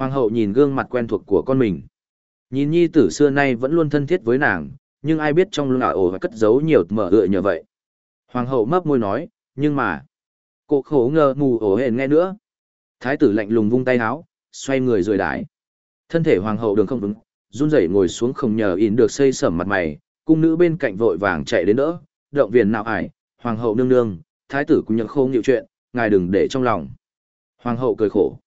Hoàng hậu nhìn gương mặt quen thuộc của con mình. Nhìn nhi tử xưa nay vẫn luôn thân thiết với nàng, nhưng ai biết trong lưng ổ cất giấu nhiều mở ựa như vậy. Hoàng hậu mấp môi nói, nhưng mà, cô khổ ngờ mù ổ hển nghe nữa. Thái tử lạnh lùng vung tay áo, xoay người rồi đái. Thân thể hoàng hậu đường không vững, run rẩy ngồi xuống không nhờ in được xây sẩm mặt mày, cung nữ bên cạnh vội vàng chạy đến đỡ, động viên nào ải, hoàng hậu nương nương, thái tử cũng nhận khô nhiều chuyện, ngài đừng để trong lòng. Hoàng hậu cười khổ.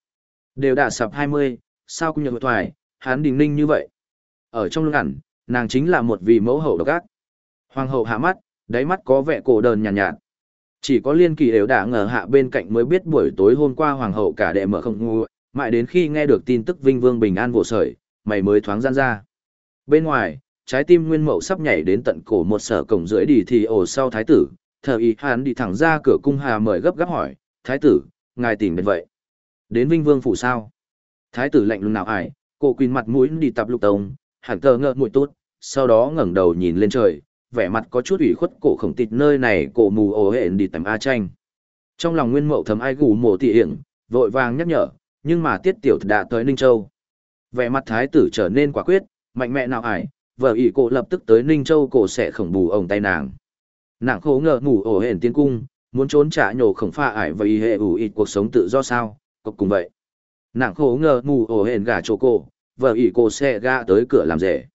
Đều đã sập 20, sao cũng nhận thoại, hán đình ninh như vậy. Ở trong lưng ẩn, nàng chính là một vị mẫu hậu độc ác. Hoàng hậu hạ mắt, đáy mắt có vẻ cổ đờn nhàn nhạt, nhạt. Chỉ có liên kỳ đều đã ngờ hạ bên cạnh mới biết buổi tối hôm qua hoàng hậu cả đệ mở không ngu, mãi đến khi nghe được tin tức Vinh Vương bình an vô sởi, mày mới thoáng gian ra. Bên ngoài, trái tim nguyên mậu sắp nhảy đến tận cổ một sở cổng rưỡi đi thì ổ sau thái tử, thờ y hắn đi thẳng ra cửa cung hà mời gấp gáp hỏi, thái tử, ngài tỉnh đến vậy. Đến Vinh Vương phủ sao? Thái tử lạnh lùng nào ải, cổ quỳnh mặt mũi đi tập lục tông, hẳn tờ ngợ mũi tốt, sau đó ngẩng đầu nhìn lên trời, vẻ mặt có chút ủy khuất cổ khổng tịt nơi này cổ mù ổ hẹn đi tầm A tranh. Trong lòng nguyên mậu thầm ai gù mổ tị hiển, vội vàng nhắc nhở, nhưng mà tiết tiểu đã tới Ninh Châu. Vẻ mặt thái tử trở nên quả quyết, mạnh mẽ nào ải, vợ ỷ cổ lập tức tới Ninh Châu cổ sẽ khổng bù ổng tay nàng. Nàng khổ ngờ ngủ ổ hển tiên cung, muốn trốn trả nhổ khổng pha ải và y hệ ủ ít cuộc sống tự do sao, cộc cùng vậy. Nàng khổ ngờ ngủ ổ hển gả chỗ cổ, vợ ỷ cổ xe ga tới cửa làm rể.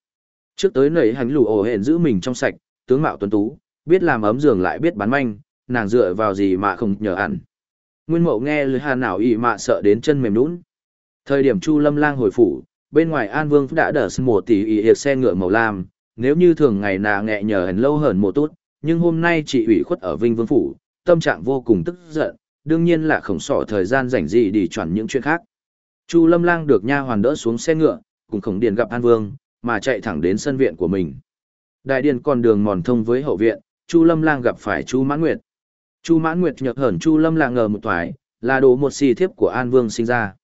Trước tới nầy hành lù ổ hển giữ mình trong sạch, tướng mạo tuấn tú, biết làm ấm giường lại biết bán manh, nàng dựa vào gì mà không nhờ hẳn Nguyên mậu nghe lời hà nào ị mạ sợ đến chân mềm lún Thời điểm Chu Lâm Lang hồi phủ, bên ngoài An Vương đã đỡ một tỷ ị hiệt xe ngựa màu lam, nếu như thường ngày nà nghẹ nhờ hẳn lâu hơn một tốt, nhưng hôm nay chị ủy khuất ở Vinh Vương phủ, tâm trạng vô cùng tức giận, đương nhiên là khổng sỏ thời gian rảnh gì đi chuẩn những chuyện khác. Chu Lâm Lang được nha hoàn đỡ xuống xe ngựa, cùng khổng điền gặp An Vương, mà chạy thẳng đến sân viện của mình. Đại điện còn đường mòn thông với hậu viện, Chu Lâm Lang gặp phải Chu Mãn Nguyệt. Chu Mãn Nguyệt nhợt hởn Chu Lâm Lang ngờ một toái, là đồ một xì thiếp của An Vương sinh ra.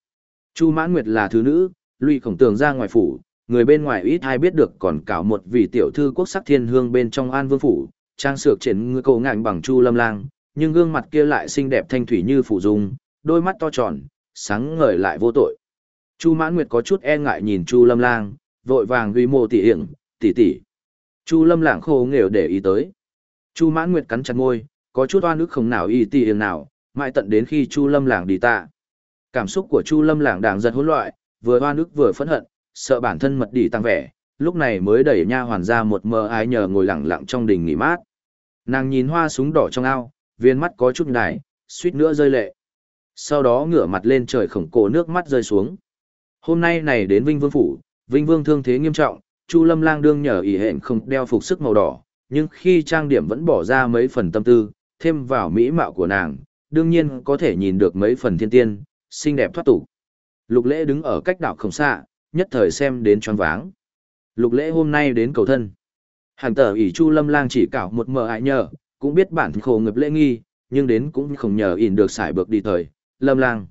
Chu Mãn Nguyệt là thứ nữ, lui khổng tường ra ngoài phủ, người bên ngoài ít ai biết được còn cảo một vị tiểu thư quốc sắc thiên hương bên trong An Vương phủ, trang sược trên người cầu ngạnh bằng Chu Lâm Lang, nhưng gương mặt kia lại xinh đẹp thanh thủy như phủ dung, đôi mắt to tròn, sáng ngời lại vô tội. Chu Mãn Nguyệt có chút e ngại nhìn Chu Lâm Lang, vội vàng huy mô tỉ hiểm, tỉ tỉ. Chu Lâm Lang khô nghèo để ý tới. Chu Mãn Nguyệt cắn chặt môi, có chút oan ức không nào y tỉ hiểm nào, mãi tận đến khi Chu Lâm Lang đi tạ. Cảm xúc của Chu Lâm Lang đang giật hỗn loạn, vừa oan ức vừa phẫn hận, sợ bản thân mật đi tăng vẻ, lúc này mới đẩy nha hoàn ra một mờ ái nhờ ngồi lặng lặng trong đình nghỉ mát. Nàng nhìn hoa súng đỏ trong ao, viên mắt có chút đài, suýt nữa rơi lệ. Sau đó ngửa mặt lên trời khổng cổ nước mắt rơi xuống. Hôm nay này đến Vinh Vương Phủ, Vinh Vương thương thế nghiêm trọng, Chu Lâm Lang đương nhờ ý hẹn không đeo phục sức màu đỏ, nhưng khi trang điểm vẫn bỏ ra mấy phần tâm tư, thêm vào mỹ mạo của nàng, đương nhiên có thể nhìn được mấy phần thiên tiên, xinh đẹp thoát tục. Lục lễ đứng ở cách đảo không xa, nhất thời xem đến choáng váng. Lục lễ hôm nay đến cầu thân. Hàng tờ ỷ chu lâm lang chỉ cảo một mờ hại nhờ, cũng biết bản khổ ngập lễ nghi, nhưng đến cũng không nhờ ỉn được xài bước đi thời, lâm lang.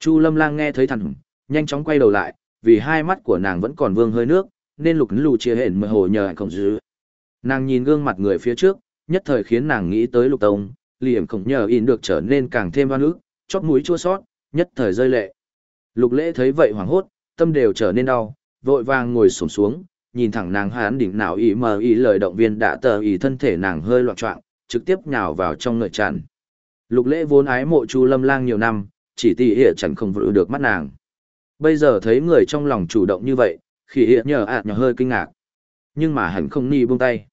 Chu lâm lang nghe thấy thằng nhanh chóng quay đầu lại, vì hai mắt của nàng vẫn còn vương hơi nước, nên lục lù chia hển mơ hồ nhờ ảnh không dư. Nàng nhìn gương mặt người phía trước, nhất thời khiến nàng nghĩ tới lục tông, liềm không nhờ ỉn được trở nên càng thêm oan ức, chót mũi chua sót, nhất thời rơi lệ. Lục lễ thấy vậy hoảng hốt, tâm đều trở nên đau, vội vàng ngồi xổm xuống, nhìn thẳng nàng hán đỉnh nào ý mờ ý lời động viên đã tờ ý thân thể nàng hơi loạn trọng, trực tiếp nhào vào trong ngợi tràn. Lục lễ vốn ái mộ chu lâm lang nhiều năm, chỉ tỷ hệ chẳng không vự được mắt nàng. Bây giờ thấy người trong lòng chủ động như vậy, khỉ hệ nhờ ạt nhờ hơi kinh ngạc. Nhưng mà hẳn không ni buông tay.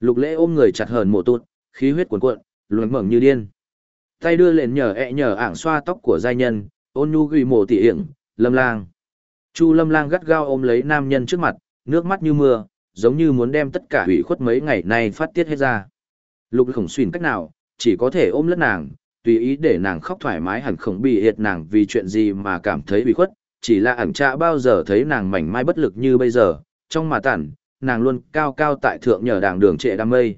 Lục lễ ôm người chặt hờn mộ tụt, khí huyết cuồn cuộn, luồn mởng như điên. Tay đưa lên nhờ ẹ nhờ ảng xoa tóc của giai nhân, ôn nhu ghi mộ tỷ hiển, lâm lang. Chu lâm lang gắt gao ôm lấy nam nhân trước mặt, nước mắt như mưa, giống như muốn đem tất cả hủy khuất mấy ngày nay phát tiết hết ra. Lục khổng xuyên cách nào, chỉ có thể ôm lất nàng, tùy ý để nàng khóc thoải mái hẳn không bị hiệt nàng vì chuyện gì mà cảm thấy bị khuất, chỉ là ẩn trạ bao giờ thấy nàng mảnh mai bất lực như bây giờ, trong mà tản, nàng luôn cao cao tại thượng nhờ đảng đường trệ đam mây.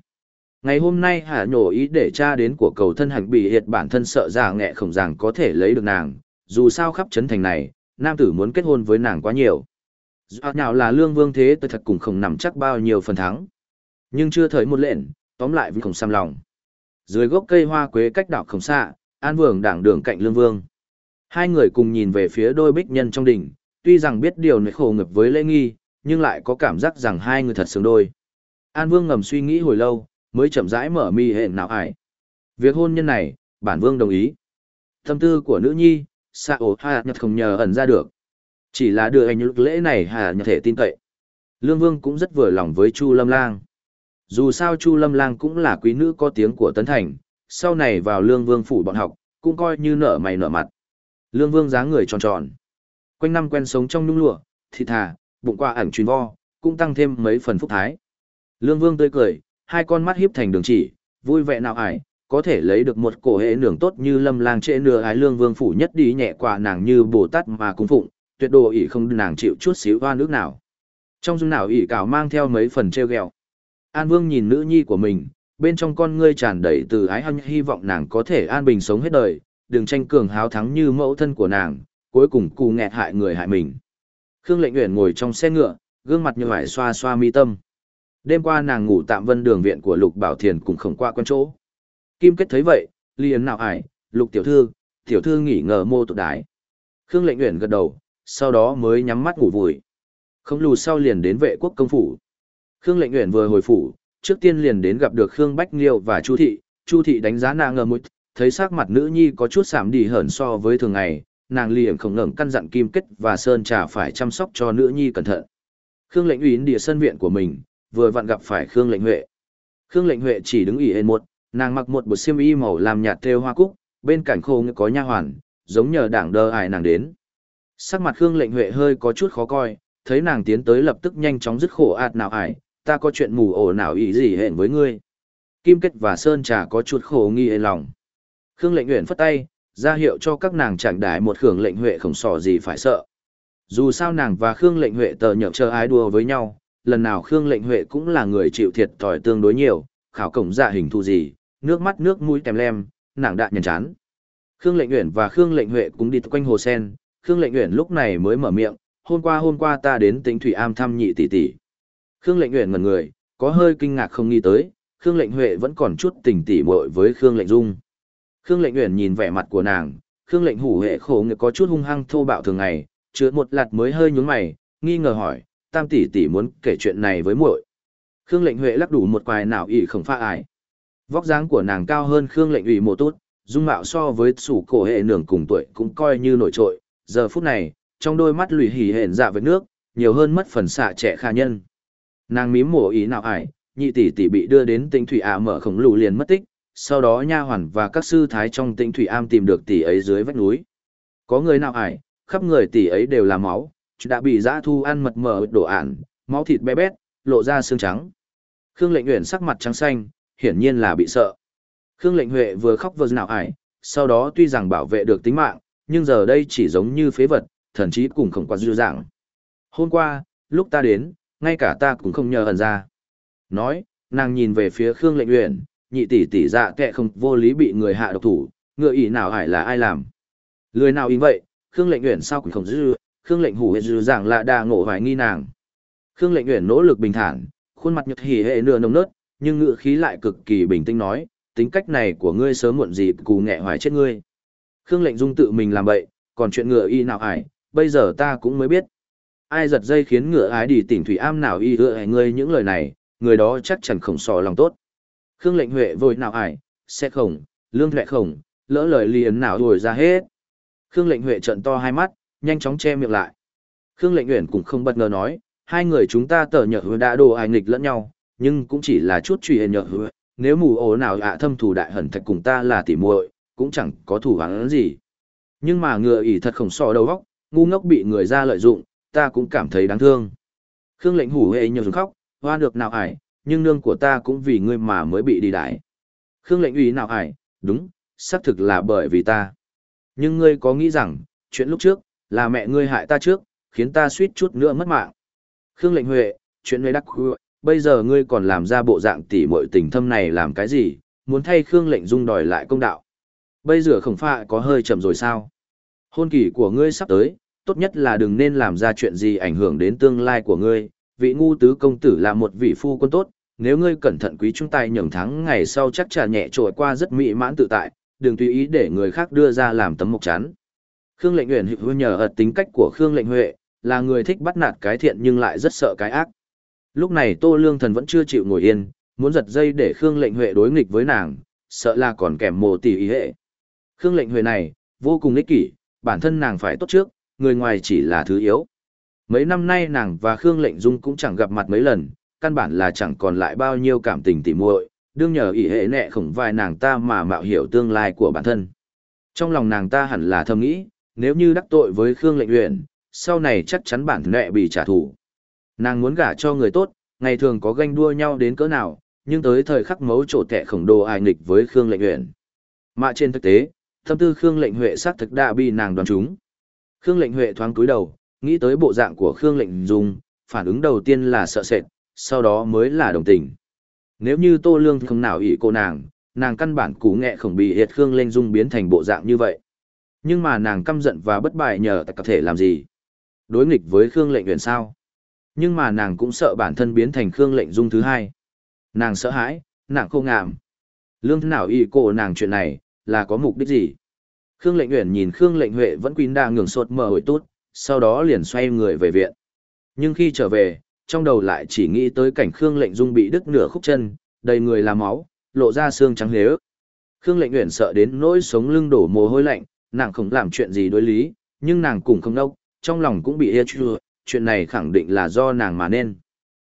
Ngày hôm nay hạ nhổ ý để cha đến của cầu thân hạnh bị hiệt bản thân sợ già nghẹ khổng ràng có thể lấy được nàng, dù sao khắp chấn thành này, nam tử muốn kết hôn với nàng quá nhiều. Dù nào là lương vương thế tôi thật cùng không nằm chắc bao nhiêu phần thắng. Nhưng chưa thấy một lệnh, tóm lại vẫn không xăm lòng. Dưới gốc cây hoa quế cách đảo không xa, an vương đảng đường cạnh lương vương. Hai người cùng nhìn về phía đôi bích nhân trong đỉnh, tuy rằng biết điều này khổ ngập với lễ nghi, nhưng lại có cảm giác rằng hai người thật xứng đôi. An Vương ngầm suy nghĩ hồi lâu, mới chậm rãi mở mi hẹn nào ải. Việc hôn nhân này, bản Vương đồng ý. Tâm tư của nữ nhi, xa ổ hạ nhật không nhờ ẩn ra được. Chỉ là đưa anh lực lễ này hạ nhật thể tin cậy. Lương Vương cũng rất vừa lòng với Chu Lâm Lang. Dù sao Chu Lâm Lang cũng là quý nữ có tiếng của Tấn Thành, sau này vào Lương Vương phủ bọn học, cũng coi như nở mày nở mặt. Lương Vương dáng người tròn tròn. Quanh năm quen sống trong nhung lụa, thịt thà, bụng qua ẩn truyền vo, cũng tăng thêm mấy phần phúc thái. Lương Vương tươi cười, hai con mắt hiếp thành đường chỉ, vui vẻ nào ải, có thể lấy được một cổ hệ nưởng tốt như lâm lang trễ nửa ái lương vương phủ nhất đi nhẹ quả nàng như bồ tát mà cung phụng, tuyệt đồ ỷ không nàng chịu chút xíu hoa nước nào. Trong dung nào ỷ cào mang theo mấy phần treo ghẹo. An Vương nhìn nữ nhi của mình, bên trong con ngươi tràn đầy từ ái hăng hy vọng nàng có thể an bình sống hết đời, đừng tranh cường háo thắng như mẫu thân của nàng, cuối cùng cù nghẹt hại người hại mình. Khương Lệnh Uyển ngồi trong xe ngựa, gương mặt như vải xoa xoa mi tâm. Đêm qua nàng ngủ tạm vân đường viện của Lục Bảo Thiền cũng không qua quen chỗ. Kim Kết thấy vậy, liền nào ải, Lục tiểu thư, tiểu thư nghỉ ngờ mô tụ đái. Khương Lệnh Uyển gật đầu, sau đó mới nhắm mắt ngủ vùi. Không lù sau liền đến vệ quốc công phủ. Khương Lệnh Uyển vừa hồi phủ, trước tiên liền đến gặp được Khương Bách Liêu và Chu thị, Chu thị đánh giá nàng ngờ mũi, thấy sắc mặt nữ nhi có chút giảm đi hởn so với thường ngày, nàng liền không ngẩng căn dặn Kim Kết và Sơn Trà phải chăm sóc cho nữ nhi cẩn thận. Khương Lệnh Uyển địa sân viện của mình, vừa vặn gặp phải Khương Lệnh Huệ. Khương Lệnh Huệ chỉ đứng ỉ hên một, nàng mặc một bộ xiêm y màu làm nhạt thêu hoa cúc, bên cạnh khô có nha hoàn, giống nhờ đảng đơ ải nàng đến. Sắc mặt Khương Lệnh Huệ hơi có chút khó coi, thấy nàng tiến tới lập tức nhanh chóng dứt khổ ạt nào ải, ta có chuyện mù ổ nào ý gì hẹn với ngươi. Kim Kết và Sơn Trà có chút khổ nghi lòng. Khương Lệnh Uyển phất tay, ra hiệu cho các nàng chẳng đái một Khương Lệnh Huệ không sỏ gì phải sợ. Dù sao nàng và Khương Lệnh Huệ tờ nhợt chờ ái đùa với nhau, lần nào Khương Lệnh Huệ cũng là người chịu thiệt thòi tương đối nhiều, khảo cổng dạ hình thù gì, nước mắt nước mũi tèm lem, nàng đã nhần chán. Khương Lệnh Uyển và Khương Lệnh Huệ cũng đi quanh hồ sen, Khương Lệnh Uyển lúc này mới mở miệng, "Hôm qua hôm qua ta đến Tĩnh Thủy Am thăm nhị tỷ tỷ." Khương Lệnh Uyển ngẩn người, có hơi kinh ngạc không nghĩ tới, Khương Lệnh Huệ vẫn còn chút tình tỉ muội với Khương Lệnh Dung. Khương Lệnh Uyển nhìn vẻ mặt của nàng, Khương Lệnh Hủ hệ khổ người có chút hung hăng thô bạo thường ngày, chứa một lạt mới hơi nhướng mày, nghi ngờ hỏi, "Tam tỷ tỷ muốn kể chuyện này với muội?" Khương Lệnh Huệ lắc đủ một quài nào ỷ không pha ải. Vóc dáng của nàng cao hơn Khương Lệnh ủy một tốt, dung mạo so với sủ cổ hệ nường cùng tuổi cũng coi như nổi trội, giờ phút này, trong đôi mắt lùi hỉ hển dạ với nước, nhiều hơn mất phần xạ trẻ kha nhân. Nàng mím mổ ý nào ải, nhị tỷ tỷ bị đưa đến tỉnh thủy ả mở khổng lồ liền mất tích, sau đó nha hoàn và các sư thái trong tỉnh thủy am tìm được tỷ ấy dưới vách núi. Có người nào ải, khắp người tỷ ấy đều là máu, đã bị dã thu ăn mật mờ đổ ản, máu thịt bé bét, lộ ra xương trắng. Khương Lệnh Uyển sắc mặt trắng xanh, hiển nhiên là bị sợ. Khương Lệnh Huệ vừa khóc vừa nào ải, sau đó tuy rằng bảo vệ được tính mạng, nhưng giờ đây chỉ giống như phế vật, thần chí cũng không quạt dư dạng. Hôm qua, lúc ta đến, ngay cả ta cũng không nhờ ẩn ra. Nói, nàng nhìn về phía Khương Lệnh Uyển, nhị tỷ tỷ dạ kệ không vô lý bị người hạ độc thủ, ngựa ý nào hải là ai làm. Lười nào ý vậy, Khương Lệnh Uyển sao cũng không dư, Khương Lệnh Hủ dư rằng là đa ngộ hoài nghi nàng. Khương Lệnh Uyển nỗ lực bình thản, khuôn mặt nhật hỉ hệ nửa nồng nớt, nhưng ngựa khí lại cực kỳ bình tĩnh nói, tính cách này của ngươi sớm muộn gì cù nghẹ hoài chết ngươi. Khương lệnh dung tự mình làm vậy, còn chuyện ngựa y nào hải, bây giờ ta cũng mới biết. Ai giật dây khiến ngựa ái đi tỉnh thủy am nào y ưa ngươi những lời này, người đó chắc chắn khổng sò lòng tốt. Khương lệnh huệ vội nào ải, xe khổng, lương huệ khổng, lỡ lời liền nào đuổi ra hết. Khương lệnh huệ trận to hai mắt, nhanh chóng che miệng lại. Khương lệnh uyển cũng không bất ngờ nói, hai người chúng ta tờ nhở đã đồ ai nghịch lẫn nhau, nhưng cũng chỉ là chút chuyện nhờ hứa, nếu mù ổ nào ạ thâm thù đại hận thạch cùng ta là tỉ muội, cũng chẳng có thủ hắn gì. Nhưng mà ngựa ỉ thật khổng sò đầu óc, ngu ngốc bị người ra lợi dụng, ta cũng cảm thấy đáng thương. Khương lệnh hủ hệ nhiều khóc, hoa được nào ải, nhưng nương của ta cũng vì ngươi mà mới bị đi đại. Khương lệnh ủy nào ải, đúng, xác thực là bởi vì ta. Nhưng ngươi có nghĩ rằng, chuyện lúc trước, là mẹ ngươi hại ta trước, khiến ta suýt chút nữa mất mạng. Khương lệnh huệ, chuyện ngươi đắc bây giờ ngươi còn làm ra bộ dạng tỉ muội tình thâm này làm cái gì, muốn thay Khương lệnh dung đòi lại công đạo. Bây giờ khổng phạ có hơi chậm rồi sao? Hôn kỳ của ngươi sắp tới, tốt nhất là đừng nên làm ra chuyện gì ảnh hưởng đến tương lai của ngươi. Vị ngu tứ công tử là một vị phu quân tốt, nếu ngươi cẩn thận quý chúng tài nhường thắng ngày sau chắc trà nhẹ trội qua rất mỹ mãn tự tại, đừng tùy ý để người khác đưa ra làm tấm mộc chắn. Khương lệnh uyển hữu nhờ ở tính cách của Khương lệnh huệ, là người thích bắt nạt cái thiện nhưng lại rất sợ cái ác. Lúc này Tô Lương Thần vẫn chưa chịu ngồi yên, muốn giật dây để Khương Lệnh Huệ đối nghịch với nàng, sợ là còn kèm mồ tỷ ý hệ. Khương Lệnh Huệ này, vô cùng ích kỷ, bản thân nàng phải tốt trước, người ngoài chỉ là thứ yếu. Mấy năm nay nàng và Khương Lệnh Dung cũng chẳng gặp mặt mấy lần, căn bản là chẳng còn lại bao nhiêu cảm tình tỉ muội, đương nhờ ỷ hệ nệ khổng vai nàng ta mà mạo hiểu tương lai của bản thân. Trong lòng nàng ta hẳn là thầm nghĩ, nếu như đắc tội với Khương Lệnh Uyển, sau này chắc chắn bản nệ bị trả thù. Nàng muốn gả cho người tốt, ngày thường có ganh đua nhau đến cỡ nào, nhưng tới thời khắc mấu chỗ tệ khổng đồ ai nghịch với Khương Lệnh Uyển. Mà trên thực tế, tâm tư Khương Lệnh Huệ xác thực đã bị nàng đoán trúng. Khương Lệnh Huệ thoáng cúi đầu, nghĩ tới bộ dạng của Khương Lệnh Dung, phản ứng đầu tiên là sợ sệt, sau đó mới là đồng tình. Nếu như Tô Lương không nào ỷ cô nàng, nàng căn bản cú nghệ không bị hiệt Khương Lệnh Dung biến thành bộ dạng như vậy. Nhưng mà nàng căm giận và bất bại nhờ tại có thể làm gì? Đối nghịch với Khương Lệnh huyền sao? Nhưng mà nàng cũng sợ bản thân biến thành Khương Lệnh Dung thứ hai. Nàng sợ hãi, nàng khô ngạm. Lương thế nào y cô nàng chuyện này, là có mục đích gì? Khương Lệnh Uyển nhìn Khương Lệnh Huệ vẫn quỳ đà ngường sột mở hồi tốt, sau đó liền xoay người về viện. Nhưng khi trở về, trong đầu lại chỉ nghĩ tới cảnh Khương Lệnh Dung bị đứt nửa khúc chân, đầy người là máu, lộ ra xương trắng lếu. Khương Lệnh Uyển sợ đến nỗi sống lưng đổ mồ hôi lạnh, nàng không làm chuyện gì đối lý, nhưng nàng cũng không đốc, trong lòng cũng bị e chua, chuyện này khẳng định là do nàng mà nên.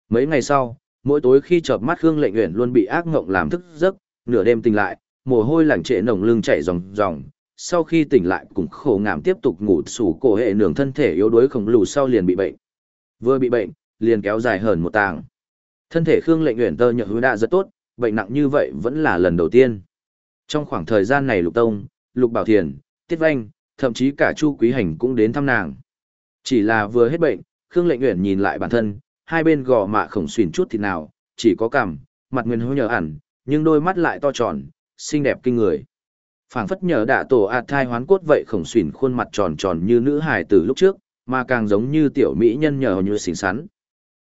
Mấy ngày sau, mỗi tối khi chợp mắt Khương Lệnh Uyển luôn bị ác ngộng làm thức giấc, nửa đêm tỉnh lại, mồ hôi lạnh trệ nồng lưng chảy ròng ròng. Sau khi tỉnh lại cũng khổ ngảm tiếp tục ngủ sủ cổ hệ nường thân thể yếu đuối khổng lù sau liền bị bệnh. Vừa bị bệnh, liền kéo dài hơn một tàng. Thân thể Khương Lệnh Uyển tơ nhợ hứa đã rất tốt, bệnh nặng như vậy vẫn là lần đầu tiên. Trong khoảng thời gian này Lục Tông, Lục Bảo Thiền, Tiết Vanh, thậm chí cả Chu Quý Hành cũng đến thăm nàng. Chỉ là vừa hết bệnh, Khương Lệnh Uyển nhìn lại bản thân, hai bên gò mạ khổng xuyển chút thịt nào, chỉ có cằm, mặt nguyên hô nhờ ẩn, nhưng đôi mắt lại to tròn, xinh đẹp kinh người phảng phất nhờ đạ tổ ạt thai hoán cốt vậy khổng xỉn khuôn mặt tròn tròn như nữ hài từ lúc trước, mà càng giống như tiểu mỹ nhân nhờ như xinh xắn.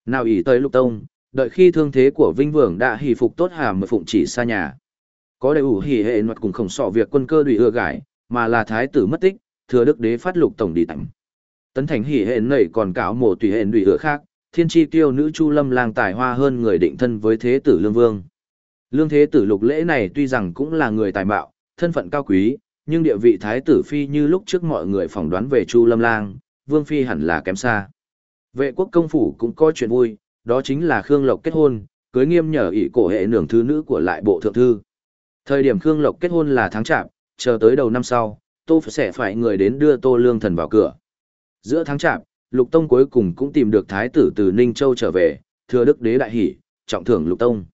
Nào ỷ tới lục tông, đợi khi thương thế của Vinh vượng đã hì phục tốt hàm một phụng chỉ xa nhà. Có đầy ủ hỉ hệ luật cùng khổng sọ việc quân cơ đùi ưa gải, mà là thái tử mất tích, thừa đức đế phát lục tổng đi tặng. Tấn thành hỉ hệ nảy còn cáo mổ tùy hệ đùi ưa khác, thiên tri tiêu nữ chu lâm lang tài hoa hơn người định thân với thế tử lương vương. Lương thế tử lục lễ này tuy rằng cũng là người tài mạo, thân phận cao quý, nhưng địa vị thái tử phi như lúc trước mọi người phỏng đoán về chu lâm lang, vương phi hẳn là kém xa. Vệ quốc công phủ cũng có chuyện vui, đó chính là Khương Lộc kết hôn, cưới nghiêm nhờ ỷ cổ hệ nương thứ nữ của lại bộ thượng thư. Thời điểm Khương Lộc kết hôn là tháng chạp, chờ tới đầu năm sau, Tô sẽ phải người đến đưa Tô Lương Thần vào cửa. Giữa tháng chạp, Lục Tông cuối cùng cũng tìm được thái tử từ Ninh Châu trở về, thừa đức đế đại hỷ, trọng thưởng Lục Tông.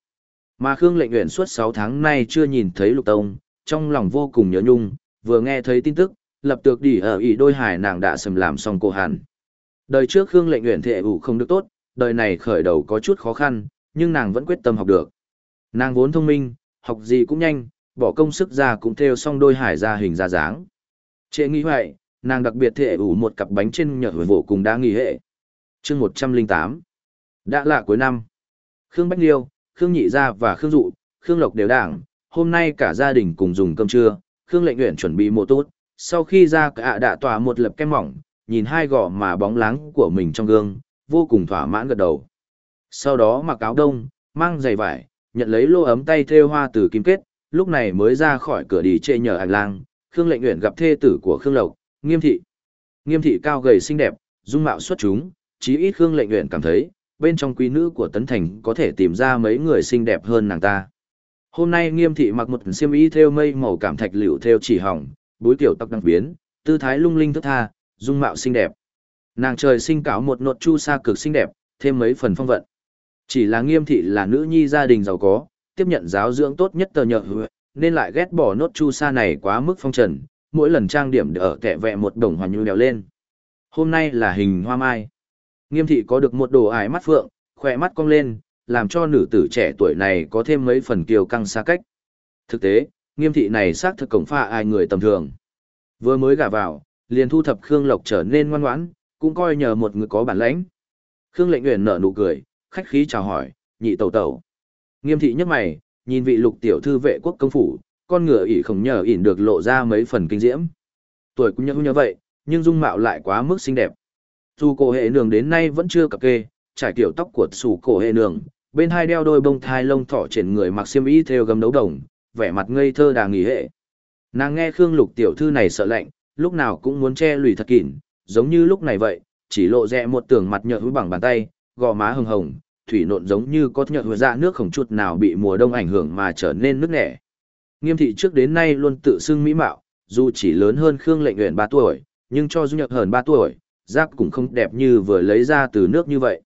Mà Khương lệnh nguyện suốt 6 tháng nay chưa nhìn thấy Lục Tông, trong lòng vô cùng nhớ nhung, vừa nghe thấy tin tức, lập tức đi ở ý đôi hải nàng đã sầm làm xong cô hàn. Đời trước Khương lệnh nguyện thệ ủ không được tốt, đời này khởi đầu có chút khó khăn, nhưng nàng vẫn quyết tâm học được. Nàng vốn thông minh, học gì cũng nhanh, bỏ công sức ra cũng theo xong đôi hải ra hình ra dáng. Trệ nghĩ vậy, nàng đặc biệt thệ ủ một cặp bánh trên nhở vô cùng đa nghỉ hệ. chương 108 Đã là cuối năm. Khương Bách Liêu, Khương Nhị Gia và Khương Dụ, Khương Lộc đều đảng, hôm nay cả gia đình cùng dùng cơm trưa, Khương Lệnh Uyển chuẩn bị một tốt, sau khi ra cả đã tỏa một lập kem mỏng, nhìn hai gò mà bóng láng của mình trong gương, vô cùng thỏa mãn gật đầu. Sau đó mặc áo đông, mang giày vải, nhận lấy lô ấm tay thêu hoa từ kim kết, lúc này mới ra khỏi cửa đi chê nhờ hành lang, Khương Lệnh Uyển gặp thê tử của Khương Lộc, Nghiêm thị. Nghiêm thị cao gầy xinh đẹp, dung mạo xuất chúng, chí ít Khương Lệnh Uyển cảm thấy, bên trong quý nữ của Tấn Thành có thể tìm ra mấy người xinh đẹp hơn nàng ta. Hôm nay Nghiêm thị mặc một xiêm y theo mây màu cảm thạch liệu theo chỉ hỏng, búi tiểu tóc đăng biến, tư thái lung linh thức tha, dung mạo xinh đẹp. Nàng trời sinh cáo một nột chu sa cực xinh đẹp, thêm mấy phần phong vận. Chỉ là nghiêm thị là nữ nhi gia đình giàu có, tiếp nhận giáo dưỡng tốt nhất tờ nhợ nên lại ghét bỏ nốt chu sa này quá mức phong trần, mỗi lần trang điểm ở kẻ vẹ một đồng hoàn nhu đèo lên. Hôm nay là hình hoa mai. Nghiêm thị có được một đồ ải mắt phượng, khỏe mắt cong lên, làm cho nữ tử trẻ tuổi này có thêm mấy phần kiều căng xa cách. Thực tế, nghiêm thị này xác thực cổng pha ai người tầm thường. Vừa mới gả vào, liền thu thập Khương Lộc trở nên ngoan ngoãn, cũng coi nhờ một người có bản lãnh. Khương Lệnh Uyển nở nụ cười, khách khí chào hỏi, nhị tẩu tẩu. Nghiêm thị nhấc mày, nhìn vị lục tiểu thư vệ quốc công phủ, con ngựa ỉ không nhờ ỉn được lộ ra mấy phần kinh diễm. Tuổi cũng như vậy, nhưng dung mạo lại quá mức xinh đẹp. Dù cổ hệ nương đến nay vẫn chưa cập kê, trải kiểu tóc của sủ cổ hệ nương, bên hai đeo đôi bông thai lông thỏ trên người mặc xiêm y theo gấm đấu đồng, vẻ mặt ngây thơ đà nghỉ hệ. Nàng nghe Khương Lục tiểu thư này sợ lạnh, lúc nào cũng muốn che lùi thật kín, giống như lúc này vậy, chỉ lộ rẽ một tường mặt nhợt hứa bằng bàn tay, gò má hồng hồng, thủy nộn giống như có nhợt ra dạ nước không chút nào bị mùa đông ảnh hưởng mà trở nên nước nẻ. Nghiêm thị trước đến nay luôn tự xưng mỹ mạo, dù chỉ lớn hơn Khương Lệnh Uyển 3 tuổi, nhưng cho du nhược hơn 3 tuổi, giác cũng không đẹp như vừa lấy ra từ nước như vậy.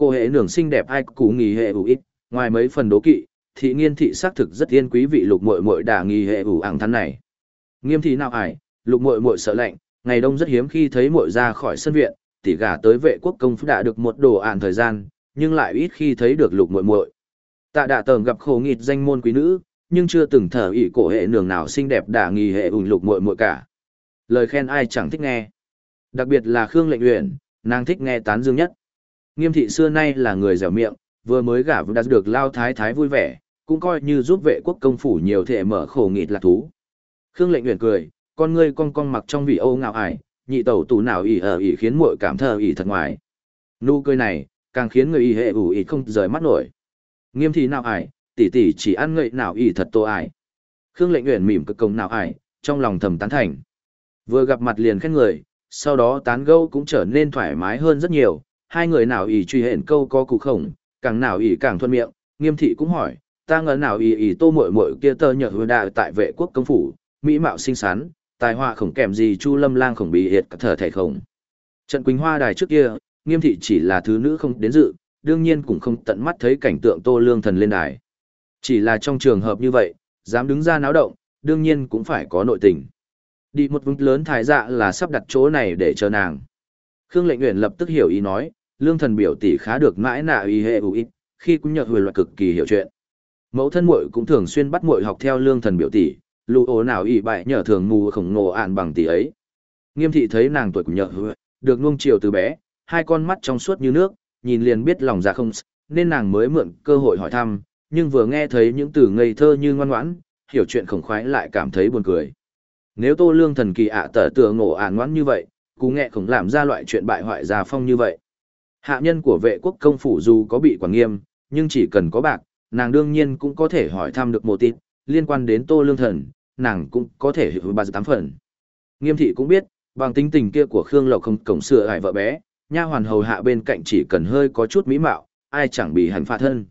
Cô hệ nường xinh đẹp ai cũng nghỉ hệ ủ ít, ngoài mấy phần đố kỵ, thị nghiên thị xác thực rất yên quý vị lục muội muội đà nghỉ hệ ủ ảng thắn này. Nghiêm thị nào ải, lục muội muội sợ lạnh, ngày đông rất hiếm khi thấy muội ra khỏi sân viện, tỷ gả tới vệ quốc công phúc đã được một đồ ạn thời gian, nhưng lại ít khi thấy được lục muội muội. Tạ đạ tờm gặp khổ nghịt danh môn quý nữ, nhưng chưa từng thở ỷ cổ hệ nường nào xinh đẹp đà nghỉ hệ ủ lục muội muội cả. Lời khen ai chẳng thích nghe. Đặc biệt là Khương Lệnh Uyển, nàng thích nghe tán dương nhất. Nghiêm thị xưa nay là người dẻo miệng, vừa mới gả vừa đạt được lao thái thái vui vẻ, cũng coi như giúp vệ quốc công phủ nhiều thể mở khổ nghịt lạc thú. Khương Lệnh Uyển cười, con ngươi cong cong mặc trong vị âu ngạo ải, nhị tẩu tù nào ỉ ở ỉ khiến muội cảm thờ ỉ thật ngoài. Nụ cười này, càng khiến người ỉ hệ ủ ỉ không rời mắt nổi. Nghiêm thị nào ải, tỷ tỷ chỉ ăn ngậy nào ỉ thật tô ải. Khương Lệnh Uyển mỉm cực công nào ải, trong lòng thầm tán thành. Vừa gặp mặt liền khen người, sau đó tán gẫu cũng trở nên thoải mái hơn rất nhiều, hai người nào ỷ truy hển câu có cụ khổng, càng nào ỷ càng thuận miệng, nghiêm thị cũng hỏi, ta ngờ nào ỷ ỷ tô muội muội kia tơ nhờ hứa đại tại vệ quốc công phủ, mỹ mạo xinh xắn, tài hoa khổng kèm gì chu lâm lang khổng bị hiệt thở thảy khổng. Trận Quỳnh Hoa đài trước kia, nghiêm thị chỉ là thứ nữ không đến dự, đương nhiên cũng không tận mắt thấy cảnh tượng tô lương thần lên đài. Chỉ là trong trường hợp như vậy, dám đứng ra náo động, đương nhiên cũng phải có nội tình. Đi một vùng lớn thái dạ là sắp đặt chỗ này để chờ nàng. Khương lệnh nguyện lập tức hiểu ý nói, lương thần biểu tỷ khá được mãi nạ y hệ ủ ít, khi cũng nhờ huyền loại cực kỳ hiểu chuyện. Mẫu thân muội cũng thường xuyên bắt muội học theo lương thần biểu tỷ, lũ ố nào y bại nhờ thường mù khổng ngộ ạn bằng tỷ ấy. Nghiêm thị thấy nàng tuổi cũng nhờ huyền, được nuông chiều từ bé, hai con mắt trong suốt như nước, nhìn liền biết lòng dạ không nên nàng mới mượn cơ hội hỏi thăm, nhưng vừa nghe thấy những từ ngây thơ như ngoan ngoãn, hiểu chuyện khổng khoái lại cảm thấy buồn cười. Nếu tô lương thần kỳ ạ tở tựa ngộ ạn ngoãn như vậy, cú nghệ khổng làm ra loại chuyện bại hoại gia phong như vậy. Hạ nhân của vệ quốc công phủ dù có bị quản nghiêm, nhưng chỉ cần có bạc, nàng đương nhiên cũng có thể hỏi thăm được một tin, liên quan đến tô lương thần, nàng cũng có thể hiểu ba tám phần. Nghiêm thị cũng biết, bằng tính tình kia của Khương Lộc không cổng sửa hại vợ bé, nha hoàn hầu hạ bên cạnh chỉ cần hơi có chút mỹ mạo, ai chẳng bị hành phạt thân.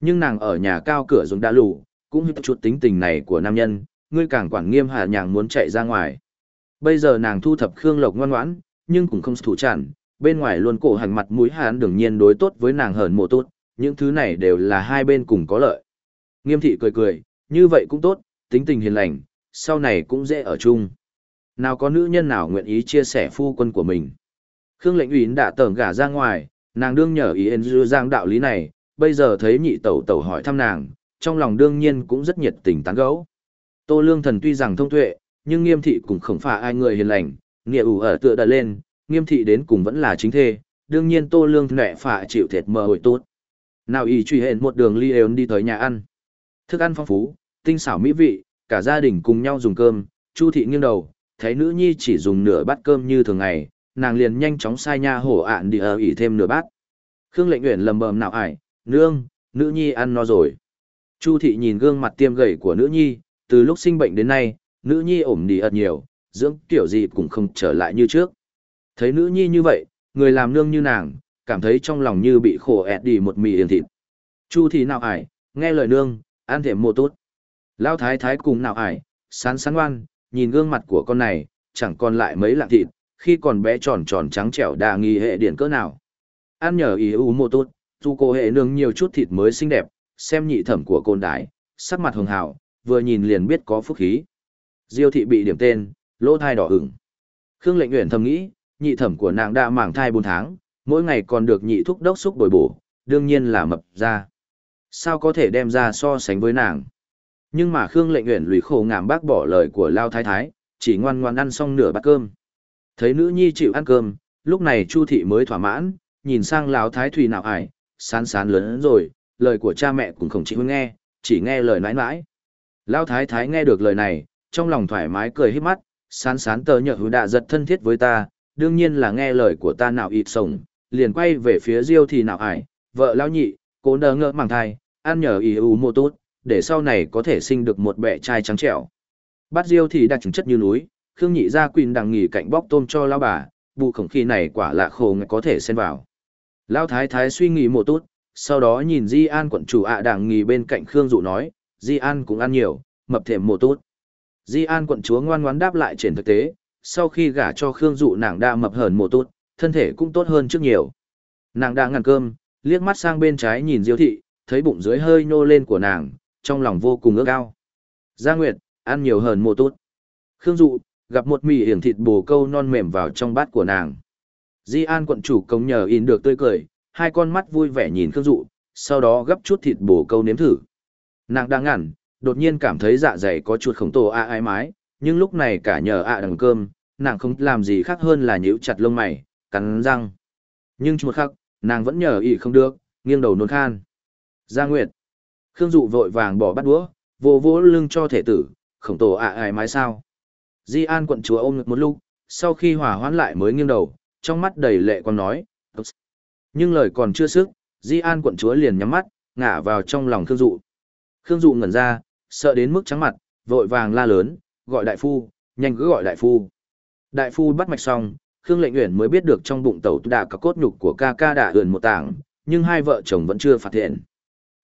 Nhưng nàng ở nhà cao cửa dùng đã lù, cũng hiểu chút tính tình này của nam nhân, ngươi càng quản nghiêm hạ nhàng muốn chạy ra ngoài. Bây giờ nàng thu thập Khương Lộc ngoan ngoãn, nhưng cũng không thủ chản, bên ngoài luôn cổ hành mặt mũi hán đương nhiên đối tốt với nàng hờn mộ tốt, những thứ này đều là hai bên cùng có lợi. Nghiêm thị cười cười, như vậy cũng tốt, tính tình hiền lành, sau này cũng dễ ở chung. Nào có nữ nhân nào nguyện ý chia sẻ phu quân của mình. Khương lệnh ủy đã tởm gả ra ngoài, nàng đương nhờ ý en dư giang đạo lý này, bây giờ thấy nhị tẩu tẩu hỏi thăm nàng, trong lòng đương nhiên cũng rất nhiệt tình tán gẫu. Tô lương thần tuy rằng thông tuệ, nhưng nghiêm thị cũng không phải ai người hiền lành, nghĩa ủ ở tựa đà lên, nghiêm thị đến cùng vẫn là chính thê, đương nhiên tô lương nẹ phải chịu thiệt mờ hồi tốt. Nào ý truy hẹn một đường ly ơn đi tới nhà ăn. Thức ăn phong phú, tinh xảo mỹ vị, cả gia đình cùng nhau dùng cơm, chu thị nghiêng đầu, thấy nữ nhi chỉ dùng nửa bát cơm như thường ngày, nàng liền nhanh chóng sai nha hổ ạn đi ở ỉ thêm nửa bát. Khương lệnh nguyện lầm bầm nào ải, nương, nữ nhi ăn no rồi. Chu thị nhìn gương mặt tiêm gầy của nữ nhi, từ lúc sinh bệnh đến nay, nữ nhi ổm đi ật nhiều, dưỡng kiểu gì cũng không trở lại như trước. Thấy nữ nhi như vậy, người làm nương như nàng, cảm thấy trong lòng như bị khổ ẹt đi một mì yên thịt. Chu thì nào ải, nghe lời nương, ăn thèm mồ tốt. Lao thái thái cùng nào ải, sán sán ngoan, nhìn gương mặt của con này, chẳng còn lại mấy lạng thịt, khi còn bé tròn tròn trắng trẻo đà nghi hệ điển cỡ nào. Ăn nhờ ý u mồ tốt, dù cô hệ nương nhiều chút thịt mới xinh đẹp, xem nhị thẩm của côn đái, sắc mặt hường hào, vừa nhìn liền biết có phúc khí. Diêu thị bị điểm tên, lỗ thai đỏ ửng. Khương lệnh uyển thầm nghĩ, nhị thẩm của nàng đã mảng thai 4 tháng, mỗi ngày còn được nhị thúc đốc xúc bồi bổ, đương nhiên là mập ra. Sao có thể đem ra so sánh với nàng? Nhưng mà Khương lệnh nguyện lùi khổ ngảm bác bỏ lời của Lao Thái Thái, chỉ ngoan ngoan ăn xong nửa bát cơm. Thấy nữ nhi chịu ăn cơm, lúc này Chu thị mới thỏa mãn, nhìn sang Lão Thái thủy nào ải, sán sán lớn rồi, lời của cha mẹ cũng không chịu nghe, chỉ nghe lời nãi nãi. Lão Thái Thái nghe được lời này, trong lòng thoải mái cười hết mắt, sán sán tờ nhợ hữu đạ giật thân thiết với ta, đương nhiên là nghe lời của ta nào ít sống, liền quay về phía Diêu thì nào ải, vợ lão nhị, cố đỡ ngỡ màng thai, ăn nhờ ý ưu mô tốt, để sau này có thể sinh được một bệ trai trắng trẻo. Bát Diêu thì đặt chứng chất như núi, Khương Nhị gia quỳnh đằng nghỉ cạnh bóc tôm cho lao bà, vụ khổng khi này quả lạ khổ ngay có thể xen vào. Lão thái thái suy nghĩ một tốt, sau đó nhìn Di An quận chủ ạ à đảng nghỉ bên cạnh Khương Dụ nói, Di An cũng ăn nhiều, mập thèm một tốt. Di An quận chúa ngoan ngoãn đáp lại trên thực tế, sau khi gả cho Khương Dụ nàng đã mập hờn một tốt, thân thể cũng tốt hơn trước nhiều. Nàng đang ngăn cơm, liếc mắt sang bên trái nhìn Diêu thị, thấy bụng dưới hơi nô lên của nàng, trong lòng vô cùng ước ao. Gia Nguyệt, ăn nhiều hơn một tốt. Khương Dụ, gặp một mì hiển thịt bồ câu non mềm vào trong bát của nàng. Di An quận chủ công nhờ in được tươi cười, hai con mắt vui vẻ nhìn Khương Dụ, sau đó gấp chút thịt bồ câu nếm thử. Nàng đang ngẩn, đột nhiên cảm thấy dạ dày có chuột khổng tổ a ai mái, nhưng lúc này cả nhờ ạ đằng cơm, nàng không làm gì khác hơn là nhíu chặt lông mày, cắn răng. Nhưng một khắc, nàng vẫn nhờ ý không được, nghiêng đầu nôn khan. Gia Nguyệt. Khương Dụ vội vàng bỏ bắt đũa, vô vỗ lưng cho thể tử, khổng tổ ạ ai mái sao. Di An quận chúa ôm ngực một lúc, sau khi hòa hoãn lại mới nghiêng đầu, trong mắt đầy lệ còn nói. Nhưng lời còn chưa sức, Di An quận chúa liền nhắm mắt, ngả vào trong lòng Khương Dụ. Khương Dụ ngẩn ra, sợ đến mức trắng mặt, vội vàng la lớn, gọi đại phu, nhanh cứ gọi đại phu. Đại phu bắt mạch xong, Khương Lệnh Uyển mới biết được trong bụng tẩu đã có cốt nhục của ca ca đã ườn một tảng, nhưng hai vợ chồng vẫn chưa phát hiện.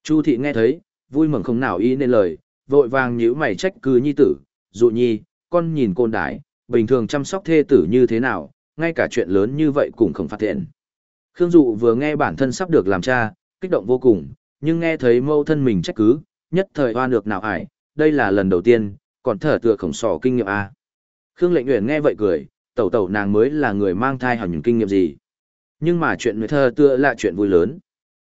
Chu thị nghe thấy, vui mừng không nào ý nên lời, vội vàng nhíu mày trách cứ nhi tử, dụ nhi, con nhìn côn đái, bình thường chăm sóc thê tử như thế nào, ngay cả chuyện lớn như vậy cũng không phát hiện. Khương Dụ vừa nghe bản thân sắp được làm cha, kích động vô cùng, nhưng nghe thấy mâu thân mình trách cứ, nhất thời hoa được nào ải, đây là lần đầu tiên, còn thở tựa khổng sò kinh nghiệm A. Khương lệnh nguyện nghe vậy cười, tẩu tẩu nàng mới là người mang thai hẳn những kinh nghiệm gì. Nhưng mà chuyện người thơ tựa là chuyện vui lớn.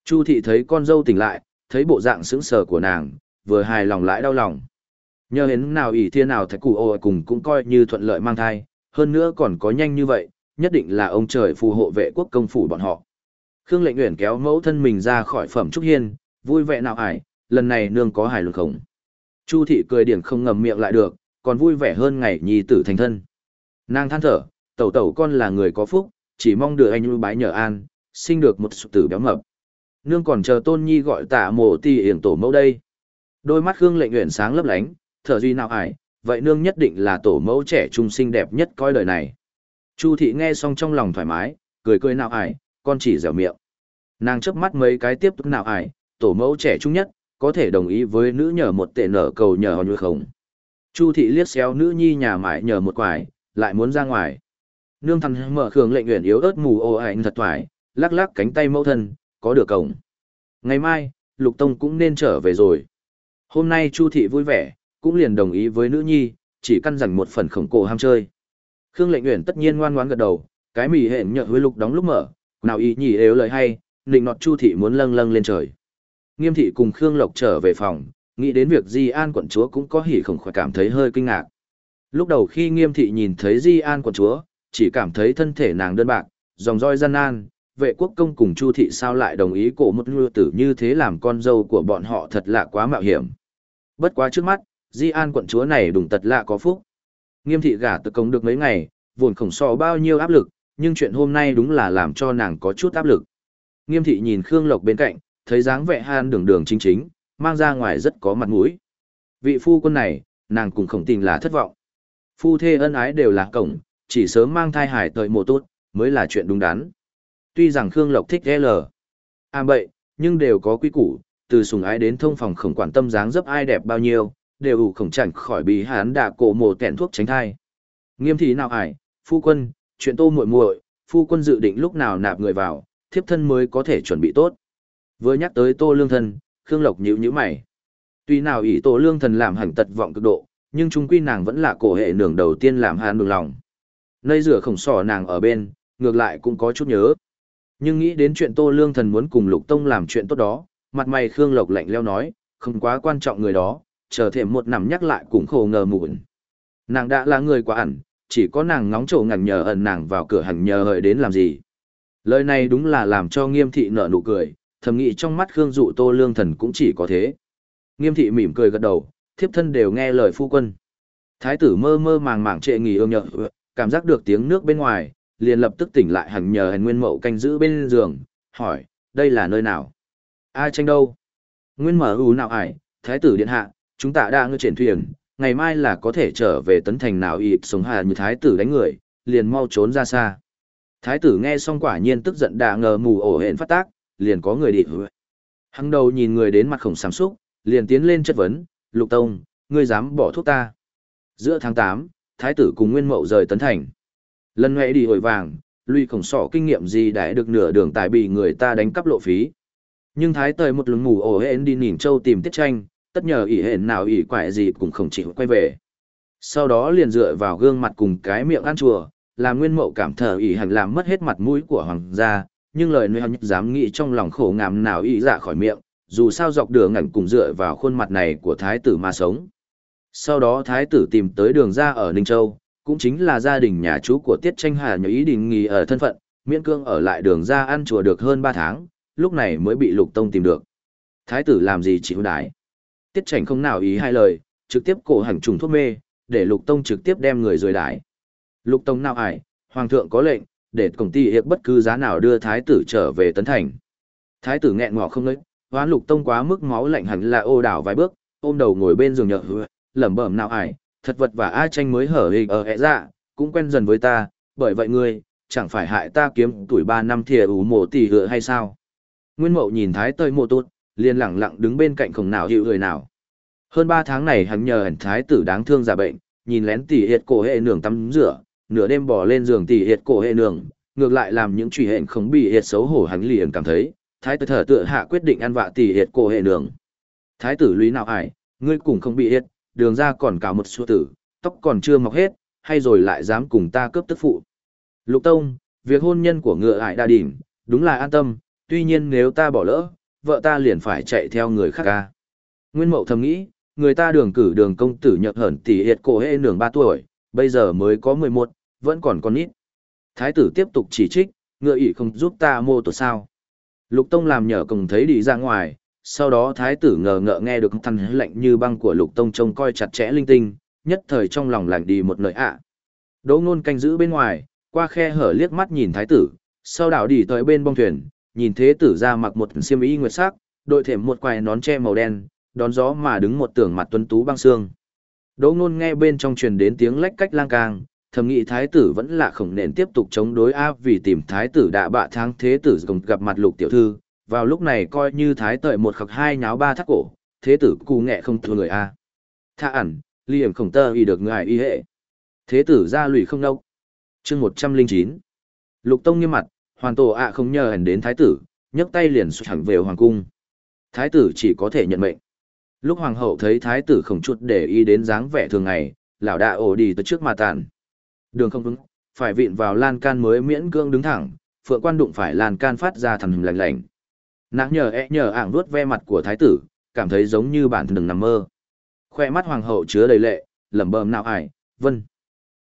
Chu thị thấy con dâu tỉnh lại, thấy bộ dạng sững sờ của nàng, vừa hài lòng lại đau lòng. Nhờ đến nào ỷ thiên nào thạch cụ ô cùng cũng coi như thuận lợi mang thai, hơn nữa còn có nhanh như vậy, nhất định là ông trời phù hộ vệ quốc công phủ bọn họ. Khương lệnh nguyện kéo mẫu thân mình ra khỏi phẩm trúc hiên, vui vẻ nào ải, lần này nương có hài luật khổng. Chu thị cười điển không ngầm miệng lại được, còn vui vẻ hơn ngày nhi tử thành thân. Nàng than thở, tẩu tẩu con là người có phúc, chỉ mong được anh như bái nhờ an, sinh được một sụp tử béo mập. Nương còn chờ tôn nhi gọi tạ mộ ti hiển tổ mẫu đây. Đôi mắt Khương lệnh nguyện sáng lấp lánh, thở duy nào ải, vậy nương nhất định là tổ mẫu trẻ trung xinh đẹp nhất coi đời này. Chu thị nghe xong trong lòng thoải mái, cười cười nào ải, con chỉ dẻo miệng. Nàng chớp mắt mấy cái tiếp tục nào ải, tổ mẫu trẻ trung nhất, có thể đồng ý với nữ nhờ một tệ nở cầu nhờ họ như không. Chu thị liếc xéo nữ nhi nhà mãi nhờ một quải, lại muốn ra ngoài. Nương thần mở khường lệnh nguyện yếu ớt mù ô ảnh thật thoải, lắc lắc cánh tay mẫu thân, có được cổng. Ngày mai, Lục Tông cũng nên trở về rồi. Hôm nay Chu thị vui vẻ, cũng liền đồng ý với nữ nhi, chỉ căn dặn một phần khổng cổ ham chơi. Khương lệnh nguyện tất nhiên ngoan ngoãn gật đầu, cái mì hẹn nhợ với lục đóng lúc mở, nào ý nhỉ đều lời hay, định nọt Chu thị muốn lâng lâng lên trời. Nghiêm thị cùng Khương Lộc trở về phòng, nghĩ đến việc Di An quận chúa cũng có hỉ khổng khỏi cảm thấy hơi kinh ngạc. Lúc đầu khi Nghiêm thị nhìn thấy Di An quận chúa, chỉ cảm thấy thân thể nàng đơn bạc, dòng roi gian nan, vệ quốc công cùng Chu thị sao lại đồng ý cổ một ngư tử như thế làm con dâu của bọn họ thật lạ quá mạo hiểm. Bất quá trước mắt, Di An quận chúa này đùng tật lạ có phúc. Nghiêm thị gả tự công được mấy ngày, vốn khổng so bao nhiêu áp lực, nhưng chuyện hôm nay đúng là làm cho nàng có chút áp lực. Nghiêm thị nhìn Khương Lộc bên cạnh, thấy dáng vẻ han đường đường chính chính, mang ra ngoài rất có mặt mũi. Vị phu quân này, nàng cũng không tin là thất vọng. Phu thê ân ái đều là cổng, chỉ sớm mang thai hải tợi mùa tốt, mới là chuyện đúng đắn. Tuy rằng Khương Lộc thích L. À bậy, nhưng đều có quy củ, từ sùng ái đến thông phòng khổng quản tâm dáng dấp ai đẹp bao nhiêu, đều ủ khổng chẳng khỏi bị hán đạ cổ mồ tẹn thuốc tránh thai. Nghiêm thị nào ải, phu quân, chuyện tô muội muội, phu quân dự định lúc nào nạp người vào, thiếp thân mới có thể chuẩn bị tốt. Vừa nhắc tới Tô Lương Thần, Khương Lộc nhíu nhíu mày. Tuy nào ỷ Tô Lương Thần làm hành tật vọng cực độ, nhưng chúng quy nàng vẫn là cổ hệ nường đầu tiên làm hàn mừng lòng. Nơi rửa khổng sỏ nàng ở bên, ngược lại cũng có chút nhớ. Nhưng nghĩ đến chuyện Tô Lương Thần muốn cùng Lục Tông làm chuyện tốt đó, mặt mày Khương Lộc lạnh leo nói, không quá quan trọng người đó, chờ thêm một nằm nhắc lại cũng khổ ngờ mụn. Nàng đã là người quá ẩn, chỉ có nàng ngóng trổ ngẩn nhờ ẩn nàng vào cửa hẳn nhờ hợi đến làm gì. Lời này đúng là làm cho nghiêm thị nở nụ cười, thầm nghĩ trong mắt Khương Dụ Tô Lương Thần cũng chỉ có thế. Nghiêm thị mỉm cười gật đầu, thiếp thân đều nghe lời phu quân. Thái tử mơ mơ màng màng trệ nghỉ ương nhợ, cảm giác được tiếng nước bên ngoài, liền lập tức tỉnh lại hẳn nhờ hàn nguyên mậu canh giữ bên giường, hỏi, đây là nơi nào? Ai tranh đâu? Nguyên mở ù nào ải, thái tử điện hạ, chúng ta đã ngư triển thuyền, ngày mai là có thể trở về tấn thành nào ịt sống hà như thái tử đánh người, liền mau trốn ra xa. Thái tử nghe xong quả nhiên tức giận đà ngờ mù ổ hện phát tác, liền có người đi Hăng đầu nhìn người đến mặt khổng sám xúc, liền tiến lên chất vấn, lục tông, ngươi dám bỏ thuốc ta. Giữa tháng 8, thái tử cùng nguyên mậu rời tấn thành. Lần ngoại đi hồi vàng, lùi khổng sỏ kinh nghiệm gì đã được nửa đường tài bị người ta đánh cắp lộ phí. Nhưng thái tời một lưng ngủ ổ hên đi nhìn châu tìm tiết tranh, tất nhờ ỷ hển nào ỷ quại gì cũng không chịu quay về. Sau đó liền dựa vào gương mặt cùng cái miệng ăn chùa, làm nguyên mậu cảm thở ỷ hành làm mất hết mặt mũi của hoàng gia, nhưng lời nơi nhất dám nghĩ trong lòng khổ ngàm nào ý dạ khỏi miệng, dù sao dọc đường ngẩn cùng dựa vào khuôn mặt này của thái tử mà sống. Sau đó thái tử tìm tới đường ra ở Ninh Châu, cũng chính là gia đình nhà chú của Tiết Tranh Hà nhờ ý định nghỉ ở thân phận, miễn cương ở lại đường ra ăn chùa được hơn 3 tháng, lúc này mới bị Lục Tông tìm được. Thái tử làm gì chịu đái. Tiết Tranh không nào ý hai lời, trực tiếp cổ hành trùng thuốc mê, để Lục Tông trực tiếp đem người rồi đái. Lục Tông nào ải, Hoàng thượng có lệnh, để công ty hiệp bất cứ giá nào đưa Thái tử trở về Tấn Thành. Thái tử nghẹn ngỏ không nói. hoán Lục Tông quá mức máu lạnh hẳn là ô đảo vài bước, ôm đầu ngồi bên giường nhợ hứa, lẩm bẩm nào ải, thật vật và ai tranh mới hở hình ở ẹ dạ, cũng quen dần với ta, bởi vậy ngươi, chẳng phải hại ta kiếm tuổi ba năm thìa ủ mộ tỷ hựa hay sao? Nguyên mậu nhìn thái tơi mộ tốt, liền lặng lặng đứng bên cạnh khổng nào hiệu người nào. Hơn ba tháng này hắn nhờ hẳn thái tử đáng thương giả bệnh, nhìn lén tỷ hiệt cổ hệ nường tắm rửa, nửa đêm bỏ lên giường tỷ hiệt cổ hệ nường, ngược lại làm những truy hẹn không bị hiệt xấu hổ hắn liền cảm thấy, thái tử thở tựa hạ quyết định ăn vạ tỷ hiệt cổ hệ nường. Thái tử lý nào ải, ngươi cũng không bị hiệt, đường ra còn cả một số tử, tóc còn chưa mọc hết, hay rồi lại dám cùng ta cướp tức phụ. Lục Tông, việc hôn nhân của ngựa ải đa đỉnh, đúng là an tâm, tuy nhiên nếu ta bỏ lỡ, vợ ta liền phải chạy theo người khác ca. Nguyên Mậu thầm nghĩ, người ta đường cử đường công tử nhật hởn tỷ hiệt cổ hệ nường ba tuổi, bây giờ mới có 11, vẫn còn con ít. Thái tử tiếp tục chỉ trích, ngựa ỷ không giúp ta mô tổ sao. Lục Tông làm nhở cùng thấy đi ra ngoài, sau đó thái tử ngờ ngợ nghe được thằng lệnh như băng của Lục Tông trông coi chặt chẽ linh tinh, nhất thời trong lòng lạnh đi một nơi ạ. Đỗ ngôn canh giữ bên ngoài, qua khe hở liếc mắt nhìn thái tử, sau đảo đi tới bên bong thuyền, nhìn thế tử ra mặc một xiêm y nguyệt sắc, đội thềm một quài nón che màu đen, đón gió mà đứng một tưởng mặt tuấn tú băng xương. Đỗ ngôn nghe bên trong truyền đến tiếng lách cách lang cang, thầm nghĩ thái tử vẫn là khổng nền tiếp tục chống đối áp vì tìm thái tử đã bạ tháng thế tử cùng gặp mặt lục tiểu thư, vào lúc này coi như thái tợi một khắc hai nháo ba thắt cổ, thế tử cù nghệ không thua người a. Tha ẩn, ly hiểm khổng tơ y được ngài y hệ. Thế tử ra lùi không đâu. chương một trăm linh chín Lục tông nghiêm mặt, hoàn tổ ạ không nhờ hẳn đến thái tử, nhấc tay liền xuất thẳng về hoàng cung. Thái tử chỉ có thể nhận mệnh. Lúc hoàng hậu thấy thái tử khổng chuột để ý đến dáng vẻ thường ngày, lão đạ ổ đi tới trước mà tàn. Đường không vững, phải vịn vào lan can mới miễn cương đứng thẳng, phượng quan đụng phải lan can phát ra thầm lạnh lạnh. Nàng nhờ e nhờ ảng vuốt ve mặt của thái tử, cảm thấy giống như bản thân nằm mơ. Khoe mắt hoàng hậu chứa đầy lệ, lẩm bẩm nào ải, vân.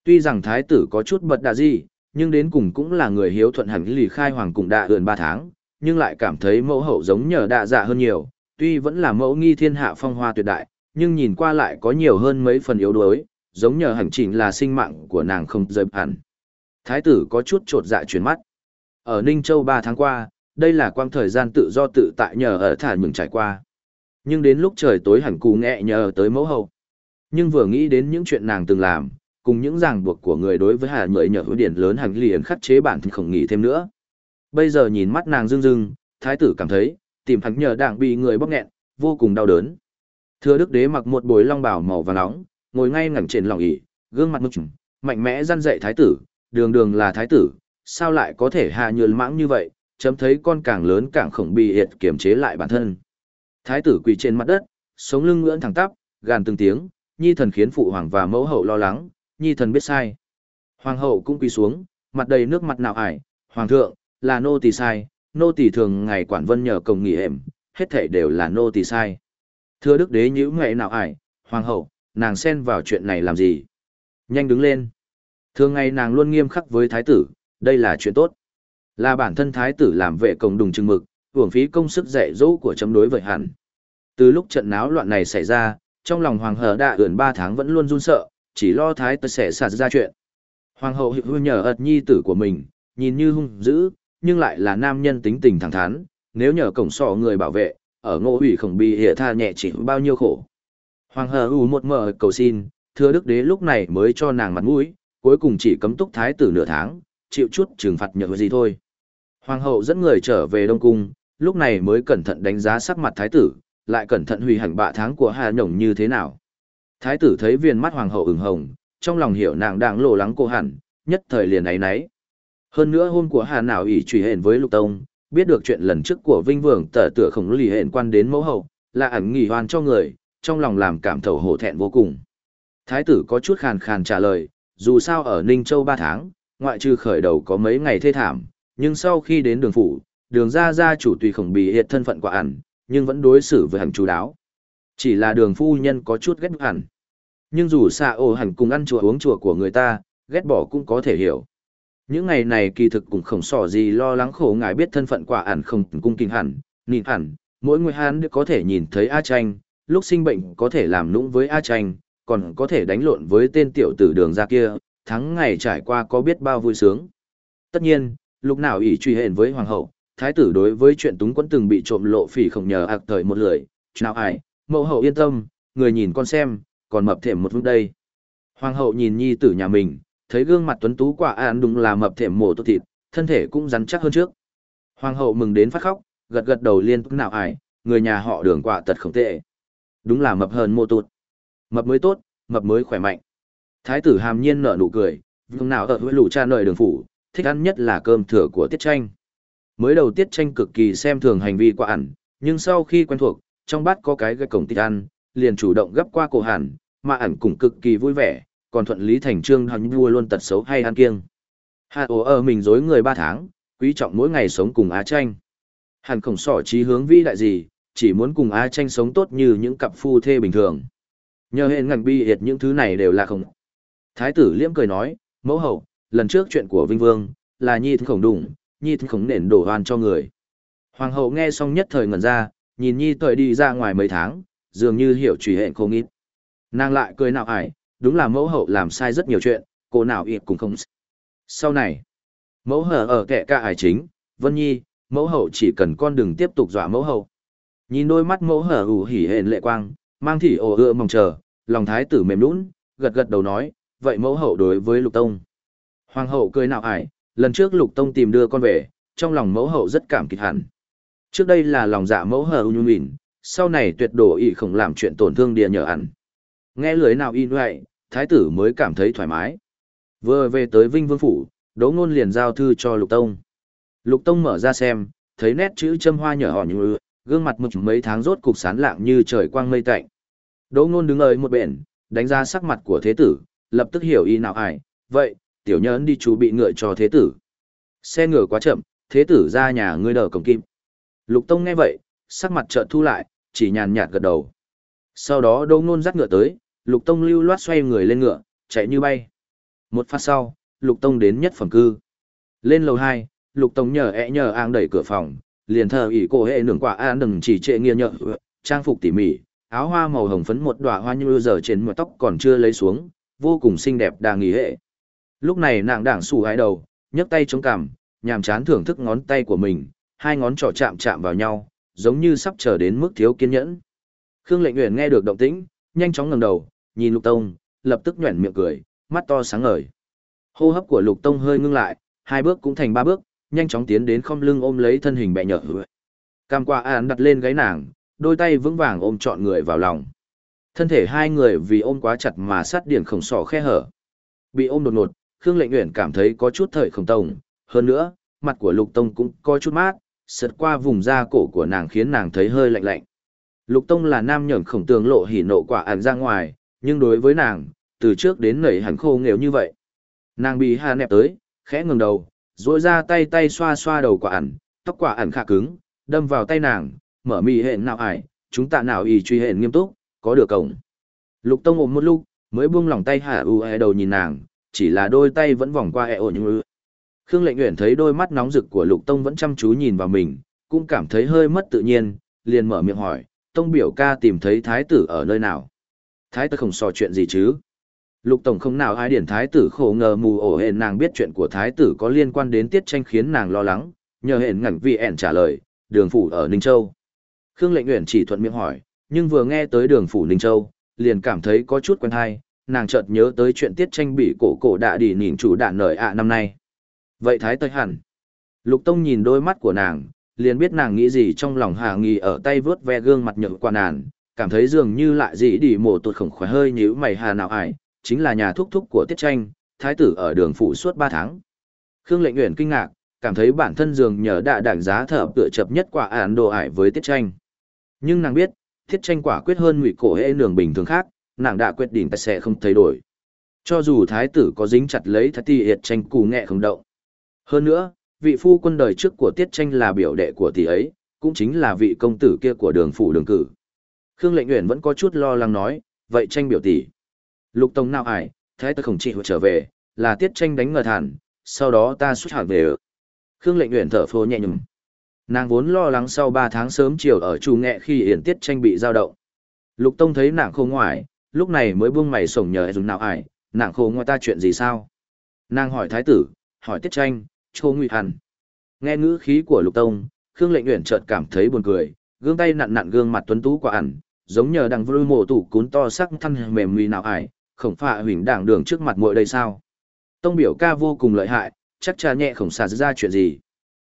Tuy rằng thái tử có chút bật đạ gì, nhưng đến cùng cũng là người hiếu thuận hẳn lì khai hoàng cùng đạ ườn ba tháng, nhưng lại cảm thấy mẫu hậu giống nhờ đạ dạ hơn nhiều, tuy vẫn là mẫu nghi thiên hạ phong hoa tuyệt đại, nhưng nhìn qua lại có nhiều hơn mấy phần yếu đuối, giống nhờ hành trình là sinh mạng của nàng không rơi hẳn. Thái tử có chút trột dạ chuyển mắt. Ở Ninh Châu ba tháng qua, đây là quang thời gian tự do tự tại nhờ ở thả mừng trải qua. Nhưng đến lúc trời tối hẳn cù nghẹ nhờ tới mẫu hậu. Nhưng vừa nghĩ đến những chuyện nàng từng làm, cùng những ràng buộc của người đối với hà người nhờ hữu điển lớn hành liền khắc chế bản thân không nghĩ thêm nữa. Bây giờ nhìn mắt nàng rưng rưng, thái tử cảm thấy, tìm hắn nhờ đảng bị người bóc nghẹn, vô cùng đau đớn. Thưa đức đế mặc một bồi long bào màu vàng nóng, ngồi ngay ngẳng trên lòng ỉ, gương mặt mực trùng, mạnh mẽ răn dạy thái tử, đường đường là thái tử, sao lại có thể hạ nhường mãng như vậy, chấm thấy con càng lớn càng khổng bị hiệt kiềm chế lại bản thân. Thái tử quỳ trên mặt đất, sống lưng ngưỡng thẳng tắp, gàn từng tiếng, nhi thần khiến phụ hoàng và mẫu hậu lo lắng, nhi thần biết sai. Hoàng hậu cũng quỳ xuống, mặt đầy nước mặt nào ải, hoàng thượng, là nô tỳ sai, nô tỳ thường ngày quản vân nhờ công nghỉ hẻm, hết thảy đều là nô tỳ sai. Thưa đức đế nhữ nghệ nào ải, hoàng hậu, nàng xen vào chuyện này làm gì? Nhanh đứng lên. Thường ngày nàng luôn nghiêm khắc với thái tử, đây là chuyện tốt. Là bản thân thái tử làm vệ công đùng chừng mực, hưởng phí công sức dạy dỗ của chấm đối với hẳn. Từ lúc trận náo loạn này xảy ra, trong lòng hoàng hờ đã ưỡn ba tháng vẫn luôn run sợ, chỉ lo thái tử sẽ xảy ra chuyện. Hoàng hậu hữu nhờ ật nhi tử của mình, nhìn như hung dữ, nhưng lại là nam nhân tính tình thẳng thắn, nếu nhờ cổng sọ người bảo vệ, ở ngô ủy khổng bị hệ tha nhẹ chỉ bao nhiêu khổ. Hoàng hờ u một mở cầu xin, thưa đức đế lúc này mới cho nàng mặt mũi, cuối cùng chỉ cấm túc thái tử nửa tháng, chịu chút trừng phạt nhờ gì thôi. Hoàng hậu dẫn người trở về Đông Cung, lúc này mới cẩn thận đánh giá sắc mặt thái tử, lại cẩn thận hủy hành bạ tháng của Hà Nhổng như thế nào. Thái tử thấy viên mắt hoàng hậu ửng hồng, trong lòng hiểu nàng đang lộ lắng cô hẳn, nhất thời liền ấy nấy. Hơn nữa hôm của Hà nào ỷ truy hển với Lục Tông, biết được chuyện lần trước của Vinh Vương tở tựa khổng lì hển quan đến mẫu hậu, là ẩn nghỉ hoan cho người, trong lòng làm cảm thầu hổ thẹn vô cùng. Thái tử có chút khàn khàn trả lời, dù sao ở Ninh Châu 3 tháng, ngoại trừ khởi đầu có mấy ngày thê thảm, nhưng sau khi đến đường phủ, đường ra gia chủ tùy khổng bị hiện thân phận quả ẩn, nhưng vẫn đối xử với hẳn chú đáo. Chỉ là đường phu nhân có chút ghét hẳn. Nhưng dù xa ồ hẳn cùng ăn chùa uống chùa của người ta, ghét bỏ cũng có thể hiểu. Những ngày này kỳ thực cũng không sỏ gì lo lắng khổ ngài biết thân phận quả ản không cung kinh hẳn, nịn hẳn, mỗi người hán đều có thể nhìn thấy A Tranh, lúc sinh bệnh có thể làm nũng với A Tranh, còn có thể đánh lộn với tên tiểu tử đường ra kia, Tháng ngày trải qua có biết bao vui sướng. Tất nhiên, lúc nào ỷ truy hẹn với hoàng hậu, thái tử đối với chuyện túng quẫn từng bị trộm lộ phỉ không nhờ ạc thời một lời, nào ai, mẫu hậu yên tâm, người nhìn con xem, còn mập thềm một phút đây. Hoàng hậu nhìn nhi tử nhà mình, thấy gương mặt tuấn tú quả an đúng là mập thềm mổ tốt thịt, thân thể cũng rắn chắc hơn trước. Hoàng hậu mừng đến phát khóc, gật gật đầu liên tục nào ải, người nhà họ đường quả tật không tệ. Đúng là mập hơn mô tụt. Mập mới tốt, mập mới khỏe mạnh. Thái tử hàm nhiên nở nụ cười, vương nào ở huế lũ cha nợi đường phủ, thích ăn nhất là cơm thừa của tiết tranh. Mới đầu tiết tranh cực kỳ xem thường hành vi quả ẩn, nhưng sau khi quen thuộc, trong bát có cái gây cổng tích ăn, liền chủ động gấp qua cổ hẳn, mà ẩn cũng cực kỳ vui vẻ, còn thuận lý thành trương hắn vua luôn tật xấu hay ăn kiêng. Hạ ổ ở mình dối người ba tháng, quý trọng mỗi ngày sống cùng Á Tranh. Hàn khổng sỏ trí hướng vĩ đại gì, chỉ muốn cùng Á Tranh sống tốt như những cặp phu thê bình thường. Nhờ hên ngành bi hiệt những thứ này đều là không. Thái tử liễm cười nói, mẫu hậu, lần trước chuyện của Vinh Vương, là nhi thân khổng đủng, nhi thân khổng nền đổ hoàn cho người. Hoàng hậu nghe xong nhất thời ngẩn ra, nhìn nhi thời đi ra ngoài mấy tháng, dường như hiểu trùy hẹn không ít. Nàng lại cười nào ải, đúng là mẫu hậu làm sai rất nhiều chuyện, cô nào ít cũng không. Sau này, mẫu hở ở kẻ ca ải chính, Vân Nhi, mẫu hậu chỉ cần con đừng tiếp tục dọa mẫu hậu. Nhìn đôi mắt mẫu hở ủ hỉ hển lệ quang, mang thị ồ ưa mong chờ, lòng thái tử mềm nũng, gật gật đầu nói, vậy mẫu hậu đối với lục tông. Hoàng hậu cười nào ải, lần trước lục tông tìm đưa con về, trong lòng mẫu hậu rất cảm kích hẳn. Trước đây là lòng dạ mẫu hờ nhu mịn, sau này tuyệt đổ ý không làm chuyện tổn thương địa nhờ ẩn. Nghe lưới nào in vậy, thái tử mới cảm thấy thoải mái. Vừa về tới Vinh Vương Phủ, đỗ ngôn liền giao thư cho Lục Tông. Lục Tông mở ra xem, thấy nét chữ châm hoa nhỏ họ như gương mặt mực mấy tháng rốt cục sán lạng như trời quang mây tạnh. Đỗ ngôn đứng ở một bên, đánh ra sắc mặt của thế tử, lập tức hiểu ý nào ải, vậy, tiểu nhân đi chú bị ngựa cho thế tử. Xe ngựa quá chậm, thế tử ra nhà ngươi đỡ cổng kim. Lục Tông nghe vậy, sắc mặt chợt thu lại, chỉ nhàn nhạt gật đầu. Sau đó Đỗ Nôn dắt ngựa tới, Lục Tông lưu loát xoay người lên ngựa, chạy như bay. Một phát sau, Lục Tông đến nhất phẩm cư. Lên lầu 2, Lục Tông nhờ ẹ nhờ áng đẩy cửa phòng, liền thờ ỷ cổ hệ nưởng quả an đừng chỉ trệ nghiêng nhợ, trang phục tỉ mỉ, áo hoa màu hồng phấn một đóa hoa như giờ trên mặt tóc còn chưa lấy xuống, vô cùng xinh đẹp đang nghỉ hệ. Lúc này nàng đảng sủ hái đầu, nhấc tay chống cằm, nhàm chán thưởng thức ngón tay của mình, hai ngón trỏ chạm chạm vào nhau, giống như sắp chờ đến mức thiếu kiên nhẫn. Khương Lệnh Uyển nghe được động tĩnh, nhanh chóng ngẩng đầu, nhìn Lục Tông, lập tức nhuyễn miệng cười, mắt to sáng ngời. Hô hấp của Lục Tông hơi ngưng lại, hai bước cũng thành ba bước, nhanh chóng tiến đến không lưng ôm lấy thân hình bẹ nhở. Cam qua án đặt lên gáy nàng, đôi tay vững vàng ôm trọn người vào lòng. Thân thể hai người vì ôm quá chặt mà sát điển khổng sỏ khe hở. Bị ôm đột ngột, Khương Lệnh Uyển cảm thấy có chút thời không tông, hơn nữa, mặt của Lục Tông cũng có chút mát, sượt qua vùng da cổ của nàng khiến nàng thấy hơi lạnh lạnh. Lục Tông là nam nhởn khổng tường lộ hỉ nộ quả ẩn ra ngoài, nhưng đối với nàng, từ trước đến nảy hẳn khô nghèo như vậy. Nàng bị hà nẹp tới, khẽ ngừng đầu, rỗi ra tay tay xoa xoa đầu quả ẩn, tóc quả ẩn khả cứng, đâm vào tay nàng, mở mì hẹn nào ải, chúng ta nào ý truy hẹn nghiêm túc, có được cổng. Lục Tông ôm một lúc, mới buông lòng tay hạ u e đầu nhìn nàng, chỉ là đôi tay vẫn vòng qua e ổ như Khương Lệnh Uyển thấy đôi mắt nóng rực của Lục Tông vẫn chăm chú nhìn vào mình, cũng cảm thấy hơi mất tự nhiên, liền mở miệng hỏi, Tông biểu ca tìm thấy thái tử ở nơi nào? Thái tử không so chuyện gì chứ? Lục Tổng không nào ai điển thái tử khổ ngờ mù ổ hển nàng biết chuyện của thái tử có liên quan đến tiết tranh khiến nàng lo lắng, nhờ hển ngẩn vì ẻn trả lời, đường phủ ở Ninh Châu. Khương lệnh nguyện chỉ thuận miệng hỏi, nhưng vừa nghe tới đường phủ Ninh Châu, liền cảm thấy có chút quen hay, nàng chợt nhớ tới chuyện tiết tranh bị cổ cổ đạ đi nhìn chủ đạn nởi ạ năm nay. Vậy thái tới hẳn. Lục Tông nhìn đôi mắt của nàng, liền biết nàng nghĩ gì trong lòng hà nghi ở tay vớt ve gương mặt nhợt qua nàng, cảm thấy dường như lại gì đi mổ tuột khổng khỏe hơi nhíu mày hà nào ải, chính là nhà thúc thúc của tiết tranh, thái tử ở đường phủ suốt 3 tháng. Khương lệnh nguyện kinh ngạc, cảm thấy bản thân dường nhờ đã đảng giá thở tựa chập nhất quả án đồ ải với tiết tranh. Nhưng nàng biết, tiết tranh quả quyết hơn ngụy cổ hệ nường bình thường khác, nàng đã quyết định sẽ không thay đổi. Cho dù thái tử có dính chặt lấy thái tỷ hiệt tranh cù nghệ không động. Hơn nữa, vị phu quân đời trước của tiết tranh là biểu đệ của tỷ ấy, cũng chính là vị công tử kia của đường phủ đường cử. Khương lệnh Uyển vẫn có chút lo lắng nói, vậy tranh biểu tỷ. Lục Tông nào ải, thái tử khổng trị trở về, là tiết tranh đánh ngờ thản, sau đó ta xuất hạt về ở. Khương lệnh Uyển thở phô nhẹ nhầm. Nàng vốn lo lắng sau 3 tháng sớm chiều ở chủ nghệ khi hiển tiết tranh bị giao động. Lục Tông thấy nàng khô ngoài, lúc này mới buông mày sổng nhờ dùng nào ải, nàng khô ngoài ta chuyện gì sao? Nàng hỏi thái tử, hỏi tiết tranh, chô nguy hẳn. Nghe ngữ khí của Lục Tông, Khương lệnh Uyển chợt cảm thấy buồn cười, gương tay nặn nặn gương mặt tuấn tú quả ẩn, giống nhờ đằng vui mộ tủ cún to sắc thân mềm mì nào ải, khổng phạ huỳnh đảng đường trước mặt muội đây sao. Tông biểu ca vô cùng lợi hại, chắc chắn nhẹ khổng xả ra chuyện gì.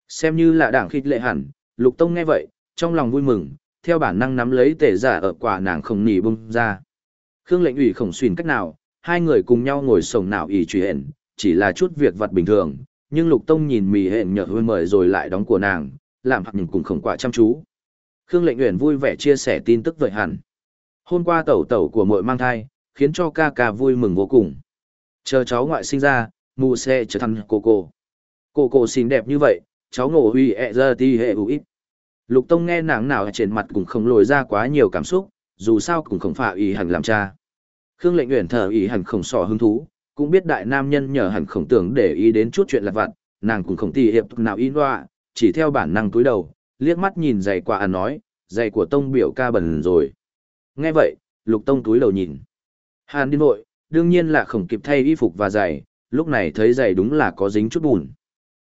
Xem như là đảng khích lệ hẳn, lục tông nghe vậy, trong lòng vui mừng, theo bản năng nắm lấy tể giả ở quả nàng không nỉ bung ra. Khương lệnh ủy khổng xuyên cách nào, hai người cùng nhau ngồi sồng nào ý chuyện, chỉ là chút việc vật bình thường, nhưng lục tông nhìn mì hẹn nhở hơi mời rồi lại đóng của nàng, làm hạt nhìn cùng khổng quả chăm chú. Khương lệnh uyển vui vẻ chia sẻ tin tức vậy hẳn. Hôm qua tẩu tẩu của muội mang thai, khiến cho ca ca vui mừng vô cùng. Chờ cháu ngoại sinh ra, mù sẽ trở thành cô cô. Cô cô xinh đẹp như vậy, cháu ngộ huy ẹ giờ ti hệ ủ ít. Lục Tông nghe nàng nào trên mặt cũng không lồi ra quá nhiều cảm xúc, dù sao cũng không phải ý hẳn làm cha. Khương lệnh uyển thở ý hẳn không sỏ hứng thú, cũng biết đại nam nhân nhờ hẳn không tưởng để ý đến chút chuyện lặt vặt, nàng cũng không tì hiệp nào ý hoa, chỉ theo bản năng túi đầu, liếc mắt nhìn giày quả ăn nói, giày của tông biểu ca bẩn rồi. Nghe vậy, lục tông túi đầu nhìn. Hàn điên vội, đương nhiên là không kịp thay y phục và giày, lúc này thấy giày đúng là có dính chút bùn.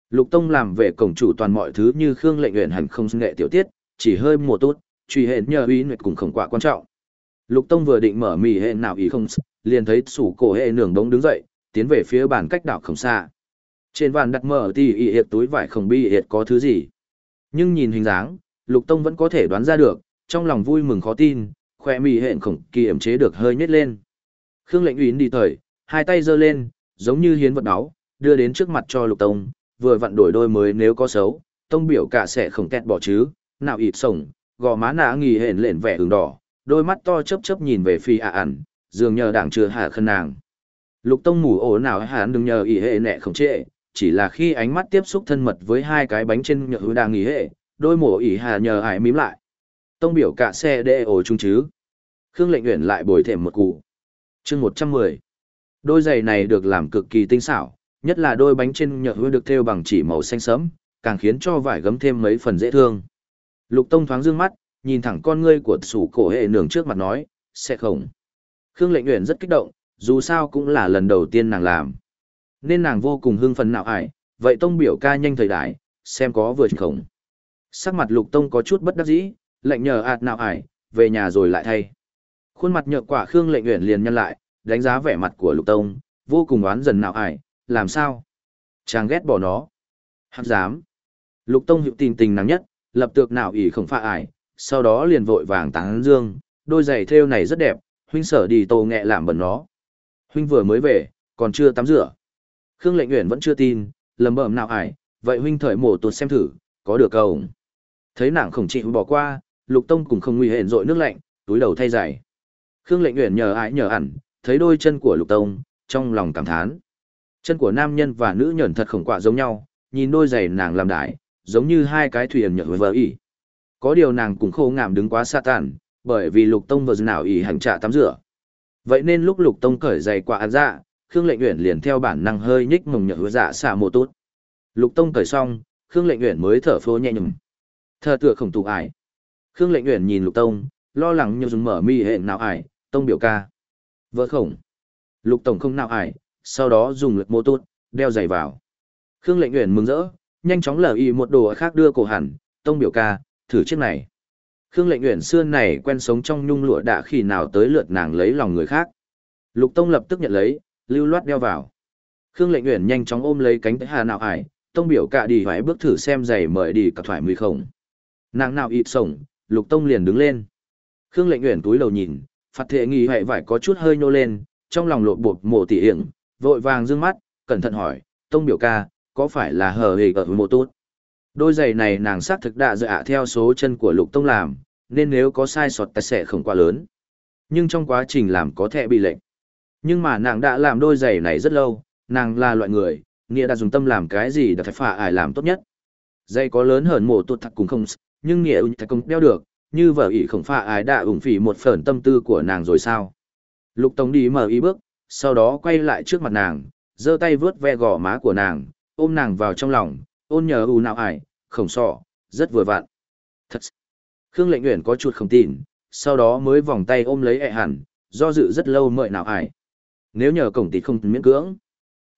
Lục tông làm về cổng chủ toàn mọi thứ như khương lệnh nguyện hẳn không nghệ tiểu tiết, chỉ hơi mùa tốt, truy hẹn nhờ uy nguyệt cùng khổng quả quan trọng. Lục tông vừa định mở mì hệ nào ý không, liền thấy sủ cổ hệ nường đống đứng dậy, tiến về phía bàn cách đảo không xa. Trên bàn đặt mở thì y hiệt túi vải không bi hiệt có thứ gì. Nhưng nhìn hình dáng, Lục Tông vẫn có thể đoán ra được, trong lòng vui mừng khó tin, khoe mì hẹn khổng kỳ ẩm chế được hơi nhét lên. Khương lệnh uyển đi thời, hai tay giơ lên, giống như hiến vật áo, đưa đến trước mặt cho Lục Tông, vừa vặn đổi đôi mới nếu có xấu, Tông biểu cả sẽ không kẹt bỏ chứ, nào ịt sổng, gò má nã nghỉ hẹn lện vẻ ửng đỏ, đôi mắt to chớp chớp nhìn về phi ạ ẩn, dường nhờ đảng chưa hạ khân nàng. Lục Tông mù ổ nào hắn đừng nhờ ý hệ nẹ không trệ, chỉ là khi ánh mắt tiếp xúc thân mật với hai cái bánh trên nhựa hứa đang nghỉ hệ, đôi mổ ỉ hà nhờ ải mím lại. Tông biểu cả xe đê ổ chung chứ. Khương lệnh nguyện lại bồi thêm một cụ. chương một trăm mười Đôi giày này được làm cực kỳ tinh xảo, nhất là đôi bánh trên nhựa hứa được thêu bằng chỉ màu xanh sẫm, càng khiến cho vải gấm thêm mấy phần dễ thương. Lục Tông thoáng dương mắt, nhìn thẳng con ngươi của sủ cổ hệ nường trước mặt nói, sẽ không. Khương lệnh nguyện rất kích động, dù sao cũng là lần đầu tiên nàng làm. Nên nàng vô cùng hưng phấn nào ải, vậy tông biểu ca nhanh thời đại, xem có vừa khổng. Sắc mặt lục tông có chút bất đắc dĩ, lệnh nhờ ạt nào ải, về nhà rồi lại thay. Khuôn mặt nhợt quả Khương lệnh nguyện liền nhân lại, đánh giá vẻ mặt của lục tông, vô cùng oán dần nào ải, làm sao? Chàng ghét bỏ nó. Hắc dám. Lục tông hiệu tình tình nắng nhất, lập tược nào ỉ khổng pha ải, sau đó liền vội vàng tán dương, đôi giày thêu này rất đẹp, huynh sở đi tô nghệ làm bẩn nó. Huynh vừa mới về, còn chưa tắm rửa. Khương lệnh Uyển vẫn chưa tin, lầm bẩm nào ải, vậy huynh thời mổ tuột xem thử, có được không? Thấy nàng khổng chịu bỏ qua, lục tông cũng không nguy hẹn dội nước lạnh, túi đầu thay giày. Khương lệnh Uyển nhờ ải nhờ ẩn, thấy đôi chân của lục tông, trong lòng cảm thán. Chân của nam nhân và nữ nhẫn thật khổng quạ giống nhau, nhìn đôi giày nàng làm đại, giống như hai cái thuyền nhở vỡ ỉ. Có điều nàng cũng khô ngảm đứng quá xa tàn, bởi vì lục tông vừa nào ỉ hành trả tắm rửa. Vậy nên lúc lục tông cởi giày qua ăn ra. Khương Lệnh Uyển liền theo bản năng hơi nhích mồng nhở hứa dạ xả mộ tốt. Lục Tông cởi xong, Khương Lệnh Uyển mới thở phô nhẹ nhõm. thờ tựa khổng tụ ải. Khương Lệnh Uyển nhìn Lục Tông, lo lắng như dùng mở mi hệ nào ải, Tông biểu ca. Vỡ khổng. Lục Tổng không nào ải, sau đó dùng lực mô tốt, đeo giày vào. Khương Lệnh Uyển mừng rỡ, nhanh chóng lờ y một đồ khác đưa cổ hẳn, tông biểu ca, thử chiếc này. Khương Lệnh Uyển xưa này quen sống trong nhung lụa đã khi nào tới lượt nàng lấy lòng người khác. Lục Tông lập tức nhận lấy, lưu loát đeo vào. Khương Lệnh Uyển nhanh chóng ôm lấy cánh tay Hà Nạo ải, tông biểu ca đi vài bước thử xem giày mời đi cả thoải mười không. Nàng nào ịt sổng, Lục Tông liền đứng lên. Khương Lệnh Uyển túi lầu nhìn, phạt thệ nghi hệ vải có chút hơi nhô lên, trong lòng lột bột mộ tỉ hiển, vội vàng dương mắt, cẩn thận hỏi, tông biểu ca, có phải là hờ hề ở mộ tốt? Đôi giày này nàng xác thực đã dạ theo số chân của lục tông làm, nên nếu có sai sọt tài sẽ không quá lớn. Nhưng trong quá trình làm có thể bị lệnh. Nhưng mà nàng đã làm đôi giày này rất lâu, nàng là loại người, nghĩa đã dùng tâm làm cái gì đã phải phả ải làm tốt nhất. Giày có lớn hơn mổ tụt thật cũng không, nhưng nghĩa ưng cũng đeo được, như vợ ỷ không phả ải đã ủng phỉ một phần tâm tư của nàng rồi sao. Lục Tống đi mở ý bước, sau đó quay lại trước mặt nàng, giơ tay vướt ve gò má của nàng, ôm nàng vào trong lòng, ôn nhờ u nào ải, khổng sọ, rất vừa vặn. Thật! Khương lệnh nguyện có chút không tin, sau đó mới vòng tay ôm lấy ẹ hẳn, do dự rất lâu mợi nào ải. Nếu nhờ cổng tịt không miễn cưỡng.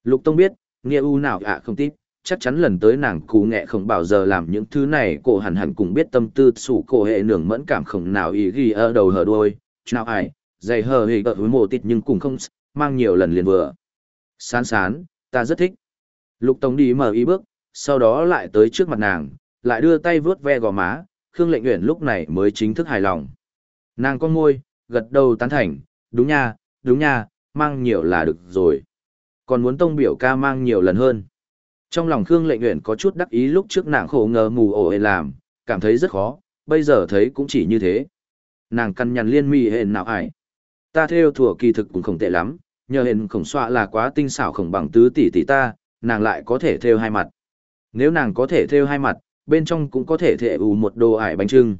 Lục Tông biết, nghĩa u nào ạ không tít, chắc chắn lần tới nàng cú nghệ không bao giờ làm những thứ này cổ hẳn hẳn cùng biết tâm tư sủ cổ hệ nưởng mẫn cảm không nào ý ghi ở đầu hở đuôi, nào ai dày hờ hì ở với mồ tịt nhưng cũng không mang nhiều lần liền vừa. Sán sán, ta rất thích. Lục tông đi mở ý bước, sau đó lại tới trước mặt nàng, lại đưa tay vướt ve gò má, Khương Lệnh Uyển lúc này mới chính thức hài lòng. Nàng con môi, gật đầu tán thành, đúng nha, đúng nha, mang nhiều là được rồi. Còn muốn tông biểu ca mang nhiều lần hơn. Trong lòng Khương Lệnh Uyển có chút đắc ý lúc trước nàng khổ ngờ mù ổ làm, cảm thấy rất khó, bây giờ thấy cũng chỉ như thế. Nàng căn nhằn liên mi hên nào ải. Ta theo thủa kỳ thực cũng không tệ lắm, nhờ hên khổng xoa là quá tinh xảo khổng bằng tứ tỷ tỷ ta, nàng lại có thể theo hai mặt. Nếu nàng có thể theo hai mặt, bên trong cũng có thể thệ ủ một đồ ải bánh trưng.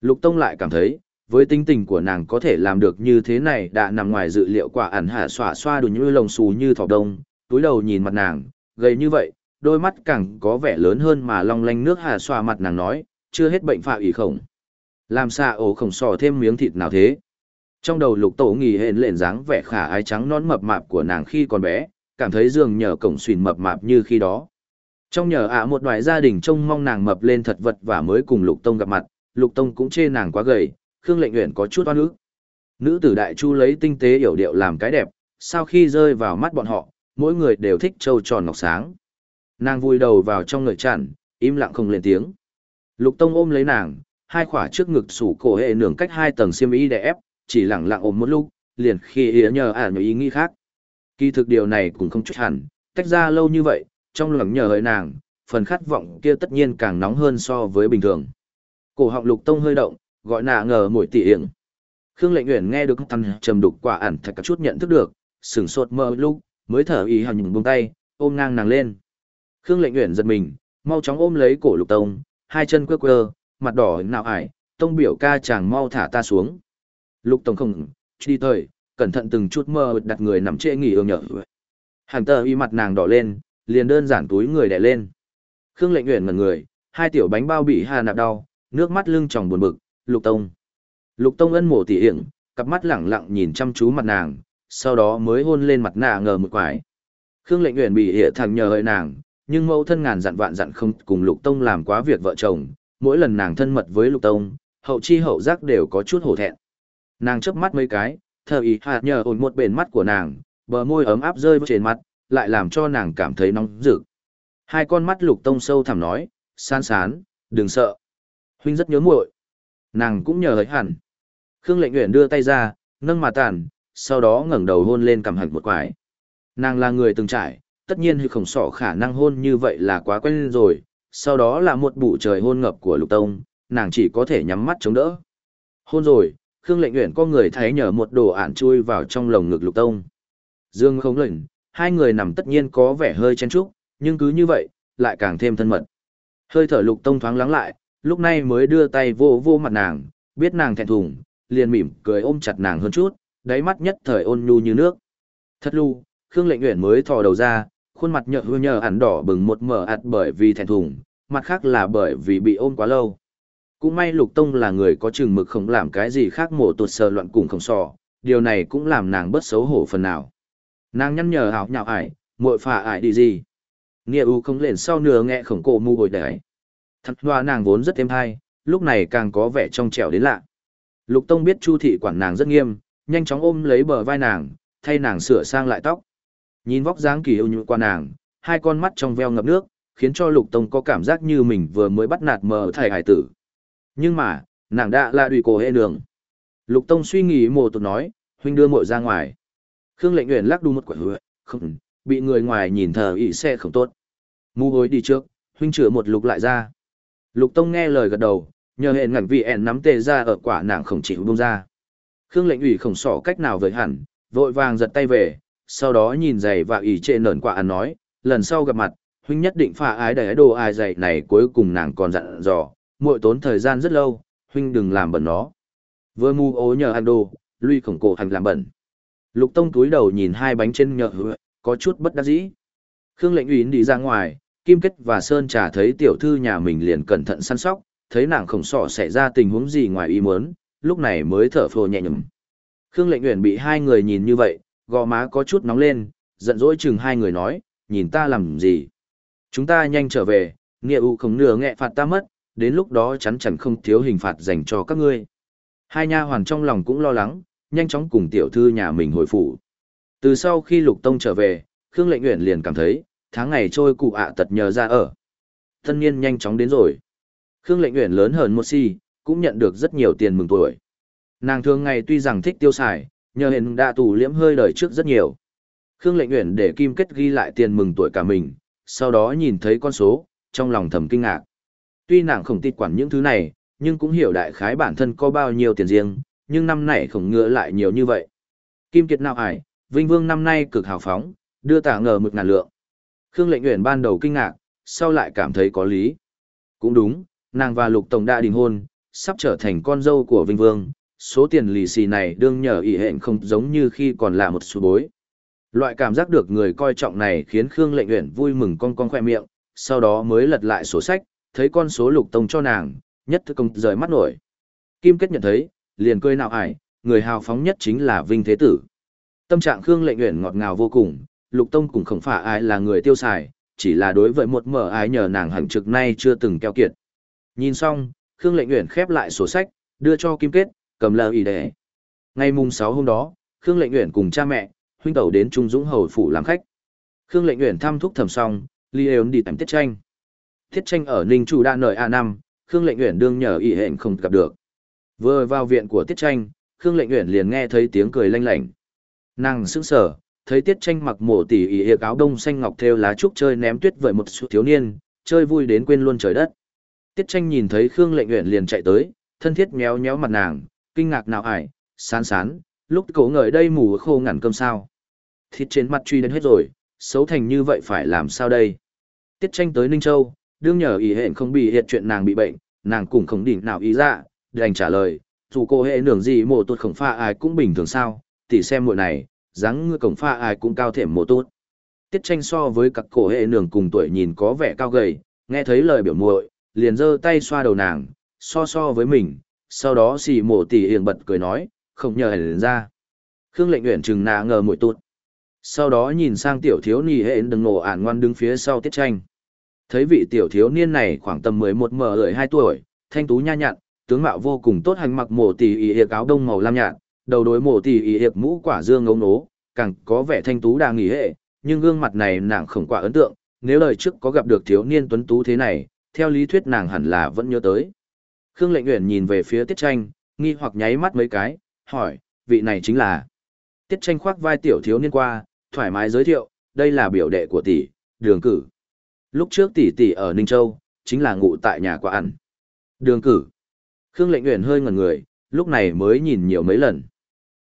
Lục Tông lại cảm thấy, với tính tình của nàng có thể làm được như thế này đã nằm ngoài dự liệu quả ẩn hạ xòa xoa đủ như lồng xù như thỏ đông, túi đầu nhìn mặt nàng, gầy như vậy, đôi mắt càng có vẻ lớn hơn mà long lanh nước hạ xoa mặt nàng nói, chưa hết bệnh phạ ủy khổng. Làm xạ ổ khổng sò thêm miếng thịt nào thế? Trong đầu lục tổ nghỉ hên lện dáng vẻ khả ái trắng non mập mạp của nàng khi còn bé, cảm thấy dường nhờ cổng xuyên mập mạp như khi đó. Trong nhờ ạ một đoài gia đình trông mong nàng mập lên thật vật và mới cùng Lục Tông gặp mặt, Lục Tông cũng chê nàng quá gầy, Khương Lệnh Uyển có chút oan ức. Nữ tử đại chu lấy tinh tế hiểu điệu làm cái đẹp, sau khi rơi vào mắt bọn họ, mỗi người đều thích trâu tròn ngọc sáng. Nàng vui đầu vào trong người chặn, im lặng không lên tiếng. Lục Tông ôm lấy nàng, hai khỏa trước ngực sủ cổ hệ nường cách hai tầng xiêm y để ép, chỉ lặng lặng ôm một lúc, liền khi ý nhờ ả à nhờ ý nghĩ khác. Kỳ thực điều này cũng không chút hẳn, tách ra lâu như vậy, trong lòng nhờ hơi nàng, phần khát vọng kia tất nhiên càng nóng hơn so với bình thường. Cổ họng lục tông hơi động, gọi nạ ngờ mũi tỉ yểng. Khương lệnh nguyện nghe được tăng trầm đục quả ẩn thật chút nhận thức được, sửng sốt mơ lúc, mới thở ý hào những buông tay, ôm ngang nàng lên. Khương lệnh nguyện giật mình, mau chóng ôm lấy cổ lục tông, hai chân quơ quơ, mặt đỏ nào ải, tông biểu ca chàng mau thả ta xuống. Lục tông không, đi thời, cẩn thận từng chút mơ đặt người nằm trễ nghỉ ương nhở. Hàng tờ y mặt nàng đỏ lên, liền đơn giản túi người đè lên. Khương lệnh nguyện ngẩn người, hai tiểu bánh bao bị hà nạp đau, nước mắt lưng tròng buồn bực, lục tông. Lục tông ân mộ tỉ hiển, cặp mắt lẳng lặng nhìn chăm chú mặt nàng, sau đó mới hôn lên mặt nạ ngờ một quải. Khương lệnh nguyện bị hệ thằng nhờ hợi nàng, nhưng mẫu thân ngàn dặn vạn dặn không cùng lục tông làm quá việc vợ chồng, mỗi lần nàng thân mật với lục tông, hậu chi hậu giác đều có chút hổ thẹn. Nàng chớp mắt mấy cái, thờ ý hạt nhờ ổn một bền mắt của nàng, bờ môi ấm áp rơi trên mặt, lại làm cho nàng cảm thấy nóng rực. Hai con mắt lục tông sâu thẳm nói, san sán, đừng sợ. Huynh rất nhớ muội. Nàng cũng nhờ hỡi hẳn. Khương lệnh nguyện đưa tay ra, nâng mà tàn, sau đó ngẩng đầu hôn lên cầm hạch một quải. Nàng là người từng trải, tất nhiên hư khổng sỏ khả năng hôn như vậy là quá quen rồi, sau đó là một bụ trời hôn ngập của lục tông, nàng chỉ có thể nhắm mắt chống đỡ. Hôn rồi, Khương lệnh nguyện có người thấy nhờ một đồ ản chui vào trong lồng ngực lục tông. Dương không lệnh, hai người nằm tất nhiên có vẻ hơi chen chúc, nhưng cứ như vậy, lại càng thêm thân mật. Hơi thở lục tông thoáng lắng lại, lúc này mới đưa tay vô vô mặt nàng, biết nàng thẹn thùng, liền mỉm cười ôm chặt nàng hơn chút, đáy mắt nhất thời ôn nhu như nước. Thật lu, Khương lệnh nguyện mới thò đầu ra, khuôn mặt nhợt nhơ nhờ ẩn đỏ bừng một mở ạt bởi vì thẹn thùng, mặt khác là bởi vì bị ôm quá lâu. Cũng may lục tông là người có chừng mực không làm cái gì khác mổ tuột sờ loạn cùng không sò, điều này cũng làm nàng bớt xấu hổ phần nào. Nàng nhăn nhở hảo nhạo ải, muội phà ải đi gì. Nghĩa u không lên sau nửa nghe khổng cổ mu hồi đấy. Thật hoa nàng vốn rất êm hay, lúc này càng có vẻ trong trẻo đến lạ. Lục Tông biết Chu thị quản nàng rất nghiêm, nhanh chóng ôm lấy bờ vai nàng, thay nàng sửa sang lại tóc. Nhìn vóc dáng kỳ yêu nhũ qua nàng, hai con mắt trong veo ngập nước, khiến cho Lục Tông có cảm giác như mình vừa mới bắt nạt mờ thầy hải tử. Nhưng mà, nàng đã là đùi cổ hệ đường. Lục Tông suy nghĩ một tụt nói, huynh đưa muội ra ngoài. Khương lệnh nguyện lắc đu một quả hứa, không, bị người ngoài nhìn thờ ỷ xe không tốt. Mu hối đi trước, huynh chữa một lục lại ra. Lục Tông nghe lời gật đầu, nhờ hẹn ngẩn vị ẻn nắm tê ra ở quả nàng khổng chịu bông ra. Khương lệnh ủy khổng sỏ cách nào với hẳn, vội vàng giật tay về, sau đó nhìn giày và ỉ trệ nởn quả ăn nói, lần sau gặp mặt, huynh nhất định pha ái đầy đồ ai giày này cuối cùng nàng còn dặn dò, muội tốn thời gian rất lâu, huynh đừng làm bẩn nó. Vừa mu ố nhờ ăn đồ, lui khổng cổ hành làm bẩn. Lục Tông túi đầu nhìn hai bánh trên nhợ hứa, có chút bất đắc dĩ. Khương lệnh ủy đi ra ngoài, Kim Kết và Sơn Trà thấy tiểu thư nhà mình liền cẩn thận săn sóc, thấy nàng khổng sọ xảy ra tình huống gì ngoài ý muốn, lúc này mới thở phồ nhẹ nhõm. Khương Lệnh Uyển bị hai người nhìn như vậy, gò má có chút nóng lên, giận dỗi chừng hai người nói, nhìn ta làm gì? Chúng ta nhanh trở về, nghĩa u không nửa nghẹ phạt ta mất, đến lúc đó chắn chắn không thiếu hình phạt dành cho các ngươi. Hai nha hoàn trong lòng cũng lo lắng, nhanh chóng cùng tiểu thư nhà mình hồi phủ. Từ sau khi Lục Tông trở về, Khương Lệnh Uyển liền cảm thấy, tháng ngày trôi cụ ạ tật nhờ ra ở. Tân niên nhanh chóng đến rồi. Khương Lệnh Uyển lớn hơn một si, cũng nhận được rất nhiều tiền mừng tuổi. Nàng thường ngày tuy rằng thích tiêu xài, nhờ hiện đã tù liễm hơi đời trước rất nhiều. Khương Lệnh Uyển để Kim Kết ghi lại tiền mừng tuổi cả mình, sau đó nhìn thấy con số, trong lòng thầm kinh ngạc. Tuy nàng không tin quản những thứ này, nhưng cũng hiểu đại khái bản thân có bao nhiêu tiền riêng, nhưng năm nay không ngựa lại nhiều như vậy. Kim Kiệt nào ải, Vinh Vương năm nay cực hào phóng, đưa tả ngờ mực ngàn lượng. Khương Lệnh Uyển ban đầu kinh ngạc, sau lại cảm thấy có lý. Cũng đúng, nàng và Lục Tổng đã đình hôn, sắp trở thành con dâu của Vinh Vương, số tiền lì xì này đương nhờ ý hẹn không giống như khi còn là một số bối. Loại cảm giác được người coi trọng này khiến Khương Lệnh Uyển vui mừng con con khoe miệng, sau đó mới lật lại sổ sách, thấy con số Lục Tông cho nàng, nhất thức công rời mắt nổi. Kim Kết nhận thấy, liền cười nào ải, người hào phóng nhất chính là Vinh Thế Tử. Tâm trạng Khương Lệnh Uyển ngọt ngào vô cùng, Lục Tông cũng không phải ai là người tiêu xài, chỉ là đối với một mở ái nhờ nàng hẳn trực nay chưa từng keo kiệt. Nhìn xong, Khương Lệnh Uyển khép lại sổ sách, đưa cho Kim Kết, cầm lờ ý để. Ngày mùng 6 hôm đó, Khương Lệnh Uyển cùng cha mẹ, huynh tẩu đến Trung Dũng Hầu phủ làm khách. Khương Lệnh Uyển thăm thúc thầm xong, Li ơn đi tắm tiết tranh. Tiết tranh ở Ninh Chủ đa nời A5, Khương Lệnh Uyển đương nhờ ý hẹn không gặp được. Vừa vào viện của tiết tranh, Khương Lệnh Uyển liền nghe thấy tiếng cười lanh lảnh. Nàng sững sờ, thấy tiết tranh mặc mổ tỉ ỉ hiệp áo đông xanh ngọc theo lá trúc chơi ném tuyết vợi một số thiếu niên, chơi vui đến quên luôn trời đất. Tiết tranh nhìn thấy Khương lệnh nguyện liền chạy tới, thân thiết méo méo mặt nàng, kinh ngạc nào ải, sán sán, lúc cổ ngợi đây mù khô ngẳn cơm sao. Thịt trên mặt truy đến hết rồi, xấu thành như vậy phải làm sao đây? Tiết tranh tới Ninh Châu, đương nhờ ý hẹn không bị hiện chuyện nàng bị bệnh, nàng cũng không đỉnh nào ý dạ đành trả lời, dù cô hệ nưởng gì mộ tuột khổng pha ai cũng bình thường sao, tỉ xem muội này, dáng ngư cổng pha ai cũng cao thềm mộ tốt. Tiết tranh so với các cổ hệ nường cùng tuổi nhìn có vẻ cao gầy, nghe thấy lời biểu muội, liền giơ tay xoa đầu nàng, so so với mình, sau đó xì mổ tỉ hiền bật cười nói, không nhờ hẳn ra. Khương lệnh nguyện chừng nà ngờ mũi tụt. Sau đó nhìn sang tiểu thiếu nì hệ đừng nổ ản ngoan đứng phía sau tiết tranh. Thấy vị tiểu thiếu niên này khoảng tầm 11 mờ lợi 2 tuổi, thanh tú nha nhặn, tướng mạo vô cùng tốt hành mặc mổ tỉ y hiệp áo đông màu lam nhạt, đầu đối mổ tỉ y hiệp mũ quả dương ngấu nố, càng có vẻ thanh tú đa nghỉ hệ, nhưng gương mặt này nàng không quả ấn tượng, nếu lời trước có gặp được thiếu niên tuấn tú thế này, theo lý thuyết nàng hẳn là vẫn nhớ tới. Khương Lệnh Uyển nhìn về phía Tiết Tranh, nghi hoặc nháy mắt mấy cái, hỏi, vị này chính là. Tiết Tranh khoác vai tiểu thiếu niên qua, thoải mái giới thiệu, đây là biểu đệ của tỷ, Đường Cử. Lúc trước tỷ tỷ ở Ninh Châu, chính là ngụ tại nhà quả ăn. Đường Cử. Khương Lệnh Uyển hơi ngẩn người, lúc này mới nhìn nhiều mấy lần.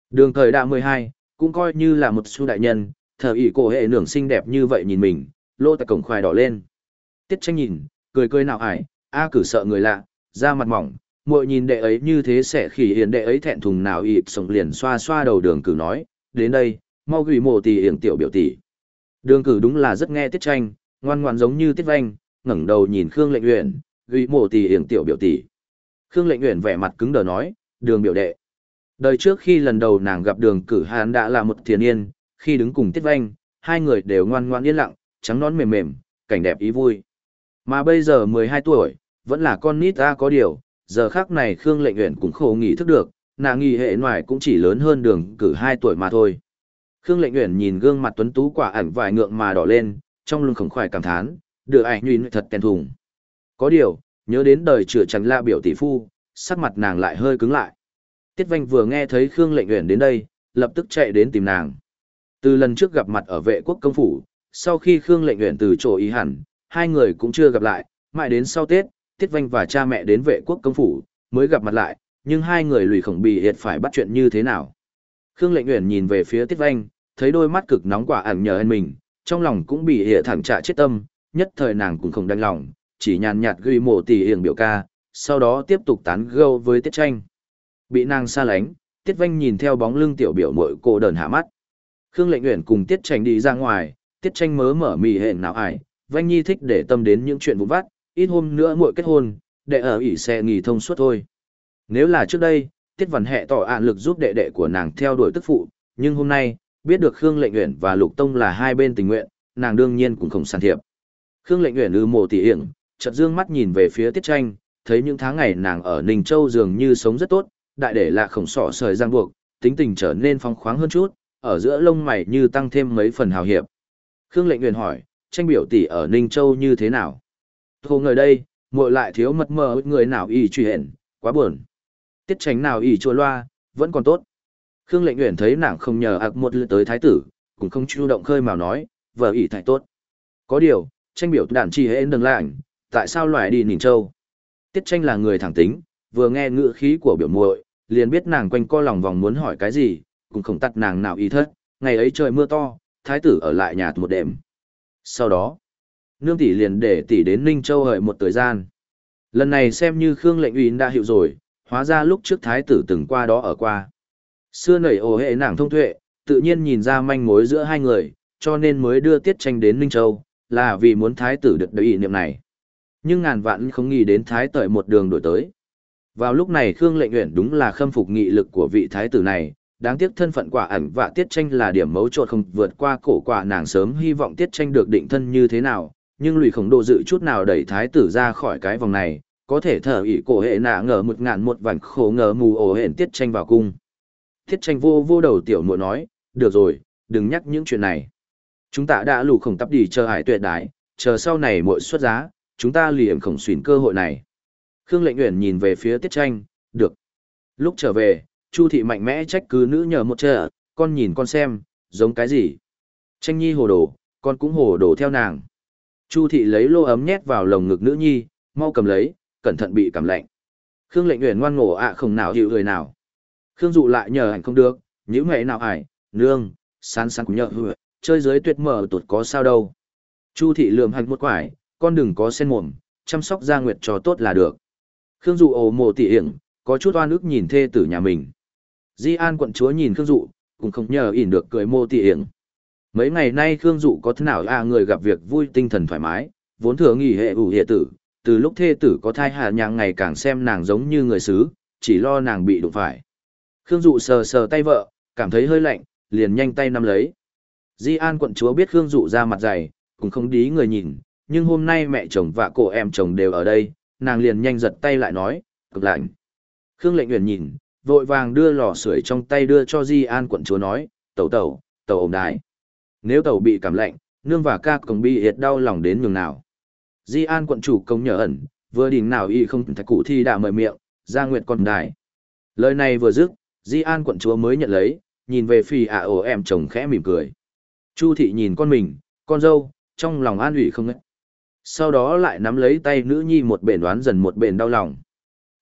Đường thời đã 12, cũng coi như là một su đại nhân, thờ ỷ cổ hệ nưởng xinh đẹp như vậy nhìn mình, lô tại cổng khoai đỏ lên. Tiết tranh nhìn, cười cười nào ải, a cử sợ người lạ, da mặt mỏng, muội nhìn đệ ấy như thế sẽ khỉ hiền đệ ấy thẹn thùng nào ịp sống liền xoa xoa đầu đường cử nói, đến đây, mau gửi mộ tỷ hiển tiểu biểu tỷ. Đường cử đúng là rất nghe tiết tranh, ngoan ngoan giống như tiết vanh, ngẩng đầu nhìn Khương lệnh uyển, gửi mộ tỷ hiển tiểu biểu tỷ. Khương lệnh uyển vẻ mặt cứng đờ nói, đường biểu đệ. Đời trước khi lần đầu nàng gặp đường cử hán đã là một thiền yên, khi đứng cùng Tiết Vanh, hai người đều ngoan ngoan yên lặng, trắng nón mềm mềm, cảnh đẹp ý vui. Mà bây giờ 12 tuổi, vẫn là con nít ta có điều, giờ khác này Khương Lệnh Uyển cũng khổ nghỉ thức được, nàng nghỉ hệ ngoài cũng chỉ lớn hơn đường cử 2 tuổi mà thôi. Khương Lệnh Uyển nhìn gương mặt tuấn tú quả ảnh vài ngượng mà đỏ lên, trong lưng khổng khoải cảm thán, đưa ảnh nhìn thật kèn thùng. Có điều, nhớ đến đời chữa chẳng la biểu tỷ phu, sắc mặt nàng lại hơi cứng lại. Tiết Vanh vừa nghe thấy Khương Lệnh Uyển đến đây, lập tức chạy đến tìm nàng. Từ lần trước gặp mặt ở vệ quốc công phủ, sau khi Khương Lệnh Uyển từ chỗ ý hẳn, hai người cũng chưa gặp lại, mãi đến sau Tết, Tiết Vanh và cha mẹ đến vệ quốc công phủ, mới gặp mặt lại, nhưng hai người lùi khổng bị hiệt phải bắt chuyện như thế nào. Khương Lệnh Uyển nhìn về phía Tiết Vanh, thấy đôi mắt cực nóng quả ẩn nhờ hơn mình, trong lòng cũng bị hệ thẳng trả chết tâm, nhất thời nàng cũng không đành lòng, chỉ nhàn nhạt ghi mộ tỷ hiền biểu ca, sau đó tiếp tục tán gâu với Tiết Tranh. Bị nàng xa lánh, Tiết Vanh nhìn theo bóng lưng tiểu biểu mội cô đờn hạ mắt. Khương Lệnh Uyển cùng Tiết Tranh đi ra ngoài, Tiết Tranh mớ mở mì hẹn nào ải, Vanh Nhi thích để tâm đến những chuyện vụn vặt, ít hôm nữa muội kết hôn, đệ ở ỉ xe nghỉ thông suốt thôi. Nếu là trước đây, Tiết Văn Hệ tỏ ạn lực giúp đệ đệ của nàng theo đuổi tức phụ, nhưng hôm nay, biết được Khương Lệnh Uyển và Lục Tông là hai bên tình nguyện, nàng đương nhiên cũng không sàn thiệp. Khương Lệnh Uyển ư mồ tỉ hiển, chợt dương mắt nhìn về phía Tiết Tranh, thấy những tháng ngày nàng ở Ninh Châu dường như sống rất tốt, đại để là khổng sọ sời giang buộc, tính tình trở nên phong khoáng hơn chút, ở giữa lông mày như tăng thêm mấy phần hào hiệp. Khương Lệnh nguyện hỏi, tranh biểu tỷ ở Ninh Châu như thế nào? Hồ người đây, muội lại thiếu mật mờ người nào y truy hẹn, quá buồn. Tiết tránh nào y chua loa, vẫn còn tốt. Khương Lệnh nguyện thấy nàng không nhờ ạc một lượt tới thái tử, cũng không chủ động khơi mào nói, vợ y thải tốt. Có điều, tranh biểu đàn chi hễ đừng lạnh, tại sao loại đi Ninh Châu? Tiết tranh là người thẳng tính, vừa nghe ngữ khí của biểu muội, liền biết nàng quanh co lòng vòng muốn hỏi cái gì, cũng không tắt nàng nào ý thất. Ngày ấy trời mưa to, thái tử ở lại nhà một đêm. Sau đó, nương tỷ liền để tỷ đến Ninh Châu hợi một thời gian. Lần này xem như Khương lệnh uy đã hiểu rồi, hóa ra lúc trước thái tử từng qua đó ở qua. Xưa nảy ồ hệ nàng thông tuệ, tự nhiên nhìn ra manh mối giữa hai người, cho nên mới đưa tiết tranh đến Ninh Châu, là vì muốn thái tử được đầy ý niệm này. Nhưng ngàn vạn không nghĩ đến thái tợi một đường đổi tới. Vào lúc này Khương lệnh uyển đúng là khâm phục nghị lực của vị thái tử này, đáng tiếc thân phận quả ẩn và tiết tranh là điểm mấu chốt không vượt qua cổ quả nàng sớm hy vọng tiết tranh được định thân như thế nào nhưng lùi khổng độ dự chút nào đẩy thái tử ra khỏi cái vòng này có thể thở ỉ cổ hệ nạ ngờ một ngàn một vành khổ ngờ mù ổ hển tiết tranh vào cung. Tiết tranh vô vô đầu tiểu muội nói được rồi đừng nhắc những chuyện này. Chúng ta đã lù khổng tắp đi chờ hải tuyệt đại chờ sau này muội xuất giá chúng ta liệm khổng xuyến cơ hội này khương lệnh uyển nhìn về phía tiết tranh được lúc trở về Chu thị mạnh mẽ trách cứ nữ nhờ một trợ, con nhìn con xem, giống cái gì. Tranh nhi hồ đồ, con cũng hồ đồ theo nàng. Chu thị lấy lô ấm nhét vào lồng ngực nữ nhi, mau cầm lấy, cẩn thận bị cảm lạnh. Khương lệnh Uyển ngoan ngổ ạ à không nào hiểu người nào. Khương dụ lại nhờ ảnh không được, những ngày nào ải, nương, san san cũng nhờ hự, chơi dưới tuyệt mở tụt có sao đâu. Chu thị lườm hành một quải, con đừng có sen mồm, chăm sóc gia nguyệt cho tốt là được. Khương dụ ồ mồ tỉ hiểm, có chút oan ức nhìn thê tử nhà mình. Di An quận chúa nhìn Khương Dụ, cũng không nhờ ỉn được cười mô tỉ hiểm. Mấy ngày nay Khương Dụ có thế nào à người gặp việc vui tinh thần thoải mái, vốn thừa nghỉ hệ ủ hệ tử, từ lúc thê tử có thai hạ nhàng ngày càng xem nàng giống như người xứ, chỉ lo nàng bị đụng phải. Khương Dụ sờ sờ tay vợ, cảm thấy hơi lạnh, liền nhanh tay nắm lấy. Di An quận chúa biết Khương Dụ ra mặt dày, cũng không đí người nhìn, nhưng hôm nay mẹ chồng và cô em chồng đều ở đây, nàng liền nhanh giật tay lại nói, cực lạnh. Khương lệnh nguyện nhìn, vội vàng đưa lò sưởi trong tay đưa cho Di An quận chúa nói, tẩu tẩu, tẩu ổng đại. Nếu tẩu bị cảm lạnh, nương và ca cổng bị hiệt đau lòng đến nhường nào. Di An quận chủ công nhờ ẩn, vừa đỉnh nào y không thạch cụ thi đã mời miệng, ra nguyệt con đài. Lời này vừa dứt, Di An quận chúa mới nhận lấy, nhìn về phì ả ổ em chồng khẽ mỉm cười. Chu thị nhìn con mình, con dâu, trong lòng an ủy không ngất. Sau đó lại nắm lấy tay nữ nhi một bền đoán dần một bền đau lòng.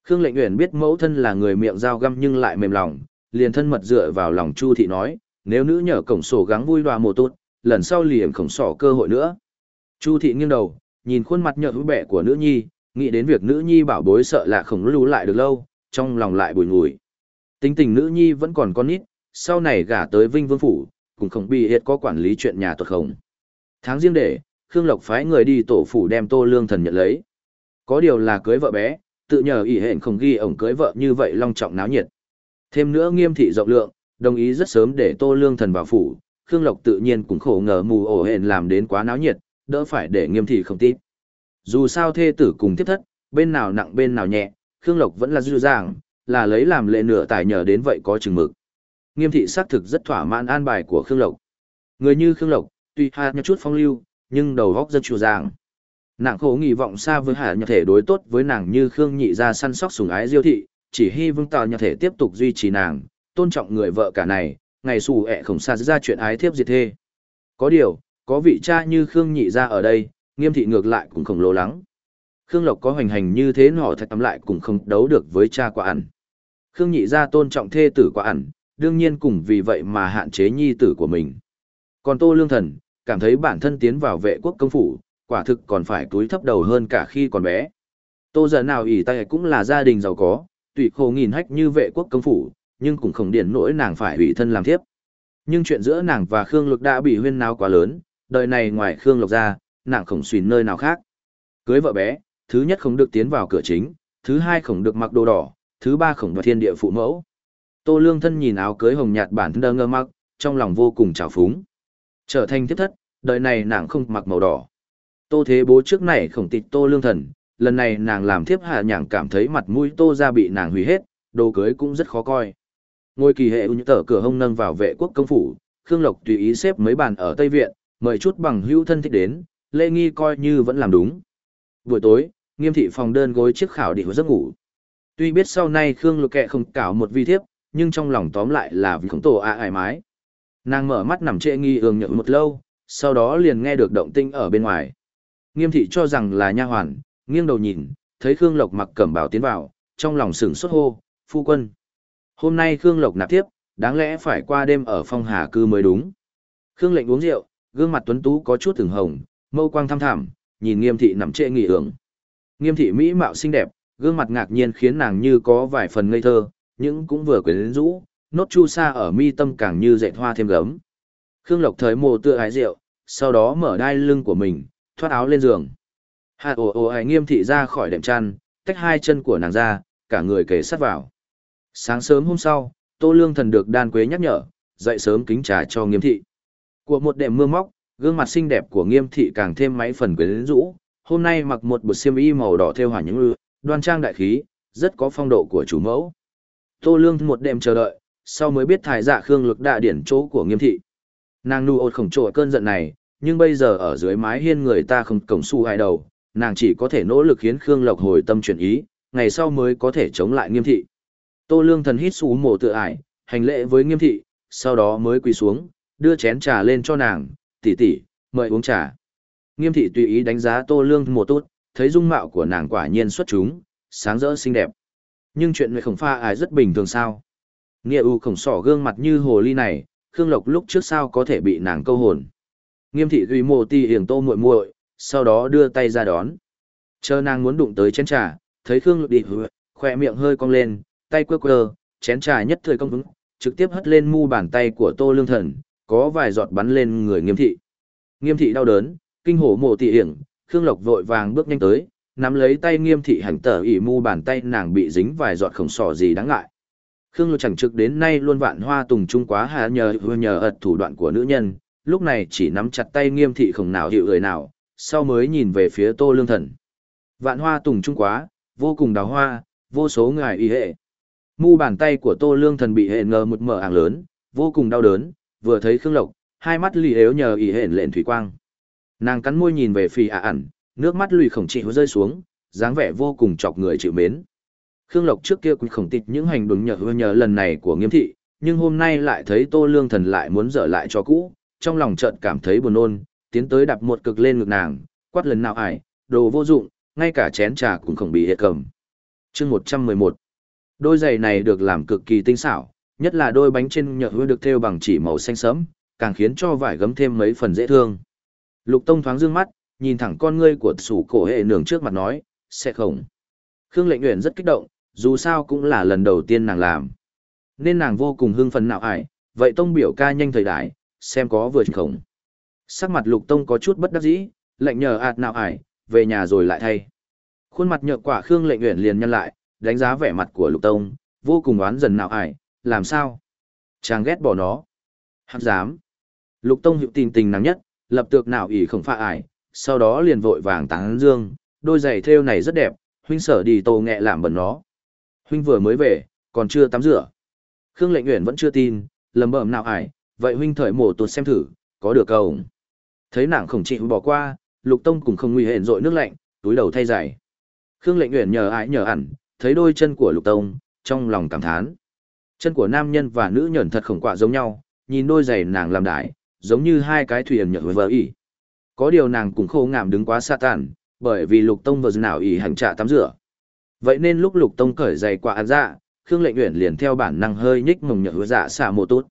Khương Lệnh Uyển biết mẫu thân là người miệng dao găm nhưng lại mềm lòng, liền thân mật dựa vào lòng Chu thị nói, nếu nữ nhờ cổng sổ gắng vui đòa mùa tốt, lần sau liền khổng sỏ cơ hội nữa. Chu thị nghiêng đầu, nhìn khuôn mặt nhợt bẻ của nữ nhi, nghĩ đến việc nữ nhi bảo bối sợ là khổng lưu lại được lâu, trong lòng lại bùi ngùi. Tính tình nữ nhi vẫn còn con nít, sau này gả tới Vinh Vương phủ, cũng không bị hiệt có quản lý chuyện nhà tuật khổng. Tháng riêng để, Khương Lộc phái người đi tổ phủ đem Tô Lương Thần nhận lấy. Có điều là cưới vợ bé, tự nhờ ỷ hẹn không ghi ổng cưới vợ như vậy long trọng náo nhiệt. Thêm nữa nghiêm thị rộng lượng, đồng ý rất sớm để Tô Lương Thần vào phủ, Khương Lộc tự nhiên cũng khổ ngờ mù ổ hển làm đến quá náo nhiệt, đỡ phải để nghiêm thị không tít. Dù sao thê tử cùng tiếp thất, bên nào nặng bên nào nhẹ, Khương Lộc vẫn là dư dàng, là lấy làm lệ nửa tài nhờ đến vậy có chừng mực. Nghiêm thị xác thực rất thỏa mãn an bài của Khương Lộc. Người như Khương Lộc, tuy hạ nhờ chút phong lưu, nhưng đầu góc dân chủ dàng. Nàng khổ nghị vọng xa với hạ nhờ thể đối tốt với nàng như Khương nhị ra săn sóc sùng ái diêu thị, chỉ hy vương tạo nhờ thể tiếp tục duy trì nàng, tôn trọng người vợ cả này, ngày xù ẹ khổng xa ra chuyện ái thiếp diệt thê. Có điều, có vị cha như Khương nhị ra ở đây, nghiêm thị ngược lại cũng không lo lắng. Khương Lộc có hoành hành như thế nọ thật tắm lại cũng không đấu được với cha quả ẩn. Khương nhị ra tôn trọng thê tử quả ẩn, đương nhiên cùng vì vậy mà hạn chế nhi tử của mình. Còn Tô Lương Thần, cảm thấy bản thân tiến vào vệ quốc công phủ, quả thực còn phải túi thấp đầu hơn cả khi còn bé. Tô giờ nào ỷ tay cũng là gia đình giàu có, tùy khổ nghìn hách như vệ quốc công phủ, nhưng cũng không điển nỗi nàng phải ủy thân làm thiếp. Nhưng chuyện giữa nàng và Khương Lục đã bị huyên náo quá lớn, đời này ngoài Khương Lục ra, nàng không xuyên nơi nào khác. Cưới vợ bé, thứ nhất không được tiến vào cửa chính, thứ hai không được mặc đồ đỏ, thứ ba không được thiên địa phụ mẫu. Tô Lương thân nhìn áo cưới hồng nhạt bản thân đơ ngơ mặc, trong lòng vô cùng trào phúng. Trở thành thiếp thất, đời này nàng không mặc màu đỏ. Tô Thế Bố trước này khổng tịch Tô Lương thần, lần này nàng làm thiếp hạ nhàng cảm thấy mặt mũi Tô ra bị nàng hủy hết, đồ cưới cũng rất khó coi. Ngôi kỳ hệ như tờ cửa hông nâng vào vệ quốc công phủ, Khương Lộc tùy ý xếp mấy bàn ở Tây Viện, mời chút bằng hữu thân thích đến, lê nghi coi như vẫn làm đúng. Buổi tối, nghiêm thị phòng đơn gối chiếc khảo đi giấc ngủ. Tuy biết sau này Khương lộc kệ không cảo một vi thiếp, nhưng trong lòng tóm lại là vì khổng tổ ạ ải mái. Nàng mở mắt nằm trệ nghi ương nhượng một lâu, sau đó liền nghe được động tinh ở bên ngoài. Nghiêm thị cho rằng là nha hoàn, nghiêng đầu nhìn, thấy Khương Lộc mặc cẩm bào tiến vào, trong lòng sửng sốt hô, phu quân. Hôm nay Khương Lộc nạp tiếp, đáng lẽ phải qua đêm ở phong hà cư mới đúng. Khương lệnh uống rượu, gương mặt tuấn tú có chút từng hồng, mâu quang thăm thẳm, nhìn nghiêm thị nằm trệ nghỉ ưởng. Nghiêm thị mỹ mạo xinh đẹp, gương mặt ngạc nhiên khiến nàng như có vài phần ngây thơ, nhưng cũng vừa quyến rũ, nốt chu sa ở mi tâm càng như dệt hoa thêm gấm. Khương Lộc thời mồ tựa hái rượu, sau đó mở đai lưng của mình, thoát áo lên giường. Hạ ồ ồ hài nghiêm thị ra khỏi đệm chăn, tách hai chân của nàng ra, cả người kề sát vào. Sáng sớm hôm sau, Tô Lương Thần được đan quế nhắc nhở, dậy sớm kính trà cho nghiêm thị. Của một đệm mưa móc, gương mặt xinh đẹp của nghiêm thị càng thêm mấy phần quyến rũ. Hôm nay mặc một bộ xiêm y màu đỏ theo hỏa những ư, đoan trang đại khí, rất có phong độ của chủ mẫu. Tô Lương một đêm chờ đợi, sau mới biết thải dạ khương lực đạ điển chỗ của nghiêm thị. Nàng nu ột khổng trội cơn giận này, nhưng bây giờ ở dưới mái hiên người ta không cổng su hai đầu, nàng chỉ có thể nỗ lực khiến Khương Lộc hồi tâm chuyển ý, ngày sau mới có thể chống lại nghiêm thị. Tô Lương thần hít xú mổ tự ải, hành lễ với nghiêm thị, sau đó mới quỳ xuống, đưa chén trà lên cho nàng, tỷ tỷ, mời uống trà. Nghiêm thị tùy ý đánh giá Tô Lương một tốt, thấy dung mạo của nàng quả nhiên xuất chúng, sáng rỡ xinh đẹp. Nhưng chuyện người khổng pha ải rất bình thường sao. Nghĩa u khổng sỏ gương mặt như hồ ly này, Khương Lộc lúc trước sao có thể bị nàng câu hồn. Nghiêm thị tùy mồ ti hiển tô muội muội, sau đó đưa tay ra đón. Chờ nàng muốn đụng tới chén trà, thấy Khương Lộc đi hứa, khỏe miệng hơi cong lên, tay quơ quơ, chén trà nhất thời công vững, trực tiếp hất lên mu bàn tay của Tô Lương Thần, có vài giọt bắn lên người Nghiêm thị. Nghiêm thị đau đớn, kinh hổ mộ tị hiển, Khương Lộc vội vàng bước nhanh tới, nắm lấy tay Nghiêm thị hành tở ỉ mu bàn tay nàng bị dính vài giọt khổng sỏ gì đáng ngại. Khương Lục chẳng trực đến nay luôn vạn hoa tùng trung quá hà nhờ nhờ ật thủ đoạn của nữ nhân, lúc này chỉ nắm chặt tay Nghiêm thị không nào hiệu người nào, sau mới nhìn về phía Tô Lương Thần. Vạn hoa tùng trung quá, vô cùng đào hoa, vô số ngài y hệ. Mu bàn tay của Tô Lương Thần bị hệ ngờ một mở ảng lớn, vô cùng đau đớn, vừa thấy Khương Lộc, hai mắt lì yếu nhờ y hển lện thủy quang. Nàng cắn môi nhìn về phi ả ẩn, nước mắt lùi khổng trị rơi xuống, dáng vẻ vô cùng chọc người chịu mến. Khương Lộc trước kia cũng khổng tịch những hành động nhờ nhờ lần này của nghiêm thị, nhưng hôm nay lại thấy Tô Lương Thần lại muốn dở lại cho cũ, trong lòng chợt cảm thấy buồn nôn, tiến tới đạp một cực lên ngực nàng, quát lần nào ải, đồ vô dụng, ngay cả chén trà cũng không bị hệ cầm. chương 111 Đôi giày này được làm cực kỳ tinh xảo, nhất là đôi bánh trên nhựa hứa được thêu bằng chỉ màu xanh sẫm, càng khiến cho vải gấm thêm mấy phần dễ thương. Lục Tông thoáng dương mắt, nhìn thẳng con ngươi của sủ cổ hệ nường trước mặt nói, sẽ không. Khương Lệnh Uyển rất kích động, dù sao cũng là lần đầu tiên nàng làm. Nên nàng vô cùng hưng phấn nào ải, vậy Tông biểu ca nhanh thời đại, xem có vừa không. Sắc mặt Lục Tông có chút bất đắc dĩ, lệnh nhờ ạt nào ải, về nhà rồi lại thay. Khuôn mặt nhợt quả Khương Lệnh Uyển liền nhân lại, đánh giá vẻ mặt của Lục Tông, vô cùng oán dần nào ải, làm sao? Chàng ghét bỏ nó. Hắc dám. Lục Tông hiệu tình tình nàng nhất, lập tược nào ỉ không pha ải, sau đó liền vội vàng tán dương, đôi giày thêu này rất đẹp, huynh sở đi tô nghệ làm bẩn nó. Huynh vừa mới về, còn chưa tắm rửa. Khương Lệnh Uyển vẫn chưa tin, lầm bẩm nào ải, vậy huynh thời mổ tuột xem thử, có được không? Thấy nàng không chịu bỏ qua, Lục Tông cũng không nguy hện dội nước lạnh, túi đầu thay giày. Khương Lệnh Uyển nhờ ải nhờ ẩn, thấy đôi chân của Lục Tông, trong lòng cảm thán. Chân của nam nhân và nữ nhẫn thật khổng quạ giống nhau, nhìn đôi giày nàng làm đại, giống như hai cái thuyền nhở vỡ ỉ. Có điều nàng cũng khô ngảm đứng quá xa tàn, bởi vì lục tông vừa nào ỉ hành trạ tắm rửa. Vậy nên lúc lục tông cởi giày qua ăn dạ, Khương lệnh uyển liền theo bản năng hơi nhích mồng nhở dạ xả mồ tốt.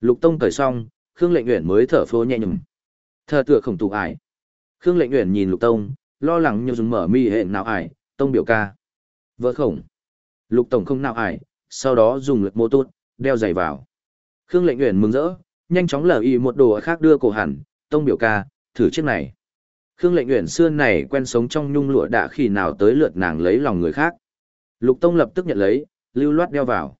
Lục tông cởi xong, Khương lệnh uyển mới thở phô nhẹ nhầm. Thở tựa khổng tục ải. Khương lệnh uyển nhìn lục tông, lo lắng như dùng mở mi hệ nào ải, tông biểu ca. vỡ khổng. Lục tổng không nào ải, sau đó dùng lực mô tốt, đeo giày vào. Khương lệnh uyển mừng rỡ, nhanh chóng lờ y một đồ khác đưa cổ hẳn, tông biểu ca, thử chiếc này. Khương lệnh uyển xưa này quen sống trong nhung lụa đã khi nào tới lượt nàng lấy lòng người khác. Lục tông lập tức nhận lấy, lưu loát đeo vào.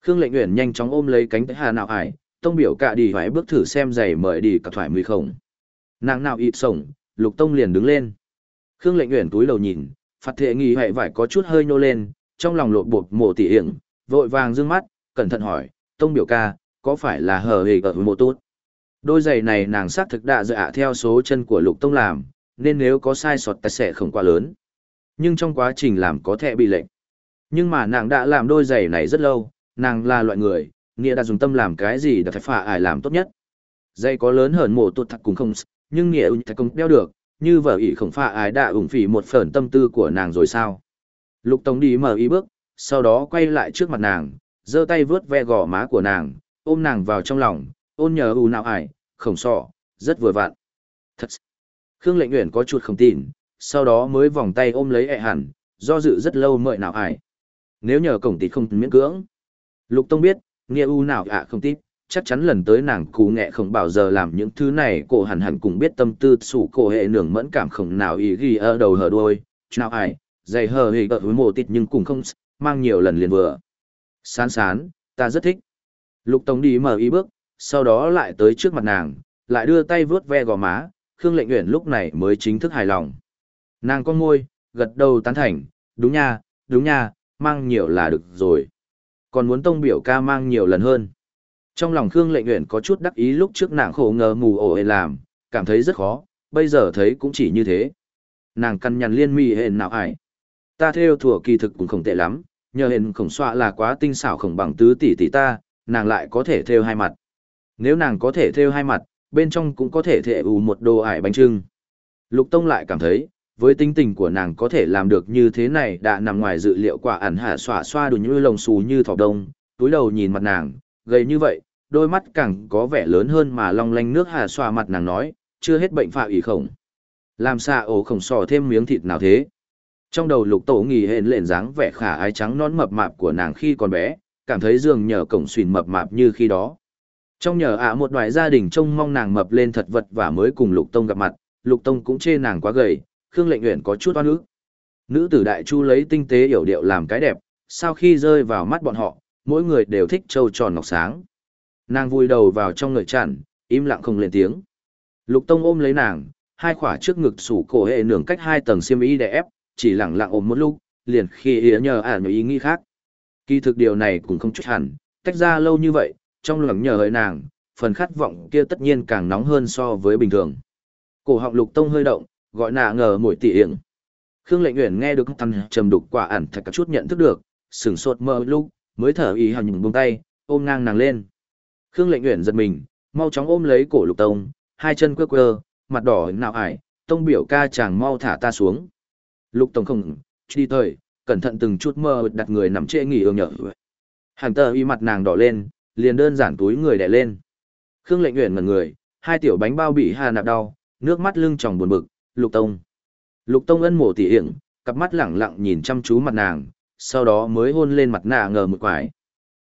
Khương lệnh uyển nhanh chóng ôm lấy cánh tay hà nào ải, tông biểu ca đi hoái bước thử xem giày mời đi cả thoải mùi khổng. Nàng nào ịt sổng, lục tông liền đứng lên. Khương lệnh uyển túi đầu nhìn, phạt thệ nghi hại vải có chút hơi nhô lên, trong lòng lột bột mổ tỉ hiểm, vội vàng dương mắt, cẩn thận hỏi, tông biểu ca, có phải là hờ hề ở mộ tốt? Đôi giày này nàng xác thực đã dựa theo số chân của lục tông làm, nên nếu có sai sót tài sẽ không quá lớn. Nhưng trong quá trình làm có thể bị lệnh. Nhưng mà nàng đã làm đôi giày này rất lâu, nàng là loại người, nghĩa đã dùng tâm làm cái gì đã phải phả ải làm tốt nhất. Giày có lớn hơn mổ tốt thật cũng không, nhưng nghĩa thật cũng đeo được, như vợ ỷ không phả ải đã ủng phỉ một phần tâm tư của nàng rồi sao. Lục Tống đi mở ý bước, sau đó quay lại trước mặt nàng, giơ tay vớt ve gò má của nàng, ôm nàng vào trong lòng, ôn nhờ u nào ải, khổng sọ, rất vừa vặn. Thật. Khương lệnh nguyện có chút không tin, sau đó mới vòng tay ôm lấy ẹ hẳn, do dự rất lâu mợi nào ải. Nếu nhờ cổng tịt không miễn cưỡng. Lục Tông biết, nghĩa u nào ạ không tít, chắc chắn lần tới nàng cú nghệ không bao giờ làm những thứ này cổ hẳn hẳn cũng biết tâm tư sủ cổ hệ nưởng mẫn cảm không nào ý ghi ở đầu hở đuôi, nào ải, dày hờ hì ở với mồ tịt nhưng cũng không mang nhiều lần liền vừa. Sán sán, ta rất thích. Lục Tống đi mở ý bước, sau đó lại tới trước mặt nàng, lại đưa tay vướt ve gò má, Khương Lệnh Uyển lúc này mới chính thức hài lòng. Nàng con môi, gật đầu tán thành, đúng nha, đúng nha, mang nhiều là được rồi. Còn muốn tông biểu ca mang nhiều lần hơn. Trong lòng Khương Lệnh Uyển có chút đắc ý lúc trước nàng khổ ngờ mù ổ làm, cảm thấy rất khó, bây giờ thấy cũng chỉ như thế. Nàng căn nhằn liên mi hền nào ải. Ta theo thủa kỳ thực cũng không tệ lắm, nhờ hền khổng xoa là quá tinh xảo khổng bằng tứ tỷ tỷ ta, nàng lại có thể theo hai mặt. Nếu nàng có thể thêu hai mặt, bên trong cũng có thể thể ủ một đồ ải bánh trưng. Lục Tông lại cảm thấy, với tinh tình của nàng có thể làm được như thế này đã nằm ngoài dự liệu quả ẩn hạ xòa xoa đủ như lồng xù như thọc đông, túi đầu nhìn mặt nàng, gầy như vậy, đôi mắt càng có vẻ lớn hơn mà long lanh nước hạ xoa mặt nàng nói, chưa hết bệnh phạ ủy khổng. Làm xạ ổ khổng sò thêm miếng thịt nào thế? Trong đầu lục tổ nghỉ hẹn lện dáng vẻ khả ái trắng non mập mạp của nàng khi còn bé, cảm thấy dường nhờ cổng xuyên mập mạp như khi đó. Trong nhờ ạ một đoài gia đình trông mong nàng mập lên thật vật và mới cùng Lục Tông gặp mặt, Lục Tông cũng chê nàng quá gầy, Khương Lệnh Uyển có chút oan ức. Nữ tử đại chu lấy tinh tế hiểu điệu làm cái đẹp, sau khi rơi vào mắt bọn họ, mỗi người đều thích trâu tròn ngọc sáng. Nàng vui đầu vào trong người chặn, im lặng không lên tiếng. Lục Tông ôm lấy nàng, hai khỏa trước ngực sủ cổ hệ nường cách hai tầng xiêm y để ép, chỉ lặng lặng ôm một lúc, liền khi ý nhờ ả à ý nghĩ khác. Kỳ thực điều này cũng không chút hẳn, tách ra lâu như vậy, trong lòng nhờ hỡi nàng, phần khát vọng kia tất nhiên càng nóng hơn so với bình thường. Cổ họng lục tông hơi động, gọi nạ ngờ mũi tỉ yển. Khương lệnh uyển nghe được tăng trầm đục quả ẩn thật chút nhận thức được, sừng sốt mơ lúc, mới thở ý hằng những buông tay, ôm ngang nàng lên. Khương lệnh uyển giật mình, mau chóng ôm lấy cổ lục tông, hai chân quơ quơ, mặt đỏ nào ải, tông biểu ca chàng mau thả ta xuống. Lục tông không, đi thời, cẩn thận từng chút mơ đặt người nằm trễ nghỉ ương nhở. Hàng tờ y mặt nàng đỏ lên, liền đơn giản túi người đè lên. Khương lệnh nguyện ngẩn người, hai tiểu bánh bao bị hà nạp đau, nước mắt lưng tròng buồn bực, lục tông. Lục tông ân mổ tỉ hiển, cặp mắt lẳng lặng nhìn chăm chú mặt nàng, sau đó mới hôn lên mặt nạ ngờ một quải.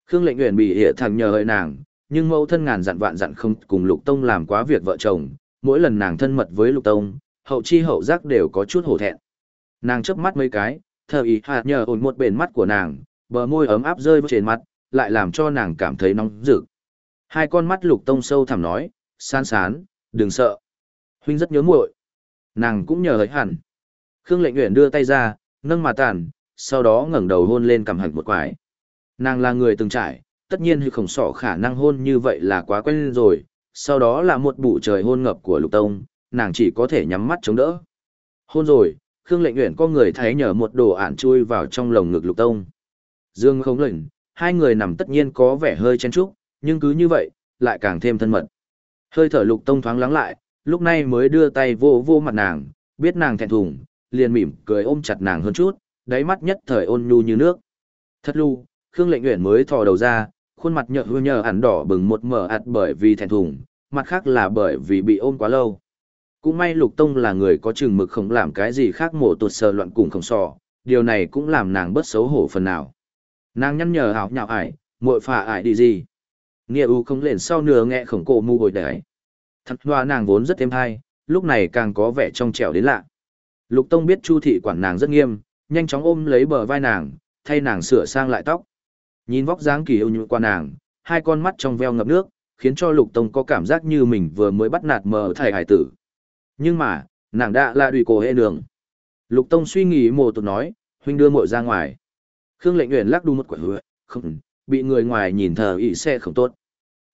Khương lệnh nguyện bị hệ thằng nhờ hơi nàng, nhưng mẫu thân ngàn dặn vạn dặn không cùng lục tông làm quá việc vợ chồng, mỗi lần nàng thân mật với lục tông, hậu chi hậu giác đều có chút hổ thẹn. Nàng chớp mắt mấy cái, thờ ý hạt nhờ ổn một bền mắt của nàng, bờ môi ấm áp rơi trên mặt, lại làm cho nàng cảm thấy nóng rực. Hai con mắt lục tông sâu thẳm nói, san sán, đừng sợ. Huynh rất nhớ muội. Nàng cũng nhờ hỡi hẳn. Khương lệnh nguyện đưa tay ra, nâng mà tàn, sau đó ngẩng đầu hôn lên cằm hẳn một quải. Nàng là người từng trải, tất nhiên hư khổng sỏ khả năng hôn như vậy là quá quen rồi, sau đó là một bụ trời hôn ngập của lục tông, nàng chỉ có thể nhắm mắt chống đỡ. Hôn rồi, Khương lệnh nguyện có người thấy nhờ một đồ ản chui vào trong lồng ngực lục tông. Dương không lệnh, hai người nằm tất nhiên có vẻ hơi chen chúc, nhưng cứ như vậy, lại càng thêm thân mật. Hơi thở lục tông thoáng lắng lại, lúc này mới đưa tay vô vô mặt nàng, biết nàng thẹn thùng, liền mỉm cười ôm chặt nàng hơn chút, đáy mắt nhất thời ôn nhu như nước. thật lu Khương lệnh nguyện mới thò đầu ra, khuôn mặt nhợ nhơ ẩn đỏ bừng một mở ạt bởi vì thẹn thùng, mặt khác là bởi vì bị ôm quá lâu. Cũng may lục tông là người có chừng mực không làm cái gì khác mổ tuột sờ loạn cùng không sò, điều này cũng làm nàng bớt xấu hổ phần nào. Nàng nhăn nhở hảo nhạo ải, muội phà ải đi gì. Nghĩa u không lên sau nửa nghe khổng cổ mù hồi đấy. Thật hoa nàng vốn rất êm hay, lúc này càng có vẻ trong trẻo đến lạ. Lục Tông biết Chu thị quản nàng rất nghiêm, nhanh chóng ôm lấy bờ vai nàng, thay nàng sửa sang lại tóc. Nhìn vóc dáng kỳ yêu như qua nàng, hai con mắt trong veo ngập nước, khiến cho Lục Tông có cảm giác như mình vừa mới bắt nạt mờ thầy hải tử. Nhưng mà, nàng đã là đùi cổ hệ đường. Lục Tông suy nghĩ mồ tụt nói, huynh đưa mội ra ngoài. Khương lệnh uyển lắc đu một quả hứa, không, bị người ngoài nhìn thờ ỷ xe không tốt.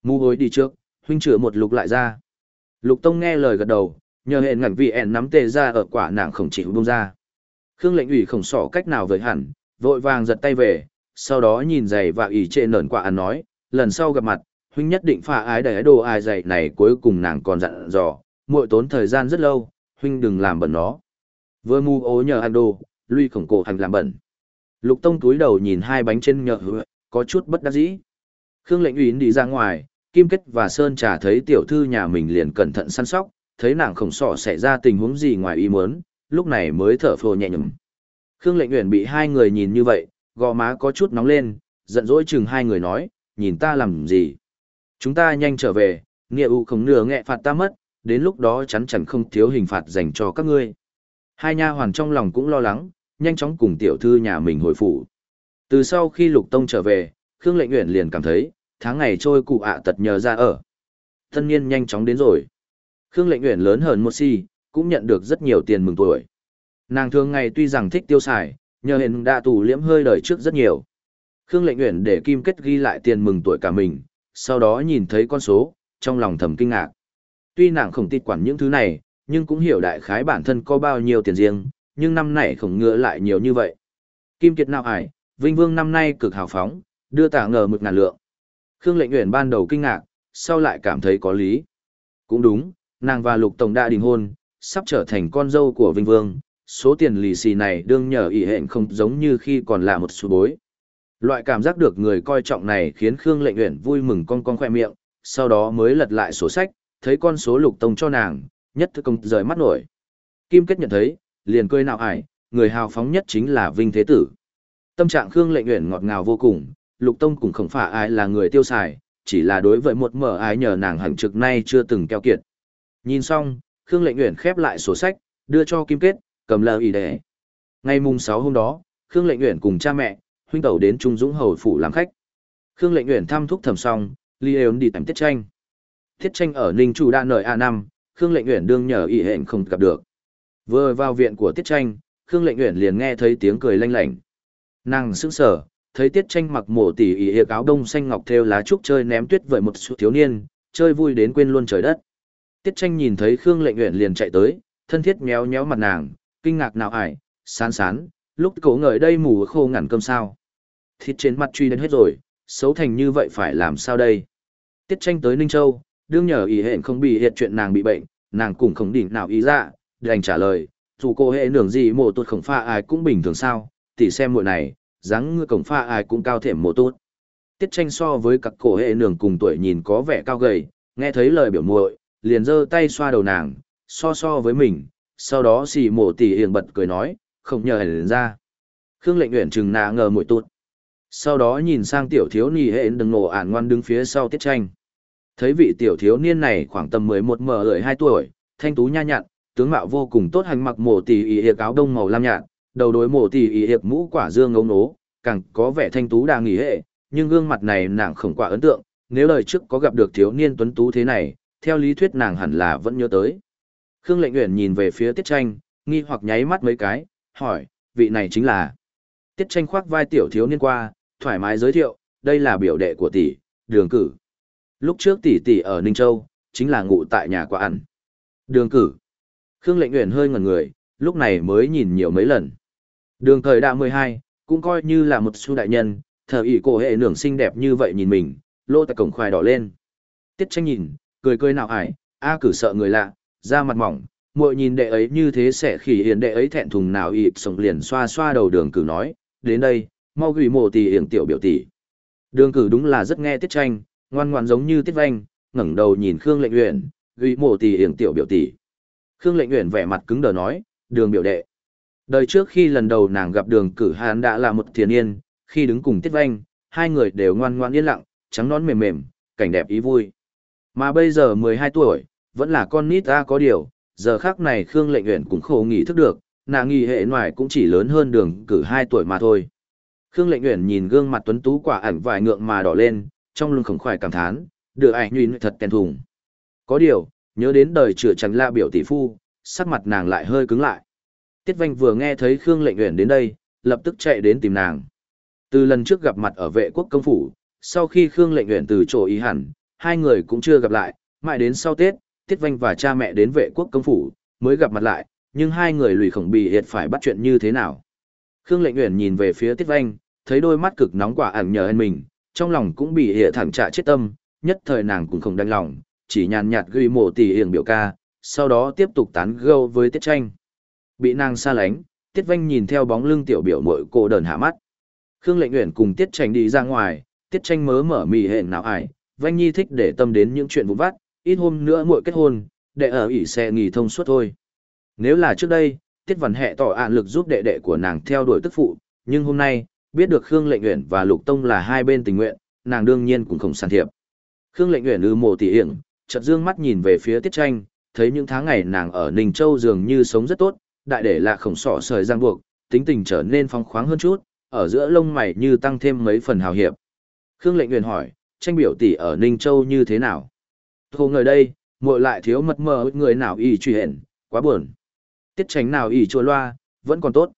mù hối đi trước, huynh chữa một lục lại ra. Lục Tông nghe lời gật đầu, nhờ hẹn ngẩn vì ẻn nắm tê ra ở quả nàng khổng chỉ bông ra. Khương lệnh ủy khổng sỏ cách nào với hẳn, vội vàng giật tay về, sau đó nhìn giày và ủy trệ nởn quả ăn nói, lần sau gặp mặt, huynh nhất định pha ái đầy đồ ai dạy này cuối cùng nàng còn dặn dò, muội tốn thời gian rất lâu, huynh đừng làm bẩn nó. Vừa mù ố nhờ ăn đồ, lui khổng cổ hành làm bẩn. Lục Tông túi đầu nhìn hai bánh trên nhợ hứa, có chút bất đắc dĩ. Khương lệnh Uyển đi ra ngoài, Kim Kết và Sơn Trà thấy tiểu thư nhà mình liền cẩn thận săn sóc, thấy nàng khổng sọ xảy ra tình huống gì ngoài ý muốn, lúc này mới thở phồ nhẹ nhõm. Khương Lệnh Uyển bị hai người nhìn như vậy, gò má có chút nóng lên, giận dỗi chừng hai người nói, nhìn ta làm gì? Chúng ta nhanh trở về, nghĩa u không nửa nghẹ phạt ta mất, đến lúc đó chắn chắn không thiếu hình phạt dành cho các ngươi. Hai nha hoàn trong lòng cũng lo lắng, nhanh chóng cùng tiểu thư nhà mình hồi phủ. Từ sau khi Lục Tông trở về, Khương Lệnh Uyển liền cảm thấy, tháng ngày trôi cụ ạ tật nhờ ra ở. Thân niên nhanh chóng đến rồi. Khương Lệnh Uyển lớn hơn một si, cũng nhận được rất nhiều tiền mừng tuổi. Nàng thường ngày tuy rằng thích tiêu xài, nhờ hiện đã tù liễm hơi đời trước rất nhiều. Khương Lệnh Uyển để Kim Kết ghi lại tiền mừng tuổi cả mình, sau đó nhìn thấy con số, trong lòng thầm kinh ngạc. Tuy nàng không tin quản những thứ này, nhưng cũng hiểu đại khái bản thân có bao nhiêu tiền riêng, nhưng năm nay khổng ngựa lại nhiều như vậy. Kim Kiệt nào ải, Vinh Vương năm nay cực hào phóng, đưa tả ngờ mực ngàn lượng. Khương Lệnh Uyển ban đầu kinh ngạc, sau lại cảm thấy có lý. Cũng đúng, nàng và Lục Tổng đã đình hôn, sắp trở thành con dâu của Vinh Vương, số tiền lì xì này đương nhờ ý hẹn không giống như khi còn là một số bối. Loại cảm giác được người coi trọng này khiến Khương Lệnh Uyển vui mừng con con khoe miệng, sau đó mới lật lại sổ sách, thấy con số Lục Tông cho nàng, nhất thức công rời mắt nổi. Kim Kết nhận thấy, liền cười nào ải, người hào phóng nhất chính là Vinh Thế Tử. Tâm trạng Khương Lệnh Uyển ngọt ngào vô cùng, Lục Tông cũng không phải ai là người tiêu xài, chỉ là đối với một mở ái nhờ nàng hẳn trực nay chưa từng keo kiệt. Nhìn xong, Khương Lệnh Uyển khép lại sổ sách, đưa cho Kim Kết, cầm lờ ý để. Ngày mùng 6 hôm đó, Khương Lệnh Uyển cùng cha mẹ, huynh tẩu đến Trung Dũng Hầu phủ làm khách. Khương Lệnh Uyển thăm thúc thầm xong, ly ơn đi tắm tiết tranh. Tiết tranh ở Ninh Chủ đa nời A5, Khương Lệnh Uyển đương nhờ ý hẹn không gặp được. Vừa vào viện của Tiết tranh, Khương Lệnh Uyển liền nghe thấy tiếng cười lanh lảnh. Nàng sững sờ, thấy Tiết tranh mặc mổ tỉ ỉ hiệp áo đông xanh ngọc theo lá trúc chơi ném tuyết với một số thiếu niên, chơi vui đến quên luôn trời đất. Tiết tranh nhìn thấy Khương lệnh nguyện liền chạy tới, thân thiết méo méo mặt nàng, kinh ngạc nào ải, sán sán, lúc cổ ngợi đây mù khô ngẩn cơm sao. Thịt trên mặt truy đến hết rồi, xấu thành như vậy phải làm sao đây? Tiết tranh tới Ninh Châu, đương nhờ ý hẹn không bị hiện chuyện nàng bị bệnh, nàng cũng không đỉnh nào ý ra, đành trả lời, dù cô hệ nưởng gì mộ tốt khổng pha ai cũng bình thường sao, tỉ xem muội này, dáng ngư cổng pha ai cũng cao thềm mộ tốt. Tiết tranh so với các cổ hệ nưởng cùng tuổi nhìn có vẻ cao gầy, nghe thấy lời biểu muội, liền giơ tay xoa đầu nàng, so so với mình, sau đó xì mổ tỉ hiền bật cười nói, không nhờ hẳn ra. Khương lệnh nguyện chừng nà ngờ mũi tốt. Sau đó nhìn sang tiểu thiếu nì hệ đừng nổ ản ngoan đứng phía sau tiết tranh. Thấy vị tiểu thiếu niên này khoảng tầm 11 mở lời 2 tuổi, thanh tú nha nhặn, tướng mạo vô cùng tốt hành mặc mổ tỉ y hiệp áo đông màu lam nhạt, đầu đối mổ tỉ y hiệp mũ quả dương ngấu nố, càng có vẻ thanh tú đa nghỉ hệ, nhưng gương mặt này nàng không quả ấn tượng, nếu đời trước có gặp được thiếu niên tuấn tú thế này, theo lý thuyết nàng hẳn là vẫn nhớ tới. Khương Lệnh Uyển nhìn về phía Tiết Tranh, nghi hoặc nháy mắt mấy cái, hỏi, vị này chính là. Tiết Tranh khoác vai tiểu thiếu niên qua, thoải mái giới thiệu, đây là biểu đệ của tỷ, Đường Cử. Lúc trước tỷ tỷ ở Ninh Châu, chính là ngụ tại nhà quả ẩn. Đường Cử. Khương Lệnh Uyển hơi ngẩn người, lúc này mới nhìn nhiều mấy lần. Đường thời đã 12, cũng coi như là một su đại nhân, thờ ỷ cổ hệ nưởng xinh đẹp như vậy nhìn mình, lô tại cổng khoai đỏ lên. Tiết tranh nhìn, cười cười nào ải, a cử sợ người lạ, da mặt mỏng, muội nhìn đệ ấy như thế sẽ khỉ hiền đệ ấy thẹn thùng nào ịp sống liền xoa xoa đầu đường cử nói, đến đây, mau gửi mộ tỷ hiển tiểu biểu tỷ. Đường cử đúng là rất nghe tiết tranh, ngoan ngoan giống như tiết vanh, ngẩng đầu nhìn Khương lệnh uyển, gửi mộ tỷ hiển tiểu biểu tỷ. Khương lệnh uyển vẻ mặt cứng đờ nói, đường biểu đệ. Đời trước khi lần đầu nàng gặp đường cử Hàn đã là một thiền yên, khi đứng cùng tiết vanh, hai người đều ngoan ngoãn yên lặng, trắng nón mềm mềm, cảnh đẹp ý vui. Mà bây giờ 12 tuổi, vẫn là con nít ta có điều, giờ khác này Khương Lệnh Uyển cũng khổ nghỉ thức được, nàng nghỉ hệ ngoài cũng chỉ lớn hơn đường cử 2 tuổi mà thôi. Khương Lệnh Uyển nhìn gương mặt tuấn tú quả ảnh vài ngượng mà đỏ lên, trong lưng khổng khoải cảm thán, đưa ảnh nhìn thật kèn thùng. Có điều, nhớ đến đời chữa chẳng la biểu tỷ phu, sắc mặt nàng lại hơi cứng lại. Tiết Vanh vừa nghe thấy Khương Lệnh Uyển đến đây, lập tức chạy đến tìm nàng. Từ lần trước gặp mặt ở vệ quốc công phủ, sau khi Khương Lệnh Uyển từ chỗ ý hẳn, hai người cũng chưa gặp lại, mãi đến sau Tết, Tiết Vanh và cha mẹ đến vệ quốc công phủ, mới gặp mặt lại, nhưng hai người lùi khổng bì hiệt phải bắt chuyện như thế nào. Khương Lệnh Uyển nhìn về phía Tiết Vanh, thấy đôi mắt cực nóng quả ẩn nhờ anh mình, trong lòng cũng bị hệ thẳng trả chết tâm, nhất thời nàng cũng không đành lòng, chỉ nhàn nhạt ghi mổ tỉ hiền biểu ca, sau đó tiếp tục tán gâu với Tiết Tranh. Bị nàng xa lánh, Tiết Vanh nhìn theo bóng lưng tiểu biểu mội cô đờn hạ mắt. Khương Lệnh Nguyện cùng Tiết Tranh đi ra ngoài, Tiết Tranh mớ mở mì hẹn nào ải, Vanh Nhi thích để tâm đến những chuyện vụn vặt, ít hôm nữa muội kết hôn, để ở ỉ xe nghỉ thông suốt thôi. Nếu là trước đây, Tiết Văn hệ tỏ ạn lực giúp đệ đệ của nàng theo đuổi tức phụ, nhưng hôm nay, biết được Khương Lệnh Nguyện và Lục Tông là hai bên tình nguyện, nàng đương nhiên cũng không sàn thiệp. Khương Lệnh Nguyện ư mồ tỉ hiển, chợt dương mắt nhìn về phía Tiết Tranh, thấy những tháng ngày nàng ở Ninh Châu dường như sống rất tốt, đại để là khổng sọ sời giang buộc, tính tình trở nên phong khoáng hơn chút, ở giữa lông mày như tăng thêm mấy phần hào hiệp. Khương Lệnh Uyển hỏi, tranh biểu tỷ ở Ninh Châu như thế nào? thô người đây, muội lại thiếu mật mờ người nào y truy hển, quá buồn. Tiết tránh nào y chua loa, vẫn còn tốt.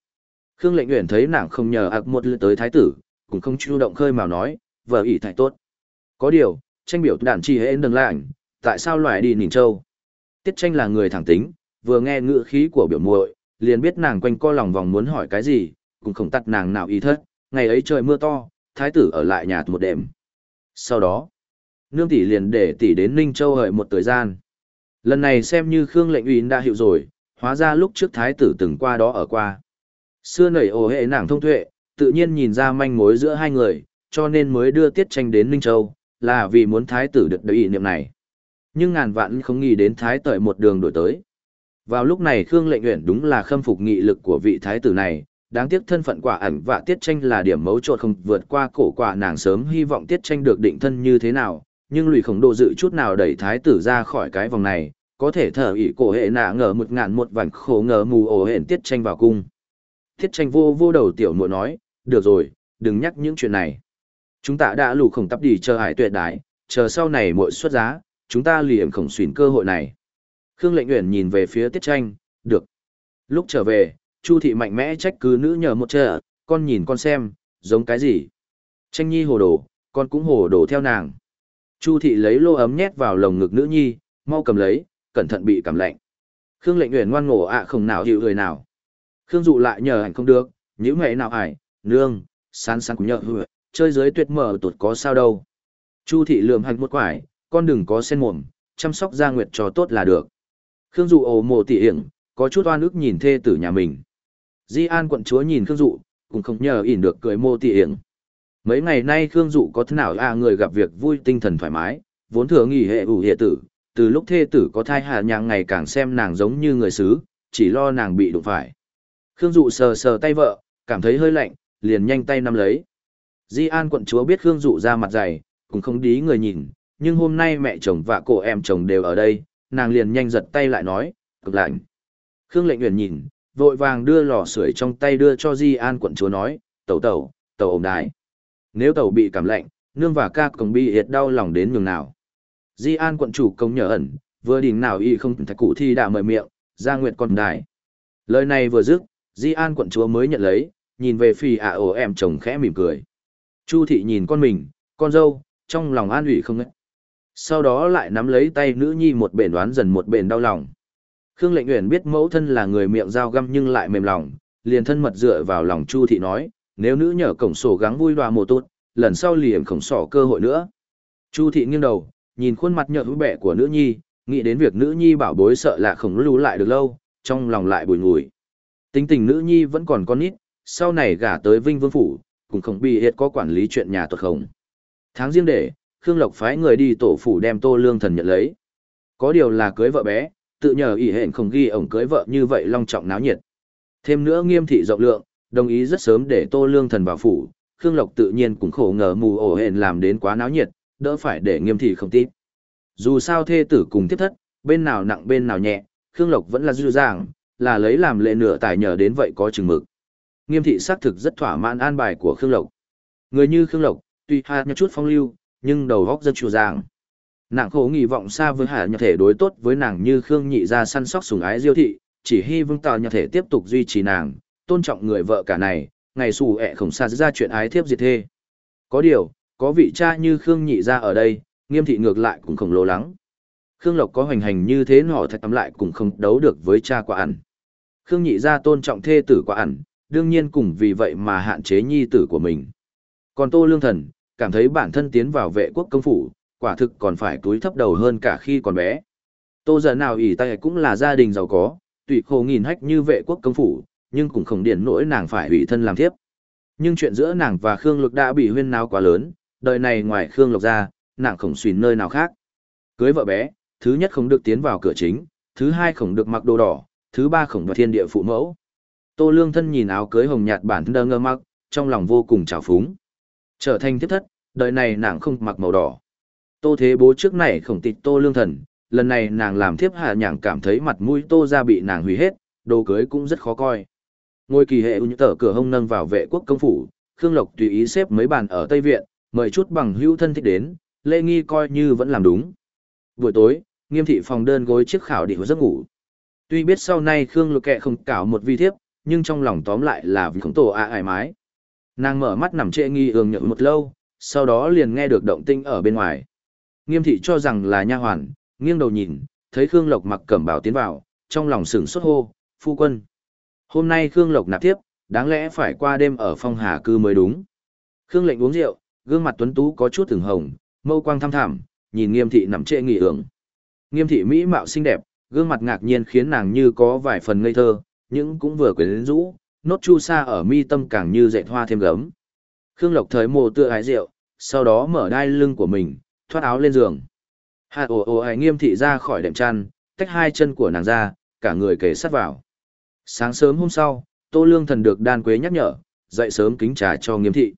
Khương lệnh huyền thấy nàng không nhờ ạc một lượt tới thái tử, cũng không chủ động khơi mào nói, vợ y thái tốt. Có điều, tranh biểu đàn chi hễ đừng lạnh, tại sao loại đi Ninh Châu? Tiết tranh là người thẳng tính, vừa nghe ngữ khí của biểu muội, liền biết nàng quanh co lòng vòng muốn hỏi cái gì, cũng không tắt nàng nào ý thất. Ngày ấy trời mưa to, thái tử ở lại nhà một đêm. Sau đó, nương tỷ liền để tỷ đến Ninh Châu hợi một thời gian. Lần này xem như Khương lệnh uy đã hiệu rồi, hóa ra lúc trước thái tử từng qua đó ở qua. Xưa nảy ổ hệ nàng thông tuệ, tự nhiên nhìn ra manh mối giữa hai người, cho nên mới đưa tiết tranh đến Ninh Châu, là vì muốn thái tử được đầy ý niệm này. Nhưng ngàn vạn không nghĩ đến thái tợi một đường đổi tới. Vào lúc này Khương lệnh uyển đúng là khâm phục nghị lực của vị thái tử này, đáng tiếc thân phận quả ẩn và tiết tranh là điểm mấu chốt không vượt qua cổ quả nàng sớm hy vọng tiết tranh được định thân như thế nào, nhưng lùi khổng độ dự chút nào đẩy thái tử ra khỏi cái vòng này, có thể thở ỉ cổ hệ nạ ngờ một ngàn một vành khổ ngờ mù ổ hển tiết tranh vào cung. Tiết tranh vô vô đầu tiểu muội nói, được rồi, đừng nhắc những chuyện này. Chúng ta đã lù khổng tắp đi chờ hải tuyệt đại, chờ sau này muội xuất giá, chúng ta liềm khổng xuyến cơ hội này. Khương lệnh uyển nhìn về phía tiết tranh, được. Lúc trở về, Chu thị mạnh mẽ trách cứ nữ nhờ một trợ, con nhìn con xem, giống cái gì. Tranh nhi hồ đồ, con cũng hồ đồ theo nàng. Chu thị lấy lô ấm nhét vào lồng ngực nữ nhi, mau cầm lấy, cẩn thận bị cảm lạnh. Khương lệnh nguyện ngoan ngổ ạ à không nào hiểu người nào. Khương dụ lại nhờ ảnh không được, những ngày nào ải, nương, sán sán cũng nhờ hựa, chơi dưới tuyệt mở tụt có sao đâu. Chu thị lườm hành một quải, con đừng có sen mồm, chăm sóc gia nguyệt cho tốt là được. Khương dụ ồ mồ tỉ hiểm, có chút oan ức nhìn thê tử nhà mình. Di An quận chúa nhìn Khương dụ, cũng không nhờ ỉn được cười mô tỉ hiểm. Mấy ngày nay Khương Dụ có thế nào à người gặp việc vui tinh thần thoải mái, vốn thừa nghỉ hệ ủ hệ tử, từ lúc thê tử có thai hạ nhàng ngày càng xem nàng giống như người xứ, chỉ lo nàng bị đụng phải. Khương Dụ sờ sờ tay vợ, cảm thấy hơi lạnh, liền nhanh tay nắm lấy. Di An quận chúa biết Khương Dụ ra mặt dày, cũng không đí người nhìn, nhưng hôm nay mẹ chồng và cô em chồng đều ở đây, nàng liền nhanh giật tay lại nói, cực lạnh. Khương lệnh nguyện nhìn, vội vàng đưa lò sưởi trong tay đưa cho Di An quận chúa nói, tẩu tẩu, tẩu ổng đái. Nếu tẩu bị cảm lạnh, nương và ca cổng bị hiệt đau lòng đến nhường nào. Di An quận chủ công nhờ ẩn, vừa đỉnh nào y không thạch cụ thi đã mở miệng, ra nguyệt con đài. Lời này vừa dứt, Di An quận chúa mới nhận lấy, nhìn về phi ạ ổ em chồng khẽ mỉm cười. Chu thị nhìn con mình, con dâu, trong lòng an ủy không ngất. Sau đó lại nắm lấy tay nữ nhi một bền đoán dần một bền đau lòng. Khương Lệnh Uyển biết mẫu thân là người miệng dao găm nhưng lại mềm lòng, liền thân mật dựa vào lòng Chu thị nói, nếu nữ nhờ cổng sổ gắng vui đoà mồ tốt, lần sau liền khổng sỏ cơ hội nữa. Chu thị nghiêng đầu, nhìn khuôn mặt nhợt bẻ của nữ nhi, nghĩ đến việc nữ nhi bảo bối sợ là khổng lưu lại được lâu, trong lòng lại bùi ngùi. Tính tình nữ nhi vẫn còn con nít, sau này gả tới Vinh Vương Phủ, cũng không bị hiệt có quản lý chuyện nhà tuật không. Tháng riêng để, Khương Lộc phái người đi tổ phủ đem Tô Lương Thần nhận lấy. Có điều là cưới vợ bé, tự nhờ ỷ hẹn không ghi ổng cưới vợ như vậy long trọng náo nhiệt. Thêm nữa nghiêm thị rộng lượng, đồng ý rất sớm để Tô Lương Thần vào phủ, Khương Lộc tự nhiên cũng khổ ngờ mù ổ hẹn làm đến quá náo nhiệt, đỡ phải để nghiêm thị không tiếp. Dù sao thê tử cùng tiếp thất, bên nào nặng bên nào nhẹ, Khương Lộc vẫn là dư dàng, là lấy làm lệ nửa tài nhờ đến vậy có chừng mực. Nghiêm thị xác thực rất thỏa mãn an bài của Khương Lộc. Người như Khương Lộc, tuy hạt nhờ chút phong lưu, nhưng đầu góc dân chùa giảng Nàng khổ nghị vọng xa với hạ nhập thể đối tốt với nàng như Khương nhị ra săn sóc sùng ái diêu thị, chỉ hy vương tạo nhập thể tiếp tục duy trì nàng, tôn trọng người vợ cả này, ngày xù ẹ khổng xa ra chuyện ái thiếp diệt thê. Có điều, có vị cha như Khương nhị ra ở đây, nghiêm thị ngược lại cũng không lồ lắng. Khương Lộc có hoành hành như thế nọ thật tắm lại cũng không đấu được với cha quả ẩn. Khương nhị ra tôn trọng thê tử quả ẩn, đương nhiên cùng vì vậy mà hạn chế nhi tử của mình. Còn Tô Lương Thần, cảm thấy bản thân tiến vào vệ quốc công phủ, quả thực còn phải túi thấp đầu hơn cả khi còn bé. Tô giờ nào ỷ tay cũng là gia đình giàu có, tùy khổ nghìn hách như vệ quốc công phủ, nhưng cũng không điển nỗi nàng phải ủy thân làm thiếp. Nhưng chuyện giữa nàng và Khương Lục đã bị huyên náo quá lớn, đời này ngoài Khương Lục ra, nàng không xuyên nơi nào khác. Cưới vợ bé, thứ nhất không được tiến vào cửa chính, thứ hai không được mặc đồ đỏ, thứ ba không vào thiên địa phụ mẫu. Tô Lương thân nhìn áo cưới hồng nhạt bản thân đơ ngơ mặc, trong lòng vô cùng trào phúng. Trở thành tiếp thất, đời này nàng không mặc màu đỏ. Tô thế bố trước này khổng tịch Tô Lương thần, lần này nàng làm thiếp hạ nhàng cảm thấy mặt mũi Tô ra bị nàng hủy hết, đồ cưới cũng rất khó coi. Ngôi kỳ hệ như tờ cửa hông nâng vào vệ quốc công phủ, Khương Lộc tùy ý xếp mấy bàn ở Tây Viện, mời chút bằng hữu thân thích đến, lễ nghi coi như vẫn làm đúng. Buổi tối, nghiêm thị phòng đơn gối chiếc khảo đi giấc ngủ. Tuy biết sau này Khương lộc kệ không cảo một vi thiếp, nhưng trong lòng tóm lại là vì khổng tổ a ải mái. Nàng mở mắt nằm trệ nghi ương nhượng một lâu, sau đó liền nghe được động tinh ở bên ngoài. Nghiêm thị cho rằng là nha hoàn, nghiêng đầu nhìn, thấy Khương Lộc mặc cẩm bào tiến vào, trong lòng sửng sốt hô, phu quân. Hôm nay Khương Lộc nạp tiếp, đáng lẽ phải qua đêm ở phong hà cư mới đúng. Khương lệnh uống rượu, gương mặt tuấn tú có chút từng hồng, mâu quang thăm thẳm, nhìn nghiêm thị nằm trệ nghỉ ưởng. Nghiêm thị mỹ mạo xinh đẹp, gương mặt ngạc nhiên khiến nàng như có vài phần ngây thơ, nhưng cũng vừa quyến rũ, nốt chu sa ở mi tâm càng như dệt hoa thêm gấm. Khương Lộc thời mồ tựa hái rượu, sau đó mở đai lưng của mình, thoát áo lên giường. Hạ ồ ồ hài nghiêm thị ra khỏi đệm chăn, tách hai chân của nàng ra, cả người kề sát vào. Sáng sớm hôm sau, Tô Lương Thần được đan quế nhắc nhở, dậy sớm kính trà cho nghiêm thị.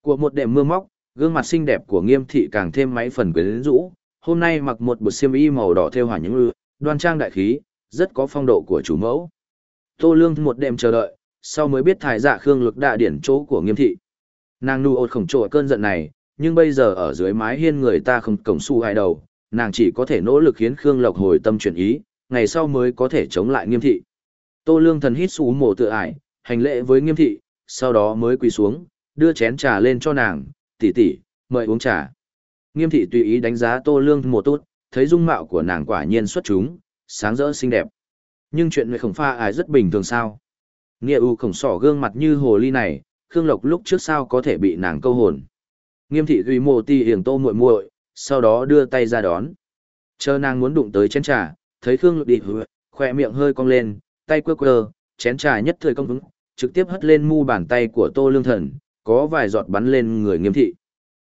Của một đệm mưa móc, gương mặt xinh đẹp của nghiêm thị càng thêm mấy phần quyến rũ. Hôm nay mặc một bộ xiêm y màu đỏ theo hỏa những ư, đoan trang đại khí, rất có phong độ của chủ mẫu. Tô Lương một đêm chờ đợi, sau mới biết thải dạ khương lực đạ điển chỗ của nghiêm thị. Nàng nu ột khổng trội cơn giận này, nhưng bây giờ ở dưới mái hiên người ta không cổng su hai đầu, nàng chỉ có thể nỗ lực khiến Khương Lộc hồi tâm chuyển ý, ngày sau mới có thể chống lại nghiêm thị. Tô Lương thần hít xú mổ tự ải, hành lễ với nghiêm thị, sau đó mới quỳ xuống, đưa chén trà lên cho nàng, tỷ tỷ, mời uống trà. Nghiêm thị tùy ý đánh giá Tô Lương một tốt, thấy dung mạo của nàng quả nhiên xuất chúng, sáng rỡ xinh đẹp. Nhưng chuyện người khổng pha ải rất bình thường sao. Nghĩa u khổng sỏ gương mặt như hồ ly này, Khương Lộc lúc trước sao có thể bị nàng câu hồn. Nghiêm thị duy mồ ti hiển tô muội muội, sau đó đưa tay ra đón. Chờ nàng muốn đụng tới chén trà, thấy Khương Lộc đi hứa, khỏe miệng hơi cong lên, tay quơ quơ, chén trà nhất thời công vững, trực tiếp hất lên mu bàn tay của Tô Lương Thần, có vài giọt bắn lên người Nghiêm thị.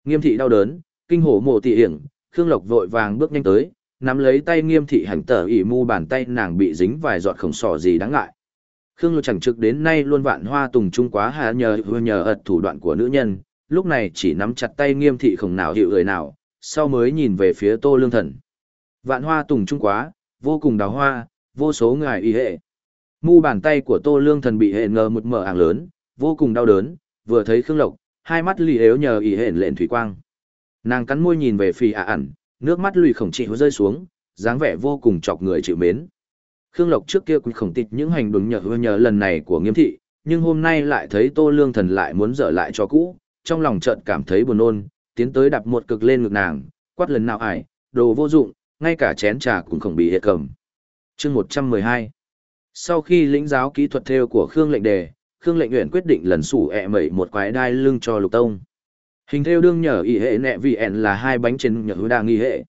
Nghiêm thị đau đớn, kinh hổ mộ ti hiển, Khương Lộc vội vàng bước nhanh tới, nắm lấy tay Nghiêm thị hành tở ỉ mu bàn tay nàng bị dính vài giọt khổng sỏ gì đáng ngại. Khương Lô chẳng trực đến nay luôn vạn hoa tùng trung quá hà nhờ nhờ ật thủ đoạn của nữ nhân, lúc này chỉ nắm chặt tay Nghiêm thị không nào hiệu người nào, sau mới nhìn về phía Tô Lương Thần. Vạn hoa tùng trung quá, vô cùng đào hoa, vô số ngài y hệ. Mu bàn tay của Tô Lương Thần bị hệ ngờ một mở ảng lớn, vô cùng đau đớn, vừa thấy Khương Lộc, hai mắt lì ếu nhờ y hển lện thủy quang. Nàng cắn môi nhìn về phi ả ẩn, Nước mắt lùi khổng trị rơi xuống, dáng vẻ vô cùng chọc người chịu mến. Khương Lộc trước kia cũng khổng tịch những hành động nhờ nhờ lần này của nghiêm thị, nhưng hôm nay lại thấy Tô Lương Thần lại muốn dở lại cho cũ, trong lòng chợt cảm thấy buồn nôn, tiến tới đạp một cực lên ngực nàng, quát lần nào ải, đồ vô dụng, ngay cả chén trà cũng không bị hệ cầm. Chương 112 Sau khi lĩnh giáo kỹ thuật theo của Khương lệnh đề, Khương lệnh nguyện quyết định lần sủ ẹ mẩy một quái đai lưng cho lục tông. Hình theo đương nhờ ý hệ nẹ vì ẹn là hai bánh trên nhờ hứa đa nghi hệ.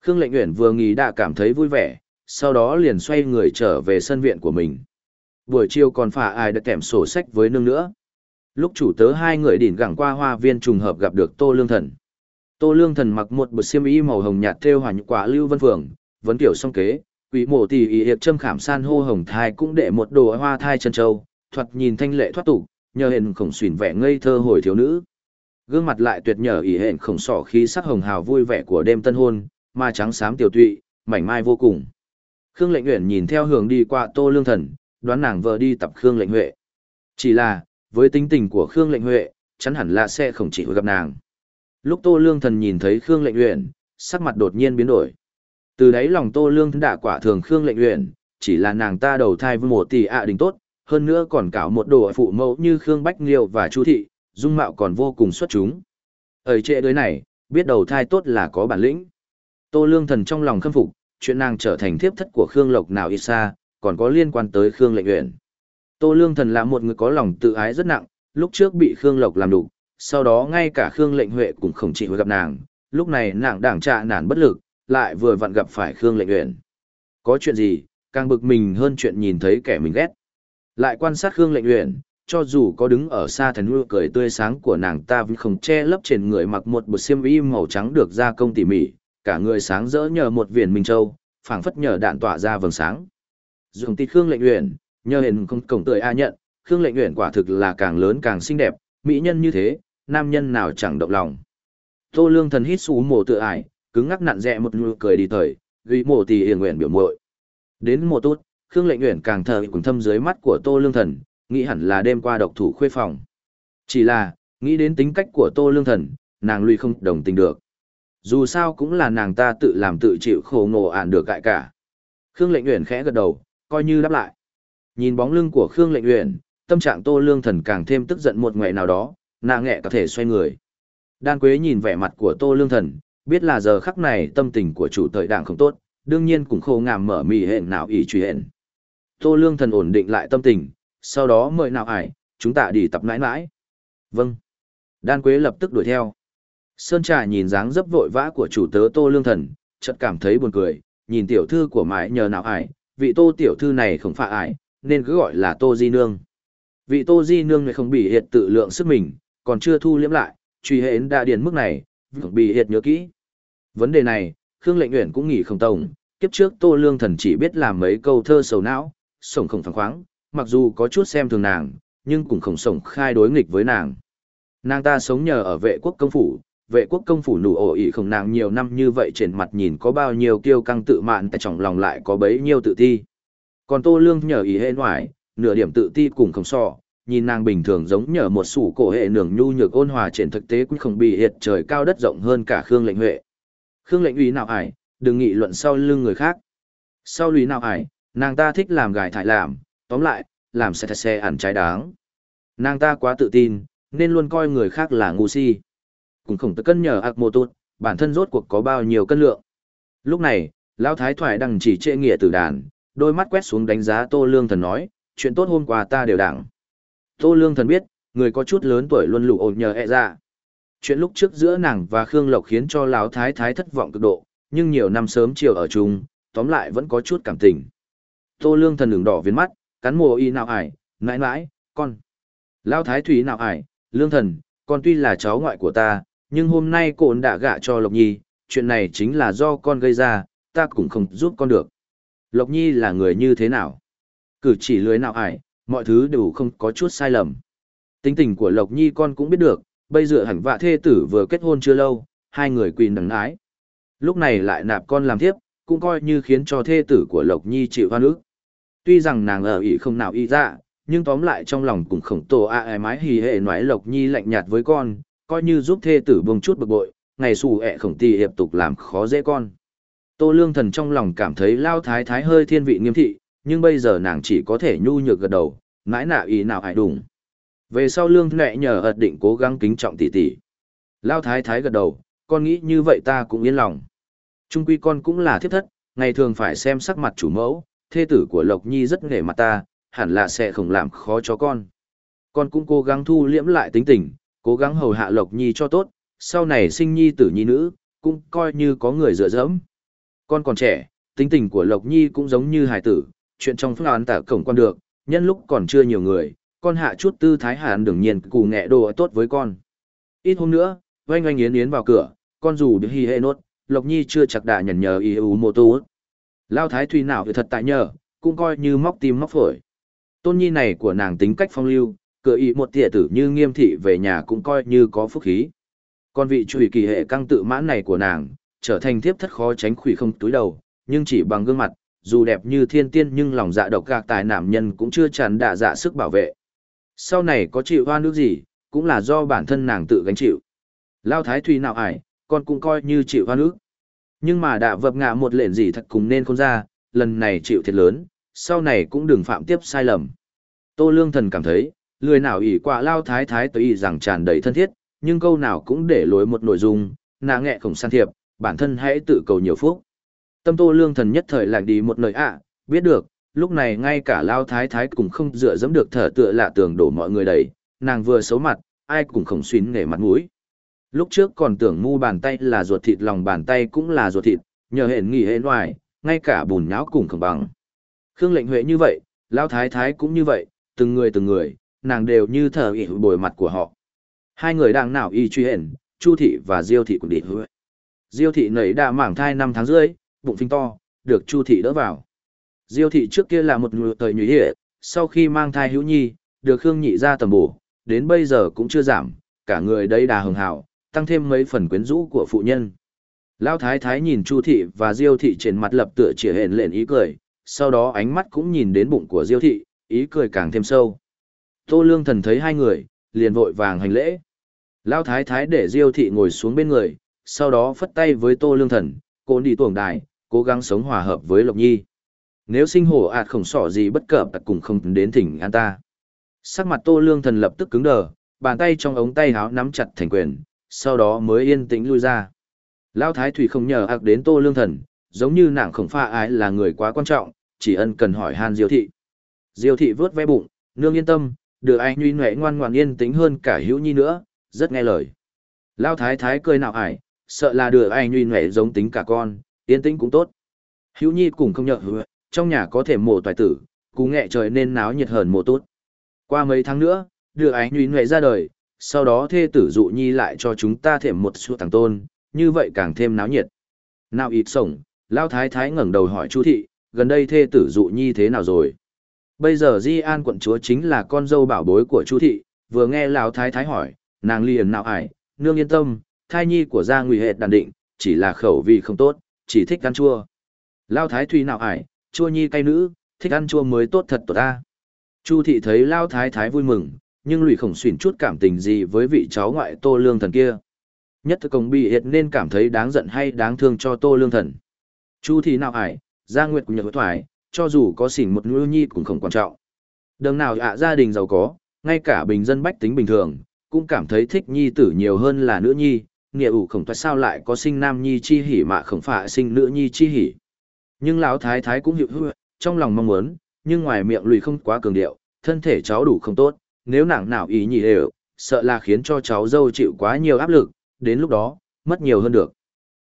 Khương lệnh nguyện vừa nghỉ đã cảm thấy vui vẻ, sau đó liền xoay người trở về sân viện của mình. Buổi chiều còn phà ai đã kèm sổ sách với nương nữa. Lúc chủ tớ hai người đỉnh gẳng qua hoa viên trùng hợp gặp được Tô Lương Thần. Tô Lương Thần mặc một bộ xiêm y màu hồng nhạt thêu hòa quả lưu vân phượng, vấn tiểu song kế, quỷ mộ tỷ y hiệp châm khảm san hô hồng thai cũng để một đồ hoa thai chân châu, thoạt nhìn thanh lệ thoát tục, nhờ hẹn khổng xuyển vẻ ngây thơ hồi thiếu nữ. Gương mặt lại tuyệt nhờ ỷ hẹn khổng sỏ khí sắc hồng hào vui vẻ của đêm tân hôn, ma trắng xám tiểu tụy, mảnh mai vô cùng. Khương Lệnh Uyển nhìn theo hướng đi qua Tô Lương Thần, đoán nàng vợ đi tập Khương Lệnh Huệ. Chỉ là, với tính tình của Khương Lệnh Huệ, chắn hẳn là sẽ không chỉ gặp nàng. Lúc Tô Lương Thần nhìn thấy Khương Lệnh Uyển, sắc mặt đột nhiên biến đổi. Từ đấy lòng Tô Lương thần đã quả thường Khương Lệnh Uyển, chỉ là nàng ta đầu thai với một tỷ ạ đình tốt, hơn nữa còn cả một đồ phụ mẫu như Khương Bách Liêu và Chu Thị, dung mạo còn vô cùng xuất chúng. Ở trệ đối này, biết đầu thai tốt là có bản lĩnh. Tô Lương Thần trong lòng khâm phục, chuyện nàng trở thành thiếp thất của Khương Lộc nào ít xa, còn có liên quan tới Khương Lệnh Uyển. Tô Lương Thần là một người có lòng tự ái rất nặng, lúc trước bị Khương Lộc làm đủ, sau đó ngay cả Khương Lệnh Huệ cũng không chịu gặp nàng, lúc này nàng đảng trạ nản bất lực, lại vừa vặn gặp phải Khương Lệnh Uyển. Có chuyện gì, càng bực mình hơn chuyện nhìn thấy kẻ mình ghét. Lại quan sát Khương Lệnh Uyển, cho dù có đứng ở xa thần nụ cười tươi sáng của nàng ta vẫn không che lấp trên người mặc một bộ xiêm y màu trắng được gia công tỉ mỉ, cả người sáng rỡ nhờ một viền minh châu, phảng phất nhờ đạn tỏa ra vầng sáng. Dùng tít Khương Lệnh Uyển, nhờ hình không cổng tươi a nhận, Khương Lệnh Uyển quả thực là càng lớn càng xinh đẹp, mỹ nhân như thế, nam nhân nào chẳng động lòng. Tô Lương thần hít sú mồ tự ải, cứng ngắc nặn rẽ một nụ cười đi thời, ghi mồ tì hiền nguyện biểu muội. Đến mùa tốt, Khương Lệnh Uyển càng thờ cùng thâm dưới mắt của Tô Lương thần, nghĩ hẳn là đêm qua độc thủ khuê phòng. Chỉ là, nghĩ đến tính cách của Tô Lương thần, nàng lui không đồng tình được. Dù sao cũng là nàng ta tự làm tự chịu khổ ngộ ản được cại cả. Khương Lệnh Uyển khẽ gật đầu, coi như đáp lại. Nhìn bóng lưng của Khương Lệnh Uyển, tâm trạng Tô Lương Thần càng thêm tức giận một ngày nào đó, nàng nhẹ có thể xoay người. Đan Quế nhìn vẻ mặt của Tô Lương Thần, biết là giờ khắc này tâm tình của chủ tội đảng không tốt, đương nhiên cũng khô ngàm mở mì hẹn nào ý truy hẹn. Tô Lương Thần ổn định lại tâm tình, sau đó mời nào ải, chúng ta đi tập mãi mãi. Vâng. Đan Quế lập tức đuổi theo. Sơn Trà nhìn dáng dấp vội vã của chủ tớ Tô Lương Thần, chợt cảm thấy buồn cười, nhìn tiểu thư của mãi nhờ nào ải, vị Tô tiểu thư này không phải ải, nên cứ gọi là Tô Di Nương. Vị Tô Di Nương này không bị hiệt tự lượng sức mình, còn chưa thu liễm lại, truy hến đã điền mức này, bị hiệt nhớ kỹ. Vấn đề này, Khương Lệnh Uyển cũng nghĩ không tổng, kiếp trước Tô Lương Thần chỉ biết làm mấy câu thơ sầu não, sổng không phẳng khoáng, mặc dù có chút xem thường nàng, nhưng cũng không sổng khai đối nghịch với nàng. Nàng ta sống nhờ ở vệ quốc công phủ, vệ quốc công phủ nụ ổ ỉ không nàng nhiều năm như vậy trên mặt nhìn có bao nhiêu kiêu căng tự mạn tại trong lòng lại có bấy nhiêu tự ti. Còn Tô Lương nhờ ý hệ ngoại, nửa điểm tự ti cùng không so, nhìn nàng bình thường giống nhờ một sủ cổ hệ nường nhu nhược ôn hòa trên thực tế cũng không bị hiệt trời cao đất rộng hơn cả Khương lệnh huệ. Khương lệnh uy nào ải, đừng nghị luận sau lưng người khác. Sau lùi nào ải, nàng ta thích làm gài thải làm, tóm lại, làm xe xe ẩn trái đáng. Nàng ta quá tự tin, nên luôn coi người khác là ngu si. Cũng không tự cân nhờ ạc mô tụt, bản thân rốt cuộc có bao nhiêu cân lượng. Lúc này, Lão Thái Thoại đang chỉ trệ nghĩa tử đàn, đôi mắt quét xuống đánh giá Tô Lương Thần nói, chuyện tốt hôm qua ta đều đảng. Tô Lương Thần biết, người có chút lớn tuổi luôn lụ ổn nhờ e ra. Dạ. Chuyện lúc trước giữa nàng và Khương Lộc khiến cho Lão Thái Thái thất vọng cực độ, nhưng nhiều năm sớm chiều ở chung, tóm lại vẫn có chút cảm tình. Tô Lương Thần đường đỏ viên mắt, cắn mồ y nào ải, nãi nãi con. Lão Thái Thủy nào ải, Lương Thần, con tuy là cháu ngoại của ta, nhưng hôm nay cộn đã gạ cho Lộc Nhi, chuyện này chính là do con gây ra, ta cũng không giúp con được. Lộc Nhi là người như thế nào? Cử chỉ lưới nào ải, mọi thứ đều không có chút sai lầm. Tính tình của Lộc Nhi con cũng biết được, bây giờ hẳn vạ thê tử vừa kết hôn chưa lâu, hai người quỳ nắng ái. Lúc này lại nạp con làm thiếp, cũng coi như khiến cho thê tử của Lộc Nhi chịu hoan nước. Tuy rằng nàng ở ý không nào y ra, dạ, nhưng tóm lại trong lòng cũng khổng tổ a à mái hì hệ nói Lộc Nhi lạnh nhạt với con, coi như giúp thê tử bông chút bực bội, ngày xù ẹ khổng tì hiệp tục làm khó dễ con. Tô lương thần trong lòng cảm thấy lao thái thái hơi thiên vị nghiêm thị, nhưng bây giờ nàng chỉ có thể nhu nhược gật đầu, mãi nạ ý nào hại đùng. Về sau lương nẹ nhờ ật định cố gắng kính trọng tỷ tỷ. Lao thái thái gật đầu, con nghĩ như vậy ta cũng yên lòng. Trung quy con cũng là thiết thất, ngày thường phải xem sắc mặt chủ mẫu, thê tử của Lộc Nhi rất nghề mặt ta, hẳn là sẽ không làm khó cho con. Con cũng cố gắng thu liễm lại tính tình, cố gắng hầu hạ Lộc Nhi cho tốt, sau này sinh nhi tử nhi nữ, cũng coi như có người dựa dẫm. Con còn trẻ, tính tình của Lộc Nhi cũng giống như hải tử, chuyện trong phương án tả cổng con được, nhân lúc còn chưa nhiều người, con hạ chút tư thái hàn đương nhiên cù nghẹ đồ tốt với con. Ít hôm nữa, oanh oanh yến yến vào cửa, con dù được hi hệ nốt, Lộc Nhi chưa chặt đà nhận nhờ y ưu mô tô. Lao thái thùy nào thật tại nhờ, cũng coi như móc tim móc phổi. Tôn nhi này của nàng tính cách phong lưu, cửa ý một tỉa tử như nghiêm thị về nhà cũng coi như có phúc khí. Con vị chùy kỳ hệ căng tự mãn này của nàng, trở thành thiếp thất khó tránh khủy không túi đầu, nhưng chỉ bằng gương mặt, dù đẹp như thiên tiên nhưng lòng dạ độc gạc tài nam nhân cũng chưa tràn đạ dạ sức bảo vệ. Sau này có chịu hoa nước gì, cũng là do bản thân nàng tự gánh chịu. Lao thái thùy nào ải, con cũng coi như chịu hoa nước. Nhưng mà đã vập ngạ một lệnh gì thật cùng nên không ra, lần này chịu thiệt lớn, sau này cũng đừng phạm tiếp sai lầm. Tô Lương Thần cảm thấy, lười nào ỷ quả lao thái thái tới ý rằng tràn đầy thân thiết, nhưng câu nào cũng để lối một nội dung, nạ nghẹ khổng san thiệp, bản thân hãy tự cầu nhiều phúc. Tâm Tô Lương Thần nhất thời lạc đi một nơi ạ, à, biết được, lúc này ngay cả lao thái thái cũng không dựa dẫm được thở tựa lạ tường đổ mọi người đầy, nàng vừa xấu mặt, ai cũng không xuyến nghề mặt mũi. Lúc trước còn tưởng mu bàn tay là ruột thịt lòng bàn tay cũng là ruột thịt, nhờ hẹn nghỉ hẹn ngoài, ngay cả bùn nháo cùng không bằng. Khương lệnh huệ như vậy, Lao Thái Thái cũng như vậy, từng người từng người, nàng đều như thờ ỉ bồi mặt của họ. Hai người đang nào y truy hển, Chu thị và Diêu thị cũng đi hứa. Diêu thị nảy đã mảng thai năm tháng rưỡi, bụng phình to, được Chu thị đỡ vào. Diêu thị trước kia là một người thời nhụy hệ, sau khi mang thai hữu nhi, được Khương nhị ra tầm bổ, đến bây giờ cũng chưa giảm, cả người đây đà hường hảo, tăng thêm mấy phần quyến rũ của phụ nhân. Lão thái thái nhìn Chu thị và Diêu thị trên mặt lập tựa chỉ hển lện ý cười, sau đó ánh mắt cũng nhìn đến bụng của Diêu thị, ý cười càng thêm sâu. Tô Lương Thần thấy hai người, liền vội vàng hành lễ. Lão thái thái để Diêu thị ngồi xuống bên người, sau đó phất tay với Tô Lương Thần, cô đi tuồng đài, cố gắng sống hòa hợp với Lộc Nhi. Nếu sinh hổ ạt khổng sỏ gì bất cập cùng không đến thỉnh an ta. Sắc mặt Tô Lương Thần lập tức cứng đờ, bàn tay trong ống tay áo nắm chặt thành quyền, sau đó mới yên tĩnh lui ra. Lão Thái Thủy không nhờ ạc đến Tô Lương Thần, giống như nàng khổng pha ái là người quá quan trọng, chỉ ân cần hỏi han Diêu thị. Diêu thị vớt ve bụng, nương yên tâm, đưa anh nhuy nhuệ ngoan ngoan yên tĩnh hơn cả hữu nhi nữa, rất nghe lời. Lão Thái Thái cười nào ải, sợ là đưa anh nhuy nhuệ giống tính cả con, yên tĩnh cũng tốt. Hữu nhi cũng không nhợ hứa, trong nhà có thể mổ toài tử, cú nghệ trời nên náo nhiệt hơn mổ tốt. Qua mấy tháng nữa, đưa anh nhuy nhuệ ra đời, sau đó thê tử dụ nhi lại cho chúng ta thêm một số thằng tôn, như vậy càng thêm náo nhiệt. Nào ít sổng, Lao Thái Thái ngẩng đầu hỏi Chu thị, gần đây thê tử dụ nhi thế nào rồi? Bây giờ Di An quận chúa chính là con dâu bảo bối của Chu thị, vừa nghe Lão Thái Thái hỏi, nàng liền nào ải, nương yên tâm, thai nhi của gia nguy hệt đàn định, chỉ là khẩu vị không tốt, chỉ thích ăn chua. Lao Thái Thùy nào ải, chua nhi cay nữ, thích ăn chua mới tốt thật tốt ta. Chu thị thấy Lao Thái Thái vui mừng, nhưng lùi khổng xuyển chút cảm tình gì với vị cháu ngoại tô lương thần kia. Nhất thực công bị hiệt nên cảm thấy đáng giận hay đáng thương cho tô lương thần. Chu thị nào ải, gia nguyệt cũng nhớ thoải, cho dù có xỉn một ngư nhi cũng không quan trọng. Đừng nào ạ gia đình giàu có, ngay cả bình dân bách tính bình thường, cũng cảm thấy thích nhi tử nhiều hơn là nữ nhi, nghĩa ủ khổng tại sao lại có sinh nam nhi chi hỉ mà không phải sinh nữ nhi chi hỉ. Nhưng lão thái thái cũng hiểu hư, trong lòng mong muốn, nhưng ngoài miệng lùi không quá cường điệu, thân thể cháu đủ không tốt, nếu nàng nào ý nhị đều, sợ là khiến cho cháu dâu chịu quá nhiều áp lực, đến lúc đó, mất nhiều hơn được.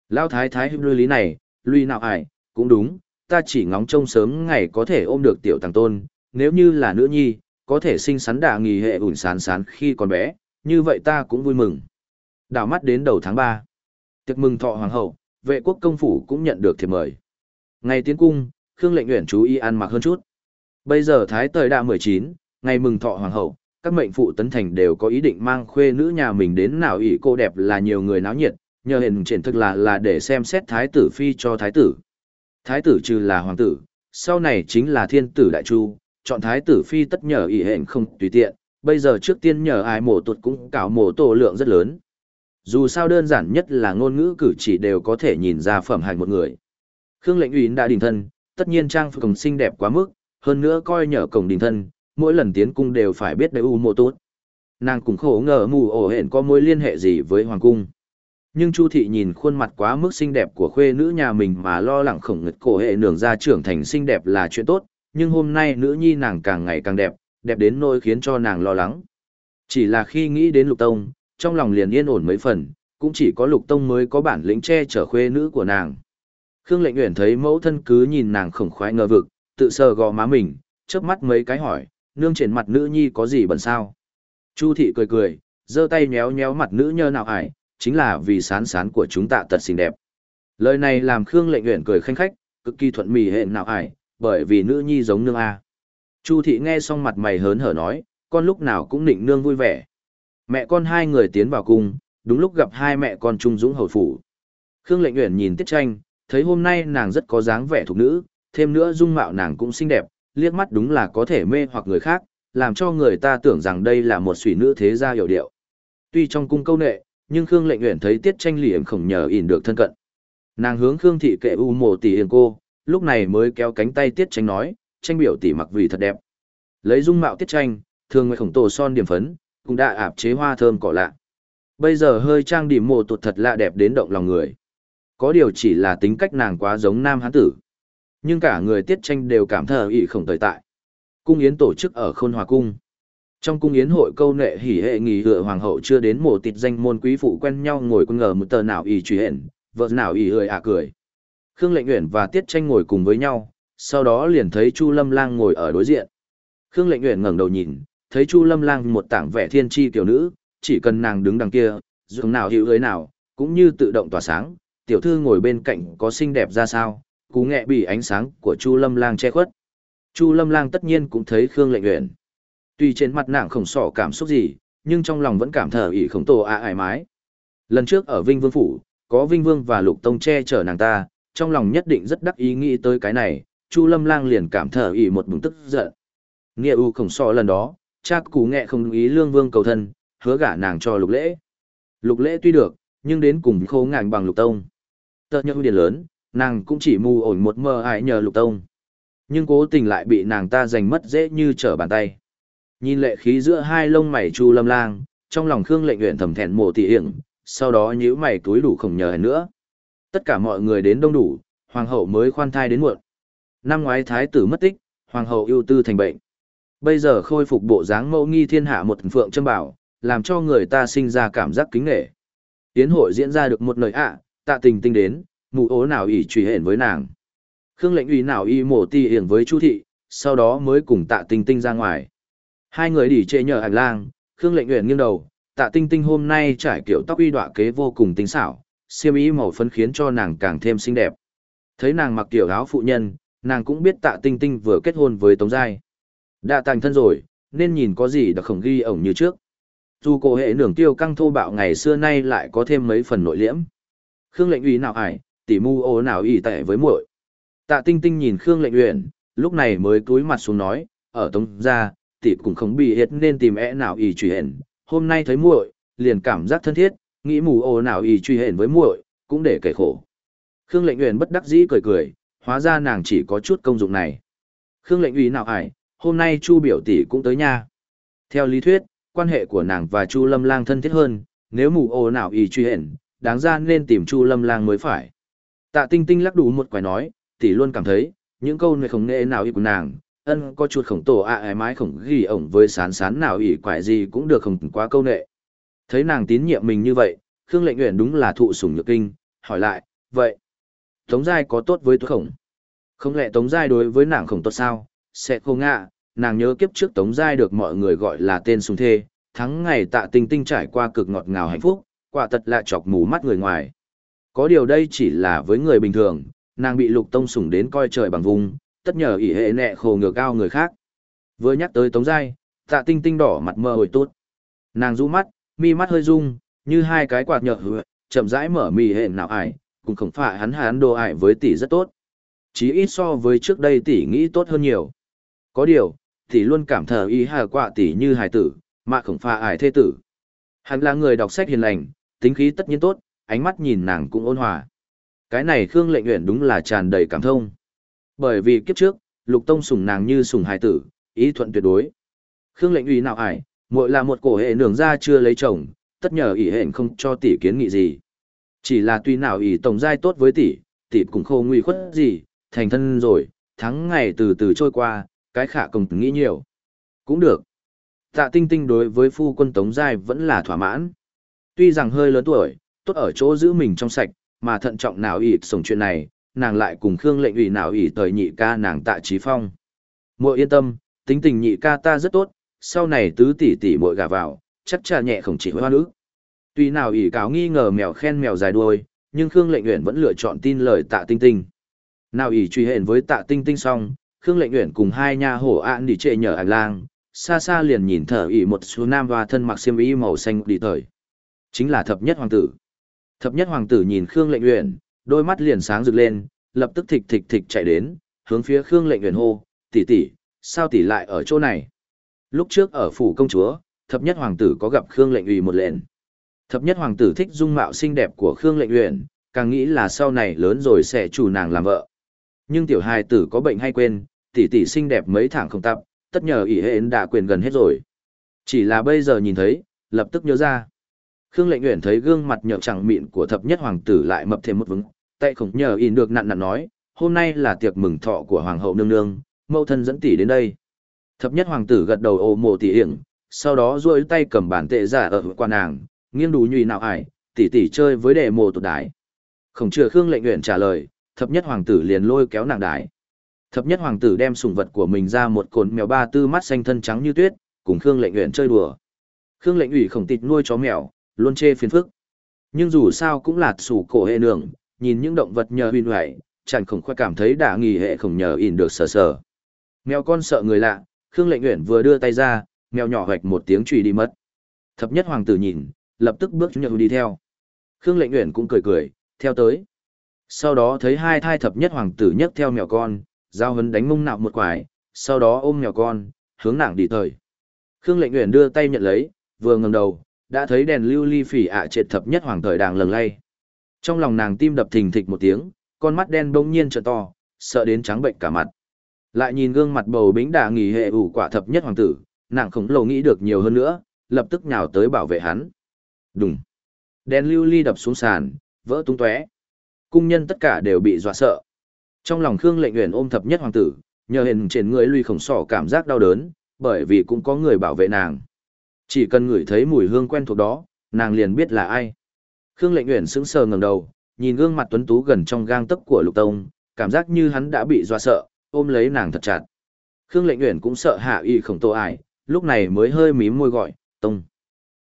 Lão thái thái hữu lý này, lùi nào ải, cũng đúng, ta chỉ ngóng trông sớm ngày có thể ôm được tiểu thằng tôn, nếu như là nữ nhi, có thể sinh sắn đà nghỉ hệ ủn sán sán khi còn bé, như vậy ta cũng vui mừng. Đảo mắt đến đầu tháng 3. Tiệc mừng thọ hoàng hậu, vệ quốc công phủ cũng nhận được thiệp mời. Ngày tiến cung, Khương lệnh nguyện chú ý ăn mặc hơn chút. Bây giờ thái tời đã 19, ngày mừng thọ hoàng hậu, các mệnh phụ tấn thành đều có ý định mang khuê nữ nhà mình đến nào ỷ cô đẹp là nhiều người náo nhiệt, nhờ hình triển thực là là để xem xét thái tử phi cho thái tử. Thái tử trừ là hoàng tử, sau này chính là thiên tử đại chu, chọn thái tử phi tất nhờ ỷ hẹn không tùy tiện, bây giờ trước tiên nhờ ai mổ tuột cũng cảo mổ tổ lượng rất lớn. Dù sao đơn giản nhất là ngôn ngữ cử chỉ đều có thể nhìn ra phẩm hạnh một người. Khương lệnh ủy đã đình thân, tất nhiên trang phục cổng xinh đẹp quá mức, hơn nữa coi nhở cổng đình thân, mỗi lần tiến cung đều phải biết đầy u mô tốt. Nàng cũng khổ ngờ mù ổ hẹn có mối liên hệ gì với hoàng cung. Nhưng Chu thị nhìn khuôn mặt quá mức xinh đẹp của khuê nữ nhà mình mà lo lắng khổng ngực cổ hệ nường ra trưởng thành xinh đẹp là chuyện tốt, nhưng hôm nay nữ nhi nàng càng ngày càng đẹp, đẹp đến nỗi khiến cho nàng lo lắng. Chỉ là khi nghĩ đến lục tông, trong lòng liền yên ổn mấy phần, cũng chỉ có lục tông mới có bản lĩnh che chở khuê nữ của nàng. Khương lệnh uyển thấy mẫu thân cứ nhìn nàng khổng khoái ngờ vực, tự sờ gò má mình, chớp mắt mấy cái hỏi, nương trên mặt nữ nhi có gì bẩn sao? Chu thị cười cười, giơ tay nhéo nhéo mặt nữ nhơ nào ải, chính là vì sán sán của chúng tạ tật xinh đẹp. Lời này làm Khương lệnh uyển cười khanh khách, cực kỳ thuận mì hẹn nào ải, bởi vì nữ nhi giống nương A. Chu thị nghe xong mặt mày hớn hở nói, con lúc nào cũng nịnh nương vui vẻ. Mẹ con hai người tiến vào cung, đúng lúc gặp hai mẹ con trung dũng hầu phủ. Khương lệnh uyển nhìn tiết tranh, thấy hôm nay nàng rất có dáng vẻ thục nữ, thêm nữa dung mạo nàng cũng xinh đẹp, liếc mắt đúng là có thể mê hoặc người khác, làm cho người ta tưởng rằng đây là một sủy nữ thế gia hiểu điệu. Tuy trong cung câu nệ, nhưng Khương lệnh uyển thấy tiết tranh liễm khổng nhờ ỉn được thân cận. Nàng hướng Khương thị kệ u mồ tỷ yên cô, lúc này mới kéo cánh tay tiết tranh nói, tranh biểu tỷ mặc vì thật đẹp. Lấy dung mạo tiết tranh, thường người khổng tổ son điểm phấn, cũng đã áp chế hoa thơm cỏ lạ. Bây giờ hơi trang điểm mồ tụt thật lạ đẹp đến động lòng người. Có điều chỉ là tính cách nàng quá giống nam hán tử. Nhưng cả người tiết tranh đều cảm thờ ị khổng tồi tại. Cung yến tổ chức ở Khôn Hòa Cung. Trong cung yến hội câu nệ hỉ hệ nghỉ hựa hoàng hậu chưa đến mổ tịt danh môn quý phụ quen nhau ngồi quân ngờ một tờ nào ỉ truy hển, vợ nào ỉ hơi à cười. Khương Lệnh Uyển và Tiết Tranh ngồi cùng với nhau, sau đó liền thấy Chu Lâm Lang ngồi ở đối diện. Khương Lệnh Uyển ngẩng đầu nhìn, thấy Chu Lâm Lang một tảng vẻ thiên chi tiểu nữ, chỉ cần nàng đứng đằng kia, dù nào hữu lưới nào, cũng như tự động tỏa sáng, tiểu thư ngồi bên cạnh có xinh đẹp ra sao, cú nghẹ bị ánh sáng của Chu Lâm Lang che khuất. Chu Lâm Lang tất nhiên cũng thấy Khương Lệnh Uyển. Tuy trên mặt nàng không sỏ cảm xúc gì, nhưng trong lòng vẫn cảm thở ỉ khổng tổ à ải mái. Lần trước ở Vinh Vương Phủ, có Vinh Vương và Lục Tông che chở nàng ta, trong lòng nhất định rất đắc ý nghĩ tới cái này, Chu Lâm Lang liền cảm thở ỉ một bụng tức giận. Nghĩa u khổng sỏ lần đó, cha cú nghệ không ý lương vương cầu thân, hứa gả nàng cho lục lễ. Lục lễ tuy được, nhưng đến cùng khô ngàn bằng lục tông. Tật ưu điện lớn, nàng cũng chỉ mù ổn một mơ ai nhờ lục tông. Nhưng cố tình lại bị nàng ta giành mất dễ như trở bàn tay. Nhìn lệ khí giữa hai lông mày chu lâm lang, trong lòng Khương lệnh nguyện thầm thẹn mộ tỉ hiểm, sau đó nhíu mày túi đủ khổng nhờ nữa. Tất cả mọi người đến đông đủ, hoàng hậu mới khoan thai đến muộn. Năm ngoái thái tử mất tích, hoàng hậu ưu tư thành bệnh. Bây giờ khôi phục bộ dáng mẫu nghi thiên hạ một phượng châm bảo, làm cho người ta sinh ra cảm giác kính nghệ. Tiến hội diễn ra được một lời ạ, tạ tình tinh đến, mụ ố nào ỷ truy hển với nàng. Khương lệnh ủy nào y mổ ti hiển với chu thị, sau đó mới cùng tạ tinh tinh ra ngoài. Hai người đi trệ nhờ hành lang, Khương lệnh uyển nghiêng đầu, tạ tinh tinh hôm nay trải kiểu tóc uy đọa kế vô cùng tinh xảo, xiêm y màu phấn khiến cho nàng càng thêm xinh đẹp. Thấy nàng mặc kiểu áo phụ nhân, nàng cũng biết tạ tinh tinh vừa kết hôn với Tống Giai. Đã thành thân rồi, nên nhìn có gì đặc khổng ghi ổng như trước. Dù cổ hệ nưởng tiêu căng thô bạo ngày xưa nay lại có thêm mấy phần nội liễm. Khương lệnh uy nào ải, tỉ mu ô nào ỉ tệ với muội. Tạ tinh tinh nhìn Khương lệnh uyển, lúc này mới cúi mặt xuống nói, ở Tống gia, tỷ cũng không bị hết nên tìm ẽ nào ý truy hển. Hôm nay thấy muội, liền cảm giác thân thiết, nghĩ mù ô nào ý truy hển với muội, cũng để kể khổ. Khương lệnh uyển bất đắc dĩ cười cười, hóa ra nàng chỉ có chút công dụng này. Khương lệnh uy nào ải, hôm nay Chu biểu tỷ cũng tới nha. Theo lý thuyết, quan hệ của nàng và Chu Lâm Lang thân thiết hơn, nếu mù ô nào ý truy hển, đáng ra nên tìm Chu Lâm Lang mới phải. Tạ Tinh Tinh lắc đủ một quái nói, tỷ luôn cảm thấy, những câu này không nghệ nào ý của nàng, ân có chuột khổng tổ ạ à ái mái khổng ghi ổng với sán sán nào ỷ quải gì cũng được khổng quá câu nệ. Thấy nàng tín nhiệm mình như vậy, Khương lệnh nguyện đúng là thụ sủng nhược kinh, hỏi lại, vậy, Tống Giai có tốt với tôi khổng? Không lẽ Tống Giai đối với nàng khổng tốt sao? Sẽ không ngạ, nàng nhớ kiếp trước Tống Giai được mọi người gọi là tên sùng thê, thắng ngày tạ tinh tinh trải qua cực ngọt ngào hạnh phúc, quả thật là chọc mù mắt người ngoài. Có điều đây chỉ là với người bình thường, nàng bị lục tông sủng đến coi trời bằng vùng, tất nhờ ỷ hệ nẹ khổ ngược cao người khác. Vừa nhắc tới Tống Giai, tạ tinh tinh đỏ mặt mơ hồi tốt. Nàng rũ mắt, mi mắt hơi rung, như hai cái quạt nhợ hứa, chậm rãi mở mì hệ nào ải, cũng không phải hắn hắn đồ ải với tỷ rất tốt. Chí ít so với trước đây tỷ nghĩ tốt hơn nhiều. Có điều, tỷ luôn cảm thờ ý hà quạ tỷ như hài tử, mà không phải ải thê tử. Hắn là người đọc sách hiền lành, tính khí tất nhiên tốt, ánh mắt nhìn nàng cũng ôn hòa. Cái này Khương Lệnh Uyển đúng là tràn đầy cảm thông. Bởi vì kiếp trước, Lục Tông sủng nàng như sủng hài tử, ý thuận tuyệt đối. Khương Lệnh Uy nào ải, muội là một cổ hệ nương gia chưa lấy chồng, tất nhờ ỷ hẹn không cho tỷ kiến nghị gì. Chỉ là tuy nào ỷ tổng giai tốt với tỷ, tỷ cũng không nguy khuất gì, thành thân rồi, tháng ngày từ từ trôi qua, cái khả công nghĩ nhiều. Cũng được. Tạ tinh tinh đối với phu quân tống giai vẫn là thỏa mãn. Tuy rằng hơi lớn tuổi, tốt ở chỗ giữ mình trong sạch, mà thận trọng nào ỷ sống chuyện này, nàng lại cùng Khương lệnh ủy nào ủy thời nhị ca nàng tạ trí phong. Muội yên tâm, tính tình nhị ca ta rất tốt, sau này tứ tỷ tỷ muội gả vào, chắc chả nhẹ không chỉ hoa nữ. Tuy nào ủy cáo nghi ngờ mèo khen mèo dài đuôi, nhưng Khương Lệnh Uyển vẫn lựa chọn tin lời Tạ Tinh Tinh. Nào ủy truy hẹn với Tạ Tinh Tinh xong, Khương Lệnh Uyển cùng hai nha hổ ạn đi trệ nhờ ảnh lang, xa xa liền nhìn thở ủy một số nam và thân mặc xiêm y màu xanh đi thời. Chính là thập nhất hoàng tử. Thập nhất hoàng tử nhìn Khương Lệnh Uyển, đôi mắt liền sáng rực lên, lập tức thịch thịch thịch chạy đến, hướng phía Khương Lệnh Uyển hô, tỷ tỷ, sao tỷ lại ở chỗ này? Lúc trước ở phủ công chúa, thập nhất hoàng tử có gặp Khương Lệnh Uyển một lần, Thập nhất hoàng tử thích dung mạo xinh đẹp của Khương Lệnh Uyển, càng nghĩ là sau này lớn rồi sẽ chủ nàng làm vợ. Nhưng tiểu hài tử có bệnh hay quên, tỷ tỷ xinh đẹp mấy tháng không tập, tất nhờ ỷ hệ đã quyền gần hết rồi. Chỉ là bây giờ nhìn thấy, lập tức nhớ ra. Khương Lệnh Uyển thấy gương mặt nhợt chẳng mịn của thập nhất hoàng tử lại mập thêm một vững, tay khổng nhờ in được nặn nặn nói, hôm nay là tiệc mừng thọ của hoàng hậu nương nương, mẫu thân dẫn tỷ đến đây. Thập nhất hoàng tử gật đầu ô mộ tỷ hiển, sau đó duỗi tay cầm bản tệ giả ở qua nàng, nghiêng đủ nhụy nào ải, tỷ tỷ chơi với đệ mộ tụt đái. Khổng chừa Khương lệnh nguyện trả lời, thập nhất hoàng tử liền lôi kéo nàng đái. Thập nhất hoàng tử đem sủng vật của mình ra một cồn mèo ba tư mắt xanh thân trắng như tuyết, cùng Khương lệnh nguyện chơi đùa. Khương lệnh ủy khổng tịt nuôi chó mèo, luôn chê phiền phức. Nhưng dù sao cũng lạt sủ cổ hệ nường, nhìn những động vật nhờ huyền huệ, chẳng khổng khoe cảm thấy đã nghỉ hệ khổng nhờ ỉn được sờ sờ. Mèo con sợ người lạ, Khương lệnh Uyển vừa đưa tay ra, mèo nhỏ hoạch một tiếng trùy đi mất. Thập nhất hoàng tử nhìn, lập tức bước nhờ đi theo. Khương lệnh Uyển cũng cười cười, theo tới. Sau đó thấy hai thai thập nhất hoàng tử nhấc theo mèo con, giao hấn đánh mông nạo một quải, sau đó ôm mèo con, hướng nàng đi thời. Khương lệnh Uyển đưa tay nhận lấy, vừa ngẩng đầu, đã thấy đèn lưu ly phỉ ạ à thập nhất hoàng thời đang lầng lay. Trong lòng nàng tim đập thình thịch một tiếng, con mắt đen bỗng nhiên trợ to, sợ đến trắng bệnh cả mặt. Lại nhìn gương mặt bầu bính đà nghỉ hệ ủ quả thập nhất hoàng tử, nàng khổng lồ nghĩ được nhiều hơn nữa, lập tức nhào tới bảo vệ hắn. Đùng. Đèn lưu ly đập xuống sàn, vỡ tung tóe. Cung nhân tất cả đều bị dọa sợ. Trong lòng Khương Lệnh Uyển ôm thập nhất hoàng tử, nhờ hình trên người lui khổng sỏ cảm giác đau đớn, bởi vì cũng có người bảo vệ nàng. Chỉ cần ngửi thấy mùi hương quen thuộc đó, nàng liền biết là ai. Khương Lệnh Uyển sững sờ ngẩng đầu, nhìn gương mặt tuấn tú gần trong gang tấc của Lục Tông, cảm giác như hắn đã bị dọa sợ, ôm lấy nàng thật chặt. Khương Lệnh Uyển cũng sợ hạ y khổng tô ải, lúc này mới hơi mím môi gọi, "Tông,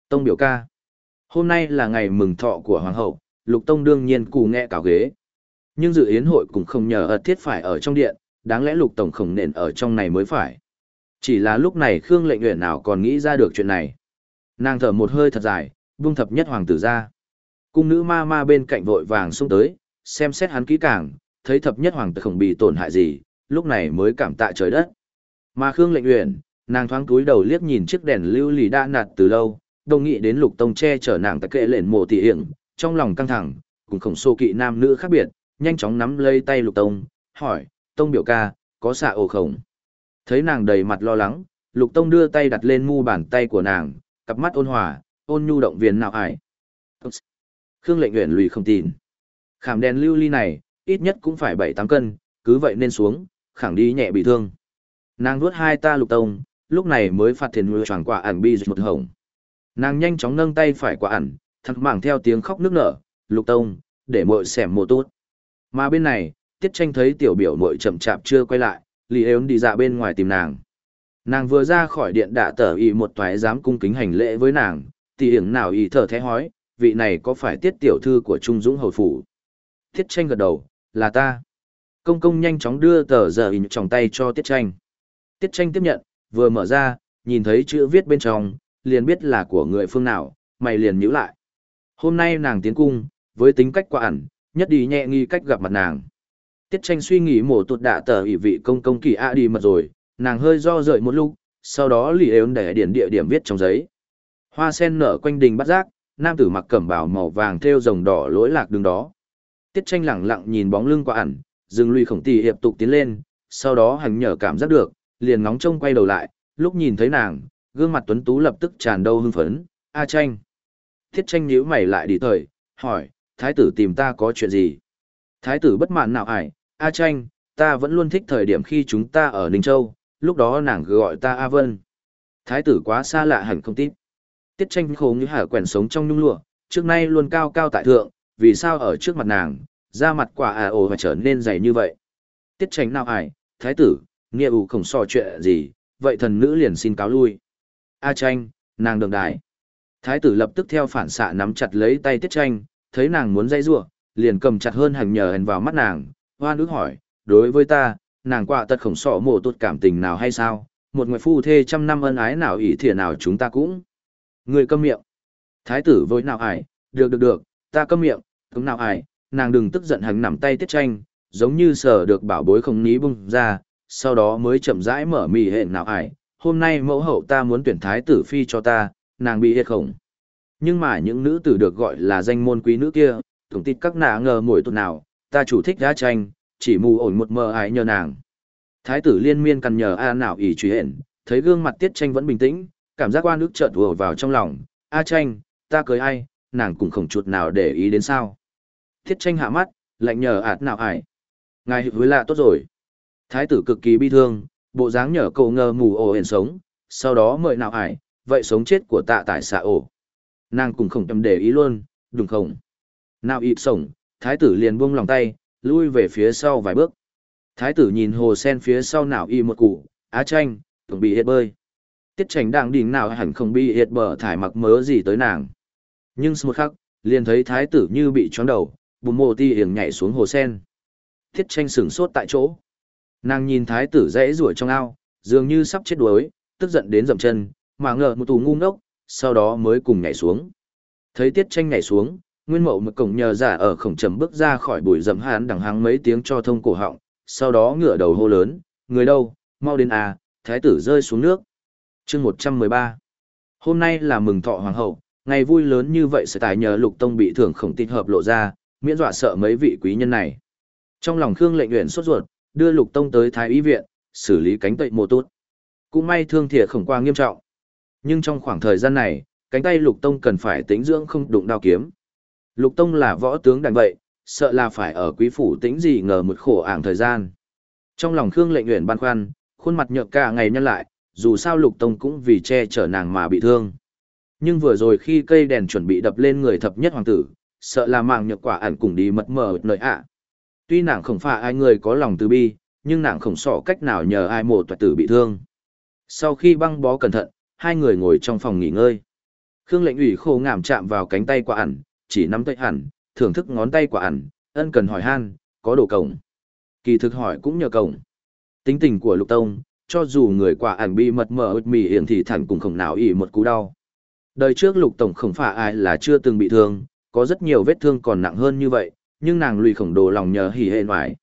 Tông biểu ca." Hôm nay là ngày mừng thọ của hoàng hậu, Lục Tông đương nhiên cù nghe cào ghế. Nhưng dự yến hội cũng không nhờ ật thiết phải ở trong điện, đáng lẽ Lục Tổng không nền ở trong này mới phải. Chỉ là lúc này Khương Lệnh Uyển nào còn nghĩ ra được chuyện này. Nàng thở một hơi thật dài, buông thập nhất hoàng tử ra. Cung nữ ma ma bên cạnh vội vàng xông tới, xem xét hắn kỹ càng, thấy thập nhất hoàng tử không bị tổn hại gì, lúc này mới cảm tạ trời đất. Mà Khương Lệnh Uyển, nàng thoáng túi đầu liếc nhìn chiếc đèn lưu lì đã nạt từ lâu, đồng nghị đến lục tông che chở nàng tại kệ lện mộ tỷ hiển, trong lòng căng thẳng, cùng khổng sô kỵ nam nữ khác biệt, nhanh chóng nắm lấy tay lục tông, hỏi, tông biểu ca, có xạ ổ khổng. Thấy nàng đầy mặt lo lắng, lục tông đưa tay đặt lên mu bàn tay của nàng, cặp mắt ôn hòa, ôn nhu động viên nào ải. Khương lệnh nguyện lùi không tin. Khảm đèn lưu ly này, ít nhất cũng phải bảy tám cân, cứ vậy nên xuống, khẳng đi nhẹ bị thương. Nàng nuốt hai ta lục tông, lúc này mới phát thiền mưa choàng quả ẩn bi một hồng. Nàng nhanh chóng nâng tay phải quả ẩn, thật mảng theo tiếng khóc nước nở, lục tông, để mội xẻm mồ tốt. Mà bên này, tiết tranh thấy tiểu biểu mội chậm chạp chưa quay lại, lì ếu đi ra bên ngoài tìm nàng. Nàng vừa ra khỏi điện đạ tờ y một toái dám cung kính hành lễ với nàng, tỷ hiển nào y thở thế hói, vị này có phải tiết tiểu thư của Trung Dũng Hầu Phủ? Tiết tranh gật đầu, là ta. Công công nhanh chóng đưa tờ giờ in trong tay cho tiết tranh. Tiết tranh tiếp nhận, vừa mở ra, nhìn thấy chữ viết bên trong, liền biết là của người phương nào, mày liền nhíu lại. Hôm nay nàng tiến cung, với tính cách quả ẩn, nhất đi nhẹ nghi cách gặp mặt nàng. Tiết tranh suy nghĩ mổ tụt đạ tờ ỷ vị công công kỳ a đi mật rồi, nàng hơi do rợi một lúc, sau đó lì ếu để điển địa điểm viết trong giấy. Hoa sen nở quanh đình bắt giác, nam tử mặc cẩm bào màu vàng thêu rồng đỏ lỗi lạc đứng đó. Tiết tranh lẳng lặng nhìn bóng lưng qua ẩn, dừng lui khổng tỷ hiệp tục tiến lên, sau đó hành nhở cảm giác được, liền ngóng trông quay đầu lại, lúc nhìn thấy nàng, gương mặt tuấn tú lập tức tràn đâu hưng phấn, A tranh. Tiết tranh nhíu mày lại đi thời, hỏi, thái tử tìm ta có chuyện gì? Thái tử bất mãn nào ải, A tranh, ta vẫn luôn thích thời điểm khi chúng ta ở Ninh Châu, lúc đó nàng gọi ta A Vân. Thái tử quá xa lạ hẳn không tiếp. Tiết tranh khổ như hở quèn sống trong nhung lụa, trước nay luôn cao cao tại thượng, vì sao ở trước mặt nàng, da mặt quả à ồ và trở nên dày như vậy. Tiết tranh nào ải, thái tử, nghĩa ủ không so chuyện gì, vậy thần nữ liền xin cáo lui. A tranh, nàng đường đài. Thái tử lập tức theo phản xạ nắm chặt lấy tay tiết tranh, thấy nàng muốn dây giụa liền cầm chặt hơn hành nhờ hèn vào mắt nàng, hoa nước hỏi, đối với ta, nàng quả tật khổng sọ mổ tốt cảm tình nào hay sao, một người phu thê trăm năm ân ái nào ỷ thiện nào chúng ta cũng. Người câm miệng. Thái tử với nào ải, được được được, ta câm miệng, cấm nào ải, nàng đừng tức giận hắn nằm tay tiết tranh, giống như sở được bảo bối không ní bung ra, sau đó mới chậm rãi mở mì hệ nào ải, hôm nay mẫu hậu ta muốn tuyển thái tử phi cho ta, nàng bị hết khổng. Nhưng mà những nữ tử được gọi là danh môn quý nữ kia, tổng tít các nạ ngờ mỗi tuần nào, ta chủ thích đá tranh, chỉ mù ổn một mờ ái nhờ nàng. Thái tử liên miên cần nhờ A nào ỉ truy hển, thấy gương mặt tiết tranh vẫn bình tĩnh, cảm giác oan ức chợt ùa vào trong lòng, A tranh, ta cưới ai, nàng cũng không chuột nào để ý đến sao. Thiết tranh hạ mắt, lạnh nhờ ạt nào ải. Ngài hữu lạ tốt rồi. Thái tử cực kỳ bi thương, bộ dáng nhờ cậu ngờ mù ổ hển sống, sau đó mời nào ải, vậy sống chết của tạ tại xạ ổ. Nàng cũng không tâm để ý luôn, đúng không? Nào ịp sổng, thái tử liền buông lòng tay, lui về phía sau vài bước. Thái tử nhìn hồ sen phía sau nào y một cụ, á tranh, tưởng bị hết bơi. Tiết tránh đang đỉnh nào hẳn không bị hiệt bờ thải mặc mớ gì tới nàng. Nhưng một khắc, liền thấy thái tử như bị choáng đầu, bùm mồ ti hiểng nhảy xuống hồ sen. Tiết tranh sửng sốt tại chỗ. Nàng nhìn thái tử rẽ rủa trong ao, dường như sắp chết đuối, tức giận đến dậm chân, mà ngờ một tù ngu ngốc, sau đó mới cùng nhảy xuống. Thấy tiết tranh nhảy xuống, nguyên mậu một cổng nhờ giả ở khổng trầm bước ra khỏi bụi rậm hán đằng hắng mấy tiếng cho thông cổ họng, sau đó ngửa đầu hô lớn, người đâu, mau đến à, thái tử rơi xuống nước chương một trăm mười ba Hôm nay là mừng thọ hoàng hậu, ngày vui lớn như vậy sẽ tài nhờ lục tông bị thưởng khổng tin hợp lộ ra, miễn dọa sợ mấy vị quý nhân này. Trong lòng Khương lệnh luyện sốt ruột, đưa lục tông tới thái y viện, xử lý cánh tậy mô tốt. Cũng may thương thiệt khổng qua nghiêm trọng. Nhưng trong khoảng thời gian này, cánh tay lục tông cần phải tính dưỡng không đụng đao kiếm. Lục tông là võ tướng đành vậy, sợ là phải ở quý phủ tính gì ngờ một khổ ảng thời gian. Trong lòng Khương lệnh nguyện băn khoăn, khuôn mặt nhợt cả ngày nhân lại, dù sao lục tông cũng vì che chở nàng mà bị thương. Nhưng vừa rồi khi cây đèn chuẩn bị đập lên người thập nhất hoàng tử, sợ là mạng nhược quả ẩn cùng đi mật mờ nơi ạ. Tuy nàng không phải ai người có lòng từ bi, nhưng nàng không sỏ cách nào nhờ ai một toại tử bị thương. Sau khi băng bó cẩn thận, hai người ngồi trong phòng nghỉ ngơi. Khương lệnh ủy khô ngảm chạm vào cánh tay quả ẩn, chỉ nắm tay ảnh, thưởng thức ngón tay quả ẩn, ân cần hỏi han, có đồ cổng. Kỳ thực hỏi cũng nhờ cổng. Tính tình của lục tông, cho dù người quả ảnh bị mật mở ướt mì hiển thì thẳng cũng không nào ỉ một cú đau. Đời trước lục tổng không phải ai là chưa từng bị thương, có rất nhiều vết thương còn nặng hơn như vậy, nhưng nàng lùi khổng đồ lòng nhờ hỉ hệ ngoài.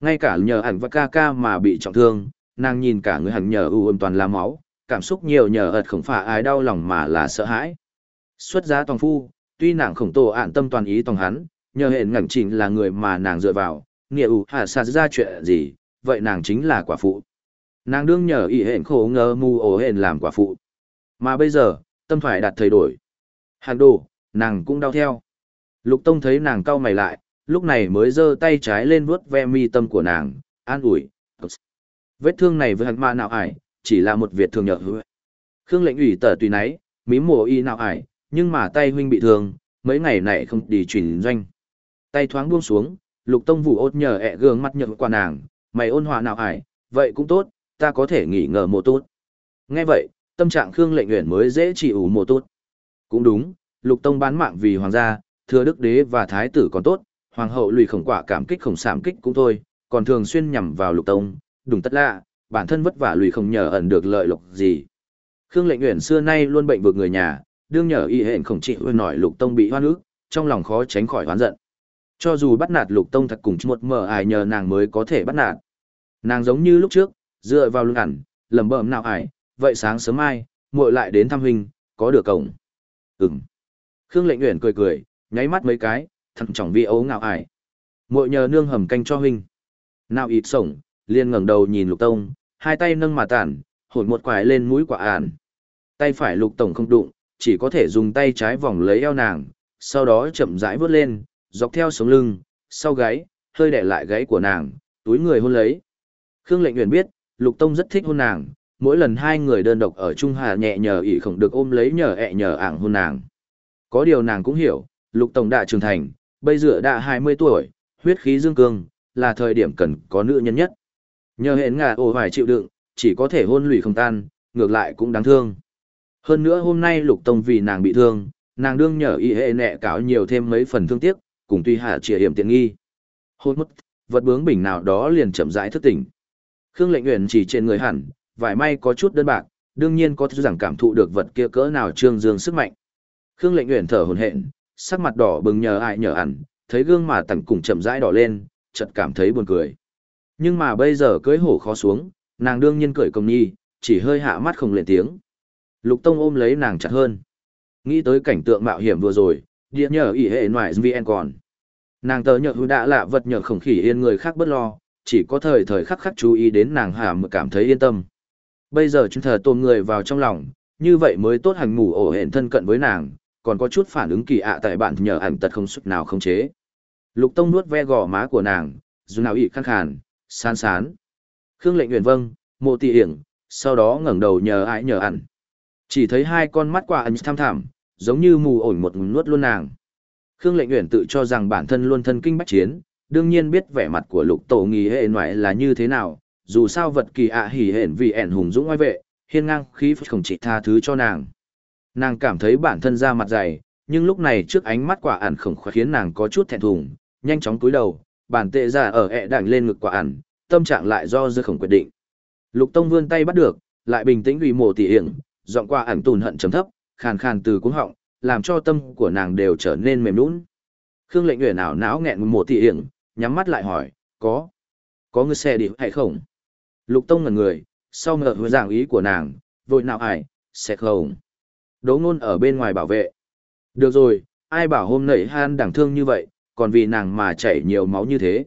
Ngay cả nhờ ảnh và ca ca mà bị trọng thương, nàng nhìn cả người hẳn nhờ ưu âm toàn là máu, cảm xúc nhiều nhờ ợt không phải ai đau lòng mà là sợ hãi. Xuất giá toàn phu, tuy nàng khổng tổ ạn tâm toàn ý toàn hắn, nhờ hẹn ngẳng chỉnh là người mà nàng dựa vào, nghĩa ủ hạ xa ra chuyện gì, vậy nàng chính là quả phụ. Nàng đương nhờ ý hẹn khổ ngờ mù ổ hẹn làm quả phụ. Mà bây giờ, tâm phải đặt thay đổi. Hàn đồ, nàng cũng đau theo. Lục Tông thấy nàng cau mày lại, lúc này mới giơ tay trái lên vuốt ve mi tâm của nàng, an ủi. Vết thương này với hắn ma nào ải, chỉ là một việc thường nhợ hứa. Khương lệnh ủy tờ tùy náy, mí mồ y nào ải, nhưng mà tay huynh bị thương, mấy ngày này không đi chuyển doanh. Tay thoáng buông xuống, lục tông vụ ốt nhờ ẹ gương mắt nhợt qua nàng, mày ôn hòa nào ải, vậy cũng tốt, ta có thể nghỉ ngờ mùa tốt. Nghe vậy, tâm trạng Khương lệnh uyển mới dễ chịu ủ mùa tốt. Cũng đúng, lục tông bán mạng vì hoàng gia, thừa đức đế và thái tử còn tốt, hoàng hậu lùi khổng quả cảm kích khổng sảm kích cũng thôi, còn thường xuyên nhằm vào lục tông, đúng tất lạ, bản thân vất vả lùi không nhờ ẩn được lợi lộc gì. Khương lệnh uyển xưa nay luôn bệnh vực người nhà, đương nhờ y hẹn khổng trị huyên nổi lục tông bị hoan ức, trong lòng khó tránh khỏi hoán giận. Cho dù bắt nạt lục tông thật cùng một mờ ai nhờ nàng mới có thể bắt nạt. Nàng giống như lúc trước, dựa vào lưng ẩn, lẩm bẩm nào ải, vậy sáng sớm mai, muội lại đến thăm huynh, có được cổng. Ừm. Khương lệnh uyển cười cười, nháy mắt mấy cái, thằng trọng vi ấu ngạo ải. Muội nhờ nương hầm canh cho huynh. Nào ịt sổng, liền ngẩng đầu nhìn lục tông, hai tay nâng mà tản, hồn một quải lên mũi quả ản. Tay phải lục tổng không đụng, chỉ có thể dùng tay trái vòng lấy eo nàng, sau đó chậm rãi vớt lên, dọc theo sống lưng, sau gáy, hơi đẻ lại gáy của nàng, túi người hôn lấy. Khương lệnh uyển biết, lục tông rất thích hôn nàng, mỗi lần hai người đơn độc ở Trung Hà nhẹ nhờ ỉ khổng được ôm lấy nhờ ẹ nhờ ảng hôn nàng. Có điều nàng cũng hiểu, lục tổng đã trưởng thành, bây giờ đã 20 tuổi, huyết khí dương cương, là thời điểm cần có nữ nhân nhất. Nhờ hẹn ngà ồ phải chịu đựng, chỉ có thể hôn lùi không tan, ngược lại cũng đáng thương. Hơn nữa hôm nay lục tông vì nàng bị thương, nàng đương nhờ y hệ nẹ cáo nhiều thêm mấy phần thương tiếc, cùng tuy hạ trịa hiểm tiện nghi. Hôn mất, vật bướng bình nào đó liền chậm rãi thức tỉnh. Khương lệnh Uyển chỉ trên người hẳn, vải may có chút đơn bạc, đương nhiên có chút rằng cảm thụ được vật kia cỡ nào trương dương sức mạnh. Khương lệnh Uyển thở hổn hển, sắc mặt đỏ bừng nhờ ai nhờ ẩn, thấy gương mà tặng cùng chậm rãi đỏ lên, chợt cảm thấy buồn cười. Nhưng mà bây giờ cưới hổ khó xuống, nàng đương nhiên cười công nhi, chỉ hơi hạ mắt không lên tiếng. Lục Tông ôm lấy nàng chặt hơn. Nghĩ tới cảnh tượng mạo hiểm vừa rồi, địa nhờ ỷ hệ ngoại VN còn. Nàng tớ nhờ hư đã lạ vật nhờ khổng khỉ yên người khác bất lo, chỉ có thời thời khắc khắc chú ý đến nàng hà mới cảm thấy yên tâm. Bây giờ chúng thờ tôm người vào trong lòng, như vậy mới tốt hành ngủ ổ hẹn thân cận với nàng, còn có chút phản ứng kỳ ạ tại bạn nhờ ảnh tật không sức nào không chế. Lục Tông nuốt ve gò má của nàng, dù nào ị khăn khàn, san sán. Khương lệnh nguyện vâng, mộ tị hiển, sau đó ngẩng đầu nhờ ai nhờ ẩn. Chỉ thấy hai con mắt quả ẩn tham thảm, giống như mù ổn một nuốt luôn nàng. Khương lệnh nguyện tự cho rằng bản thân luôn thân kinh bách chiến, đương nhiên biết vẻ mặt của lục tổ nghi hệ ngoại là như thế nào, dù sao vật kỳ ạ hỉ hển vì ẻn hùng dũng oai vệ, hiên ngang khí phách không chỉ tha thứ cho nàng. Nàng cảm thấy bản thân ra mặt dày, nhưng lúc này trước ánh mắt quả ẩn khổng khoái khiến nàng có chút thẹn thùng, nhanh chóng cúi đầu, bản tệ ra ở ẹ đảnh lên ngực quả ẩn, tâm trạng lại do dư khổng quyết định. Lục Tông vươn tay bắt được, lại bình tĩnh ủy mồ tỉ hiển, giọng qua ẩn tùn hận chấm thấp, khàn khàn từ cuống họng, làm cho tâm của nàng đều trở nên mềm nũng. Khương lệnh Uyển ảo não nghẹn một tỉ hiển, nhắm mắt lại hỏi, có, có người xe đi hay không? Lục Tông ngần người, sau ngờ hứa giảng ý của nàng, vội nào ải, sẽ không. Đỗ ngôn ở bên ngoài bảo vệ. Được rồi, ai bảo hôm nảy han đẳng thương như vậy, còn vì nàng mà chảy nhiều máu như thế.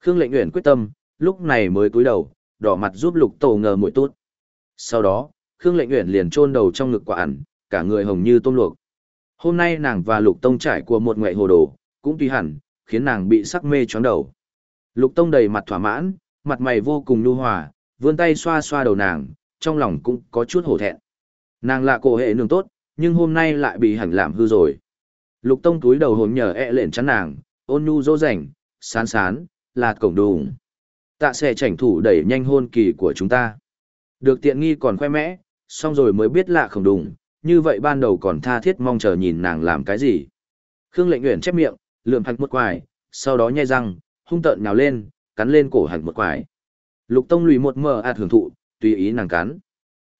Khương lệnh nguyện quyết tâm, lúc này mới cúi đầu, đỏ mặt giúp lục tổ ngờ mũi tốt. Sau đó, Khương lệnh nguyện liền chôn đầu trong ngực quả ẩn, cả người hồng như tôm luộc. Hôm nay nàng và lục tông trải qua một ngoại hồ đồ, cũng tùy hẳn, khiến nàng bị sắc mê chóng đầu. Lục tông đầy mặt thỏa mãn, mặt mày vô cùng nhu hòa, vươn tay xoa xoa đầu nàng, trong lòng cũng có chút hổ thẹn. Nàng là cổ hệ nương tốt, nhưng hôm nay lại bị hẳn làm hư rồi. Lục tông túi đầu hồn nhờ e lện chắn nàng, ôn nhu dỗ dành, sán sán, lạt cổng đùng. Tạ sẽ chảnh thủ đẩy nhanh hôn kỳ của chúng ta. Được tiện nghi còn khoe mẽ, xong rồi mới biết lạ khổng đùng, như vậy ban đầu còn tha thiết mong chờ nhìn nàng làm cái gì. Khương lệnh nguyện chép miệng, lượm hạch một quải, sau đó nhai răng, hung tợn nhào lên, cắn lên cổ hạch một quải. Lục tông lùi một mờ ạt hưởng thụ, tùy ý nàng cắn.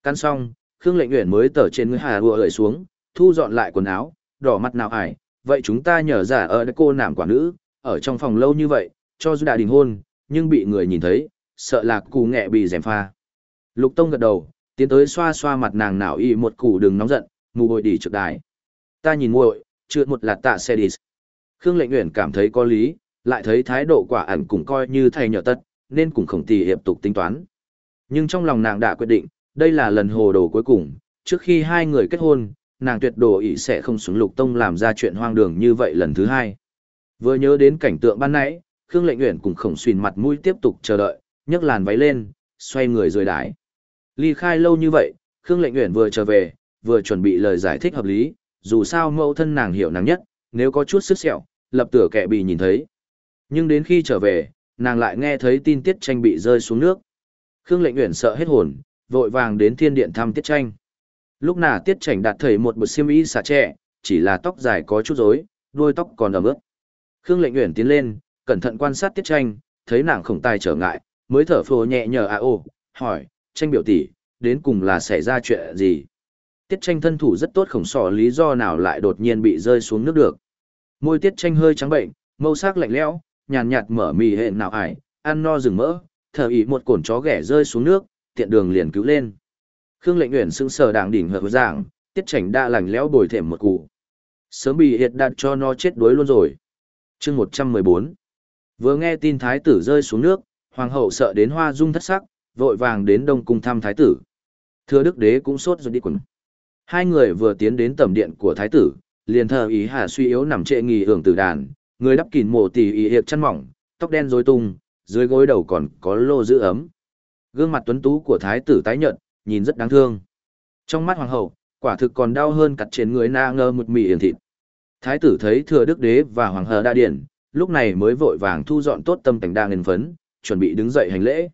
Cắn xong, Khương lệnh Uyển mới tở trên người hà Hùa lợi xuống, thu dọn lại quần áo, đỏ mặt nào ải, vậy chúng ta nhờ giả ở đây cô nảm quả nữ, ở trong phòng lâu như vậy, cho dù đã đình hôn, nhưng bị người nhìn thấy, sợ là cù nghẹ bị dèm pha. Lục Tông gật đầu, tiến tới xoa xoa mặt nàng nào y một củ đừng nóng giận, mù bội đi trực đài. Ta nhìn muội, trượt một là tạ xe đi. Khương lệnh Uyển cảm thấy có lý, lại thấy thái độ quả ẩn cũng coi như thầy nhỏ tất, nên cũng không tỉ hiệp tục tính toán. Nhưng trong lòng nàng đã quyết định, đây là lần hồ đồ cuối cùng, trước khi hai người kết hôn, nàng tuyệt đồ ý sẽ không xuống lục tông làm ra chuyện hoang đường như vậy lần thứ hai. Vừa nhớ đến cảnh tượng ban nãy, Khương Lệnh Uyển cùng khổng xuyên mặt mũi tiếp tục chờ đợi, nhấc làn váy lên, xoay người rời đái. Ly khai lâu như vậy, Khương Lệnh Uyển vừa trở về, vừa chuẩn bị lời giải thích hợp lý, dù sao mẫu thân nàng hiểu nàng nhất, nếu có chút sức sẹo, lập tửa kẻ bị nhìn thấy. Nhưng đến khi trở về, nàng lại nghe thấy tin tiết tranh bị rơi xuống nước. Khương Lệnh Uyển sợ hết hồn, vội vàng đến thiên điện thăm tiết tranh. Lúc nào tiết Tranh đạt thầy một bộ xiêm y xả trẻ, chỉ là tóc dài có chút rối, đuôi tóc còn ẩm ướt. Khương lệnh uyển tiến lên, cẩn thận quan sát tiết tranh, thấy nàng khổng tài trở ngại, mới thở phồ nhẹ nhờ à ô, hỏi, tranh biểu tỷ, đến cùng là xảy ra chuyện gì? Tiết tranh thân thủ rất tốt khổng sỏ lý do nào lại đột nhiên bị rơi xuống nước được. Môi tiết tranh hơi trắng bệnh, màu sắc lạnh lẽo, nhàn nhạt mở mì hệ nào ải, ăn no rừng mỡ, thở ý một cồn chó ghẻ rơi xuống nước, tiện đường liền cứu lên. Khương Lệnh Uyển sững sờ đàng đỉnh hợp giảng, tiết chảnh đa lành lẽo bồi thềm một cụ. Sớm bị hiệt đặt cho nó chết đuối luôn rồi. chương 114. Vừa nghe tin thái tử rơi xuống nước, hoàng hậu sợ đến hoa dung thất sắc, vội vàng đến đông cung thăm thái tử. Thưa đức đế cũng sốt rồi đi quần. Hai người vừa tiến đến tầm điện của thái tử, liền thờ ý hà suy yếu nằm trệ nghỉ hưởng tử đàn, người đắp kín mồ tỉ ý hiệp chăn mỏng, tóc đen rối tung, dưới gối đầu còn có lô giữ ấm. Gương mặt tuấn tú của thái tử tái nhợt, nhìn rất đáng thương. Trong mắt hoàng hậu, quả thực còn đau hơn cặt trên người na ngơ một mì yển thịt. Thái tử thấy thừa đức đế và hoàng hờ đa điển, lúc này mới vội vàng thu dọn tốt tâm cảnh đang nghiền phấn, chuẩn bị đứng dậy hành lễ.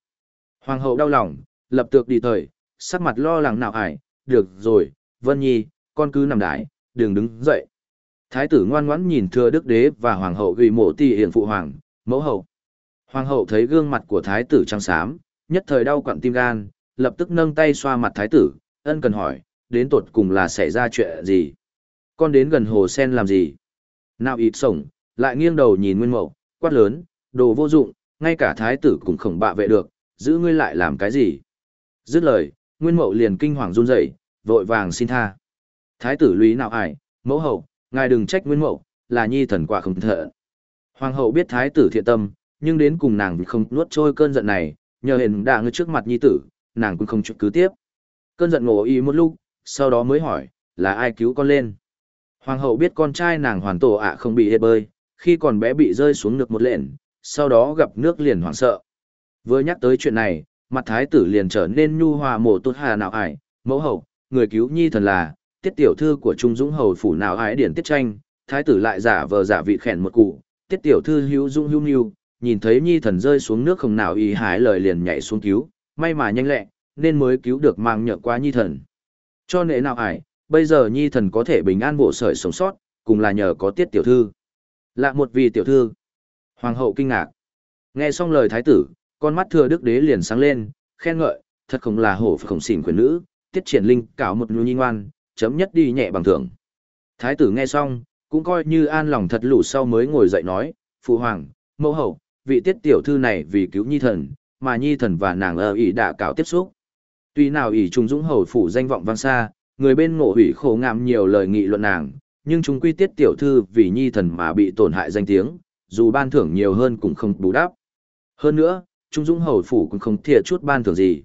Hoàng hậu đau lòng, lập tức đi thời, sắc mặt lo lắng nào ải, được rồi, Vân Nhi, con cứ nằm đái, đừng đứng dậy. Thái tử ngoan ngoãn nhìn thừa đức đế và hoàng hậu gửi mộ tỷ hiển phụ hoàng, mẫu hậu. Hoàng hậu thấy gương mặt của thái tử trắng xám, nhất thời đau quặn tim gan, lập tức nâng tay xoa mặt thái tử, ân cần hỏi, đến tột cùng là xảy ra chuyện gì? Con đến gần hồ sen làm gì? Nào ịt sổng, lại nghiêng đầu nhìn nguyên mẫu, quát lớn, đồ vô dụng, ngay cả thái tử cũng không bạ vệ được, giữ ngươi lại làm cái gì? Dứt lời, nguyên mẫu liền kinh hoàng run rẩy, vội vàng xin tha. Thái tử lúy nào ải, mẫu hậu, ngài đừng trách nguyên mẫu, là nhi thần quả không thợ. Hoàng hậu biết thái tử thiện tâm, nhưng đến cùng nàng không nuốt trôi cơn giận này, nhờ hiện đạ ngư trước mặt nhi tử, nàng cũng không chút cứ tiếp. Cơn giận ngộ ý một lúc, sau đó mới hỏi, là ai cứu con lên? Hoàng hậu biết con trai nàng hoàn tổ ạ không bị hết bơi, khi còn bé bị rơi xuống nước một lện, sau đó gặp nước liền hoảng sợ. Vừa nhắc tới chuyện này, mặt thái tử liền trở nên nhu hòa mổ tốt hà nào ải, mẫu hậu, người cứu nhi thần là, tiết tiểu thư của Trung Dũng hầu phủ nào ái điển tiết tranh, thái tử lại giả vờ giả vị khẻn một cụ, tiết tiểu thư hữu dung hữu nhu, nhìn thấy nhi thần rơi xuống nước không nào y hái lời liền nhảy xuống cứu, may mà nhanh lẹ, nên mới cứu được mang nhượng qua nhi thần. Cho nệ nào ải, bây giờ nhi thần có thể bình an bộ sợi sống sót, cùng là nhờ có tiết tiểu thư. Lạ một vị tiểu thư. Hoàng hậu kinh ngạc. Nghe xong lời thái tử, con mắt thừa đức đế liền sáng lên, khen ngợi, thật không là hổ khổng xỉn quyền nữ, tiết triển linh cảo một nhu nhi ngoan, chấm nhất đi nhẹ bằng thưởng. Thái tử nghe xong, cũng coi như an lòng thật lũ sau mới ngồi dậy nói, phụ hoàng, mẫu hậu, vị tiết tiểu thư này vì cứu nhi thần, mà nhi thần và nàng ơ ý đã cảo tiếp xúc. Tuy nào ý trùng dũng hầu phủ danh vọng vang xa, người bên ngộ hủy khổ ngạm nhiều lời nghị luận nàng, nhưng chúng quy tiết tiểu thư vì nhi thần mà bị tổn hại danh tiếng, dù ban thưởng nhiều hơn cũng không bù đắp. Hơn nữa, Trung Dũng hầu phủ cũng không thiệt chút ban thưởng gì.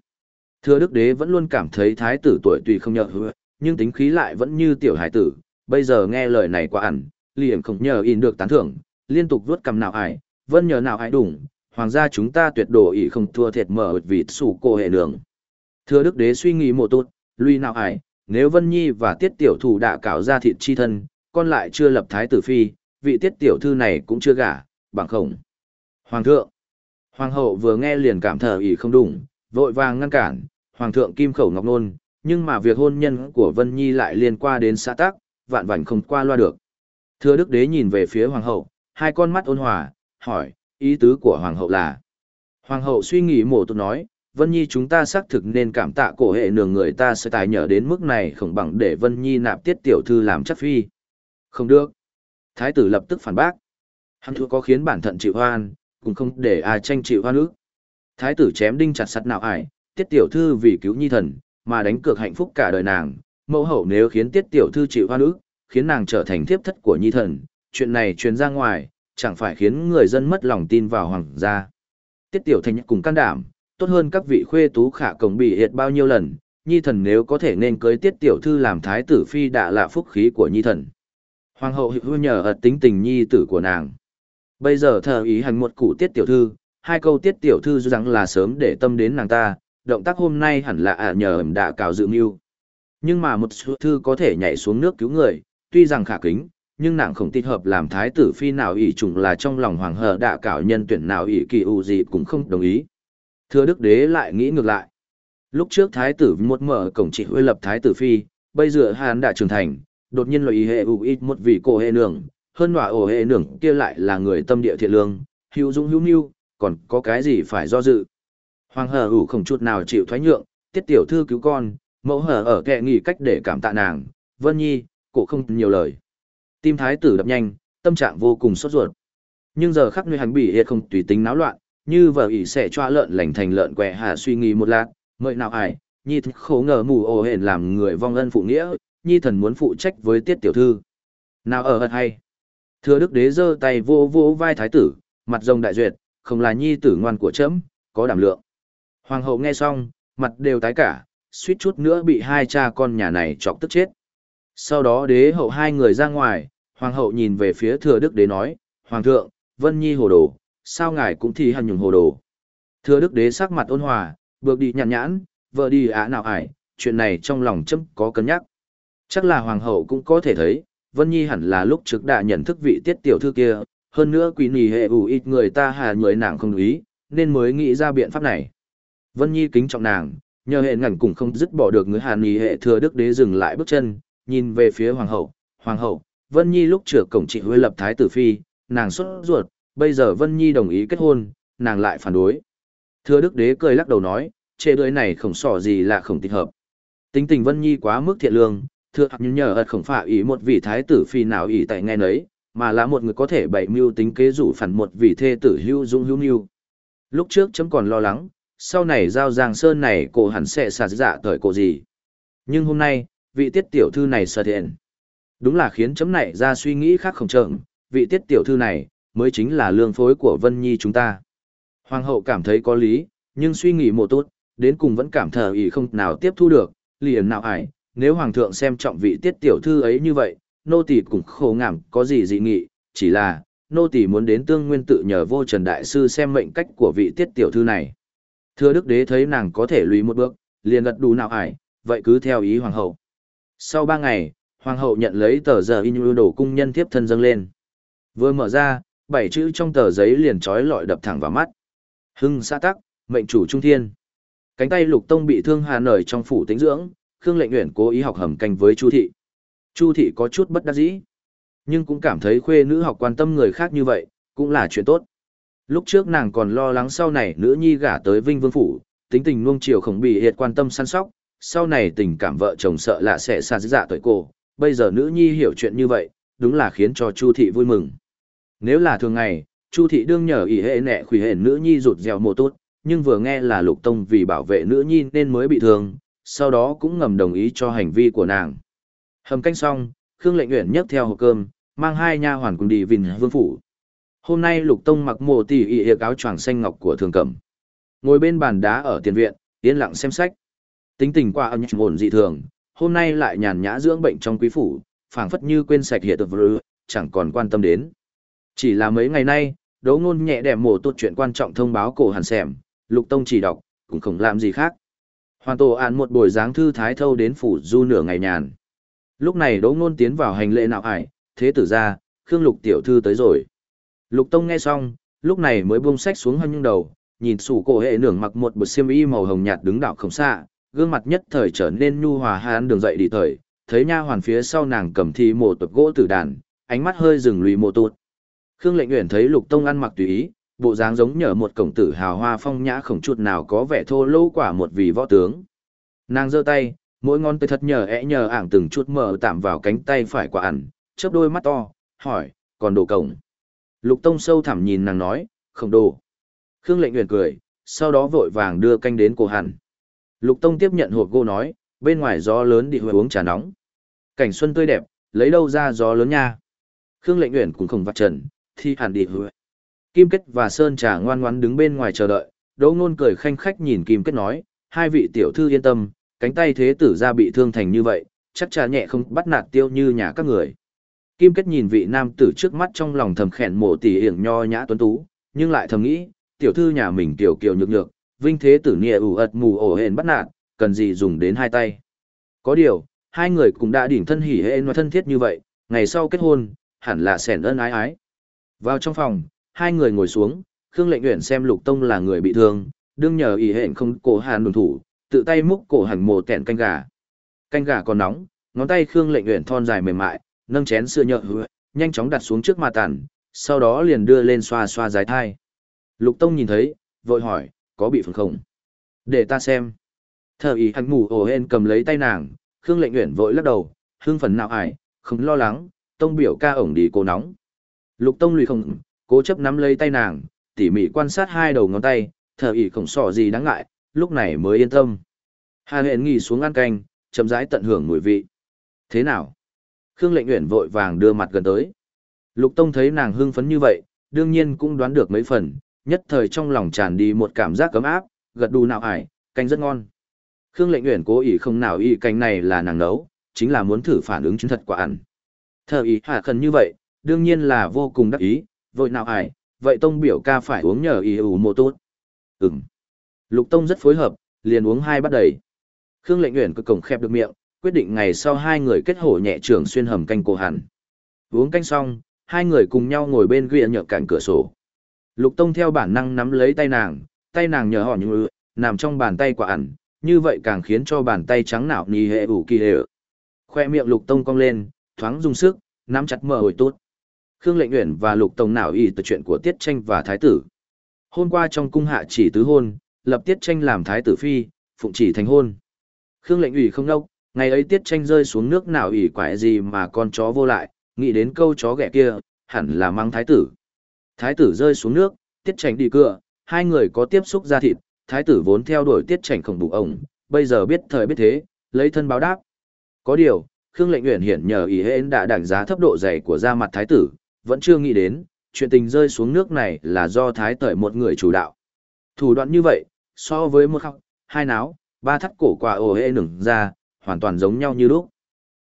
Thưa đức đế vẫn luôn cảm thấy thái tử tuổi tùy không nhợ hứa, nhưng tính khí lại vẫn như tiểu hải tử, bây giờ nghe lời này quá ẩn, liền không nhờ in được tán thưởng, liên tục vuốt cầm nào ải, vân nhờ nào ải đủng, hoàng gia chúng ta tuyệt đồ ý không thua thiệt mở vịt sủ cô hệ nương. Thưa đức đế suy nghĩ một tốt, lui nào ải, nếu Vân Nhi và tiết tiểu thủ đã cạo ra thịt chi thân, con lại chưa lập thái tử phi, vị tiết tiểu thư này cũng chưa gả, bằng khổng. Hoàng thượng, hoàng hậu vừa nghe liền cảm thở ỷ không đủng, vội vàng ngăn cản, hoàng thượng kim khẩu ngọc nôn, nhưng mà việc hôn nhân của Vân Nhi lại liên quan đến xã tác, vạn vảnh không qua loa được. Thưa đức đế nhìn về phía hoàng hậu, hai con mắt ôn hòa, hỏi, ý tứ của hoàng hậu là. Hoàng hậu suy nghĩ mổ tụt nói, Vân Nhi chúng ta xác thực nên cảm tạ cổ hệ nường người ta sẽ tài nhờ đến mức này không bằng để Vân Nhi nạp tiết tiểu thư làm chất phi. Không được. Thái tử lập tức phản bác. Hắn thua có khiến bản thận chịu hoan, cũng không để ai tranh chịu hoan ước. Thái tử chém đinh chặt sắt nào ải, tiết tiểu thư vì cứu nhi thần, mà đánh cược hạnh phúc cả đời nàng. Mẫu hậu nếu khiến tiết tiểu thư chịu hoa nữ, khiến nàng trở thành thiếp thất của nhi thần, chuyện này truyền ra ngoài, chẳng phải khiến người dân mất lòng tin vào hoàng gia. Tiết tiểu thành cùng can đảm, tốt hơn các vị khuê tú khả cổng bị hiệt bao nhiêu lần, nhi thần nếu có thể nên cưới tiết tiểu thư làm thái tử phi đã là phúc khí của nhi thần. Hoàng hậu hữu nhờ ật tính tình nhi tử của nàng. Bây giờ thờ ý hành một cụ tiết tiểu thư, hai câu tiết tiểu thư rằng là sớm để tâm đến nàng ta, động tác hôm nay hẳn là ả nhờ ẩm đạ cào dự mưu. Nhưng mà một số thư có thể nhảy xuống nước cứu người, tuy rằng khả kính, nhưng nàng không tích hợp làm thái tử phi nào ỷ trùng là trong lòng hoàng hờ đạ cảo nhân tuyển nào ỷ kỳ ưu gì cũng không đồng ý. Thưa đức đế lại nghĩ ngược lại. Lúc trước thái tử một mở cổng chỉ huy lập thái tử phi, bây giờ hắn đã trưởng thành, đột nhiên loại ý hệ ưu ít một vị cổ hệ nương, hơn nọa ổ hệ nương kia lại là người tâm địa thiện lương, hữu dũng hữu mưu, còn có cái gì phải do dự. Hoàng hờ ủ không chút nào chịu thoái nhượng, tiết tiểu thư cứu con, mẫu hờ ở kệ nghỉ cách để cảm tạ nàng, vân nhi, cổ không nhiều lời. Tim thái tử đập nhanh, tâm trạng vô cùng sốt ruột. Nhưng giờ khắc nơi hành bị hiệt không tùy tính náo loạn, như vợ ỷ sẽ choa lợn lành thành lợn què. hà suy nghĩ một lát, mời nào ai, nhi thức khổ ngờ mù ồ hển làm người vong ân phụ nghĩa, nhi thần muốn phụ trách với tiết tiểu thư. Nào ở hật hay. Thừa đức đế giơ tay vô vô vai thái tử, mặt rồng đại duyệt, không là nhi tử ngoan của trẫm, có đảm lượng. Hoàng hậu nghe xong, mặt đều tái cả, suýt chút nữa bị hai cha con nhà này chọc tức chết. Sau đó đế hậu hai người ra ngoài, hoàng hậu nhìn về phía thừa đức đế nói, Hoàng thượng, Vân Nhi hồ đồ, sao ngài cũng thi hành nhùng hồ đồ. Thừa đức đế sắc mặt ôn hòa, bước đi nhàn nhãn, vợ đi á nào ải, chuyện này trong lòng chấm có cân nhắc. Chắc là hoàng hậu cũng có thể thấy, Vân Nhi hẳn là lúc trước đã nhận thức vị tiết tiểu thư kia, hơn nữa quỷ nì hệ ủ ít người ta hà người nàng không ý, nên mới nghĩ ra biện pháp này. Vân Nhi kính trọng nàng, nhờ hệ ngẩn cùng không dứt bỏ được người hàn Nhi hệ thừa đức đế dừng lại bước chân, nhìn về phía hoàng hậu, hoàng hậu, Vân Nhi lúc trước cổng trị huế lập thái tử phi, nàng xuất ruột, bây giờ Vân Nhi đồng ý kết hôn, nàng lại phản đối. Thừa đức đế cười lắc đầu nói, chế đứa này không sỏ gì là không thích hợp. Tính tình Vân Nhi quá mức thiện lương, thừa nhưng nhờ ật không phải ý một vị thái tử phi nào ý tại nghe nấy, mà là một người có thể bày mưu tính kế rủ phản một vị thê tử hưu dung hưu mưu. Lúc trước chấm còn lo lắng, sau này giao giang sơn này cổ hẳn sẽ xả dạ thời cổ gì. Nhưng hôm nay, vị tiết tiểu thư này xuất thiện. Đúng là khiến chấm này ra suy nghĩ khác không trợn, vị tiết tiểu thư này, mới chính là lương phối của Vân Nhi chúng ta. Hoàng hậu cảm thấy có lý, nhưng suy nghĩ một tốt, đến cùng vẫn cảm thờ ý không nào tiếp thu được, liền nào ải, nếu hoàng thượng xem trọng vị tiết tiểu thư ấy như vậy, nô tỳ cũng khổ ngảm có gì dị nghị, chỉ là, nô tỳ muốn đến tương nguyên tự nhờ vô trần đại sư xem mệnh cách của vị tiết tiểu thư này. Thưa đức đế thấy nàng có thể lùi một bước, liền gật đủ nào ải, vậy cứ theo ý hoàng hậu. Sau ba ngày, hoàng hậu nhận lấy tờ giờ in ưu đổ cung nhân tiếp thân dâng lên. Vừa mở ra, bảy chữ trong tờ giấy liền trói lọi đập thẳng vào mắt. Hưng xã tắc, mệnh chủ trung thiên. Cánh tay lục tông bị thương hà nởi trong phủ tĩnh dưỡng, Khương Lệnh nguyện cố ý học hầm canh với Chu thị. Chu thị có chút bất đắc dĩ, nhưng cũng cảm thấy khuê nữ học quan tâm người khác như vậy, cũng là chuyện tốt. Lúc trước nàng còn lo lắng sau này nữ nhi gả tới Vinh Vương phủ, tính tình nuông chiều không bị hiệt quan tâm săn sóc, sau này tình cảm vợ chồng sợ là sẽ xa dạ tuổi cổ, bây giờ nữ nhi hiểu chuyện như vậy, đúng là khiến cho Chu thị vui mừng. Nếu là thường ngày, Chu thị đương nhờ ỷ hệ nẹ khủy hệ nữ nhi rụt dẻo mồ tốt, nhưng vừa nghe là Lục Tông vì bảo vệ nữ nhi nên mới bị thương, sau đó cũng ngầm đồng ý cho hành vi của nàng. Hầm canh xong, Khương Lệnh Uyển nhấc theo hộp cơm, mang hai nha hoàn cùng đi Vinh Vương phủ. Hôm nay Lục Tông mặc mồ tỷ y hiệp áo choàng xanh ngọc của thường cẩm. Ngồi bên bàn đá ở tiền viện, yên lặng xem sách. Tính tình qua âm ổn dị thường, hôm nay lại nhàn nhã dưỡng bệnh trong quý phủ, phảng phất như quên sạch hiện tượng, chẳng còn quan tâm đến. Chỉ là mấy ngày nay, đấu ngôn nhẹ đẹp mổ tốt chuyện quan trọng thông báo cổ hàn xẻm, lục tông chỉ đọc, cũng không làm gì khác. Hoàn tổ án một buổi dáng thư thái thâu đến phủ du nửa ngày nhàn. Lúc này đấu ngôn tiến vào hành lễ nạo ải, thế tử ra, Khương lục tiểu thư tới rồi. Lục tông nghe xong, lúc này mới buông sách xuống hơn nhưng đầu, nhìn sủ cổ hệ nưởng mặc một bộ xiêm y màu hồng nhạt đứng đạo không xa, gương mặt nhất thời trở nên nhu hòa hán đường dậy đi thời, thấy nha hoàn phía sau nàng cầm thi mổ tập gỗ tử đàn, ánh mắt hơi dừng lùi mồ tụt. Khương Lệnh Uyển thấy Lục Tông ăn mặc tùy ý, bộ dáng giống nhở một cổng tử hào hoa phong nhã khổng chút nào có vẻ thô lỗ quả một vị võ tướng. Nàng giơ tay, mỗi ngón tay thật nhờ ẽ nhờ ảng từng chút mở tạm vào cánh tay phải quả ẩn, chớp đôi mắt to, hỏi, còn đồ cổng. Lục Tông sâu thẳm nhìn nàng nói, không đồ. Khương Lệnh Uyển cười, sau đó vội vàng đưa canh đến cổ hẳn. Lục Tông tiếp nhận hộp gỗ nói, bên ngoài gió lớn đi hồi uống trà nóng. Cảnh xuân tươi đẹp, lấy đâu ra gió lớn nha. Khương Lệnh Uyển cũng không vặt trần, thi hẳn đi hồi. Kim Kết và Sơn Trà ngoan ngoãn đứng bên ngoài chờ đợi, Đỗ Nôn cười khanh khách nhìn Kim Kết nói, hai vị tiểu thư yên tâm, cánh tay thế tử ra bị thương thành như vậy, chắc trà nhẹ không bắt nạt tiêu như nhà các người. Kim Kết nhìn vị nam tử trước mắt trong lòng thầm khẽn mộ tỷ hiển nho nhã tuấn tú, nhưng lại thầm nghĩ, tiểu thư nhà mình tiểu kiều nhược nhược, vinh thế tử nghĩa ủ ật mù ổ hển bắt nạt, cần gì dùng đến hai tay. Có điều, hai người cũng đã đỉnh thân hỉ hệ nói thân thiết như vậy, ngày sau kết hôn, hẳn là sẻn ân ái ái. Vào trong phòng, hai người ngồi xuống, Khương Lệnh Uyển xem Lục Tông là người bị thương, đương nhờ ý hẹn không cổ hàn đồn thủ, tự tay múc cổ hành mồ tẹn canh gà. Canh gà còn nóng, ngón tay Khương Lệnh Uyển thon dài mềm mại, nâng chén sữa nhợ hứa, nhanh chóng đặt xuống trước mặt tàn, sau đó liền đưa lên xoa xoa dài thai. Lục Tông nhìn thấy, vội hỏi, có bị phấn không? Để ta xem. Thờ ý hành ngủ ổ hên cầm lấy tay nàng, Khương Lệnh Nguyện vội lắc đầu, hương phấn nào ải, không lo lắng, Tông biểu ca ổng đi cô nóng. Lục Tông lùi không, cố chấp nắm lấy tay nàng, tỉ mỉ quan sát hai đầu ngón tay, thờ Ý không sỏ gì đáng ngại, lúc này mới yên tâm. Hà hẹn nghỉ xuống ăn canh, chậm rãi tận hưởng mùi vị. Thế nào? Khương Lệnh Uyển vội vàng đưa mặt gần tới. Lục Tông thấy nàng hưng phấn như vậy, đương nhiên cũng đoán được mấy phần, nhất thời trong lòng tràn đi một cảm giác cấm áp, gật đù nào ải, canh rất ngon. Khương Lệnh Uyển cố ý không nào y canh này là nàng nấu, chính là muốn thử phản ứng chứng thật quả ăn. Thờ ý hạ khẩn như vậy, đương nhiên là vô cùng đắc ý, vội nào ải, vậy Tông biểu ca phải uống nhờ y ủ mô tốt. Ừm. Lục Tông rất phối hợp, liền uống hai bát đầy. Khương Lệnh Uyển cực cổng khép được miệng, quyết định ngày sau hai người kết hổ nhẹ trưởng xuyên hầm canh cổ hẳn. Uống canh xong, hai người cùng nhau ngồi bên ghiện nhợ cạnh cửa sổ. Lục Tông theo bản năng nắm lấy tay nàng, tay nàng nhờ họ như nằm trong bàn tay quả ẩn, như vậy càng khiến cho bàn tay trắng nạo nì hệ ủ kỳ hệ. Khoe miệng Lục Tông cong lên, thoáng dùng sức, nắm chặt mở hồi tốt. Khương Lệnh Uyển và Lục Tông nào y từ chuyện của Tiết Tranh và Thái tử. Hôm qua trong cung hạ chỉ tứ hôn, lập Tiết Tranh làm Thái tử phi, phụng chỉ thành hôn. Khương Lệnh ủy không đốc, ngày ấy Tiết Tranh rơi xuống nước nào ủy quái gì mà con chó vô lại, nghĩ đến câu chó ghẻ kia, hẳn là mang thái tử. Thái tử rơi xuống nước, tiết tranh đi cửa, hai người có tiếp xúc ra thịt, thái tử vốn theo đuổi tiết tranh khổng bụng ổng, bây giờ biết thời biết thế, lấy thân báo đáp. Có điều, Khương lệnh uyển hiển nhờ ý hên đã đánh giá thấp độ dày của da mặt thái tử, vẫn chưa nghĩ đến, chuyện tình rơi xuống nước này là do thái tử một người chủ đạo. Thủ đoạn như vậy, so với một khóc, hai náo, ba thắt cổ quả ồ hê nửng ra, hoàn toàn giống nhau như lúc.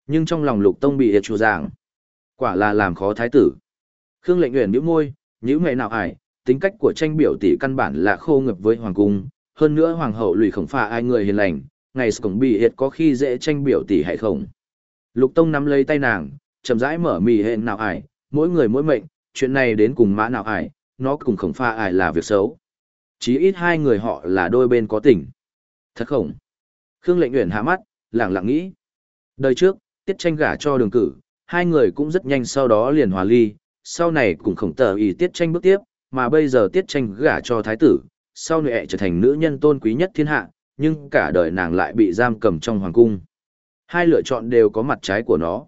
Nhưng trong lòng lục tông bị hiệt chủ giảng, quả là làm khó thái tử. Khương lệnh uyển nhíu môi, nhíu mày nào ải, tính cách của tranh biểu tỷ căn bản là khô ngập với hoàng cung, hơn nữa hoàng hậu lùi khổng pha ai người hiền lành, ngày cổng bị hiệt có khi dễ tranh biểu tỷ hay không. Lục Tông nắm lấy tay nàng, chậm rãi mở mì hẹn nào ải, mỗi người mỗi mệnh, chuyện này đến cùng mã nào ải, nó cùng khổng pha ải là việc xấu. Chí ít hai người họ là đôi bên có tình. Thật không? Khương lệnh uyển hạ mắt, lặng lặng nghĩ. Đời trước, tiết tranh gả cho đường cử, hai người cũng rất nhanh sau đó liền hòa ly, sau này cũng khổng tờ ý tiết tranh bước tiếp, mà bây giờ tiết tranh gả cho thái tử, sau này trở thành nữ nhân tôn quý nhất thiên hạ, nhưng cả đời nàng lại bị giam cầm trong hoàng cung. Hai lựa chọn đều có mặt trái của nó.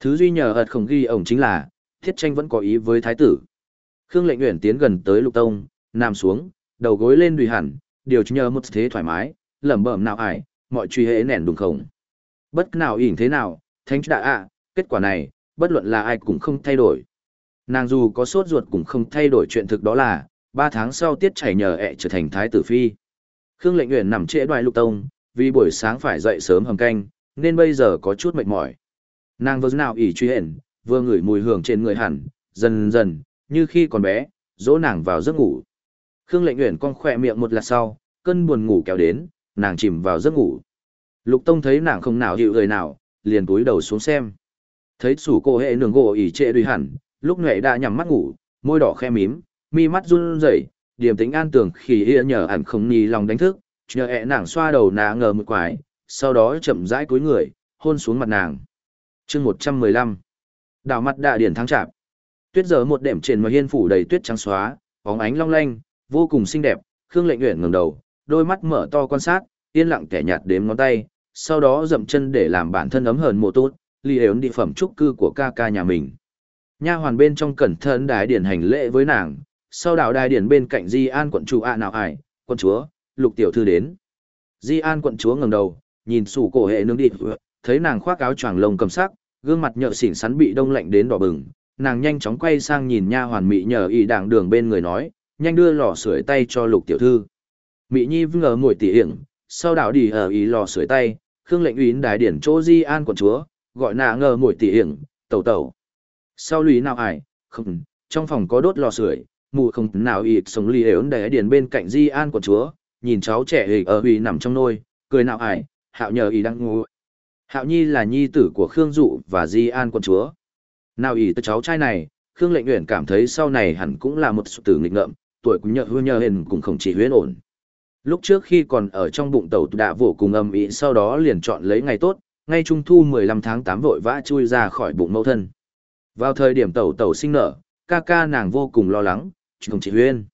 Thứ duy nhờ ợt không ghi ổng chính là, tiết tranh vẫn có ý với thái tử. Khương lệnh nguyện tiến gần tới lục tông, nằm xuống, đầu gối lên đùi hẳn, điều nhờ một thế thoải mái, lẩm bẩm nào ải, mọi truy hệ nẻn đúng không. Bất nào ỉn thế nào, thánh đã ạ, kết quả này, bất luận là ai cũng không thay đổi. Nàng dù có sốt ruột cũng không thay đổi chuyện thực đó là, ba tháng sau tiết chảy nhờ ẹ trở thành thái tử phi. Khương lệnh nguyện nằm trễ đoài lục tông, vì buổi sáng phải dậy sớm hầm canh, nên bây giờ có chút mệt mỏi. Nàng vừa nào ỉ truy hển, vừa ngửi mùi hương trên người hẳn, dần dần, như khi còn bé, dỗ nàng vào giấc ngủ. Khương lệnh nguyện con khỏe miệng một lát sau, cơn buồn ngủ kéo đến, nàng chìm vào giấc ngủ. Lục tông thấy nàng không nào hiệu người nào, liền cúi đầu xuống xem. Thấy sủ cô hệ nường gỗ ỉ trệ đuôi hẳn, lúc nhuệ đã nhắm mắt ngủ, môi đỏ khe mím, mi mắt run rẩy, điềm tính an tưởng khi ỉa nhờ ẩn không nhì lòng đánh thức, nhờ ẹ nàng xoa đầu nà ngờ một quái, sau đó chậm rãi cúi người, hôn xuống mặt nàng. chương một trăm mười lăm Đảo mặt đạ điển thắng chạp. Tuyết giờ một đệm trên mà hiên phủ đầy tuyết trắng xóa, bóng ánh long lanh, vô cùng xinh đẹp, Khương Lệnh Uyển ngẩng đầu, đôi mắt mở to quan sát, yên lặng kẻ nhạt đếm ngón tay, sau đó dậm chân để làm bản thân ấm hờn mộ tốt, lì ếm địa phẩm trúc cư của ca ca nhà mình. Nha hoàn bên trong cẩn thận đái điển hành lễ với nàng, sau đảo đài điển bên cạnh Di An quận chủ ạ nào ải, quận chúa, lục tiểu thư đến. Di An quận chúa ngẩng đầu, nhìn sủ cổ hệ nương đi, thấy nàng khoác áo choàng lông cầm sắc, gương mặt nhợ xỉn sắn bị đông lạnh đến đỏ bừng, nàng nhanh chóng quay sang nhìn nha hoàn mỹ nhờ y đảng đường bên người nói, nhanh đưa lò sưởi tay cho lục tiểu thư. Mỹ Nhi vưng ngờ ngồi tỉ hiển, sau đảo đi ở ý lò sưởi tay, khương lệnh uyến đài điển chỗ Di An quận chúa, gọi nạ ngờ ngồi tỉ hiển, tẩu tẩu. Sau lùi nào ải, không, trong phòng có đốt lò sưởi, mụ không nào ịt sống lì ếu để điển bên cạnh di an quận chúa, nhìn cháu trẻ hề ở ủy nằm trong nôi, cười nào ải, hạo nhờ ý đang ngủ. Hạo nhi là nhi tử của Khương Dụ và di an quận chúa. Nào ý từ cháu trai này, Khương lệnh uyển cảm thấy sau này hẳn cũng là một sự tử nghịch ngợm, tuổi cũng nhờ hư nhờ hình cũng không chỉ huyến ổn. Lúc trước khi còn ở trong bụng tàu đã vỗ cùng âm ý sau đó liền chọn lấy ngày tốt, ngay trung thu 15 tháng 8 vội vã chui ra khỏi bụng mẫu thân. Vào thời điểm tàu tàu sinh nở, ca ca nàng vô cùng lo lắng, chồng chị huyên.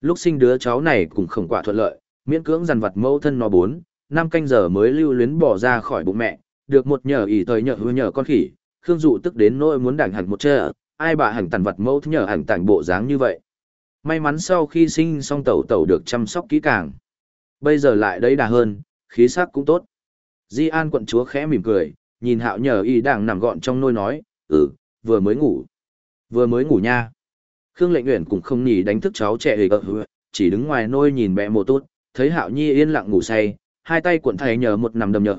Lúc sinh đứa cháu này cũng không quả thuận lợi, miễn cưỡng dằn vặt mẫu thân nó bốn, năm canh giờ mới lưu luyến bỏ ra khỏi bụng mẹ, được một nhờ ỷ thời nhờ hứa nhờ con khỉ, Khương dụ tức đến nỗi muốn đảng hẳn một chơ, ai bà hẳn tàn vật mẫu nhờ hẳn tàn bộ dáng như vậy. May mắn sau khi sinh xong tẩu tẩu được chăm sóc kỹ càng. Bây giờ lại đấy đà hơn, khí sắc cũng tốt. Di An quận chúa khẽ mỉm cười, nhìn hạo nhờ y đang nằm gọn trong nôi nói, ừ, vừa mới ngủ. Vừa mới ngủ nha. Khương lệnh nguyện cũng không nhì đánh thức cháu trẻ hề chỉ đứng ngoài nôi nhìn mẹ mồ tốt, thấy hạo nhi yên lặng ngủ say, hai tay cuộn thay nhờ một nằm đầm nhờ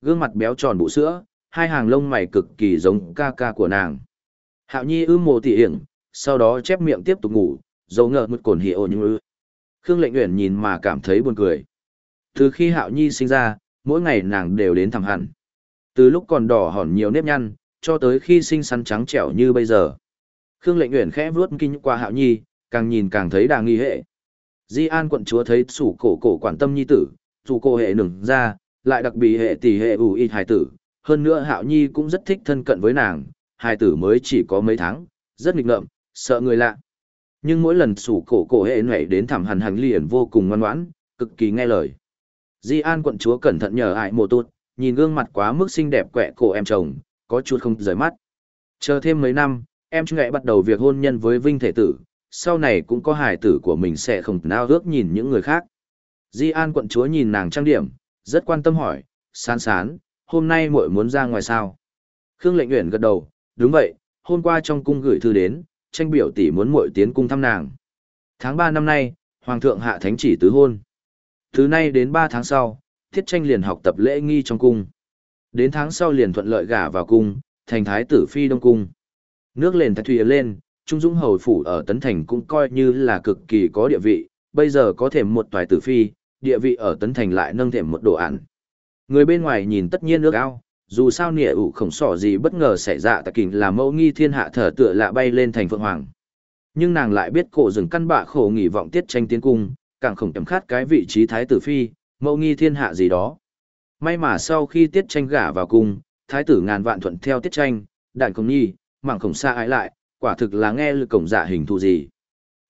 gương mặt béo tròn bụ sữa, hai hàng lông mày cực kỳ giống ca ca của nàng. Hạo nhi ư mồ tỉ hiển, sau đó chép miệng tiếp tục ngủ, dấu ngờ một cồn hỉ như. Khương lệnh Uyển nhìn mà cảm thấy buồn cười. Từ khi hạo nhi sinh ra, mỗi ngày nàng đều đến thăm hẳn. Từ lúc còn đỏ hòn nhiều nếp nhăn, cho tới khi sinh sắn trắng trẻo như bây giờ. Khương lệnh Uyển khẽ vuốt kinh qua hạo nhi, càng nhìn càng thấy đà nghi hệ. Di An quận chúa thấy sủ cổ cổ quản tâm nhi tử, dù cổ hệ nửng ra, lại đặc biệt hệ tỷ hệ ủ y hài tử. Hơn nữa hạo nhi cũng rất thích thân cận với nàng, hài tử mới chỉ có mấy tháng, rất nghịch ngợm, sợ người lạ. Nhưng mỗi lần sủ cổ cổ hệ nhảy đến thảm hẳn hành liền vô cùng ngoan ngoãn, cực kỳ nghe lời. Di An quận chúa cẩn thận nhờ ải mồ tụt, nhìn gương mặt quá mức xinh đẹp quẹ cổ em chồng, có chút không rời mắt. Chờ thêm mấy năm, em ngại bắt đầu việc hôn nhân với Vinh Thể Tử, sau này cũng có hài tử của mình sẽ không nao ước nhìn những người khác. Di An quận chúa nhìn nàng trang điểm, rất quan tâm hỏi, sán sán, hôm nay muội muốn ra ngoài sao? Khương lệnh nguyện gật đầu, đúng vậy, hôm qua trong cung gửi thư đến, tranh biểu tỷ muốn muội tiến cung thăm nàng. Tháng 3 năm nay, Hoàng thượng hạ thánh chỉ tứ hôn. Từ nay đến 3 tháng sau, thiết tranh liền học tập lễ nghi trong cung. Đến tháng sau liền thuận lợi gả vào cung, thành thái tử phi đông cung. Nước lên thái thủy lên, Trung Dũng Hầu Phủ ở Tấn Thành cũng coi như là cực kỳ có địa vị, bây giờ có thêm một toài tử phi, địa vị ở Tấn Thành lại nâng thêm một đồ ăn. Người bên ngoài nhìn tất nhiên ước ao, dù sao nịa ủ khổng sỏ gì bất ngờ xảy ra tại kình là mẫu nghi thiên hạ thở tựa lạ bay lên thành phượng hoàng. Nhưng nàng lại biết cổ rừng căn bạ khổ nghỉ vọng tiết tranh tiến cung, càng khổng tầm khát cái vị trí thái tử phi, mẫu nghi thiên hạ gì đó. May mà sau khi tiết tranh gả vào cung, thái tử ngàn vạn thuận theo tiết tranh, đạn công nhi, mảng khổng xa ái lại, quả thực là nghe lực cổng dạ hình thù gì.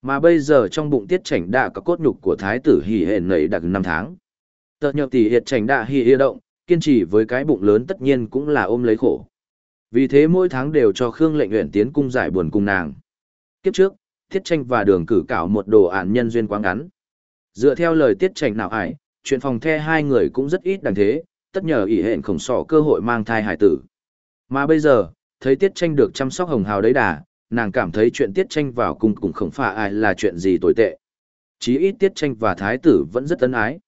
Mà bây giờ trong bụng tiết chảnh đã có cốt nhục của thái tử hỉ hển nảy đặc năm tháng. Tợt nhược tỷ hiệt chảnh đã hỉ hiệ động, kiên trì với cái bụng lớn tất nhiên cũng là ôm lấy khổ. Vì thế mỗi tháng đều cho Khương lệnh nguyện tiến cung giải buồn cùng nàng. Kiếp trước, tiết tranh và đường cử cảo một đồ ản nhân duyên quá ngắn. Dựa theo lời tiết tranh nào ải, chuyện phòng the hai người cũng rất ít đằng thế, tất nhờ ỷ hẹn khổng sọ cơ hội mang thai hải tử. Mà bây giờ, thấy tiết tranh được chăm sóc hồng hào đấy đà, nàng cảm thấy chuyện tiết tranh vào cung cũng không phải ai là chuyện gì tồi tệ. Chí ít tiết tranh và thái tử vẫn rất ân ái.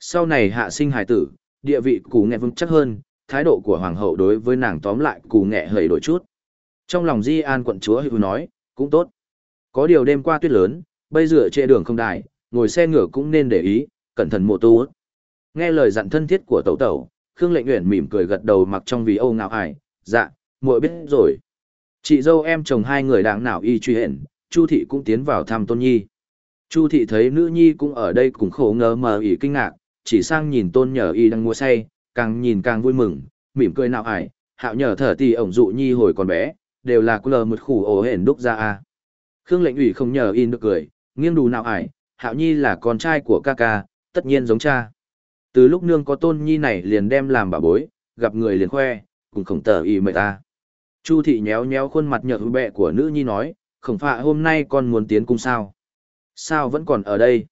Sau này hạ sinh hải tử, địa vị cù nghệ vững chắc hơn, thái độ của hoàng hậu đối với nàng tóm lại cù nghệ hơi đổi chút. Trong lòng Di An quận chúa hữu nói, cũng tốt. Có điều đêm qua tuyết lớn, bây giờ trệ đường không đại, ngồi xe ngựa cũng nên để ý, cẩn thận mộ tu. Nghe lời dặn thân thiết của tẩu tẩu, Khương Lệnh Uyển mỉm cười gật đầu mặc trong vì âu ngạo ải, dạ, muội biết rồi. Chị dâu em chồng hai người đáng nào y truy hển, Chu thị cũng tiến vào thăm Tôn Nhi. Chu thị thấy nữ nhi cũng ở đây cũng khổ ngờ mờ ỉ kinh ngạc, chỉ sang nhìn Tôn nhờ y đang mua say, càng nhìn càng vui mừng, mỉm cười nào ải, hạo nhờ thở tì ổng dụ nhi hồi còn bé, đều là cô lờ một khủ ổ hển đúc ra a. Khương lệnh ủy không nhờ in được cười, nghiêng đù nào ải, hạo nhi là con trai của ca ca, tất nhiên giống cha. Từ lúc nương có tôn nhi này liền đem làm bà bối, gặp người liền khoe, cùng khổng tờ y mời ta. Chu thị nhéo nhéo khuôn mặt nhợt bẹ của nữ nhi nói, khổng phạ hôm nay con muốn tiến cung sao? Sao vẫn còn ở đây?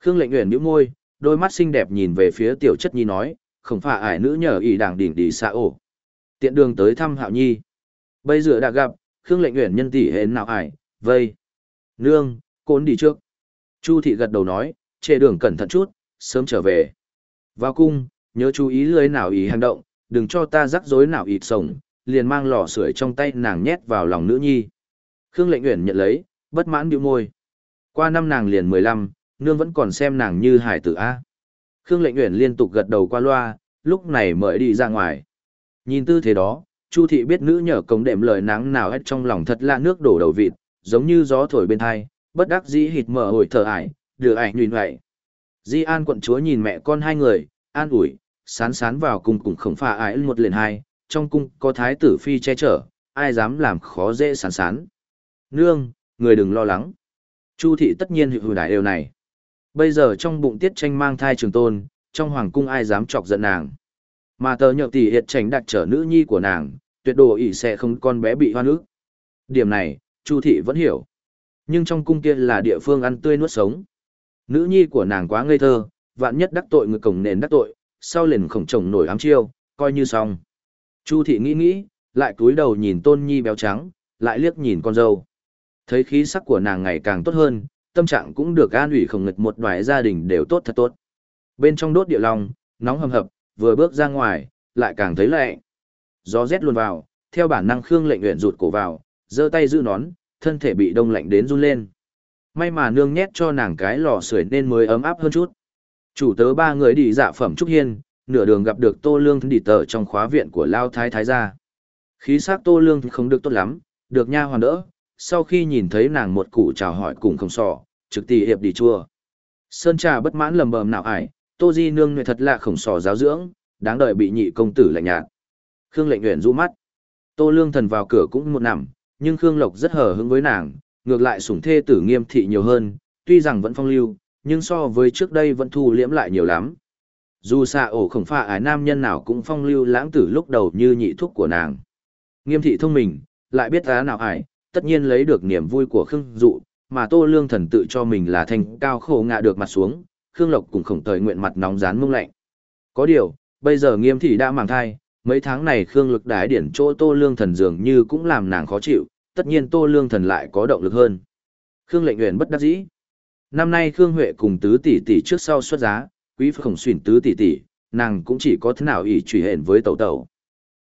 Khương lệnh uyển nhíu môi, đôi mắt xinh đẹp nhìn về phía tiểu chất nhi nói, không phải ải nữ nhờ ỷ đảng đỉnh đi xa ổ. Tiện đường tới thăm hạo nhi. Bây giờ đã gặp, Khương lệnh nguyện nhân tỷ hến nào ải, vây. Nương, cốn đi trước. Chu thị gật đầu nói, chê đường cẩn thận chút, sớm trở về. Vào cung, nhớ chú ý lưới nào ý hành động, đừng cho ta rắc rối nào ịt sổng, liền mang lò sưởi trong tay nàng nhét vào lòng nữ nhi. Khương Lệnh Uyển nhận lấy, bất mãn bĩu môi. Qua năm nàng liền 15, nương vẫn còn xem nàng như hải tử a. Khương Lệnh Uyển liên tục gật đầu qua loa, lúc này mời đi ra ngoài. Nhìn tư thế đó, Chu thị biết nữ nhờ cống đệm lời nắng nào hết trong lòng thật là nước đổ đầu vịt, giống như gió thổi bên thai bất đắc dĩ hít mở hồi thở ải, đưa ải nhuyễn vậy. Di An quận chúa nhìn mẹ con hai người, an ủi, sán sán vào cùng cùng khổng pha ải một liền hai, trong cung có thái tử phi che chở, ai dám làm khó dễ sán sán. Nương, người đừng lo lắng. Chu thị tất nhiên hữu đại điều này. Bây giờ trong bụng tiết tranh mang thai trường tôn, trong hoàng cung ai dám chọc giận nàng. Mà tờ nhậu tỷ hiệt tránh đặt trở nữ nhi của nàng, tuyệt đồ ỷ sẽ không con bé bị hoan ức. Điểm này, Chu thị vẫn hiểu. Nhưng trong cung kia là địa phương ăn tươi nuốt sống. Nữ nhi của nàng quá ngây thơ, vạn nhất đắc tội người cổng nền đắc tội, sau liền khổng chồng nổi ám chiêu, coi như xong. Chu thị nghĩ nghĩ, lại cúi đầu nhìn tôn nhi béo trắng, lại liếc nhìn con dâu. Thấy khí sắc của nàng ngày càng tốt hơn, tâm trạng cũng được an ủy không ngực một đoài gia đình đều tốt thật tốt. Bên trong đốt địa long, nóng hầm hập, vừa bước ra ngoài, lại càng thấy lệ. Gió rét luôn vào, theo bản năng Khương lệnh nguyện rụt cổ vào, giơ tay giữ nón, thân thể bị đông lạnh đến run lên. May mà nương nhét cho nàng cái lò sưởi nên mới ấm áp hơn chút. Chủ tớ ba người đi dạ phẩm Trúc Hiên, nửa đường gặp được Tô Lương đi tờ trong khóa viện của Lao Thái Thái gia. Khí sắc Tô Lương không được tốt lắm, được nha hoàn đỡ, sau khi nhìn thấy nàng một cụ chào hỏi cùng không sò, trực tỷ hiệp đi chua. Sơn trà bất mãn lầm bầm nào ải, Tô Di nương nguyệt thật lạ khổng sò giáo dưỡng, đáng đợi bị nhị công tử lạnh nhạt. Khương lệnh nguyện rũ mắt. Tô Lương thần vào cửa cũng một nằm, nhưng Khương Lộc rất hờ hững với nàng, ngược lại sủng thê tử nghiêm thị nhiều hơn, tuy rằng vẫn phong lưu, nhưng so với trước đây vẫn thu liễm lại nhiều lắm. Dù xa ổ khổng pha ái nam nhân nào cũng phong lưu lãng tử lúc đầu như nhị thúc của nàng. Nghiêm thị thông minh, lại biết giá nào ải, tất nhiên lấy được niềm vui của Khương Dụ, mà Tô Lương thần tự cho mình là thành cao khổ ngạ được mặt xuống, Khương Lộc cũng khổng thời nguyện mặt nóng rán mông lạnh. Có điều, bây giờ nghiêm thị đã mang thai, mấy tháng này Khương Lực đái điển chỗ Tô Lương thần dường như cũng làm nàng khó chịu, tất nhiên Tô Lương thần lại có động lực hơn. Khương lệnh nguyện bất đắc dĩ. Năm nay Khương Huệ cùng tứ tỷ tỷ trước sau xuất giá, quý phi khổng xuyển tứ tỷ tỷ, nàng cũng chỉ có thế nào ỷ truy hẹn với tẩu tẩu.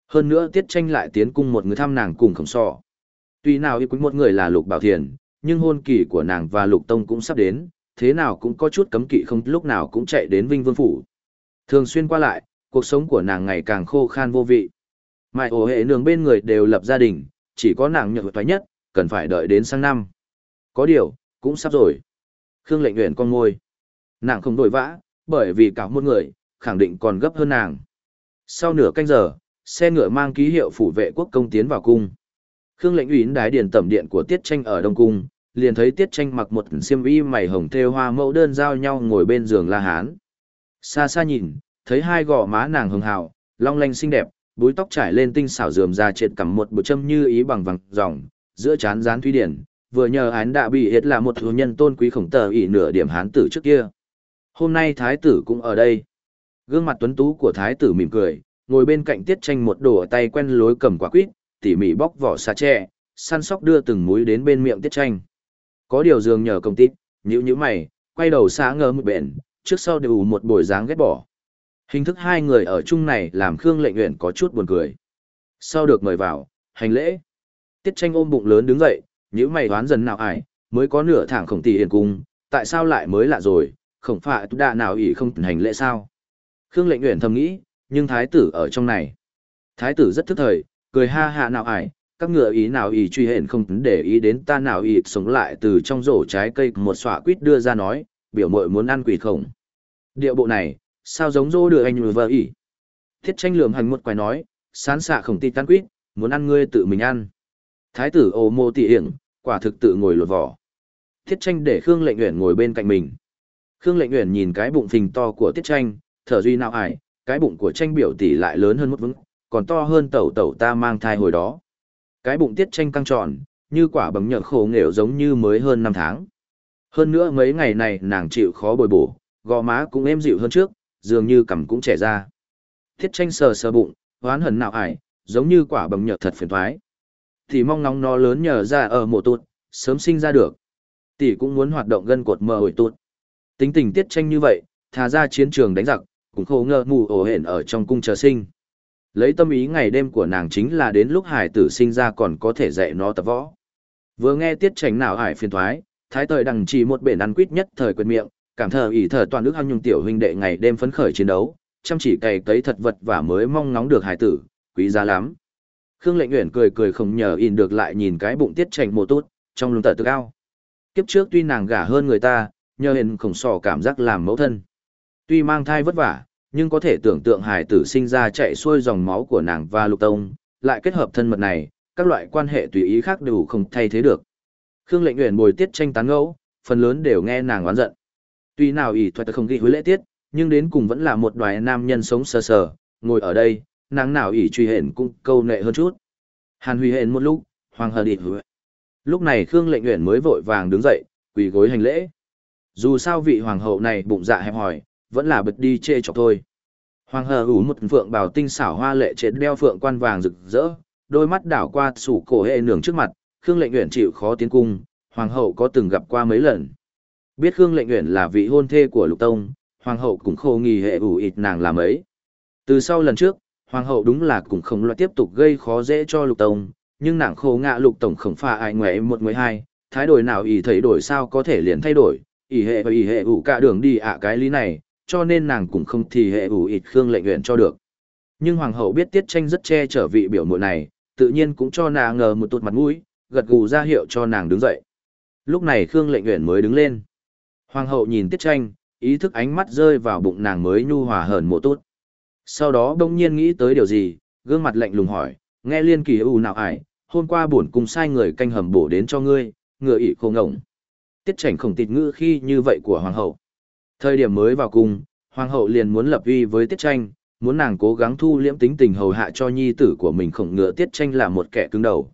Hơn nữa tiết tranh lại tiến cung một người thăm nàng cùng khổng sò. Tuy nào y quý một người là lục bảo thiền, nhưng hôn kỳ của nàng và lục tông cũng sắp đến, thế nào cũng có chút cấm kỵ không lúc nào cũng chạy đến Vinh Vương Phủ. Thường xuyên qua lại, cuộc sống của nàng ngày càng khô khan vô vị. Mai ổ hệ nương bên người đều lập gia đình, chỉ có nàng nhược thoái nhất, cần phải đợi đến sang năm. Có điều, cũng sắp rồi. Khương lệnh nguyện con ngôi. Nàng không đổi vã, bởi vì cả một người, khẳng định còn gấp hơn nàng. Sau nửa canh giờ, xe ngựa mang ký hiệu phủ vệ quốc công tiến vào cung. Khương lệnh ủy đái điển tẩm điện của Tiết Tranh ở Đông Cung, liền thấy Tiết Tranh mặc một xiêm y mày hồng thêu hoa mẫu đơn giao nhau ngồi bên giường La Hán. Xa xa nhìn, thấy hai gò má nàng hường hào, long lanh xinh đẹp, búi tóc trải lên tinh xảo rườm ra trên cầm một bộ châm như ý bằng vàng ròng, giữa chán dán thúy điển, vừa nhờ án đã bị hết là một thứ nhân tôn quý khổng tờ ỷ nửa điểm hán tử trước kia. Hôm nay thái tử cũng ở đây. Gương mặt tuấn tú của thái tử mỉm cười, ngồi bên cạnh tiết tranh một đồ tay quen lối cầm quả quýt, tỉ mỉ bóc vỏ xà tre, săn sóc đưa từng múi đến bên miệng tiết tranh. Có điều dường nhờ công tít, nhữ nhữ mày, quay đầu xá ngờ một bện, trước sau đều một bồi dáng ghét bỏ. Hình thức hai người ở chung này làm Khương lệnh nguyện có chút buồn cười. Sau được mời vào, hành lễ. Tiết tranh ôm bụng lớn đứng dậy, nhữ mày đoán dần nào ải, mới có nửa thẳng khổng tỷ hiền cung, tại sao lại mới lạ rồi, khổng phạ đạ nào ỷ không hành lễ sao. Khương lệnh nguyện thầm nghĩ, nhưng thái tử ở trong này. Thái tử rất thức thời, cười ha hạ nào ải, các ngựa ý nào ý truy hển không để ý đến ta nào ý sống lại từ trong rổ trái cây một xọa quýt đưa ra nói, biểu mội muốn ăn quỷ khổng. Điệu bộ này, sao giống dô đưa anh vợ ý. Thiết tranh lườm hành một quái nói, sán xạ khổng ti tan quýt, muốn ăn ngươi tự mình ăn. Thái tử ô mô tỉ hiển, quả thực tự ngồi lột vỏ. Thiết tranh để Khương lệnh nguyện ngồi bên cạnh mình. Khương lệnh nguyện nhìn cái bụng phình to của tiết tranh, thở duy nào ải, cái bụng của tranh biểu tỷ lại lớn hơn một vững, còn to hơn tẩu tẩu ta mang thai hồi đó. Cái bụng tiết tranh căng tròn, như quả bấm nhợt khổ nghèo giống như mới hơn năm tháng. Hơn nữa mấy ngày này nàng chịu khó bồi bổ, gò má cũng êm dịu hơn trước, dường như cằm cũng trẻ ra. Tiết tranh sờ sờ bụng, hoán hần nào ải, giống như quả bấm nhợt thật phiền thoái. Thì mong nóng nó lớn nhờ ra ở mộ tụt, sớm sinh ra được. Tỷ cũng muốn hoạt động gân cột mờ hồi tụt. Tính tình tiết tranh như vậy, thà ra chiến trường đánh giặc, cũng khổ ngờ mù ổ hển ở trong cung chờ sinh. Lấy tâm ý ngày đêm của nàng chính là đến lúc hải tử sinh ra còn có thể dạy nó tập võ. Vừa nghe tiết tránh nào hải phiền thoái, thái thời đằng chỉ một bể ăn quýt nhất thời quyền miệng, cảm thờ ỷ thờ toàn nước hăng nhung tiểu huynh đệ ngày đêm phấn khởi chiến đấu, chăm chỉ cày cấy thật vật và mới mong ngóng được hải tử, quý giá lắm. Khương lệnh Uyển cười cười không nhờ in được lại nhìn cái bụng tiết trành mồ tốt, trong lưng tờ tự ao. Kiếp trước tuy nàng gả hơn người ta, nhờ hiền khổng sò cảm giác làm mẫu thân. Tuy mang thai vất vả, nhưng có thể tưởng tượng hải tử sinh ra chạy xuôi dòng máu của nàng và lục tông, lại kết hợp thân mật này, các loại quan hệ tùy ý khác đều không thay thế được. Khương lệnh nguyện bồi tiết tranh tán ngẫu, phần lớn đều nghe nàng oán giận. Tuy nào ỷ thoại không ghi hối lễ tiết, nhưng đến cùng vẫn là một đoài nam nhân sống sờ sờ, ngồi ở đây, nàng nào ỷ truy hển cũng câu nệ hơn chút. Hàn huy hển một lúc, hoàng hờ địt Lúc này Khương lệnh nguyện mới vội vàng đứng dậy, quỳ gối hành lễ. Dù sao vị hoàng hậu này bụng dạ hẹp hòi vẫn là bật đi chê chọc thôi. Hoàng hờ ủ một phượng bào tinh xảo hoa lệ trên đeo phượng quan vàng rực rỡ, đôi mắt đảo qua sủ cổ hệ nường trước mặt, Khương Lệnh Uyển chịu khó tiến cung, hoàng hậu có từng gặp qua mấy lần. Biết Khương Lệnh Uyển là vị hôn thê của Lục Tông, hoàng hậu cũng khô nghi hệ ủ ít nàng làm ấy. Từ sau lần trước, hoàng hậu đúng là cũng không loại tiếp tục gây khó dễ cho Lục Tông, nhưng nàng khô ngạ Lục Tổng không pha ai ngoại một người hai, thái đổi nào ý thấy đổi sao có thể liền thay đổi, ý hệ và ý hệ ủ cả đường đi ạ cái lý này, cho nên nàng cũng không thì hệ ủ ịt Khương Lệnh nguyện cho được. Nhưng hoàng hậu biết Tiết Tranh rất che chở vị biểu muội này, tự nhiên cũng cho nàng ngờ một tụt mặt mũi, gật gù ra hiệu cho nàng đứng dậy. Lúc này Khương Lệnh nguyện mới đứng lên. Hoàng hậu nhìn Tiết Tranh, ý thức ánh mắt rơi vào bụng nàng mới nhu hòa hờn mộ tốt. Sau đó đông nhiên nghĩ tới điều gì, gương mặt lạnh lùng hỏi, nghe liên kỳ ưu nào ải, hôm qua bổn cùng sai người canh hầm bổ đến cho ngươi, ngựa ỵ khô ngổng. Tiết Tranh không tịt ngữ khi như vậy của hoàng hậu. Thời điểm mới vào cung, hoàng hậu liền muốn lập uy với Tiết Tranh, muốn nàng cố gắng thu liễm tính tình hầu hạ cho nhi tử của mình khổng ngựa Tiết Tranh là một kẻ cứng đầu.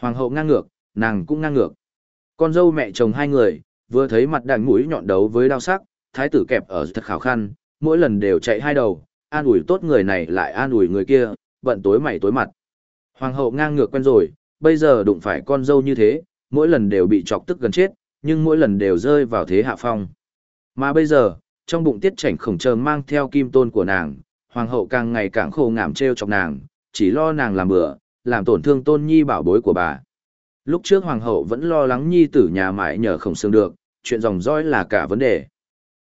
Hoàng hậu ngang ngược, nàng cũng ngang ngược. Con dâu mẹ chồng hai người, vừa thấy mặt đàn mũi nhọn đấu với đao sắc, thái tử kẹp ở thật khảo khăn, mỗi lần đều chạy hai đầu, an ủi tốt người này lại an ủi người kia, bận tối mày tối mặt. Hoàng hậu ngang ngược quen rồi, bây giờ đụng phải con dâu như thế, mỗi lần đều bị chọc tức gần chết, nhưng mỗi lần đều rơi vào thế hạ phong. Mà bây giờ, trong bụng tiết chảnh khổng trờ mang theo kim tôn của nàng, hoàng hậu càng ngày càng khổ ngảm treo chọc nàng, chỉ lo nàng làm bữa, làm tổn thương tôn nhi bảo bối của bà. Lúc trước hoàng hậu vẫn lo lắng nhi tử nhà mãi nhờ khổng xương được, chuyện dòng dõi là cả vấn đề.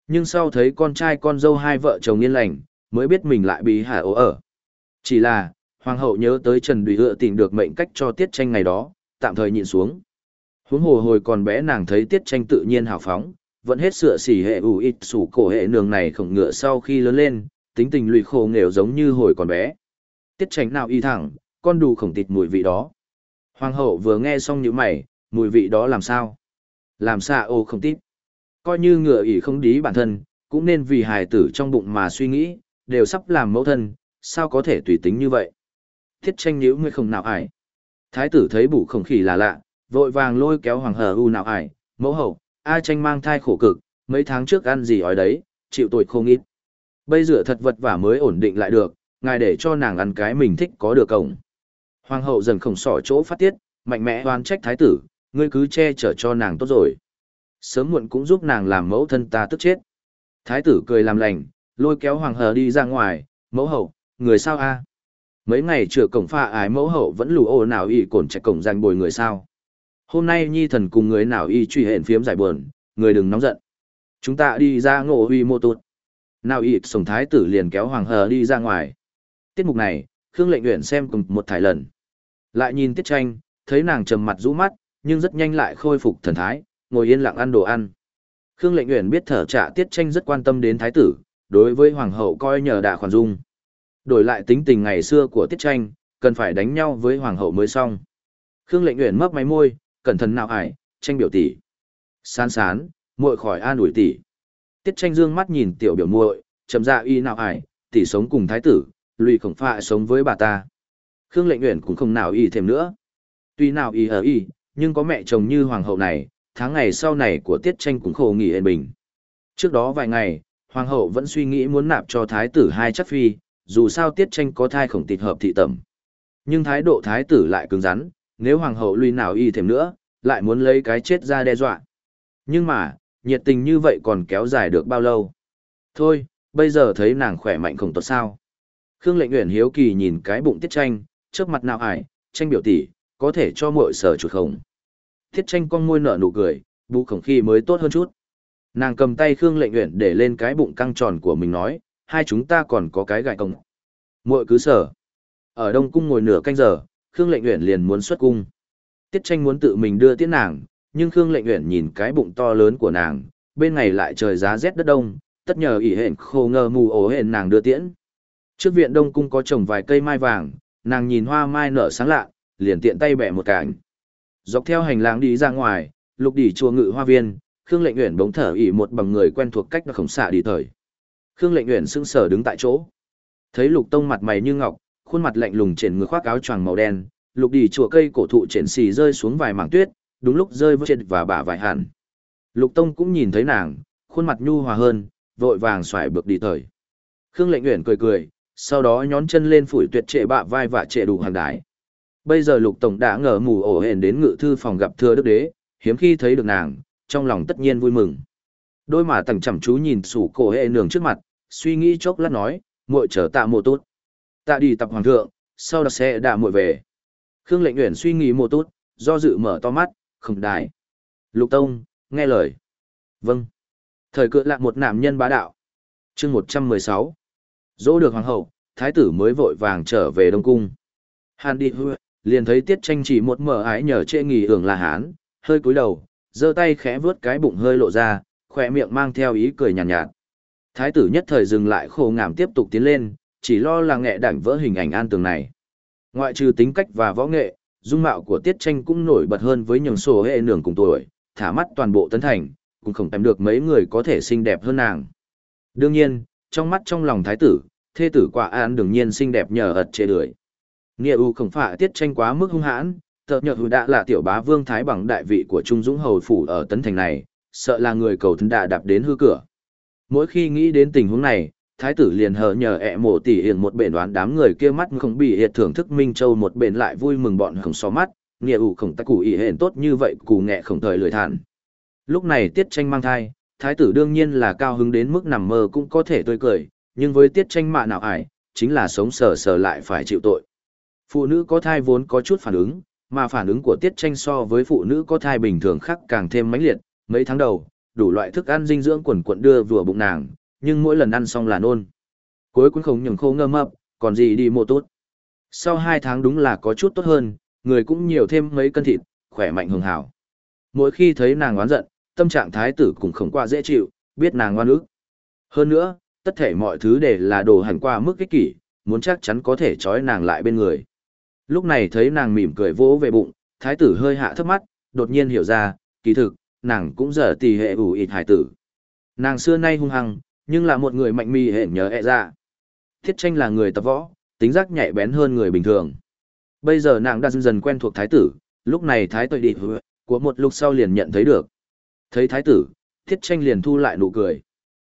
Nhưng sau thấy con trai con dâu hai vợ chồng yên lành, mới biết mình lại bị hạ ố ở. Chỉ là, hoàng hậu nhớ tới Trần Đùy Hựa tìm được mệnh cách cho tiết tranh ngày đó, tạm thời nhịn xuống. Huống hồ hồi còn bé nàng thấy tiết tranh tự nhiên hào phóng, vẫn hết sửa xỉ hệ ủ ít sủ cổ hệ nường này khổng ngựa sau khi lớn lên, tính tình lụy khổ nghèo giống như hồi còn bé. Tiết tránh nào y thẳng, con đủ khổng tịt mùi vị đó. Hoàng hậu vừa nghe xong những mày, mùi vị đó làm sao? Làm sao ô không tít? Coi như ngựa ỉ không đí bản thân, cũng nên vì hài tử trong bụng mà suy nghĩ, đều sắp làm mẫu thân, sao có thể tùy tính như vậy? Thiết tranh nhữ ngươi không nào ải. Thái tử thấy bủ không khỉ là lạ, vội vàng lôi kéo hoàng hờ u nào ải, mẫu hậu, A tranh mang thai khổ cực, mấy tháng trước ăn gì ói đấy, chịu tội không ít. Bây giờ thật vật và mới ổn định lại được, ngài để cho nàng ăn cái mình thích có được cổng. Hoàng hậu dần khổng sỏ chỗ phát tiết, mạnh mẽ oan trách thái tử, ngươi cứ che chở cho nàng tốt rồi. Sớm muộn cũng giúp nàng làm mẫu thân ta tức chết. Thái tử cười làm lành, lôi kéo hoàng hờ đi ra ngoài, mẫu hậu, người sao a? Mấy ngày chữa cổng pha ái mẫu hậu vẫn lù ô nào y cổn chạy cổng danh bồi người sao. Hôm nay nhi thần cùng người nào y truy hẹn phiếm giải buồn, người đừng nóng giận. Chúng ta đi ra ngộ huy mô tụt. Nào y sổng thái tử liền kéo hoàng hờ đi ra ngoài. Tiết mục này, Khương Lệnh Uyển xem cùng một thải lần. Lại nhìn Tiết Tranh, thấy nàng trầm mặt rũ mắt, nhưng rất nhanh lại khôi phục thần thái, ngồi yên lặng ăn đồ ăn. Khương Lệnh Uyển biết thở trả Tiết Tranh rất quan tâm đến thái tử, đối với hoàng hậu coi nhờ đà khoản dung. Đổi lại tính tình ngày xưa của Tiết Tranh, cần phải đánh nhau với hoàng hậu mới xong. Khương Lệnh Uyển mấp máy môi, cẩn thận nào ải, tranh biểu tỷ. Sán sán, muội khỏi an ủi tỷ. Tiết Tranh dương mắt nhìn tiểu biểu muội, trầm dạ y nào ải, tỷ sống cùng thái tử, lùi khổng phạ sống với bà ta. Khương lệnh nguyện cũng không nào y thêm nữa. Tuy nào y ở y, nhưng có mẹ chồng như hoàng hậu này, tháng ngày sau này của tiết tranh cũng khổ nghỉ yên bình. Trước đó vài ngày, hoàng hậu vẫn suy nghĩ muốn nạp cho thái tử hai chất phi, dù sao tiết tranh có thai khổng tịt hợp thị tẩm. Nhưng thái độ thái tử lại cứng rắn, nếu hoàng hậu lui nào y thêm nữa, lại muốn lấy cái chết ra đe dọa. Nhưng mà, nhiệt tình như vậy còn kéo dài được bao lâu? Thôi, bây giờ thấy nàng khỏe mạnh không tốt sao. Khương lệnh nguyện hiếu kỳ nhìn cái bụng tiết tranh, trước mặt nào ải, tranh biểu tỷ, có thể cho muội sở chuột không. Tiết tranh con môi nở nụ cười, bù khổng khi mới tốt hơn chút. Nàng cầm tay Khương lệnh nguyện để lên cái bụng căng tròn của mình nói, hai chúng ta còn có cái gại công. Muội cứ sở. Ở Đông Cung ngồi nửa canh giờ, Khương lệnh Uyển liền muốn xuất cung. Tiết tranh muốn tự mình đưa tiết nàng, nhưng Khương lệnh Uyển nhìn cái bụng to lớn của nàng, bên ngày lại trời giá rét đất đông, tất nhờ ỷ hển khô ngơ mù ổ hển nàng đưa tiễn. Trước viện Đông Cung có trồng vài cây mai vàng, nàng nhìn hoa mai nở sáng lạ, liền tiện tay bẻ một cảnh. Dọc theo hành lang đi ra ngoài, lục đỉ chùa ngự hoa viên, Khương Lệnh Uyển bỗng thở ỉ một bằng người quen thuộc cách khổng xạ đi thời. Khương Lệnh Uyển sững sờ đứng tại chỗ. Thấy Lục Tông mặt mày như ngọc, khuôn mặt lạnh lùng trên người khoác áo choàng màu đen, lục đi chùa cây cổ thụ triển xì rơi xuống vài mảng tuyết, đúng lúc rơi với trên và bả vài hẳn. Lục Tông cũng nhìn thấy nàng, khuôn mặt nhu hòa hơn, vội vàng xoài bước đi thời. Khương lệnh nguyện cười cười, sau đó nhón chân lên phủi tuyệt trệ bạ vai và trệ đủ hàng đái. Bây giờ lục tổng đã ngờ mù ổ hển đến ngự thư phòng gặp thưa đức đế, hiếm khi thấy được nàng, trong lòng tất nhiên vui mừng. Đôi mà tầng chăm chú nhìn sủ cổ hệ nường trước mặt, suy nghĩ chốc lát nói, muội chờ tạ mộ tốt. Tạ đi tập hoàng thượng, sau đó sẽ đã muội về. Khương lệnh nguyện suy nghĩ một chút, do dự mở to mắt, không đài. Lục tông, nghe lời. Vâng. Thời cự lạc một nạm nhân bá đạo. chương một trăm mười sáu Dỗ được hoàng hậu, thái tử mới vội vàng trở về Đông Cung. Hàn đi hư, liền thấy tiết tranh chỉ một mở ái nhờ trệ nghỉ hưởng là hán, hơi cúi đầu, giơ tay khẽ vướt cái bụng hơi lộ ra, khỏe miệng mang theo ý cười nhàn nhạt, nhạt. Thái tử nhất thời dừng lại khổ ngảm tiếp tục tiến lên, chỉ lo là nghệ đảnh vỡ hình ảnh an tường này. Ngoại trừ tính cách và võ nghệ, dung mạo của tiết tranh cũng nổi bật hơn với nhường sổ hệ nường cùng tuổi, thả mắt toàn bộ tấn thành, cũng không tìm được mấy người có thể xinh đẹp hơn nàng. Đương nhiên, trong mắt trong lòng thái tử, thê tử quả an đương nhiên xinh đẹp nhờ ật chế lưỡi. Nghĩa u không phải tiết tranh quá mức hung hãn, tợ nhật hữu đã là tiểu bá vương thái bằng đại vị của Trung Dũng Hầu Phủ ở Tấn Thành này, sợ là người cầu thân đã đạp đến hư cửa. Mỗi khi nghĩ đến tình huống này, thái tử liền hờ nhờ ẹ mổ tỉ hiền một bền đoán đám người kia mắt không bị hiệt thưởng thức Minh Châu một bền lại vui mừng bọn không xó mắt, nghĩa ủ khổng tắc cụ ý hển tốt như vậy cù nghẹ khổng thời lười thản. Lúc này tiết tranh mang thai, thái tử đương nhiên là cao hứng đến mức nằm mơ cũng có thể tươi cười, nhưng với tiết tranh mạ nào ải, chính là sống sờ sờ lại phải chịu tội. Phụ nữ có thai vốn có chút phản ứng, mà phản ứng của tiết tranh so với phụ nữ có thai bình thường khác càng thêm mãnh liệt, mấy tháng đầu, đủ loại thức ăn dinh dưỡng quần quận đưa vừa bụng nàng, nhưng mỗi lần ăn xong là nôn. Cuối cùng không nhường khô ngơ mập, còn gì đi mộ tốt. Sau hai tháng đúng là có chút tốt hơn, người cũng nhiều thêm mấy cân thịt, khỏe mạnh hường hảo. Mỗi khi thấy nàng oán giận, tâm trạng thái tử cũng không qua dễ chịu, biết nàng ngoan ức. Hơn nữa, tất thể mọi thứ đều là đồ hành qua mức kích kỷ, muốn chắc chắn có thể trói nàng lại bên người. Lúc này thấy nàng mỉm cười vỗ về bụng, thái tử hơi hạ thấp mắt, đột nhiên hiểu ra, kỳ thực, nàng cũng giờ tì hệ ủ ịt hải tử. Nàng xưa nay hung hăng, nhưng là một người mạnh mì hển nhờ ẹ ra. Thiết tranh là người tập võ, tính giác nhạy bén hơn người bình thường. Bây giờ nàng đã dần dần quen thuộc thái tử, lúc này thái tội đi của một lúc sau liền nhận thấy được. Thấy thái tử, thiết tranh liền thu lại nụ cười.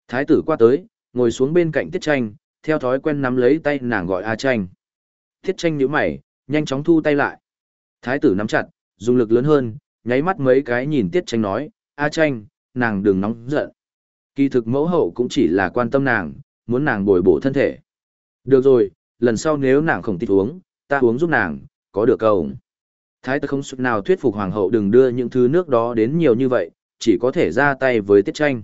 Thái tử qua tới, ngồi xuống bên cạnh Thiết tranh, theo thói quen nắm lấy tay nàng gọi A tranh. Thiết tranh nhíu mày, nhanh chóng thu tay lại. Thái tử nắm chặt, dùng lực lớn hơn, nháy mắt mấy cái nhìn tiết tranh nói, A tranh, nàng đừng nóng giận. Kỳ thực mẫu hậu cũng chỉ là quan tâm nàng, muốn nàng bồi bổ thân thể. Được rồi, lần sau nếu nàng không thích uống, ta uống giúp nàng, có được không? Thái tử không sức nào thuyết phục hoàng hậu đừng đưa những thứ nước đó đến nhiều như vậy, chỉ có thể ra tay với tiết tranh.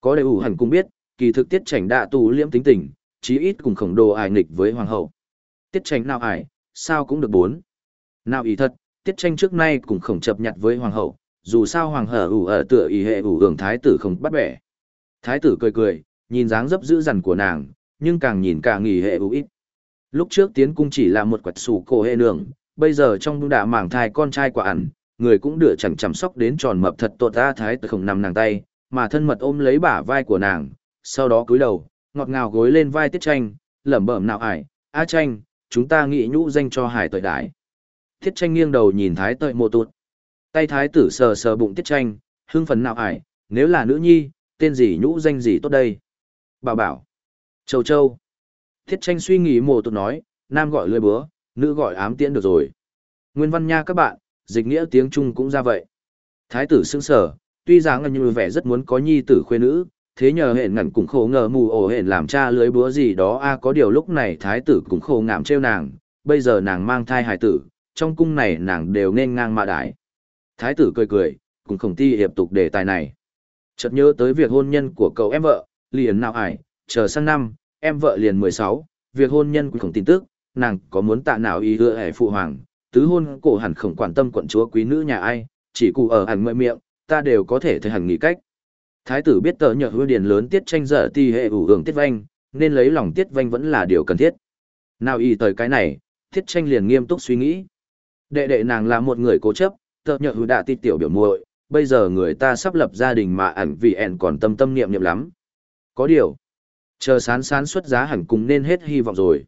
Có đầy ủ hẳn cũng biết, kỳ thực tiết tranh đã tù liễm tính tình, chí ít cùng khổng đồ ải nghịch với hoàng hậu. Tiết tranh nào ải, sao cũng được bốn. Nào ý thật, tiết tranh trước nay cũng khổng chập nhặt với hoàng hậu, dù sao hoàng hở ủ ở tựa ý hệ ủ hưởng thái tử không bắt bẻ. Thái tử cười cười, nhìn dáng dấp dữ dằn của nàng, nhưng càng nhìn càng nghỉ hệ ưu ít. Lúc trước tiến cung chỉ là một quạt sủ cổ hệ nương, bây giờ trong đung đạ mảng thai con trai quả ẩn, người cũng đựa chẳng chăm sóc đến tròn mập thật tột ra thái tử không nằm nàng tay, mà thân mật ôm lấy bả vai của nàng, sau đó cúi đầu, ngọt ngào gối lên vai tiết tranh, lẩm bẩm nào ải, a tranh, chúng ta nghĩ nhũ danh cho hải tội đại. Tiết tranh nghiêng đầu nhìn thái tội mộ tụt. Tay thái tử sờ sờ bụng tiết tranh, hưng phấn nào ải, nếu là nữ nhi, tên gì nhũ danh gì tốt đây? Bảo bảo. Châu châu. Thiết tranh suy nghĩ mồ tụt nói, nam gọi lưới búa, nữ gọi ám tiễn được rồi. Nguyên văn nha các bạn, dịch nghĩa tiếng Trung cũng ra vậy. Thái tử sững sở, tuy rằng như vẻ rất muốn có nhi tử khuê nữ, thế nhờ hẹn ngẩn cũng khổ ngờ mù ổ hẹn làm cha lưới búa gì đó a có điều lúc này thái tử cũng khổ ngảm trêu nàng, bây giờ nàng mang thai hài tử, trong cung này nàng đều nên ngang mạ đái. Thái tử cười cười, cũng không ti hiệp tục đề tài này. Chợt nhớ tới việc hôn nhân của cậu em vợ, liền nào ải, chờ sang năm, em vợ liền 16, việc hôn nhân cũng không tin tức, nàng có muốn tạ nào ý hứa hệ phụ hoàng, tứ hôn cổ hẳn không quan tâm quận chúa quý nữ nhà ai, chỉ cụ ở hẳn mợi miệng, ta đều có thể thấy hẳn nghĩ cách. Thái tử biết tờ nhờ hứa điền lớn tiết tranh dở ti hệ ủ hưởng tiết vanh, nên lấy lòng tiết vanh vẫn là điều cần thiết. Nào y tới cái này, tiết tranh liền nghiêm túc suy nghĩ. Đệ đệ nàng là một người cố chấp, tờ nhờ hứa đã ti tiểu biểu muội, bây giờ người ta sắp lập gia đình mà ẩn vì ẻn còn tâm tâm niệm niệm lắm. Có điều, chờ sán sán xuất giá hẳn cùng nên hết hy vọng rồi.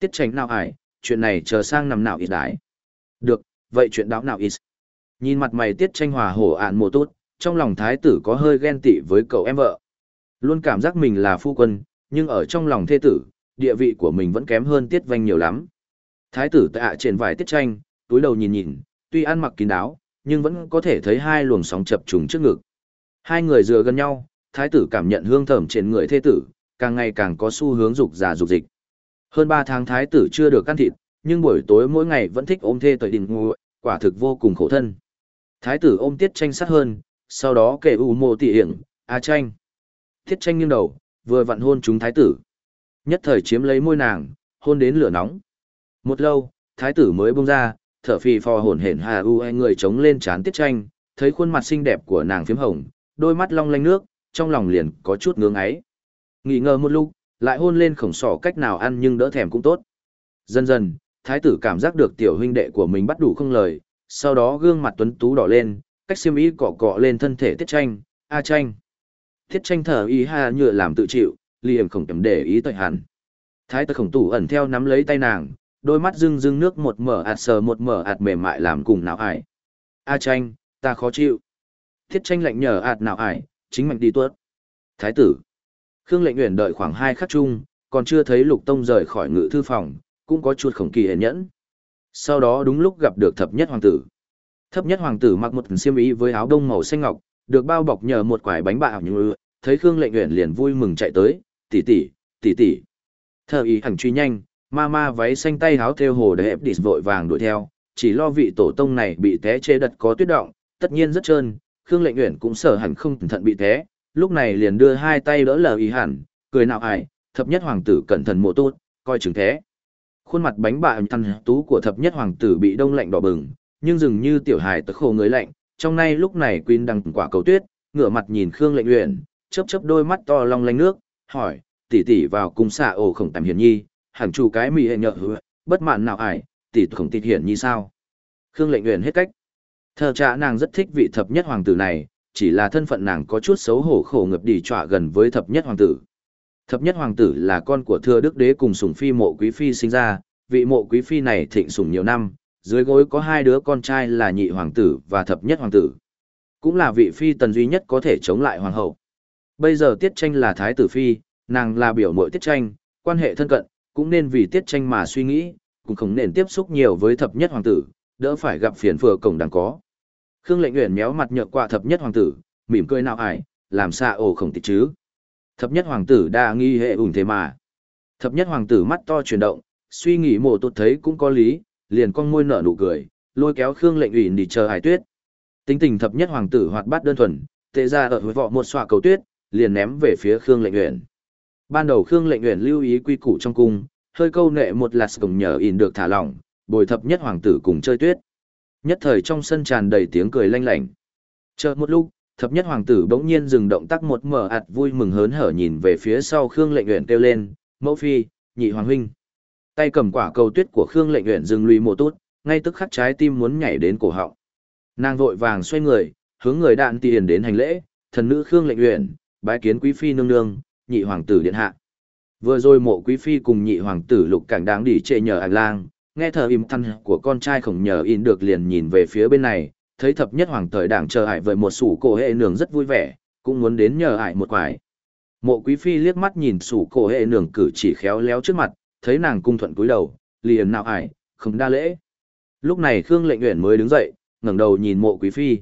Tiết tranh nào ải, chuyện này chờ sang nằm nào ít đái. Được, vậy chuyện đó nào ít. Nhìn mặt mày tiết tranh hòa hổ ạn mồ tốt, trong lòng thái tử có hơi ghen tị với cậu em vợ. Luôn cảm giác mình là phu quân, nhưng ở trong lòng thê tử, địa vị của mình vẫn kém hơn tiết vanh nhiều lắm. Thái tử tạ trên vải tiết tranh, túi đầu nhìn nhìn, tuy ăn mặc kín đáo, nhưng vẫn có thể thấy hai luồng sóng chập trùng trước ngực. Hai người dựa gần nhau, thái tử cảm nhận hương thơm trên người thê tử, càng ngày càng có xu hướng dục giả dục dịch. Hơn ba tháng thái tử chưa được ăn thịt, nhưng buổi tối mỗi ngày vẫn thích ôm thê tới đỉnh ngủ, quả thực vô cùng khổ thân. Thái tử ôm tiết tranh sát hơn, sau đó kể u mộ tỉ hiển, a tranh. Tiết tranh nghiêng đầu, vừa vặn hôn chúng thái tử. Nhất thời chiếm lấy môi nàng, hôn đến lửa nóng. Một lâu, thái tử mới buông ra, thở phì phò hổn hển hà u ai người chống lên chán tiết tranh, thấy khuôn mặt xinh đẹp của nàng phiếm hồng, đôi mắt long lanh nước, trong lòng liền có chút ngưỡng ấy. Nghỉ ngờ một lúc, lại hôn lên khổng sỏ cách nào ăn nhưng đỡ thèm cũng tốt. Dần dần, thái tử cảm giác được tiểu huynh đệ của mình bắt đủ không lời, sau đó gương mặt tuấn tú đỏ lên, cách xiêm y cọ cọ lên thân thể tiết tranh, a tranh. Tiết tranh thở y ha nhựa làm tự chịu, liềm khổng tầm để ý tội hẳn. Thái tử khổng tủ ẩn theo nắm lấy tay nàng, đôi mắt rưng rưng nước một mở ạt sờ một mở ạt mềm mại làm cùng não ải. A tranh, ta khó chịu. Thiết tranh lạnh nhờ ạt nào ải, chính mạnh đi tuốt. Thái tử. Khương lệnh nguyện đợi khoảng hai khắc chung, còn chưa thấy lục tông rời khỏi ngự thư phòng, cũng có chuột khổng kỳ hề nhẫn. Sau đó đúng lúc gặp được thập nhất hoàng tử. Thập nhất hoàng tử mặc một xiêm y với áo đông màu xanh ngọc, được bao bọc nhờ một quải bánh bạo như thấy Khương lệnh nguyện liền vui mừng chạy tới, tỷ tỷ, tỷ tỷ. thợ ý hẳn truy nhanh, ma ma váy xanh tay háo theo hồ để ép đi vội vàng đuổi theo, chỉ lo vị tổ tông này bị té chê đật có tuyết động, tất nhiên rất trơn, Khương Lệnh Uyển cũng sợ hẳn không cẩn thận bị té, lúc này liền đưa hai tay đỡ lờ ý hẳn, cười nào ải, thập nhất hoàng tử cẩn thận mộ tốt, coi chừng thế. Khuôn mặt bánh bạ thằn tú của thập nhất hoàng tử bị đông lạnh đỏ bừng, nhưng dường như tiểu hài tức khổ người lạnh, trong nay lúc này Quyên đang quả cầu tuyết, ngửa mặt nhìn Khương Lệnh Uyển, chớp chớp đôi mắt to long lanh nước, hỏi, tỷ tỷ vào cung xạ ổ khổng tạm hiền nhi, hẳn chủ cái mì hệ nhợ hứa, bất mạn nào ải, tỷ khổng tịt hiển như sao. Khương Lệnh nguyện hết cách. Thờ trả nàng rất thích vị thập nhất hoàng tử này, chỉ là thân phận nàng có chút xấu hổ khổ ngập đi trọa gần với thập nhất hoàng tử. Thập nhất hoàng tử là con của thưa đức đế cùng sủng phi mộ quý phi sinh ra, vị mộ quý phi này thịnh sủng nhiều năm, dưới gối có hai đứa con trai là nhị hoàng tử và thập nhất hoàng tử. Cũng là vị phi tần duy nhất có thể chống lại hoàng hậu. Bây giờ tiết tranh là thái tử phi, nàng là biểu mội tiết tranh, quan hệ thân cận, cũng nên vì tiết tranh mà suy nghĩ, cũng không nên tiếp xúc nhiều với thập nhất hoàng tử, đỡ phải gặp phiền phừa cổng đang có. Khương Lệnh Uyển méo mặt nhợt qua thập nhất hoàng tử, mỉm cười nào ải, làm xa ổ không tịch chứ. Thập nhất hoàng tử đa nghi hệ ủng thế mà. Thập nhất hoàng tử mắt to chuyển động, suy nghĩ mộ tụt thấy cũng có lý, liền con môi nở nụ cười, lôi kéo Khương Lệnh Uyển đi chờ Hải Tuyết. Tính tình thập nhất hoàng tử hoạt bát đơn thuần, tệ ra ở vọ một xoa cầu tuyết, liền ném về phía Khương Lệnh Uyển. Ban đầu Khương Lệnh Uyển lưu ý quy củ trong cung, hơi câu nệ một lạt cùng nhờ in được thả lỏng, bồi thập nhất hoàng tử cùng chơi tuyết. Nhất thời trong sân tràn đầy tiếng cười lanh lảnh. Chợt một lúc, thập nhất hoàng tử bỗng nhiên dừng động tác một mở ạt vui mừng hớn hở nhìn về phía sau Khương Lệnh Uyển kêu lên, "Mẫu phi, nhị hoàng huynh." Tay cầm quả cầu tuyết của Khương Lệnh Uyển dừng lùi một tút ngay tức khắc trái tim muốn nhảy đến cổ họng. Nàng vội vàng xoay người, hướng người đạn tiền đến hành lễ, "Thần nữ Khương Lệnh Uyển, bái kiến quý phi nương nương, nhị hoàng tử điện hạ." Vừa rồi mộ quý phi cùng nhị hoàng tử lục cảnh đáng đi trệ nhờ ảnh lang, nghe thờ im thăn của con trai khổng nhờ in được liền nhìn về phía bên này, thấy thập nhất hoàng thời đảng chờ ải với một sủ cổ hệ nường rất vui vẻ, cũng muốn đến nhờ ải một quải. Mộ quý phi liếc mắt nhìn sủ cổ hệ nường cử chỉ khéo léo trước mặt, thấy nàng cung thuận cúi đầu, liền nào ải, không đa lễ. Lúc này Khương lệnh Uyển mới đứng dậy, ngẩng đầu nhìn mộ quý phi.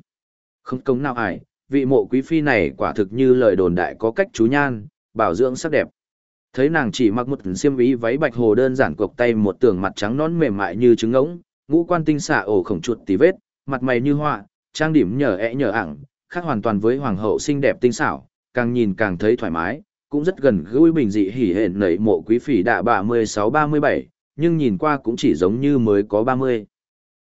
Không công nào ải, vị mộ quý phi này quả thực như lời đồn đại có cách chú nhan, bảo dưỡng sắc đẹp. Thấy nàng chỉ mặc một xiêm y váy bạch hồ đơn giản cộc tay một tường mặt trắng nón mềm mại như trứng ngỗng, ngũ quan tinh xả ổ khổng chuột tí vết, mặt mày như họa, trang điểm nhờ ẽ nhờ ảng, khác hoàn toàn với hoàng hậu xinh đẹp tinh xảo, càng nhìn càng thấy thoải mái, cũng rất gần gũi bình dị hỉ hển nảy mộ quý phỉ đạ bà 16-37, nhưng nhìn qua cũng chỉ giống như mới có 30.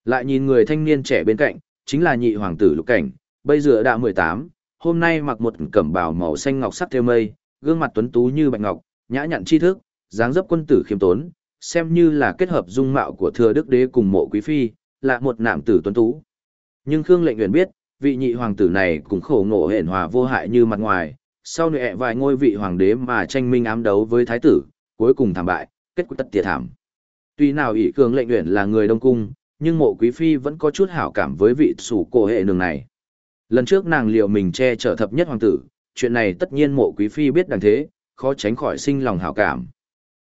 Lại nhìn người thanh niên trẻ bên cạnh, chính là nhị hoàng tử lục cảnh, bây giờ đã 18, hôm nay mặc một cẩm bào màu xanh ngọc sắc theo mây, gương mặt tuấn tú như bạch ngọc, nhã nhặn tri thức, dáng dấp quân tử khiêm tốn, xem như là kết hợp dung mạo của thừa đức đế cùng mộ quý phi, là một nạm tử tuấn tú. Nhưng Khương Lệnh Uyển biết, vị nhị hoàng tử này cũng khổ ngộ hển hòa vô hại như mặt ngoài, sau nệ vài ngôi vị hoàng đế mà tranh minh ám đấu với thái tử, cuối cùng thảm bại, kết cục tất tiệt thảm. Tuy nào ỷ Khương Lệnh Uyển là người đông cung, nhưng mộ quý phi vẫn có chút hảo cảm với vị sủ cổ hệ nương này. Lần trước nàng liệu mình che chở thập nhất hoàng tử, chuyện này tất nhiên mộ quý phi biết đằng thế, khó tránh khỏi sinh lòng hảo cảm.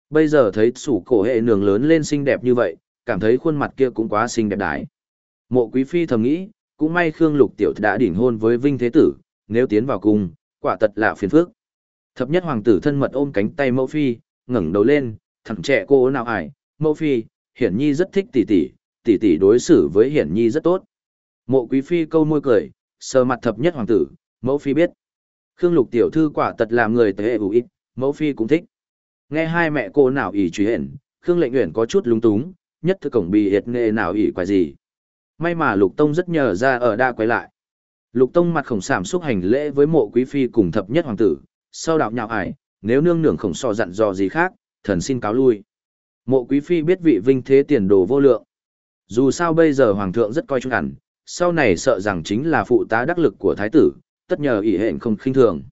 Bây giờ thấy sủ cổ hệ nường lớn lên xinh đẹp như vậy, cảm thấy khuôn mặt kia cũng quá xinh đẹp đái. Mộ quý phi thầm nghĩ, cũng may Khương Lục Tiểu đã đỉnh hôn với Vinh Thế Tử, nếu tiến vào cung, quả tật là phiền phức. Thập nhất hoàng tử thân mật ôm cánh tay mẫu phi, ngẩng đầu lên, thằng trẻ cô nào ải, mẫu phi, hiển nhi rất thích tỷ tỷ, tỷ tỷ đối xử với hiển nhi rất tốt. Mộ quý phi câu môi cười, sờ mặt thập nhất hoàng tử, mẫu phi biết. Khương lục tiểu thư quả tật làm người tế ủ ít, mẫu phi cũng thích. Nghe hai mẹ cô nào ỉ truy hển, Khương lệnh uyển có chút lúng túng, nhất thư cổng bị hiệt nghệ nào ỉ quái gì. May mà lục tông rất nhờ ra ở đa quay lại. Lục tông mặt khổng sảm xúc hành lễ với mộ quý phi cùng thập nhất hoàng tử, sau đạo nhạo ải, nếu nương nương khổng so dặn dò gì khác, thần xin cáo lui. Mộ quý phi biết vị vinh thế tiền đồ vô lượng. Dù sao bây giờ hoàng thượng rất coi trọng hẳn, sau này sợ rằng chính là phụ tá đắc lực của thái tử, tất nhờ ỷ hẹn không khinh thường.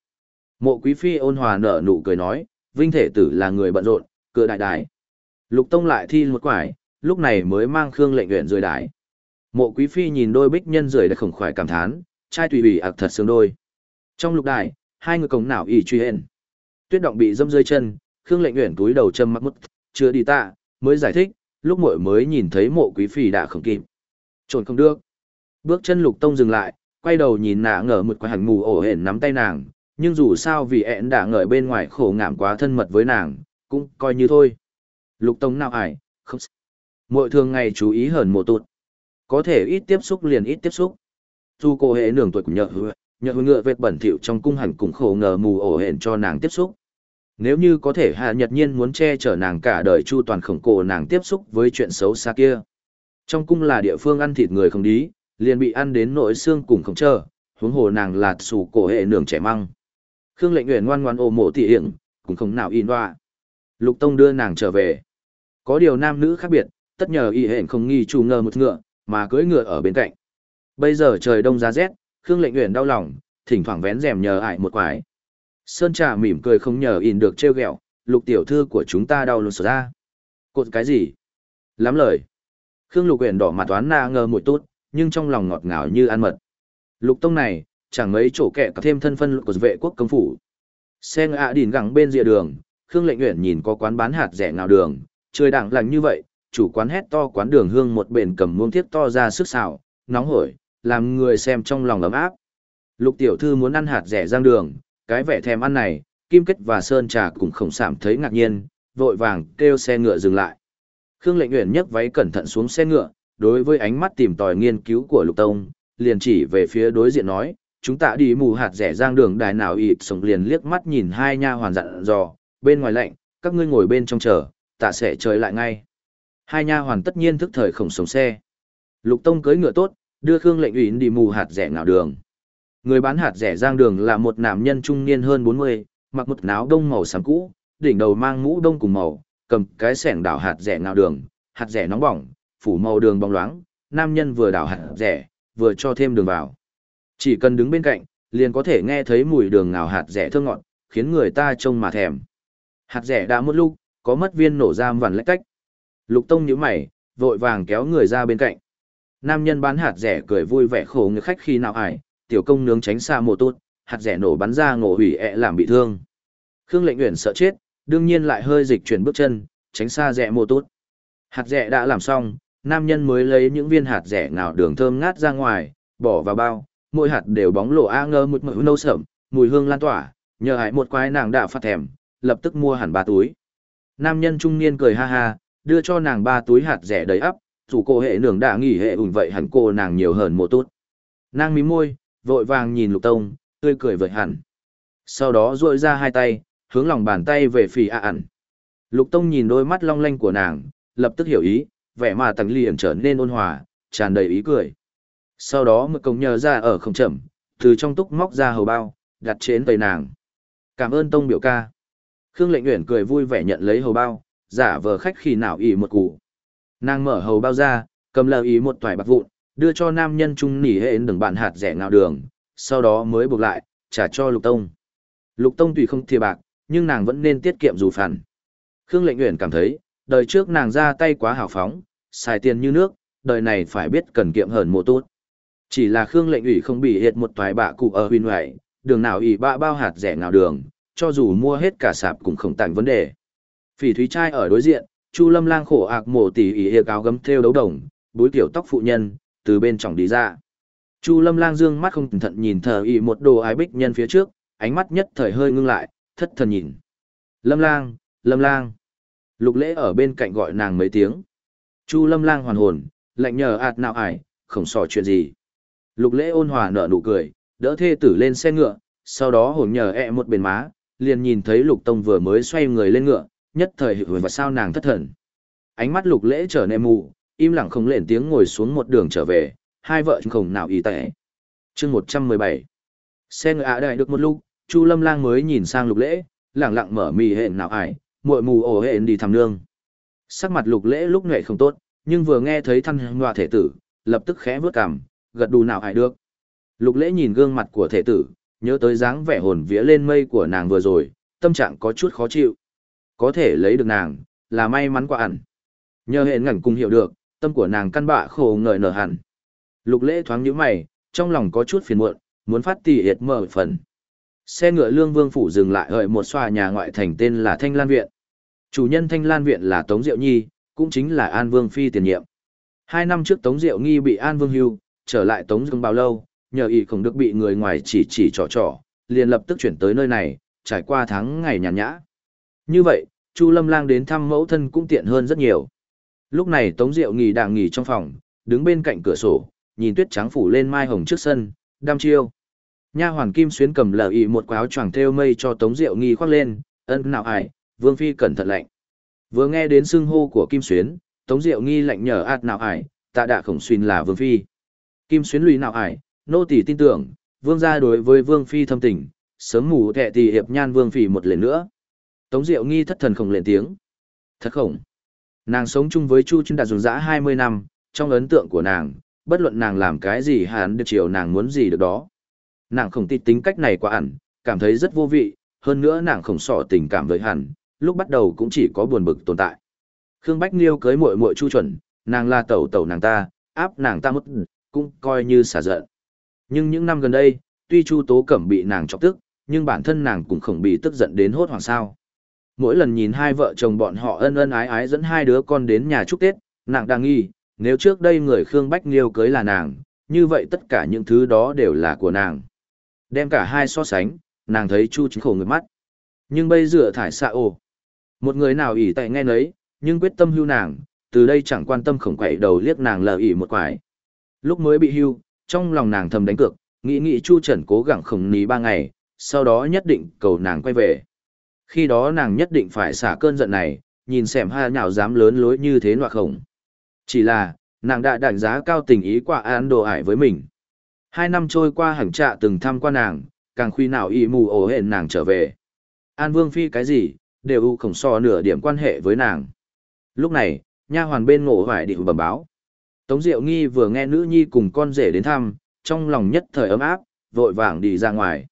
Mộ quý phi ôn hòa nở nụ cười nói, vinh thể tử là người bận rộn, cửa đại đại. Lục tông lại thi một quải, lúc này mới mang khương lệnh nguyện rời đại. Mộ quý phi nhìn đôi bích nhân rời đã khổng khoái cảm thán, trai tùy ủy ạc thật sướng đôi. Trong lục đại, hai người cổng nào ỷ truy hẹn. Tuyết động bị dâm rơi chân, khương lệnh nguyện túi đầu châm mắc mút, chưa đi tạ, mới giải thích, lúc muội mới nhìn thấy mộ quý phi đã không kịp. Trồn không được. Bước chân lục tông dừng lại, quay đầu nhìn nạ ngờ một quả hành mù ổ hển nắm tay nàng, nhưng dù sao vì ẹn đã ngợi bên ngoài khổ ngảm quá thân mật với nàng, cũng coi như thôi. Lục tông nào ải, không Mỗi thường ngày chú ý hờn mộ tụt. Có thể ít tiếp xúc liền ít tiếp xúc. Dù cô hệ nường tuổi cũng nhợ hứa, nhợ ngựa vệt bẩn thỉu trong cung hành cũng khổ ngờ mù ổ hển cho nàng tiếp xúc. Nếu như có thể hạ nhật nhiên muốn che chở nàng cả đời chu toàn khổng cổ nàng tiếp xúc với chuyện xấu xa kia. Trong cung là địa phương ăn thịt người không đí, liền bị ăn đến nỗi xương cùng không chờ, huống hồ nàng lạt sủ cổ hệ nường trẻ măng. Khương lệnh nguyện ngoan ngoan ôm mộ thị hiện, cũng không nào in hoa. Lục Tông đưa nàng trở về. Có điều nam nữ khác biệt, tất nhờ y hẹn không nghi chủ ngờ một ngựa, mà cưỡi ngựa ở bên cạnh. Bây giờ trời đông giá rét, Khương lệnh nguyện đau lòng, thỉnh thoảng vén rèm nhờ ải một quái. Sơn trà mỉm cười không nhờ in được trêu ghẹo, lục tiểu thư của chúng ta đau lột ra. Cột cái gì? Lắm lời. Khương lục nguyện đỏ mặt toán na ngờ một tốt, nhưng trong lòng ngọt ngào như ăn mật. Lục tông này, chẳng mấy chỗ kẻ có thêm thân phân của vệ quốc công phủ. Xe ngựa ạ đỉn gẳng bên rìa đường, Khương lệnh nguyện nhìn có quán bán hạt rẻ nào đường, trời đẳng lành như vậy, chủ quán hét to quán đường hương một bền cầm muông thiết to ra sức xào, nóng hổi, làm người xem trong lòng ấm áp. Lục tiểu thư muốn ăn hạt rẻ giang đường, cái vẻ thèm ăn này, Kim Kết và Sơn Trà cũng không sảm thấy ngạc nhiên, vội vàng kêu xe ngựa dừng lại. Khương Lệnh Uyển nhấc váy cẩn thận xuống xe ngựa, đối với ánh mắt tìm tòi nghiên cứu của Lục Tông, liền chỉ về phía đối diện nói, chúng ta đi mù hạt rẻ giang đường đài nào ịt sống liền liếc mắt nhìn hai nha hoàn dặn dò, bên ngoài lạnh, các ngươi ngồi bên trong chờ, tạ sẽ trời lại ngay. Hai nha hoàn tất nhiên thức thời khổng sống xe. Lục Tông cưỡi ngựa tốt, đưa Khương Lệnh ủy đi mù hạt rẻ nào đường. Người bán hạt rẻ giang đường là một nam nhân trung niên hơn 40, mặc một áo đông màu xám cũ, đỉnh đầu mang mũ đông cùng màu, cầm cái sẻng đảo hạt rẻ nào đường, hạt rẻ nóng bỏng, phủ màu đường bóng loáng, nam nhân vừa đảo hạt rẻ, vừa cho thêm đường vào. Chỉ cần đứng bên cạnh, liền có thể nghe thấy mùi đường ngào hạt rẻ thơm ngọt, khiến người ta trông mà thèm. Hạt rẻ đã một lúc, có mất viên nổ ra vằn lách cách. Lục Tông nhíu mày, vội vàng kéo người ra bên cạnh. Nam nhân bán hạt rẻ cười vui vẻ khổ người khách khi nào ải, tiểu công nướng tránh xa mồ tốt, hạt rẻ nổ bắn ra ngộ hủy ẹ làm bị thương. Khương Lệnh Uyển sợ chết, đương nhiên lại hơi dịch chuyển bước chân, tránh xa rẻ mồ tốt. Hạt rẻ đã làm xong, nam nhân mới lấy những viên hạt rẻ ngào đường thơm ngát ra ngoài, bỏ vào bao, mỗi hạt đều bóng lộ a ngơ một mỡ nâu sậm, mùi hương lan tỏa, nhờ hại một quái nàng đã phát thèm, lập tức mua hẳn ba túi. Nam nhân trung niên cười ha ha, đưa cho nàng ba túi hạt rẻ đầy ắp, chủ cô hệ nường đã nghỉ hệ ủn vậy hẳn cô nàng nhiều hơn một tốt. Nàng mím môi, vội vàng nhìn lục tông, tươi cười vợi hẳn. Sau đó duỗi ra hai tay, hướng lòng bàn tay về phì ạ ẩn. Lục tông nhìn đôi mắt long lanh của nàng, lập tức hiểu ý, vẻ mà tặng liền trở nên ôn hòa, tràn đầy ý cười. Sau đó mực công nhờ ra ở không chậm, từ trong túc móc ra hầu bao, đặt trên tay nàng. Cảm ơn tông biểu ca. Khương lệnh nguyện cười vui vẻ nhận lấy hầu bao, giả vờ khách khi nào ý một củ. Nàng mở hầu bao ra, cầm lờ ý một toài bạc vụn, đưa cho nam nhân trung nỉ hệ đừng bạn hạt rẻ ngạo đường, sau đó mới buộc lại, trả cho lục tông. Lục tông tùy không thìa bạc, nhưng nàng vẫn nên tiết kiệm dù phản. Khương lệnh nguyện cảm thấy, đời trước nàng ra tay quá hào phóng, xài tiền như nước, đời này phải biết cần kiệm hờn mùa tốt. Chỉ là Khương lệnh ủy không bị hiệt một toài bạ cụ ở huyên ngoại, đường nào ủy bạ bao hạt rẻ nào đường, cho dù mua hết cả sạp cũng không tặng vấn đề. Phỉ thúy trai ở đối diện, Chu Lâm Lang khổ ạc mổ tỉ ỉ hiệt áo gấm theo đấu đồng, búi tiểu tóc phụ nhân, từ bên trong đi ra. Chu Lâm Lang dương mắt không cẩn thận nhìn thờ ỉ một đồ ái bích nhân phía trước, ánh mắt nhất thời hơi ngưng lại, thất thần nhìn. Lâm Lang, Lâm Lang. Lục lễ ở bên cạnh gọi nàng mấy tiếng. Chu Lâm Lang hoàn hồn, lạnh nhờ ạt nào ải, không sò chuyện gì. Lục lễ ôn hòa nở nụ cười, đỡ thê tử lên xe ngựa, sau đó hồn nhờ ẹ một bên má, liền nhìn thấy lục tông vừa mới xoay người lên ngựa, nhất thời hữu và sao nàng thất thần. Ánh mắt lục lễ trở nên mù, im lặng không lên tiếng ngồi xuống một đường trở về, hai vợ chồng nào y tệ. chương một trăm mười bảy Xe ngựa ạ đại được một lúc, Chu Lâm Lang mới nhìn sang lục lễ, lẳng lặng mở mì hẹn nào ải, muội mù ổ hẹn đi thăm nương. Sắc mặt lục lễ lúc nệ không tốt, nhưng vừa nghe thấy thân hòa thể tử, lập tức khẽ vướt cằm, gật đù nào hại được. Lục lễ nhìn gương mặt của thể tử, nhớ tới dáng vẻ hồn vía lên mây của nàng vừa rồi, tâm trạng có chút khó chịu. Có thể lấy được nàng, là may mắn quá ẩn. Nhờ hẹn ngẩn cùng hiểu được, tâm của nàng căn bạ khổ ngợi nở hẳn. Lục lễ thoáng nhíu mày, trong lòng có chút phiền muộn, muốn phát tỉ hiệt mở phần. Xe ngựa lương vương phủ dừng lại ở một xòa nhà ngoại thành tên là Thanh Lan Viện. Chủ nhân Thanh Lan Viện là Tống Diệu Nhi, cũng chính là An Vương Phi tiền nhiệm. Hai năm trước Tống Diệu Nghi bị An Vương hưu, trở lại Tống Dương bao lâu, nhờ ý không được bị người ngoài chỉ chỉ trò trò, liền lập tức chuyển tới nơi này, trải qua tháng ngày nhàn nhã. Như vậy, Chu Lâm Lang đến thăm mẫu thân cũng tiện hơn rất nhiều. Lúc này Tống Diệu nghỉ đang nghỉ trong phòng, đứng bên cạnh cửa sổ, nhìn tuyết trắng phủ lên mai hồng trước sân, đăm chiêu. Nha hoàn Kim Xuyến cầm lờ ý một quáo choàng thêu mây cho Tống Diệu nghi khoác lên, ân nào ải, Vương Phi cẩn thận lạnh. Vừa nghe đến xưng hô của Kim Xuyến, Tống Diệu nghi lạnh nhờ ạt nào ải, tạ đạ khổng xuyên là Vương Phi. Kim Xuyến lùi nào ải, nô tỳ tin tưởng, Vương gia đối với Vương Phi thâm tình, sớm mù thẹ tỳ hiệp nhan Vương Phi một lần nữa. Tống Diệu nghi thất thần khổng lên tiếng. Thật khổng. Nàng sống chung với Chu Trinh Đạt dùng dã 20 năm, trong ấn tượng của nàng, bất luận nàng làm cái gì hắn được chiều nàng muốn gì được đó. Nàng không tin tính cách này quá ẩn, cảm thấy rất vô vị, hơn nữa nàng không sợ tình cảm với hắn, lúc bắt đầu cũng chỉ có buồn bực tồn tại. Khương Bách Liêu cưới muội muội Chu chuẩn, nàng là tẩu tẩu nàng ta, áp nàng ta mất, cũng coi như xả giận. Nhưng những năm gần đây, tuy Chu Tố Cẩm bị nàng chọc tức, nhưng bản thân nàng cũng không bị tức giận đến hốt hoảng sao. Mỗi lần nhìn hai vợ chồng bọn họ ân ân ái ái dẫn hai đứa con đến nhà chúc Tết, nàng đang nghi, nếu trước đây người Khương Bách Liêu cưới là nàng, như vậy tất cả những thứ đó đều là của nàng. Đem cả hai so sánh, nàng thấy Chu chính khổ người mắt. Nhưng bây giờ thải xạ ồ. Một người nào ỉ tại nghe nấy, nhưng quyết tâm hưu nàng, từ đây chẳng quan tâm khổng quậy đầu liếc nàng lờ ỉ một quải. Lúc mới bị hưu, trong lòng nàng thầm đánh cược, nghĩ nghĩ Chu Trần cố gắng khổng ní ba ngày, sau đó nhất định cầu nàng quay về. Khi đó nàng nhất định phải xả cơn giận này, nhìn xem hai nhào dám lớn lối như thế nọa khổng. Chỉ là, nàng đã đánh giá cao tình ý quả án đồ ải với mình. Hai năm trôi qua hẳn trạ từng thăm qua nàng, càng khuy nào y mù ổ hẹn nàng trở về. An Vương Phi cái gì, đều u khổng so nửa điểm quan hệ với nàng. Lúc này, nha hoàn bên ngộ vải định bẩm báo. Tống Diệu Nghi vừa nghe nữ nhi cùng con rể đến thăm, trong lòng nhất thời ấm áp, vội vàng đi ra ngoài.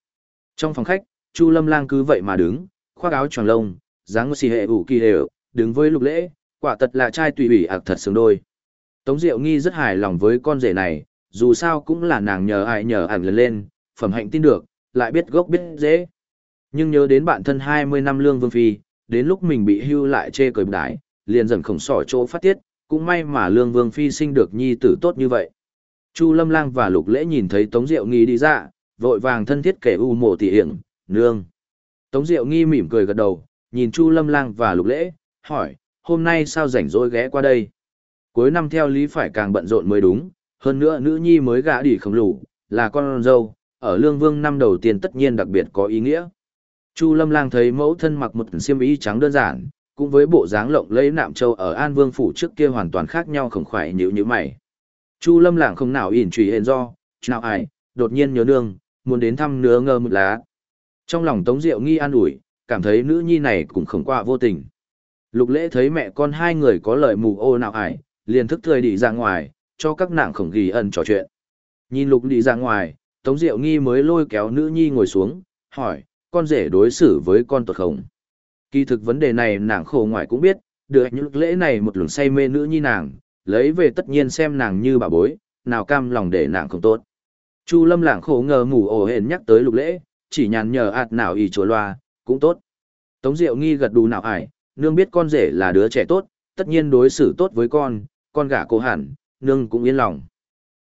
Trong phòng khách, Chu Lâm Lang cứ vậy mà đứng, khoác áo choàng lông, dáng xì hệ ủ kỳ đều, đứng với lục lễ, quả thật là trai tùy ủy ạc thật sướng đôi. Tống Diệu Nghi rất hài lòng với con rể này, dù sao cũng là nàng nhờ ai nhờ ảnh lần lên, phẩm hạnh tin được, lại biết gốc biết dễ. Nhưng nhớ đến bản thân 20 năm lương vương phi, đến lúc mình bị hưu lại chê cười đái, liền dần khổng sỏ chỗ phát tiết, cũng may mà lương vương phi sinh được nhi tử tốt như vậy. Chu Lâm Lang và Lục Lễ nhìn thấy Tống Diệu Nghi đi ra, vội vàng thân thiết kể u mộ tỉ hiển, nương. Tống Diệu Nghi mỉm cười gật đầu, nhìn Chu Lâm Lang và Lục Lễ, hỏi, hôm nay sao rảnh rỗi ghé qua đây? Cuối năm theo lý phải càng bận rộn mới đúng, hơn nữa nữ nhi mới gã đi khổng lồ, là con dâu, ở lương vương năm đầu tiên tất nhiên đặc biệt có ý nghĩa. Chu Lâm Lang thấy mẫu thân mặc một xiêm y trắng đơn giản, cũng với bộ dáng lộng lẫy nạm châu ở An Vương phủ trước kia hoàn toàn khác nhau khổng khoải nhíu như mày. Chu Lâm Lang không nào ỉn trùy hên do, nào ai, đột nhiên nhớ nương, muốn đến thăm nứa ngơ một lá. Trong lòng Tống Diệu nghi an ủi, cảm thấy nữ nhi này cũng không qua vô tình. Lục lễ thấy mẹ con hai người có lời mù ô nào ải, liền thức thời đi ra ngoài, cho các nàng khổng ghi ẩn trò chuyện. Nhìn lục đi ra ngoài, Tống Diệu nghi mới lôi kéo nữ nhi ngồi xuống, hỏi, con rể đối xử với con tuột khổng. Kỳ thực vấn đề này nàng khổ ngoài cũng biết, được những lễ này một luồng say mê nữ nhi nàng, lấy về tất nhiên xem nàng như bà bối, nào cam lòng để nàng không tốt. Chu lâm lảng khổ ngờ ngủ ổ hển nhắc tới lục lễ, chỉ nhàn nhờ ạt nào ý chỗ loa, cũng tốt. Tống Diệu nghi gật đù nào ải, nương biết con rể là đứa trẻ tốt, tất nhiên đối xử tốt với con, con gả cô hẳn, nương cũng yên lòng.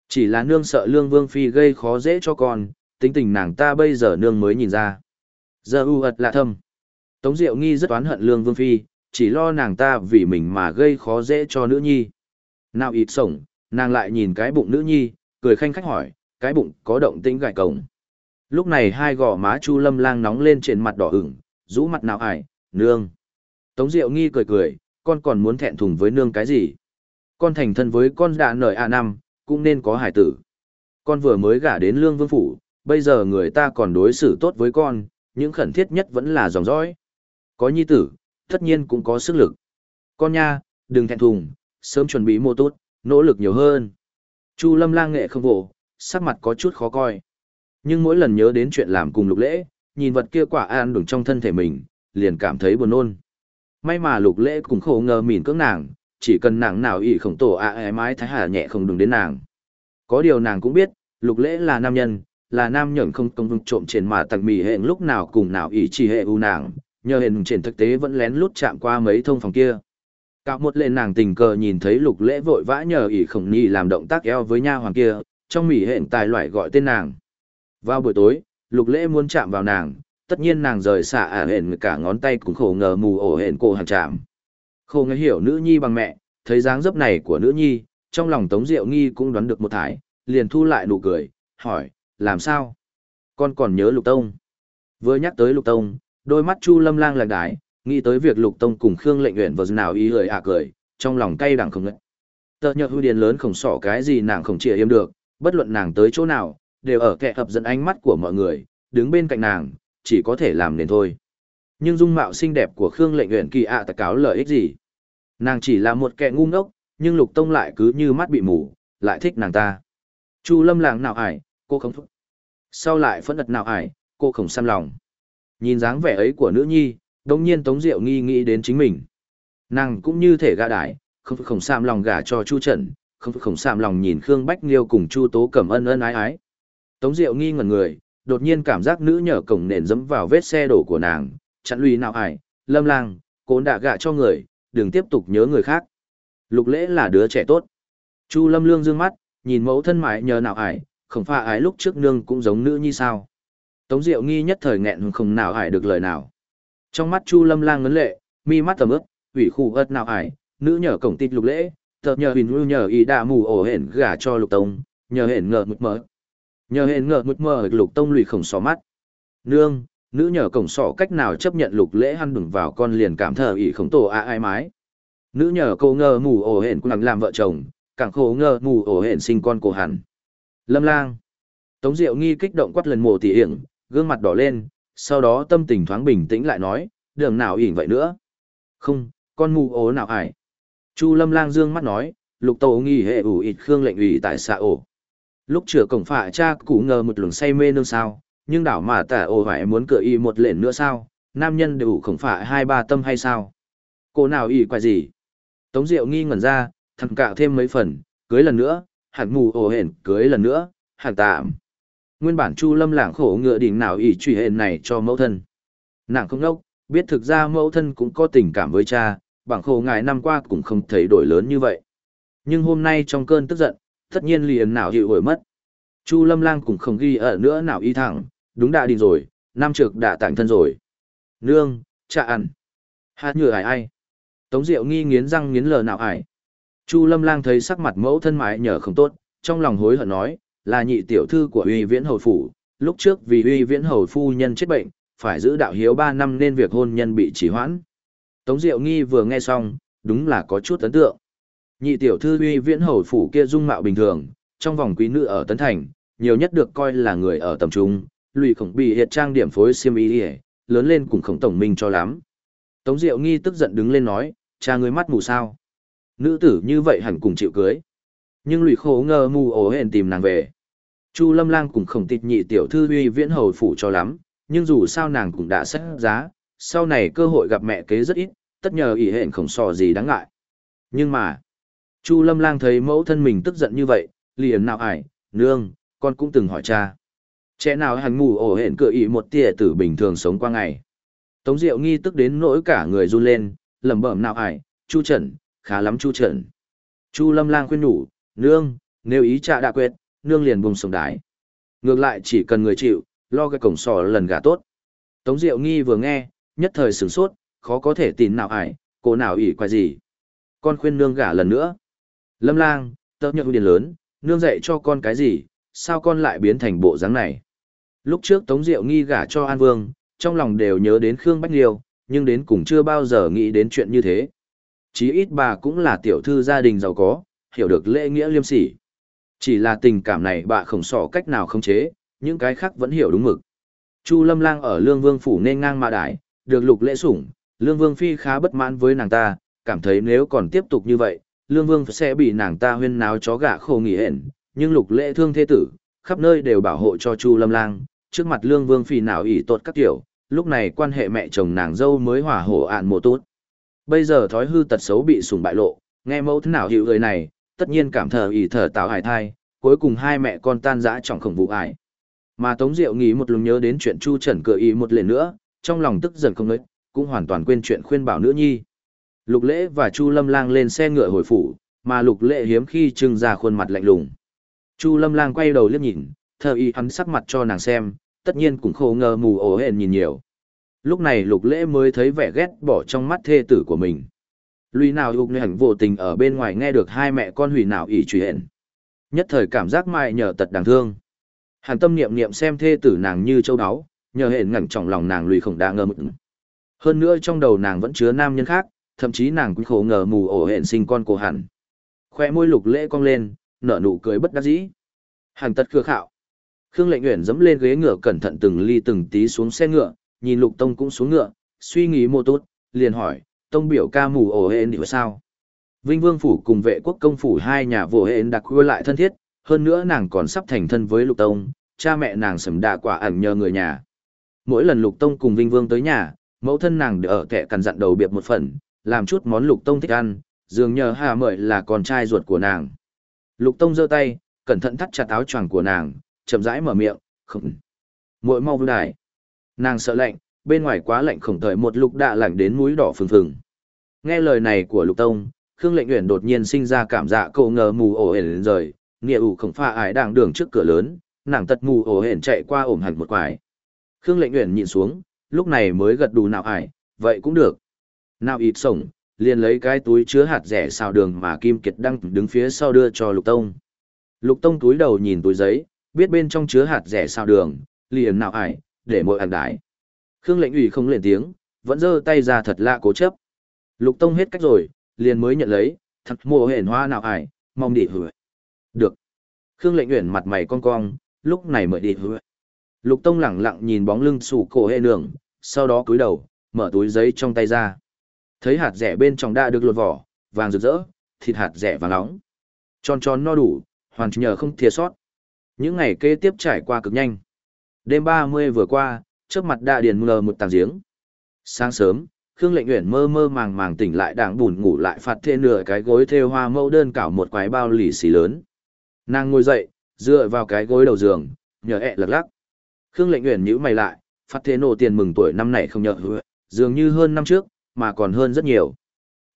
Chỉ là nương sợ lương vương phi gây khó dễ cho con, tính tình nàng ta bây giờ nương mới nhìn ra. Giờ u ật lạ thâm. Tống Diệu nghi rất oán hận lương vương phi, chỉ lo nàng ta vì mình mà gây khó dễ cho nữ nhi. Nào ịt sổng, nàng lại nhìn cái bụng nữ nhi, cười khanh khách hỏi, cái bụng có động tĩnh gài cổng. Lúc này hai gò má Chu Lâm Lang nóng lên trên mặt đỏ ửng, rũ mặt nào ải, nương. Tống Diệu nghi cười cười, con còn muốn thẹn thùng với nương cái gì? Con thành thân với con đã nợ a năm, cũng nên có hải tử. Con vừa mới gả đến lương vương phủ, bây giờ người ta còn đối xử tốt với con, những khẩn thiết nhất vẫn là dòng dõi. Có nhi tử, tất nhiên cũng có sức lực. Con nha, đừng thẹn thùng, sớm chuẩn bị mua tốt, nỗ lực nhiều hơn. Chu lâm lang nghệ không vỗ, sắc mặt có chút khó coi. Nhưng mỗi lần nhớ đến chuyện làm cùng lục lễ, nhìn vật kia quả an đủng trong thân thể mình, liền cảm thấy buồn nôn. May mà lục lễ cũng khổ ngờ mỉn cưỡng nàng, chỉ cần nàng nào ỷ khổng tổ ạ à ái mái thái hà nhẹ không đừng đến nàng. Có điều nàng cũng biết, lục lễ là nam nhân, là nam nhẫn không công vương trộm trên mà tặc mì hẹn lúc nào cùng nào ỷ chỉ hệ u nàng, nhờ hẹn trên thực tế vẫn lén lút chạm qua mấy thông phòng kia. Cạo một lên nàng tình cờ nhìn thấy lục lễ vội vã nhờ ỷ khổng nhi làm động tác eo với nha hoàng kia, trong mỉ hẹn tài loại gọi tên nàng. Vào buổi tối, lục lễ muốn chạm vào nàng, tất nhiên nàng rời xạ ả hẹn cả ngón tay cũng khổ ngờ mù ổ hẹn cô hàng chạm. Khổ nghe hiểu nữ nhi bằng mẹ, thấy dáng dấp này của nữ nhi, trong lòng Tống Diệu Nghi cũng đoán được một thái, liền thu lại nụ cười, hỏi, làm sao? Con còn nhớ Lục Tông. Vừa nhắc tới Lục Tông, đôi mắt Chu Lâm Lang lạc đái, nghĩ tới việc Lục Tông cùng Khương Lệnh Uyển vừa nào ý lời ạ cười, trong lòng cay đắng không ngớt. Tợ nhợ hư điền lớn không sỏ cái gì nàng không chịu im được, bất luận nàng tới chỗ nào, đều ở kẻ hấp dẫn ánh mắt của mọi người, đứng bên cạnh nàng, chỉ có thể làm nên thôi. Nhưng dung mạo xinh đẹp của Khương Lệnh Uyển kỳ ạ à tạc cáo lợi ích gì? Nàng chỉ là một kẻ ngu ngốc, nhưng Lục Tông lại cứ như mắt bị mù, lại thích nàng ta. Chu Lâm làng nào ải, cô không thúc. Sau lại phẫn ật nào ải, cô không xăm lòng. Nhìn dáng vẻ ấy của nữ nhi, đồng nhiên Tống Diệu nghi nghĩ đến chính mình. Nàng cũng như thể gã đại, không phải không xăm lòng gả cho Chu Trần, không phải không xăm lòng nhìn Khương Bách Liêu cùng Chu Tố Cẩm ân ân ái ái. Tống Diệu nghi ngẩn người, đột nhiên cảm giác nữ nhở cổng nền dẫm vào vết xe đổ của nàng, chặn lùi nào ải, lâm lang, cố đã gạ cho người, đừng tiếp tục nhớ người khác. Lục lễ là đứa trẻ tốt. Chu lâm lương dương mắt, nhìn mẫu thân mãi nhờ nào ải, không pha ái lúc trước nương cũng giống nữ như sao. Tống Diệu nghi nhất thời nghẹn không nào ải được lời nào. Trong mắt Chu lâm lang ngấn lệ, mi mắt tầm ướp, ủy khu ớt nào ải, nữ nhờ cổng tịt lục lễ, tờ nhờ hình lưu nhờ y đà mù ổ hển gả cho lục tông, nhờ hển ngờ mực mờ. Nhờ hển ngờ mực mờ lục tông lùi khổng xó mắt. Nương, nữ nhờ cổng sọ cách nào chấp nhận lục lễ hăn đừng vào con liền cảm thờ ỷ khổng tổ a ai mái. Nữ nhờ cô ngờ mù ổ hển cũng làm vợ chồng, càng khổ ngờ mù ổ hển sinh con cổ hẳn lâm lang. Tống diệu nghi kích động quát lần mồ tỉ hiển gương mặt đỏ lên, sau đó tâm tình thoáng bình tĩnh lại nói, đường nào ỉn vậy nữa? Không, con mù ổ nào ải? Chu lâm lang dương mắt nói, lục tổ nghi hệ ủ ịt khương lệnh ủy tại xạ ổ. Lúc chửa cổng phạ cha cụ ngờ một luồng say mê nương sao nhưng đảo mà tả ồ phải muốn cựa y một lệnh nữa sao, nam nhân đều không phải hai ba tâm hay sao. Cô nào y quay gì? Tống Diệu nghi ngẩn ra, thằng cạo thêm mấy phần, cưới lần nữa, hạt mù ồ hển cưới lần nữa, hạt tạm. Nguyên bản Chu Lâm lảng khổ ngựa đỉnh nào y truy hển này cho mẫu thân. Nàng không nốc, biết thực ra mẫu thân cũng có tình cảm với cha, bằng khổ ngài năm qua cũng không thấy đổi lớn như vậy. Nhưng hôm nay trong cơn tức giận, tất nhiên liền nào hiệu hồi mất. Chu Lâm Lang cũng không ghi ở nữa nào y thẳng, đúng đã đi rồi, nam trực đã tặng thân rồi. Nương, cha ăn. Hát nhựa ai ai. Tống Diệu nghi nghiến răng nghiến lờ nào ải. Chu Lâm Lang thấy sắc mặt mẫu thân mái nhờ không tốt, trong lòng hối hận nói, là nhị tiểu thư của uy viễn hầu phủ, lúc trước vì uy viễn hầu phu nhân chết bệnh, phải giữ đạo hiếu 3 năm nên việc hôn nhân bị trì hoãn. Tống Diệu nghi vừa nghe xong, đúng là có chút ấn tượng. Nhị tiểu thư uy viễn hầu phủ kia dung mạo bình thường, trong vòng quý nữ ở Tấn Thành, nhiều nhất được coi là người ở tầm trung, Lụy khổng bị hiện trang điểm phối xiêm y lớn lên cùng khổng tổng minh cho lắm. Tống Diệu Nghi tức giận đứng lên nói, cha ngươi mắt mù sao. Nữ tử như vậy hẳn cùng chịu cưới. Nhưng lụy khổ ngờ mù ổ hẹn tìm nàng về. Chu Lâm Lang cùng khổng tịch nhị tiểu thư uy viễn hầu phủ cho lắm, nhưng dù sao nàng cũng đã xét giá, sau này cơ hội gặp mẹ kế rất ít, tất nhờ ỷ hẹn khổng sò gì đáng ngại. Nhưng mà, Chu Lâm Lang thấy mẫu thân mình tức giận như vậy, liền nào ải, nương, con cũng từng hỏi cha. Trẻ nào hẳn ngủ ổ hển cựa ý một tia tử bình thường sống qua ngày. Tống Diệu nghi tức đến nỗi cả người run lên, lẩm bẩm nào ải, Chu Trần, khá lắm Chu Trần. Chu Lâm Lang khuyên nhủ, nương, nếu ý trạ đã quyết, nương liền vùng sống đái. Ngược lại chỉ cần người chịu, lo cái cổng sò lần gà tốt. Tống Diệu nghi vừa nghe, nhất thời sửng sốt, khó có thể tin nào ải, cô nào ỉ quay gì. Con khuyên nương gả lần nữa. Lâm Lang, tớ nhận điền lớn, nương dạy cho con cái gì, sao con lại biến thành bộ dáng này. Lúc trước Tống Diệu nghi gả cho An Vương, trong lòng đều nhớ đến Khương Bách Liêu, nhưng đến cùng chưa bao giờ nghĩ đến chuyện như thế. Chí ít bà cũng là tiểu thư gia đình giàu có, hiểu được lễ nghĩa liêm sỉ. Chỉ là tình cảm này bà không sỏ cách nào không chế, những cái khác vẫn hiểu đúng mực. Chu Lâm Lang ở Lương Vương phủ nên ngang mà đái, được lục lễ sủng, Lương Vương phi khá bất mãn với nàng ta, cảm thấy nếu còn tiếp tục như vậy, Lương Vương sẽ bị nàng ta huyên náo chó gà khô nghỉ hển nhưng lục lễ thương thế tử, khắp nơi đều bảo hộ cho Chu Lâm Lang, trước mặt Lương Vương phi nào ỷ tốt các kiểu, lúc này quan hệ mẹ chồng nàng dâu mới hỏa hổ ạn mộ tốt. Bây giờ thói hư tật xấu bị sủng bại lộ, nghe mẫu thế nào hiểu người này, tất nhiên cảm thờ ỷ thở tạo hải thai, cuối cùng hai mẹ con tan rã trong khổng vụ ải. Mà Tống Diệu nghĩ một lúc nhớ đến chuyện Chu Trần cửa ý một lần nữa, trong lòng tức giận không nớt, cũng hoàn toàn quên chuyện khuyên bảo nữ nhi. Lục Lễ và Chu Lâm Lang lên xe ngựa hồi phủ, mà Lục Lễ hiếm khi trưng ra khuôn mặt lạnh lùng. Chu Lâm Lang quay đầu liếc nhìn, Thơ y hắn sắc mặt cho nàng xem, tất nhiên cũng khổ ngờ mù ổ hẹn nhìn nhiều. Lúc này Lục Lễ mới thấy vẻ ghét bỏ trong mắt thê tử của mình. Lùi nào ục hẳn vô tình ở bên ngoài nghe được hai mẹ con hủy nào ỉ chuyện. Nhất thời cảm giác mại nhờ tật đáng thương. Hàn tâm niệm niệm xem thê tử nàng như châu đáo, nhờ hển ngẩn trọng lòng nàng lùi khổng đa ngơ mực. Hơn nữa trong đầu nàng vẫn chứa nam nhân khác, thậm chí nàng cũng khổ ngờ mù ổ hển sinh con của hẳn. Khoe môi lục lễ cong lên, nở nụ cười bất đắc dĩ. Hàn tật cửa khạo. Khương lệnh uyển dẫm lên ghế ngựa cẩn thận từng ly từng tí xuống xe ngựa, nhìn lục tông cũng xuống ngựa, suy nghĩ một tốt, liền hỏi, tông biểu ca mù ổ hên điều sao? Vinh Vương Phủ cùng vệ quốc công phủ hai nhà vô hên đặc quy lại thân thiết, hơn nữa nàng còn sắp thành thân với lục tông, cha mẹ nàng sầm đạ quả ẩn nhờ người nhà. Mỗi lần lục tông cùng Vinh Vương tới nhà, mẫu thân nàng đều ở kệ cằn dặn đầu biệt một phần, làm chút món lục tông thích ăn, dường nhờ hà mợi là con trai ruột của nàng. Lục tông giơ tay, cẩn thận thắt chặt áo choàng của nàng, chậm rãi mở miệng, không. Muội mau vui đài. Nàng sợ lạnh, bên ngoài quá lạnh khổng thời một lục đạ lạnh đến mũi đỏ phừng phừng. Nghe lời này của lục tông, Khương Lệnh Uyển đột nhiên sinh ra cảm dạ cậu ngờ mù ổ hển rời, nghĩa ủ khổng pha ải đang đường trước cửa lớn, nàng tật mù ổ hển chạy qua ổm hẳn một quải. Khương Lệnh Uyển nhìn xuống, lúc này mới gật đủ nào ải, vậy cũng được. Nào ịt sổng, liền lấy cái túi chứa hạt rẻ xào đường mà Kim Kiệt đang đứng phía sau đưa cho Lục Tông. Lục Tông túi đầu nhìn túi giấy, biết bên trong chứa hạt rẻ xào đường, liền nào ải, để mỗi ăn đái. Khương lệnh ủy không lên tiếng, vẫn giơ tay ra thật lạ cố chấp. Lục Tông hết cách rồi, liền mới nhận lấy, thật mùa hển hoa nào ải, mong đi hứa. Được. Khương lệnh uyển mặt mày cong cong, lúc này mới đi hứa. Lục Tông lẳng lặng nhìn bóng lưng sủ cổ hệ nường, sau đó cúi đầu, mở túi giấy trong tay ra. Thấy hạt rẻ bên trong đã được lột vỏ, vàng rực rỡ, thịt hạt rẻ vàng nóng. Tròn tròn no đủ, hoàn nhờ không thiệt sót. Những ngày kế tiếp trải qua cực nhanh. Đêm 30 vừa qua, trước mặt đại điền mờ một tàng giếng. Sáng sớm, Khương Lệnh Uyển mơ mơ màng màng tỉnh lại đang buồn ngủ lại phạt thêm nửa cái gối thêu hoa mẫu đơn cảo một quái bao lì xì lớn. Nàng ngồi dậy, dựa vào cái gối đầu giường, nhờ ẹ lật lắc. Khương Lệnh Uyển nhíu mày lại, phát thế nổ tiền mừng tuổi năm này không nhờ hứa, dường như hơn năm trước, mà còn hơn rất nhiều.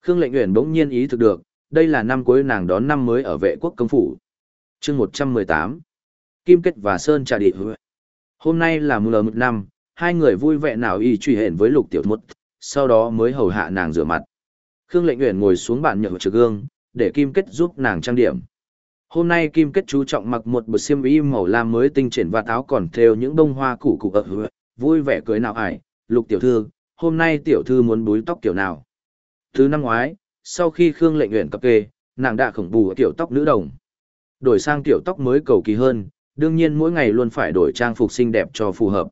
Khương Lệnh Uyển bỗng nhiên ý thực được, đây là năm cuối nàng đón năm mới ở vệ quốc công phủ. Chương 118. Kim Kết và Sơn trà địa hứa. Hôm nay là mùa một năm, hai người vui vẻ nào y truy hển với Lục Tiểu Mốt, sau đó mới hầu hạ nàng rửa mặt. Khương Lệnh Uyển ngồi xuống bàn nhựa trước gương, để Kim Kết giúp nàng trang điểm. Hôm nay Kim Kết chú trọng mặc một bộ xiêm y màu lam mới tinh triển và táo còn thêu những bông hoa củ củ ở hứa, vui vẻ cưới nào ải, lục tiểu thư, hôm nay tiểu thư muốn búi tóc kiểu nào. Thứ năm ngoái, sau khi Khương lệnh nguyện cập kê, nàng đã khổng bù tiểu tóc nữ đồng. Đổi sang tiểu tóc mới cầu kỳ hơn, đương nhiên mỗi ngày luôn phải đổi trang phục xinh đẹp cho phù hợp.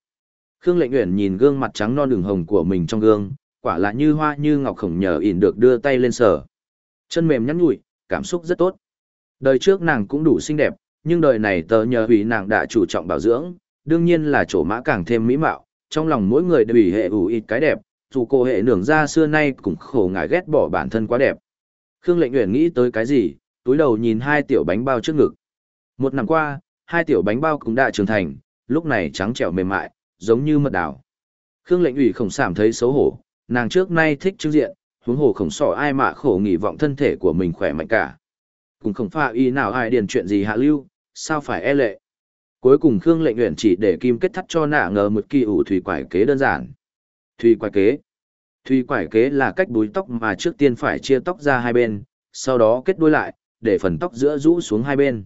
Khương lệnh Uyển nhìn gương mặt trắng non đường hồng của mình trong gương, quả là như hoa như ngọc khổng nhờ ỉn được đưa tay lên sở. Chân mềm nhắn nhủi, cảm xúc rất tốt. Đời trước nàng cũng đủ xinh đẹp, nhưng đời này tờ nhờ hủy nàng đã chủ trọng bảo dưỡng, đương nhiên là chỗ mã càng thêm mỹ mạo, trong lòng mỗi người đều ủy hệ ủ ít cái đẹp, dù cô hệ nưởng ra xưa nay cũng khổ ngại ghét bỏ bản thân quá đẹp. Khương lệnh Uyển nghĩ tới cái gì, túi đầu nhìn hai tiểu bánh bao trước ngực. Một năm qua, hai tiểu bánh bao cũng đã trưởng thành, lúc này trắng trẻo mềm mại, giống như mật đào. Khương lệnh ủy khổng sảm thấy xấu hổ, nàng trước nay thích trưng diện, huống hồ khổng sỏ ai mà khổ nghỉ vọng thân thể của mình khỏe mạnh cả. Cũng không pha y nào ai điền chuyện gì hạ lưu, sao phải e lệ. Cuối cùng Khương lệnh uyển chỉ để kim kết thắt cho nạ ngờ một kỳ ủ thủy quải kế đơn giản. Thủy quải kế. Thủy quải kế là cách búi tóc mà trước tiên phải chia tóc ra hai bên, sau đó kết đuôi lại, để phần tóc giữa rũ xuống hai bên.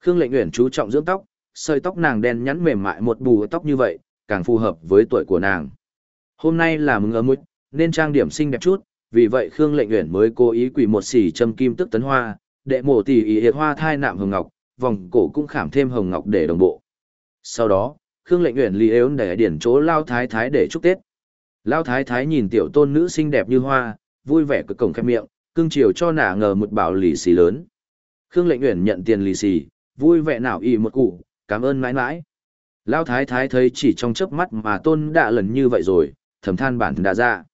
Khương lệnh Uyển chú trọng dưỡng tóc, sợi tóc nàng đen nhắn mềm mại một bù tóc như vậy, càng phù hợp với tuổi của nàng. Hôm nay là mừng ở mũi, nên trang điểm xinh đẹp chút, vì vậy Khương Lệnh Uyển mới cố ý quỷ một xỉ châm kim tức tấn hoa, đệ mổ tỷ ý hiệt hoa thai nạm hồng ngọc, vòng cổ cũng khảm thêm hồng ngọc để đồng bộ. Sau đó, Khương Lệnh Uyển lì ếu để điển chỗ lao thái thái để chúc Tết. Lao thái thái nhìn tiểu tôn nữ xinh đẹp như hoa, vui vẻ cực cổng khép miệng, cưng chiều cho nả ngờ một bảo lì xì lớn. Khương Lệnh Uyển nhận tiền lì xì, vui vẻ nào y một củ cảm ơn mãi mãi. Lao thái thái thấy chỉ trong chớp mắt mà tôn đã lần như vậy rồi, thầm than bản đã ra.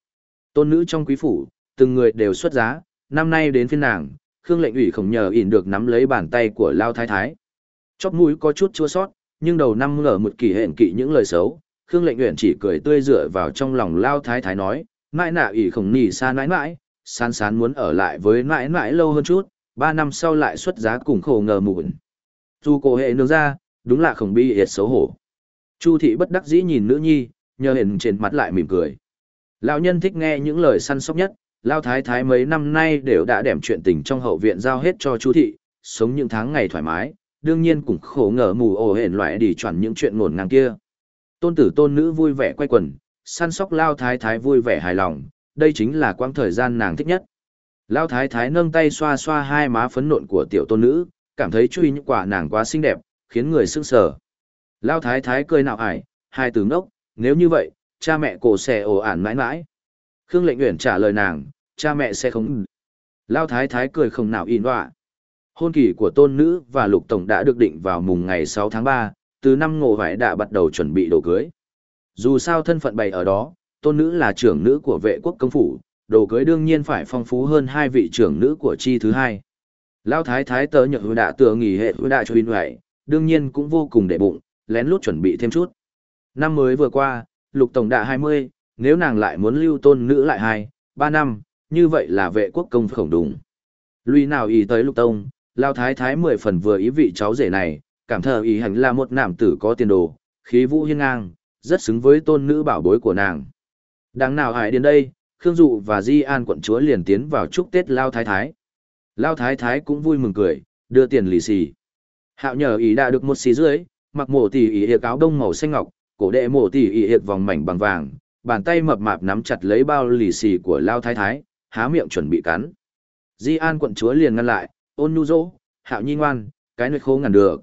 Tôn nữ trong quý phủ, từng người đều xuất giá, năm nay đến phiên nàng, Khương lệnh ủy không nhờ ỉn được nắm lấy bàn tay của Lao thái thái. Chóp mũi có chút chua sót, nhưng đầu năm ngờ một kỳ hẹn kỵ những lời xấu, Khương lệnh uyển chỉ cười tươi dựa vào trong lòng Lao thái thái nói, mãi nạ ỉ không nỉ xa mãi mãi, sán sán muốn ở lại với mãi mãi lâu hơn chút, ba năm sau lại xuất giá cùng khổ ngờ mụn. Dù cổ hệ nương ra, đúng là không bi hiệt xấu hổ. Chu thị bất đắc dĩ nhìn nữ nhi, nhờ hển trên mặt lại mỉm cười. Lão nhân thích nghe những lời săn sóc nhất, Lao Thái Thái mấy năm nay đều đã đem chuyện tình trong hậu viện giao hết cho Chu thị, sống những tháng ngày thoải mái, đương nhiên cũng khổ ngờ mù ổ hển loại đi chuẩn những chuyện ngổn ngang kia. Tôn tử tôn nữ vui vẻ quay quần, săn sóc Lao Thái Thái vui vẻ hài lòng, đây chính là quãng thời gian nàng thích nhất. Lao Thái Thái nâng tay xoa xoa hai má phấn nộn của tiểu tôn nữ, cảm thấy truy những quả nàng quá xinh đẹp, khiến người sững sờ. Lao thái thái cười nạo ải, hai từ ngốc, nếu như vậy, cha mẹ cổ sẽ ồ ản mãi mãi. Khương lệnh nguyện trả lời nàng, cha mẹ sẽ không. Lao thái thái cười không nào in họa. Hôn kỳ của tôn nữ và lục tổng đã được định vào mùng ngày 6 tháng 3, từ năm ngộ vải đã bắt đầu chuẩn bị đồ cưới. Dù sao thân phận bày ở đó, tôn nữ là trưởng nữ của vệ quốc công phủ, đồ cưới đương nhiên phải phong phú hơn hai vị trưởng nữ của chi thứ hai. Lao thái thái tớ nhật hứa đạ tựa nghỉ hệ hứa đại cho in hoài, đương nhiên cũng vô cùng để bụng, lén lút chuẩn bị thêm chút. Năm mới vừa qua, lục tổng đã 20, nếu nàng lại muốn lưu tôn nữ lại 2, 3 năm, như vậy là vệ quốc công khổng đúng. Lui nào ý tới lục tông, lao thái thái 10 phần vừa ý vị cháu rể này, cảm thờ ý hành là một nam tử có tiền đồ, khí vũ hiên ngang, rất xứng với tôn nữ bảo bối của nàng. Đáng nào hại đến đây, Khương Dụ và Di An quận chúa liền tiến vào chúc Tết Lao Thái Thái. Lao Thái Thái cũng vui mừng cười, đưa tiền lì xì. Hạo nhờ ý đã được một xì dưới, mặc mổ tỉ ý hiệp áo đông màu xanh ngọc, cổ đệ mổ tỉ ý hiệp vòng mảnh bằng vàng, bàn tay mập mạp nắm chặt lấy bao lì xì của Lao Thái Thái, há miệng chuẩn bị cắn. Di An quận chúa liền ngăn lại, ôn nhu dỗ, Hạo Nhi ngoan, cái nơi khô ngàn được.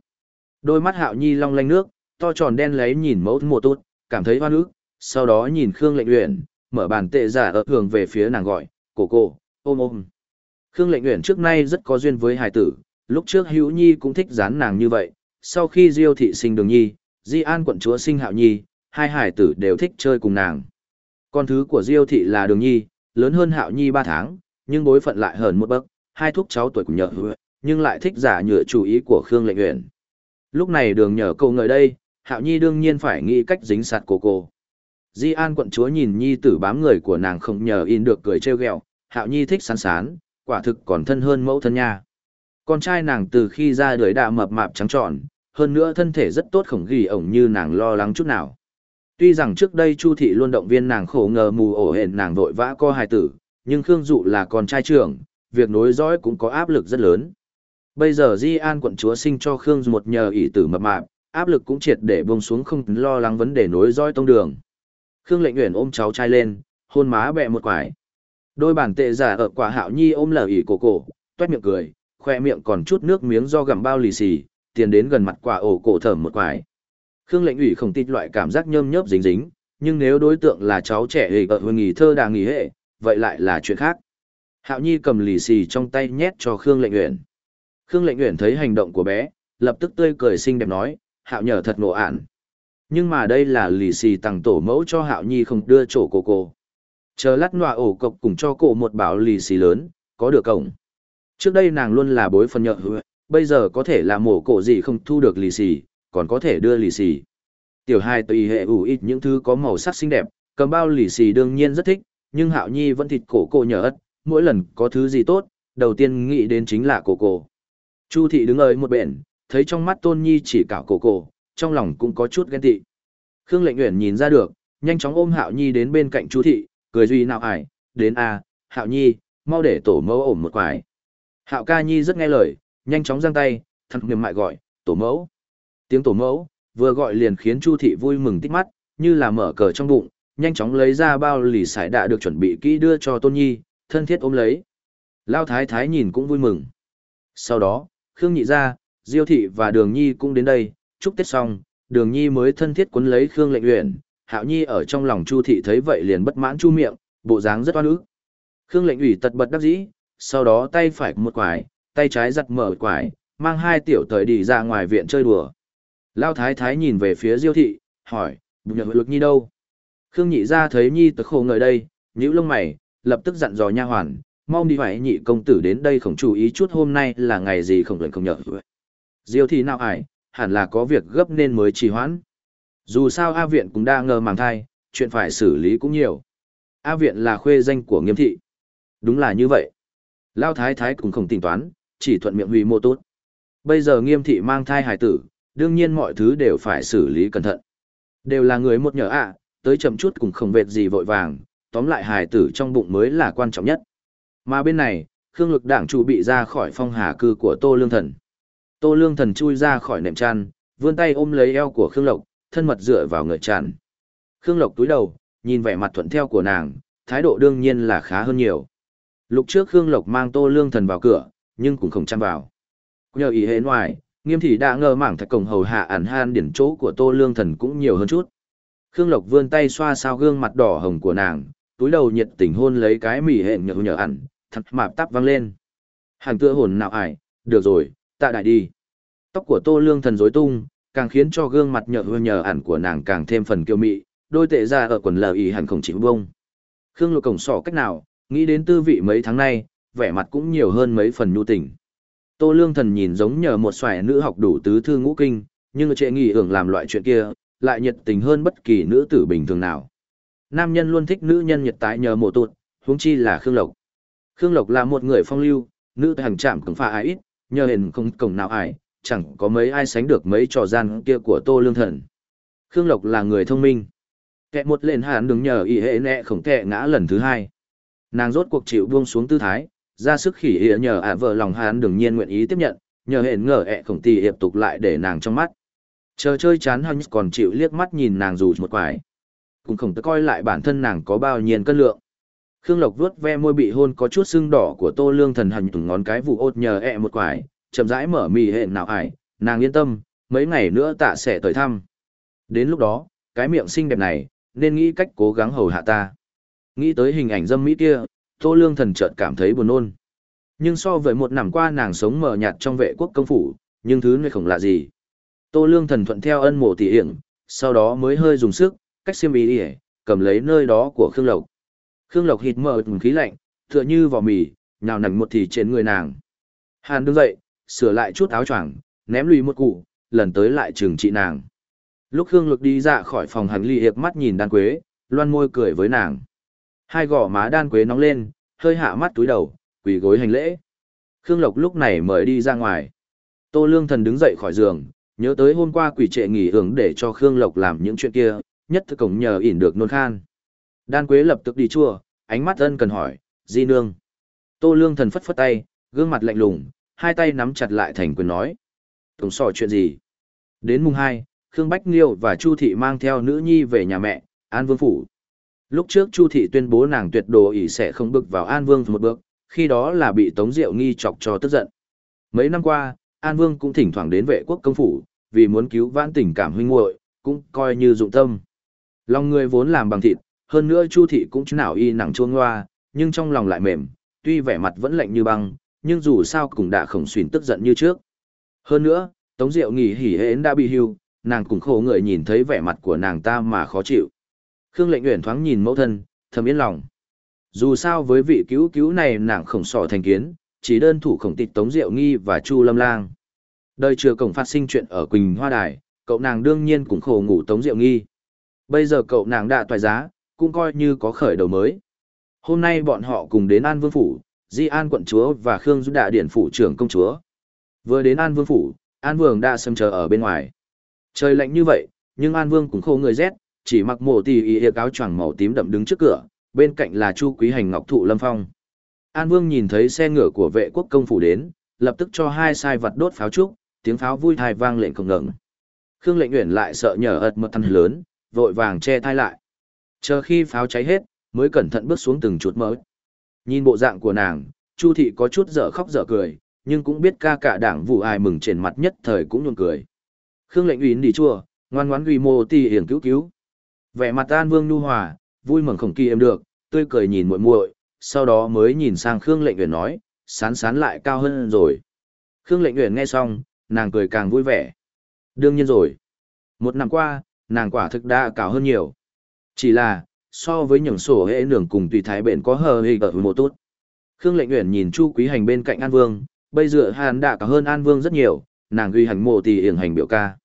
Đôi mắt Hạo Nhi long lanh nước, to tròn đen lấy nhìn mẫu mùa tốt, cảm thấy hoa nước, sau đó nhìn Khương Lệnh luyện, mở bàn tệ giả ở thường về phía nàng gọi, "Cổ cô, ôm ôm." Khương Lệnh Uyển trước nay rất có duyên với hài tử, lúc trước Hữu Nhi cũng thích dán nàng như vậy, sau khi Diêu thị sinh Đường Nhi, Di An quận chúa sinh Hạo Nhi, hai hải tử đều thích chơi cùng nàng. Con thứ của Diêu thị là Đường Nhi, lớn hơn Hạo Nhi 3 tháng, nhưng bối phận lại hơn một bậc, hai thúc cháu tuổi cùng nhờ hứa, nhưng lại thích giả nhựa chủ ý của Khương Lệnh Uyển. Lúc này Đường nhờ câu ngợi đây, Hạo Nhi đương nhiên phải nghĩ cách dính sạt của cô. Di An quận chúa nhìn Nhi tử bám người của nàng không nhờ in được cười trêu ghẹo, Hạo Nhi thích sán sán, quả thực còn thân hơn mẫu thân nha. Con trai nàng từ khi ra đời đã mập mạp trắng trọn, hơn nữa thân thể rất tốt khổng ghi ổng như nàng lo lắng chút nào. Tuy rằng trước đây Chu thị luôn động viên nàng khổ ngờ mù ổ hển nàng vội vã co hài tử, nhưng Khương Dụ là con trai trưởng, việc nối dõi cũng có áp lực rất lớn. Bây giờ Di An quận chúa sinh cho Khương một nhờ ỷ tử mập mạp, áp lực cũng triệt để buông xuống không lo lắng vấn đề nối dõi tông đường. Khương Lệnh Uyển ôm cháu trai lên, hôn má bẹ một quải. Đôi bàn tệ giả ở quả hạo nhi ôm lờ ỉ cổ cổ, toét miệng cười, khoe miệng còn chút nước miếng do gặm bao lì xì, tiền đến gần mặt quả ổ cổ thởm một quải. Khương lệnh ủy không tin loại cảm giác nhơm nhớp dính dính, nhưng nếu đối tượng là cháu trẻ hề ở hương nghỉ thơ đà nghỉ hệ, vậy lại là chuyện khác. Hạo Nhi cầm lì xì trong tay nhét cho Khương lệnh uyển. Khương lệnh uyển thấy hành động của bé, lập tức tươi cười xinh đẹp nói, Hạo nhờ thật nộ ản. Nhưng mà đây là lì xì tặng tổ mẫu cho Hạo Nhi không đưa chỗ cô cô. Chờ lát nọa ổ cộc cùng cho cổ một bảo lì xì lớn, có được cổng. Trước đây nàng luôn là bối phần nhợ hứa, bây giờ có thể là mổ cổ gì không thu được lì xì, còn có thể đưa lì xì. Tiểu hai tùy hệ ủ ít những thứ có màu sắc xinh đẹp, cầm bao lì xì đương nhiên rất thích, nhưng Hạo Nhi vẫn thịt cổ cô nhờ ất, mỗi lần có thứ gì tốt, đầu tiên nghĩ đến chính là cổ cổ. Chu thị đứng ở một bên, thấy trong mắt Tôn Nhi chỉ cảo cổ cổ, trong lòng cũng có chút ghen tị. Khương Lệnh Uyển nhìn ra được, nhanh chóng ôm Hạo Nhi đến bên cạnh Chu thị, cười duy nào ải, đến a, Hạo Nhi, mau để tổ mẫu ổn một quải. Hạo ca Nhi rất nghe lời, nhanh chóng giang tay, thằng niềm mại gọi, tổ mẫu. Tiếng tổ mẫu, vừa gọi liền khiến Chu thị vui mừng tích mắt, như là mở cờ trong bụng, nhanh chóng lấy ra bao lì sải đã được chuẩn bị kỹ đưa cho Tôn Nhi, thân thiết ôm lấy. Lao Thái Thái nhìn cũng vui mừng. Sau đó, Khương Nhị ra, Diêu Thị và Đường Nhi cũng đến đây, chúc Tết xong, Đường Nhi mới thân thiết quấn lấy Khương lệnh uyển, Hạo Nhi ở trong lòng Chu Thị thấy vậy liền bất mãn chu miệng, bộ dáng rất oan ức. Khương lệnh ủy tật bật đắc dĩ, sau đó tay phải một quải, tay trái giật mở quải, mang hai tiểu thời đi ra ngoài viện chơi đùa. Lao Thái Thái nhìn về phía Diêu Thị, hỏi, bụng nhận lực nhi đâu? Khương Nhị ra thấy Nhi tật khổ người đây, nhíu lông mày, lập tức dặn dò nha hoàn, mong đi phải nhị công tử đến đây không chú ý chút hôm nay là ngày gì không lệnh không nhở? Diêu Thị nào ải, hẳn là có việc gấp nên mới trì hoãn. Dù sao A Viện cũng đã ngờ màng thai, chuyện phải xử lý cũng nhiều. A Viện là khuê danh của nghiêm thị. Đúng là như vậy. Lao Thái Thái cũng không tính toán, chỉ thuận miệng hủy mô tốt. Bây giờ nghiêm thị mang thai hài tử, đương nhiên mọi thứ đều phải xử lý cẩn thận. Đều là người một nhờ ạ, tới chậm chút cũng không vệt gì vội vàng, tóm lại hài tử trong bụng mới là quan trọng nhất. Mà bên này, Khương Lực Đảng chủ bị ra khỏi phong hà cư của Tô Lương Thần. Tô Lương Thần chui ra khỏi nệm chăn, vươn tay ôm lấy eo của Khương Lộc, thân mật dựa vào ngựa tràn, Khương Lộc túi đầu, nhìn vẻ mặt thuận theo của nàng, thái độ đương nhiên là khá hơn nhiều. Lúc trước Khương Lộc mang Tô Lương Thần vào cửa, nhưng cũng không chăm vào. Nhờ ý hệ ngoài, nghiêm thị đã ngờ mảng thạch cổng hầu hạ ản han điển chỗ của Tô Lương Thần cũng nhiều hơn chút. Khương Lộc vươn tay xoa sao gương mặt đỏ hồng của nàng, túi đầu nhiệt tình hôn lấy cái mỉ hẹn nhờ nhờ ẩn, thật mạp tắp văng lên. Hàng tựa hồn nào ải, được rồi, tạ đại đi. Tóc của Tô Lương Thần rối tung, càng khiến cho gương mặt nhợ nhờ ẩn của nàng càng thêm phần kiêu mị, đôi tệ ra ở quần lờ ý hẳn không chịu bông. Khương Lộc cổng sỏ cách nào, nghĩ đến tư vị mấy tháng nay, vẻ mặt cũng nhiều hơn mấy phần nhu tình. Tô Lương Thần nhìn giống nhờ một xoài nữ học đủ tứ thư ngũ kinh, nhưng trệ nghỉ hưởng làm loại chuyện kia, lại nhiệt tình hơn bất kỳ nữ tử bình thường nào. Nam nhân luôn thích nữ nhân nhiệt tái nhờ mộ tụt, huống chi là Khương Lộc. Khương Lộc là một người phong lưu, nữ hành trạm cũng pha ai ít, nhờ hình không cổng nào ải chẳng có mấy ai sánh được mấy trò gian kia của Tô Lương Thần. Khương Lộc là người thông minh. Kẹ một lên hàn đứng nhờ y hệ nẹ không kẹ ngã lần thứ hai. Nàng rốt cuộc chịu buông xuống tư thái, ra sức khỉ ỉa nhờ ả vợ lòng hàn đương nhiên nguyện ý tiếp nhận, nhờ hẹn ngờ ẹ khổng tì hiệp tục lại để nàng trong mắt. Chờ chơi chán hắn còn chịu liếc mắt nhìn nàng dù một quải. Cũng không coi lại bản thân nàng có bao nhiêu cân lượng. Khương Lộc vuốt ve môi bị hôn có chút sưng đỏ của Tô Lương Thần hành từng ngón cái vụ ốt nhờ ẹ một quải, chậm rãi mở mì hẹn nào ải, nàng yên tâm, mấy ngày nữa tạ sẽ tới thăm. Đến lúc đó, cái miệng xinh đẹp này, nên nghĩ cách cố gắng hầu hạ ta. Nghĩ tới hình ảnh dâm mỹ kia, Tô Lương Thần chợt cảm thấy buồn nôn. Nhưng so với một năm qua nàng sống mờ nhạt trong vệ quốc công phủ, nhưng thứ này không lạ gì. Tô Lương Thần thuận theo ân mộ tỷ hiển, sau đó mới hơi dùng sức, cách xiêm ý đi cầm lấy nơi đó của Khương Lộc. Khương Lộc hít mở khí lạnh, tựa như vỏ mì, nào nảnh một thì trên người nàng. Hàn đứng dậy, sửa lại chút áo choàng, ném lùi một cụ, lần tới lại trừng trị nàng. Lúc Khương Lực đi ra khỏi phòng hành ly hiệp mắt nhìn đan quế, loan môi cười với nàng. Hai gò má đan quế nóng lên, hơi hạ mắt túi đầu, quỳ gối hành lễ. Khương Lộc lúc này mời đi ra ngoài. Tô Lương Thần đứng dậy khỏi giường, nhớ tới hôm qua quỷ trệ nghỉ hưởng để cho Khương Lộc làm những chuyện kia, nhất thực cổng nhờ ỉn được nôn khan. Đan Quế lập tức đi chua, ánh mắt ân cần hỏi, di nương. Tô Lương Thần phất phất tay, gương mặt lạnh lùng, hai tay nắm chặt lại thành quyền nói. Tổng sò chuyện gì? Đến mùng 2, Khương Bách Liêu và Chu Thị mang theo nữ nhi về nhà mẹ, An Vương Phủ. Lúc trước Chu Thị tuyên bố nàng tuyệt đồ ý sẽ không bước vào An Vương một bước, khi đó là bị Tống Diệu nghi chọc cho tức giận. Mấy năm qua, An Vương cũng thỉnh thoảng đến vệ quốc công phủ, vì muốn cứu vãn tình cảm huynh muội, cũng coi như dụng tâm. Lòng người vốn làm bằng thịt, hơn nữa Chu thị cũng chứ nào y nặng chuông hoa, nhưng trong lòng lại mềm, tuy vẻ mặt vẫn lạnh như băng, nhưng dù sao cũng đã khổng xuyên tức giận như trước. Hơn nữa, Tống Diệu nghỉ hỉ hến đã bị hưu, nàng cũng khổ người nhìn thấy vẻ mặt của nàng ta mà khó chịu. Khương Lệnh nguyện thoáng nhìn mẫu thân, thầm yên lòng. Dù sao với vị cứu cứu này nàng khổng sỏ thành kiến, chỉ đơn thủ khổng tịch Tống Diệu Nghi và Chu Lâm Lang. Đời chưa cổng phát sinh chuyện ở Quỳnh Hoa Đài, cậu nàng đương nhiên cũng khổ ngủ Tống Diệu Nghi. Bây giờ cậu nàng đã toại giá, cũng coi như có khởi đầu mới. Hôm nay bọn họ cùng đến An Vương Phủ, Di An quận chúa và Khương Du Đạ Điện Phủ trưởng công chúa. Vừa đến An Vương Phủ, An Vương đã sầm chờ ở bên ngoài. Trời lạnh như vậy, nhưng An Vương cũng khô người rét, chỉ mặc mổ tì y áo choàng màu tím đậm đứng trước cửa, bên cạnh là Chu Quý Hành Ngọc Thụ Lâm Phong. An Vương nhìn thấy xe ngựa của vệ quốc công phủ đến, lập tức cho hai sai vật đốt pháo trúc, tiếng pháo vui thai vang lệnh không ngừng. Khương Lệnh Uyển lại sợ nhờ ật một thân lớn, vội vàng che thai lại. Chờ khi pháo cháy hết, mới cẩn thận bước xuống từng chuột mỡ. Nhìn bộ dạng của nàng, Chu thị có chút dở khóc dở cười, nhưng cũng biết ca cả đảng vụ ai mừng trên mặt nhất thời cũng nhuôn cười. Khương Lệnh Uyển đi chùa, ngoan ngoãn quy mô tì hiển cứu cứu. Vẻ mặt An Vương nhu hòa, vui mừng khổng kỳ em được, tươi cười nhìn muội muội, sau đó mới nhìn sang Khương Lệnh Uyển nói, sán sán lại cao hơn rồi. Khương Lệnh Uyển nghe xong, nàng cười càng vui vẻ. Đương nhiên rồi. Một năm qua, nàng quả thực đã cao hơn nhiều. Chỉ là, so với những sổ hệ nường cùng tùy thái bện có hờ hề ở một tốt. Khương Lệnh Uyển nhìn Chu Quý Hành bên cạnh An Vương, bây giờ Hàn đã cả hơn An Vương rất nhiều, nàng ghi hành mộ tỷ hiển hành biểu ca.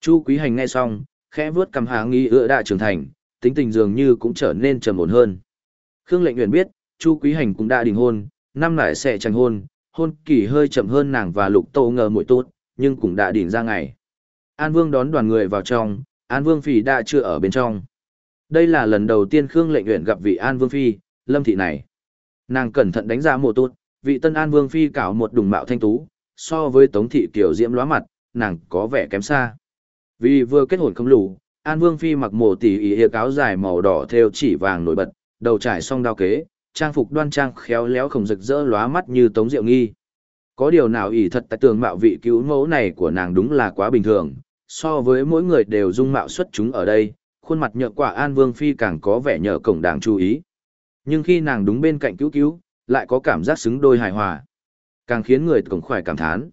Chu Quý Hành nghe xong, khẽ vướt cầm hạ nghi ựa đã trưởng thành, tính tình dường như cũng trở nên trầm ổn hơn. Khương Lệnh Uyển biết, Chu Quý Hành cũng đã đình hôn, năm lại sẽ tranh hôn, hôn kỳ hơi chậm hơn nàng và Lục Tô ngờ muội tốt, nhưng cũng đã đỉnh ra ngày. An Vương đón đoàn người vào trong, An Vương phỉ đã chưa ở bên trong. Đây là lần đầu tiên Khương Lệnh Uyển gặp vị An Vương Phi, Lâm Thị này. Nàng cẩn thận đánh giá mộ tốt, vị tân An Vương Phi cảo một đùng mạo thanh tú, so với Tống Thị Kiều Diễm lóa mặt, nàng có vẻ kém xa. Vì vừa kết hôn không lù, An Vương Phi mặc mồ tỷ ý hiệp áo dài màu đỏ theo chỉ vàng nổi bật, đầu trải song đao kế, trang phục đoan trang khéo léo không rực rỡ lóa mắt như Tống Diệu Nghi. Có điều nào ỷ thật tại tường mạo vị cứu mẫu này của nàng đúng là quá bình thường, so với mỗi người đều dung mạo xuất chúng ở đây, khuôn mặt nhợ quả An Vương Phi càng có vẻ nhờ cổng đáng chú ý. Nhưng khi nàng đúng bên cạnh cứu cứu, lại có cảm giác xứng đôi hài hòa. Càng khiến người cổng khoái cảm thán.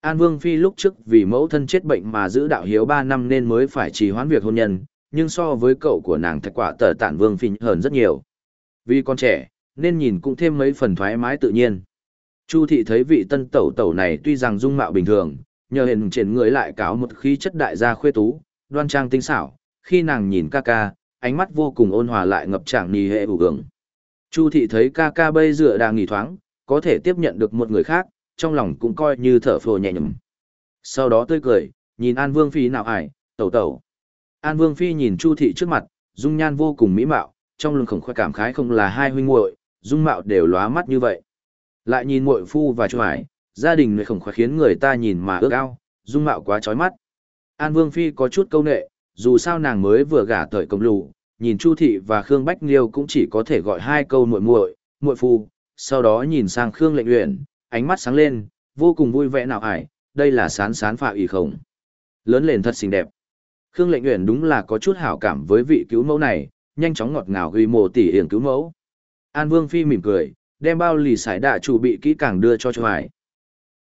An Vương Phi lúc trước vì mẫu thân chết bệnh mà giữ đạo hiếu 3 năm nên mới phải trì hoãn việc hôn nhân, nhưng so với cậu của nàng thạch quả tờ tản Vương Phi hơn rất nhiều. Vì con trẻ, nên nhìn cũng thêm mấy phần thoải mái tự nhiên. Chu thị thấy vị tân tẩu tẩu này tuy rằng dung mạo bình thường, nhờ hình trên người lại cáo một khí chất đại gia khuê tú, đoan trang tinh xảo, khi nàng nhìn ca ca, ánh mắt vô cùng ôn hòa lại ngập tràn nì hệ ủ hưởng. Chu thị thấy ca ca bây dựa đang nghỉ thoáng, có thể tiếp nhận được một người khác, trong lòng cũng coi như thở phồ nhẹ nhõm. Sau đó tươi cười, nhìn An Vương Phi nào ải, tẩu tẩu. An Vương Phi nhìn Chu thị trước mặt, dung nhan vô cùng mỹ mạo, trong lòng khổng khoe cảm khái không là hai huynh muội, dung mạo đều lóa mắt như vậy. Lại nhìn muội phu và Chu Hải, gia đình người khổng khoe khiến người ta nhìn mà ước ao, dung mạo quá chói mắt. An Vương Phi có chút câu nệ, dù sao nàng mới vừa gả tới công lù, nhìn Chu thị và Khương Bách Liêu cũng chỉ có thể gọi hai câu muội muội, muội phu, sau đó nhìn sang Khương Lệnh Uyển, ánh mắt sáng lên, vô cùng vui vẻ nào ải, đây là sán sán phạ ủy khổng. Lớn lên thật xinh đẹp. Khương Lệnh Uyển đúng là có chút hảo cảm với vị cứu mẫu này, nhanh chóng ngọt ngào ghi mồ tỉ hiền cứu mẫu. An Vương Phi mỉm cười, đem bao lì sải đạ chủ bị kỹ càng đưa cho Chu Hải.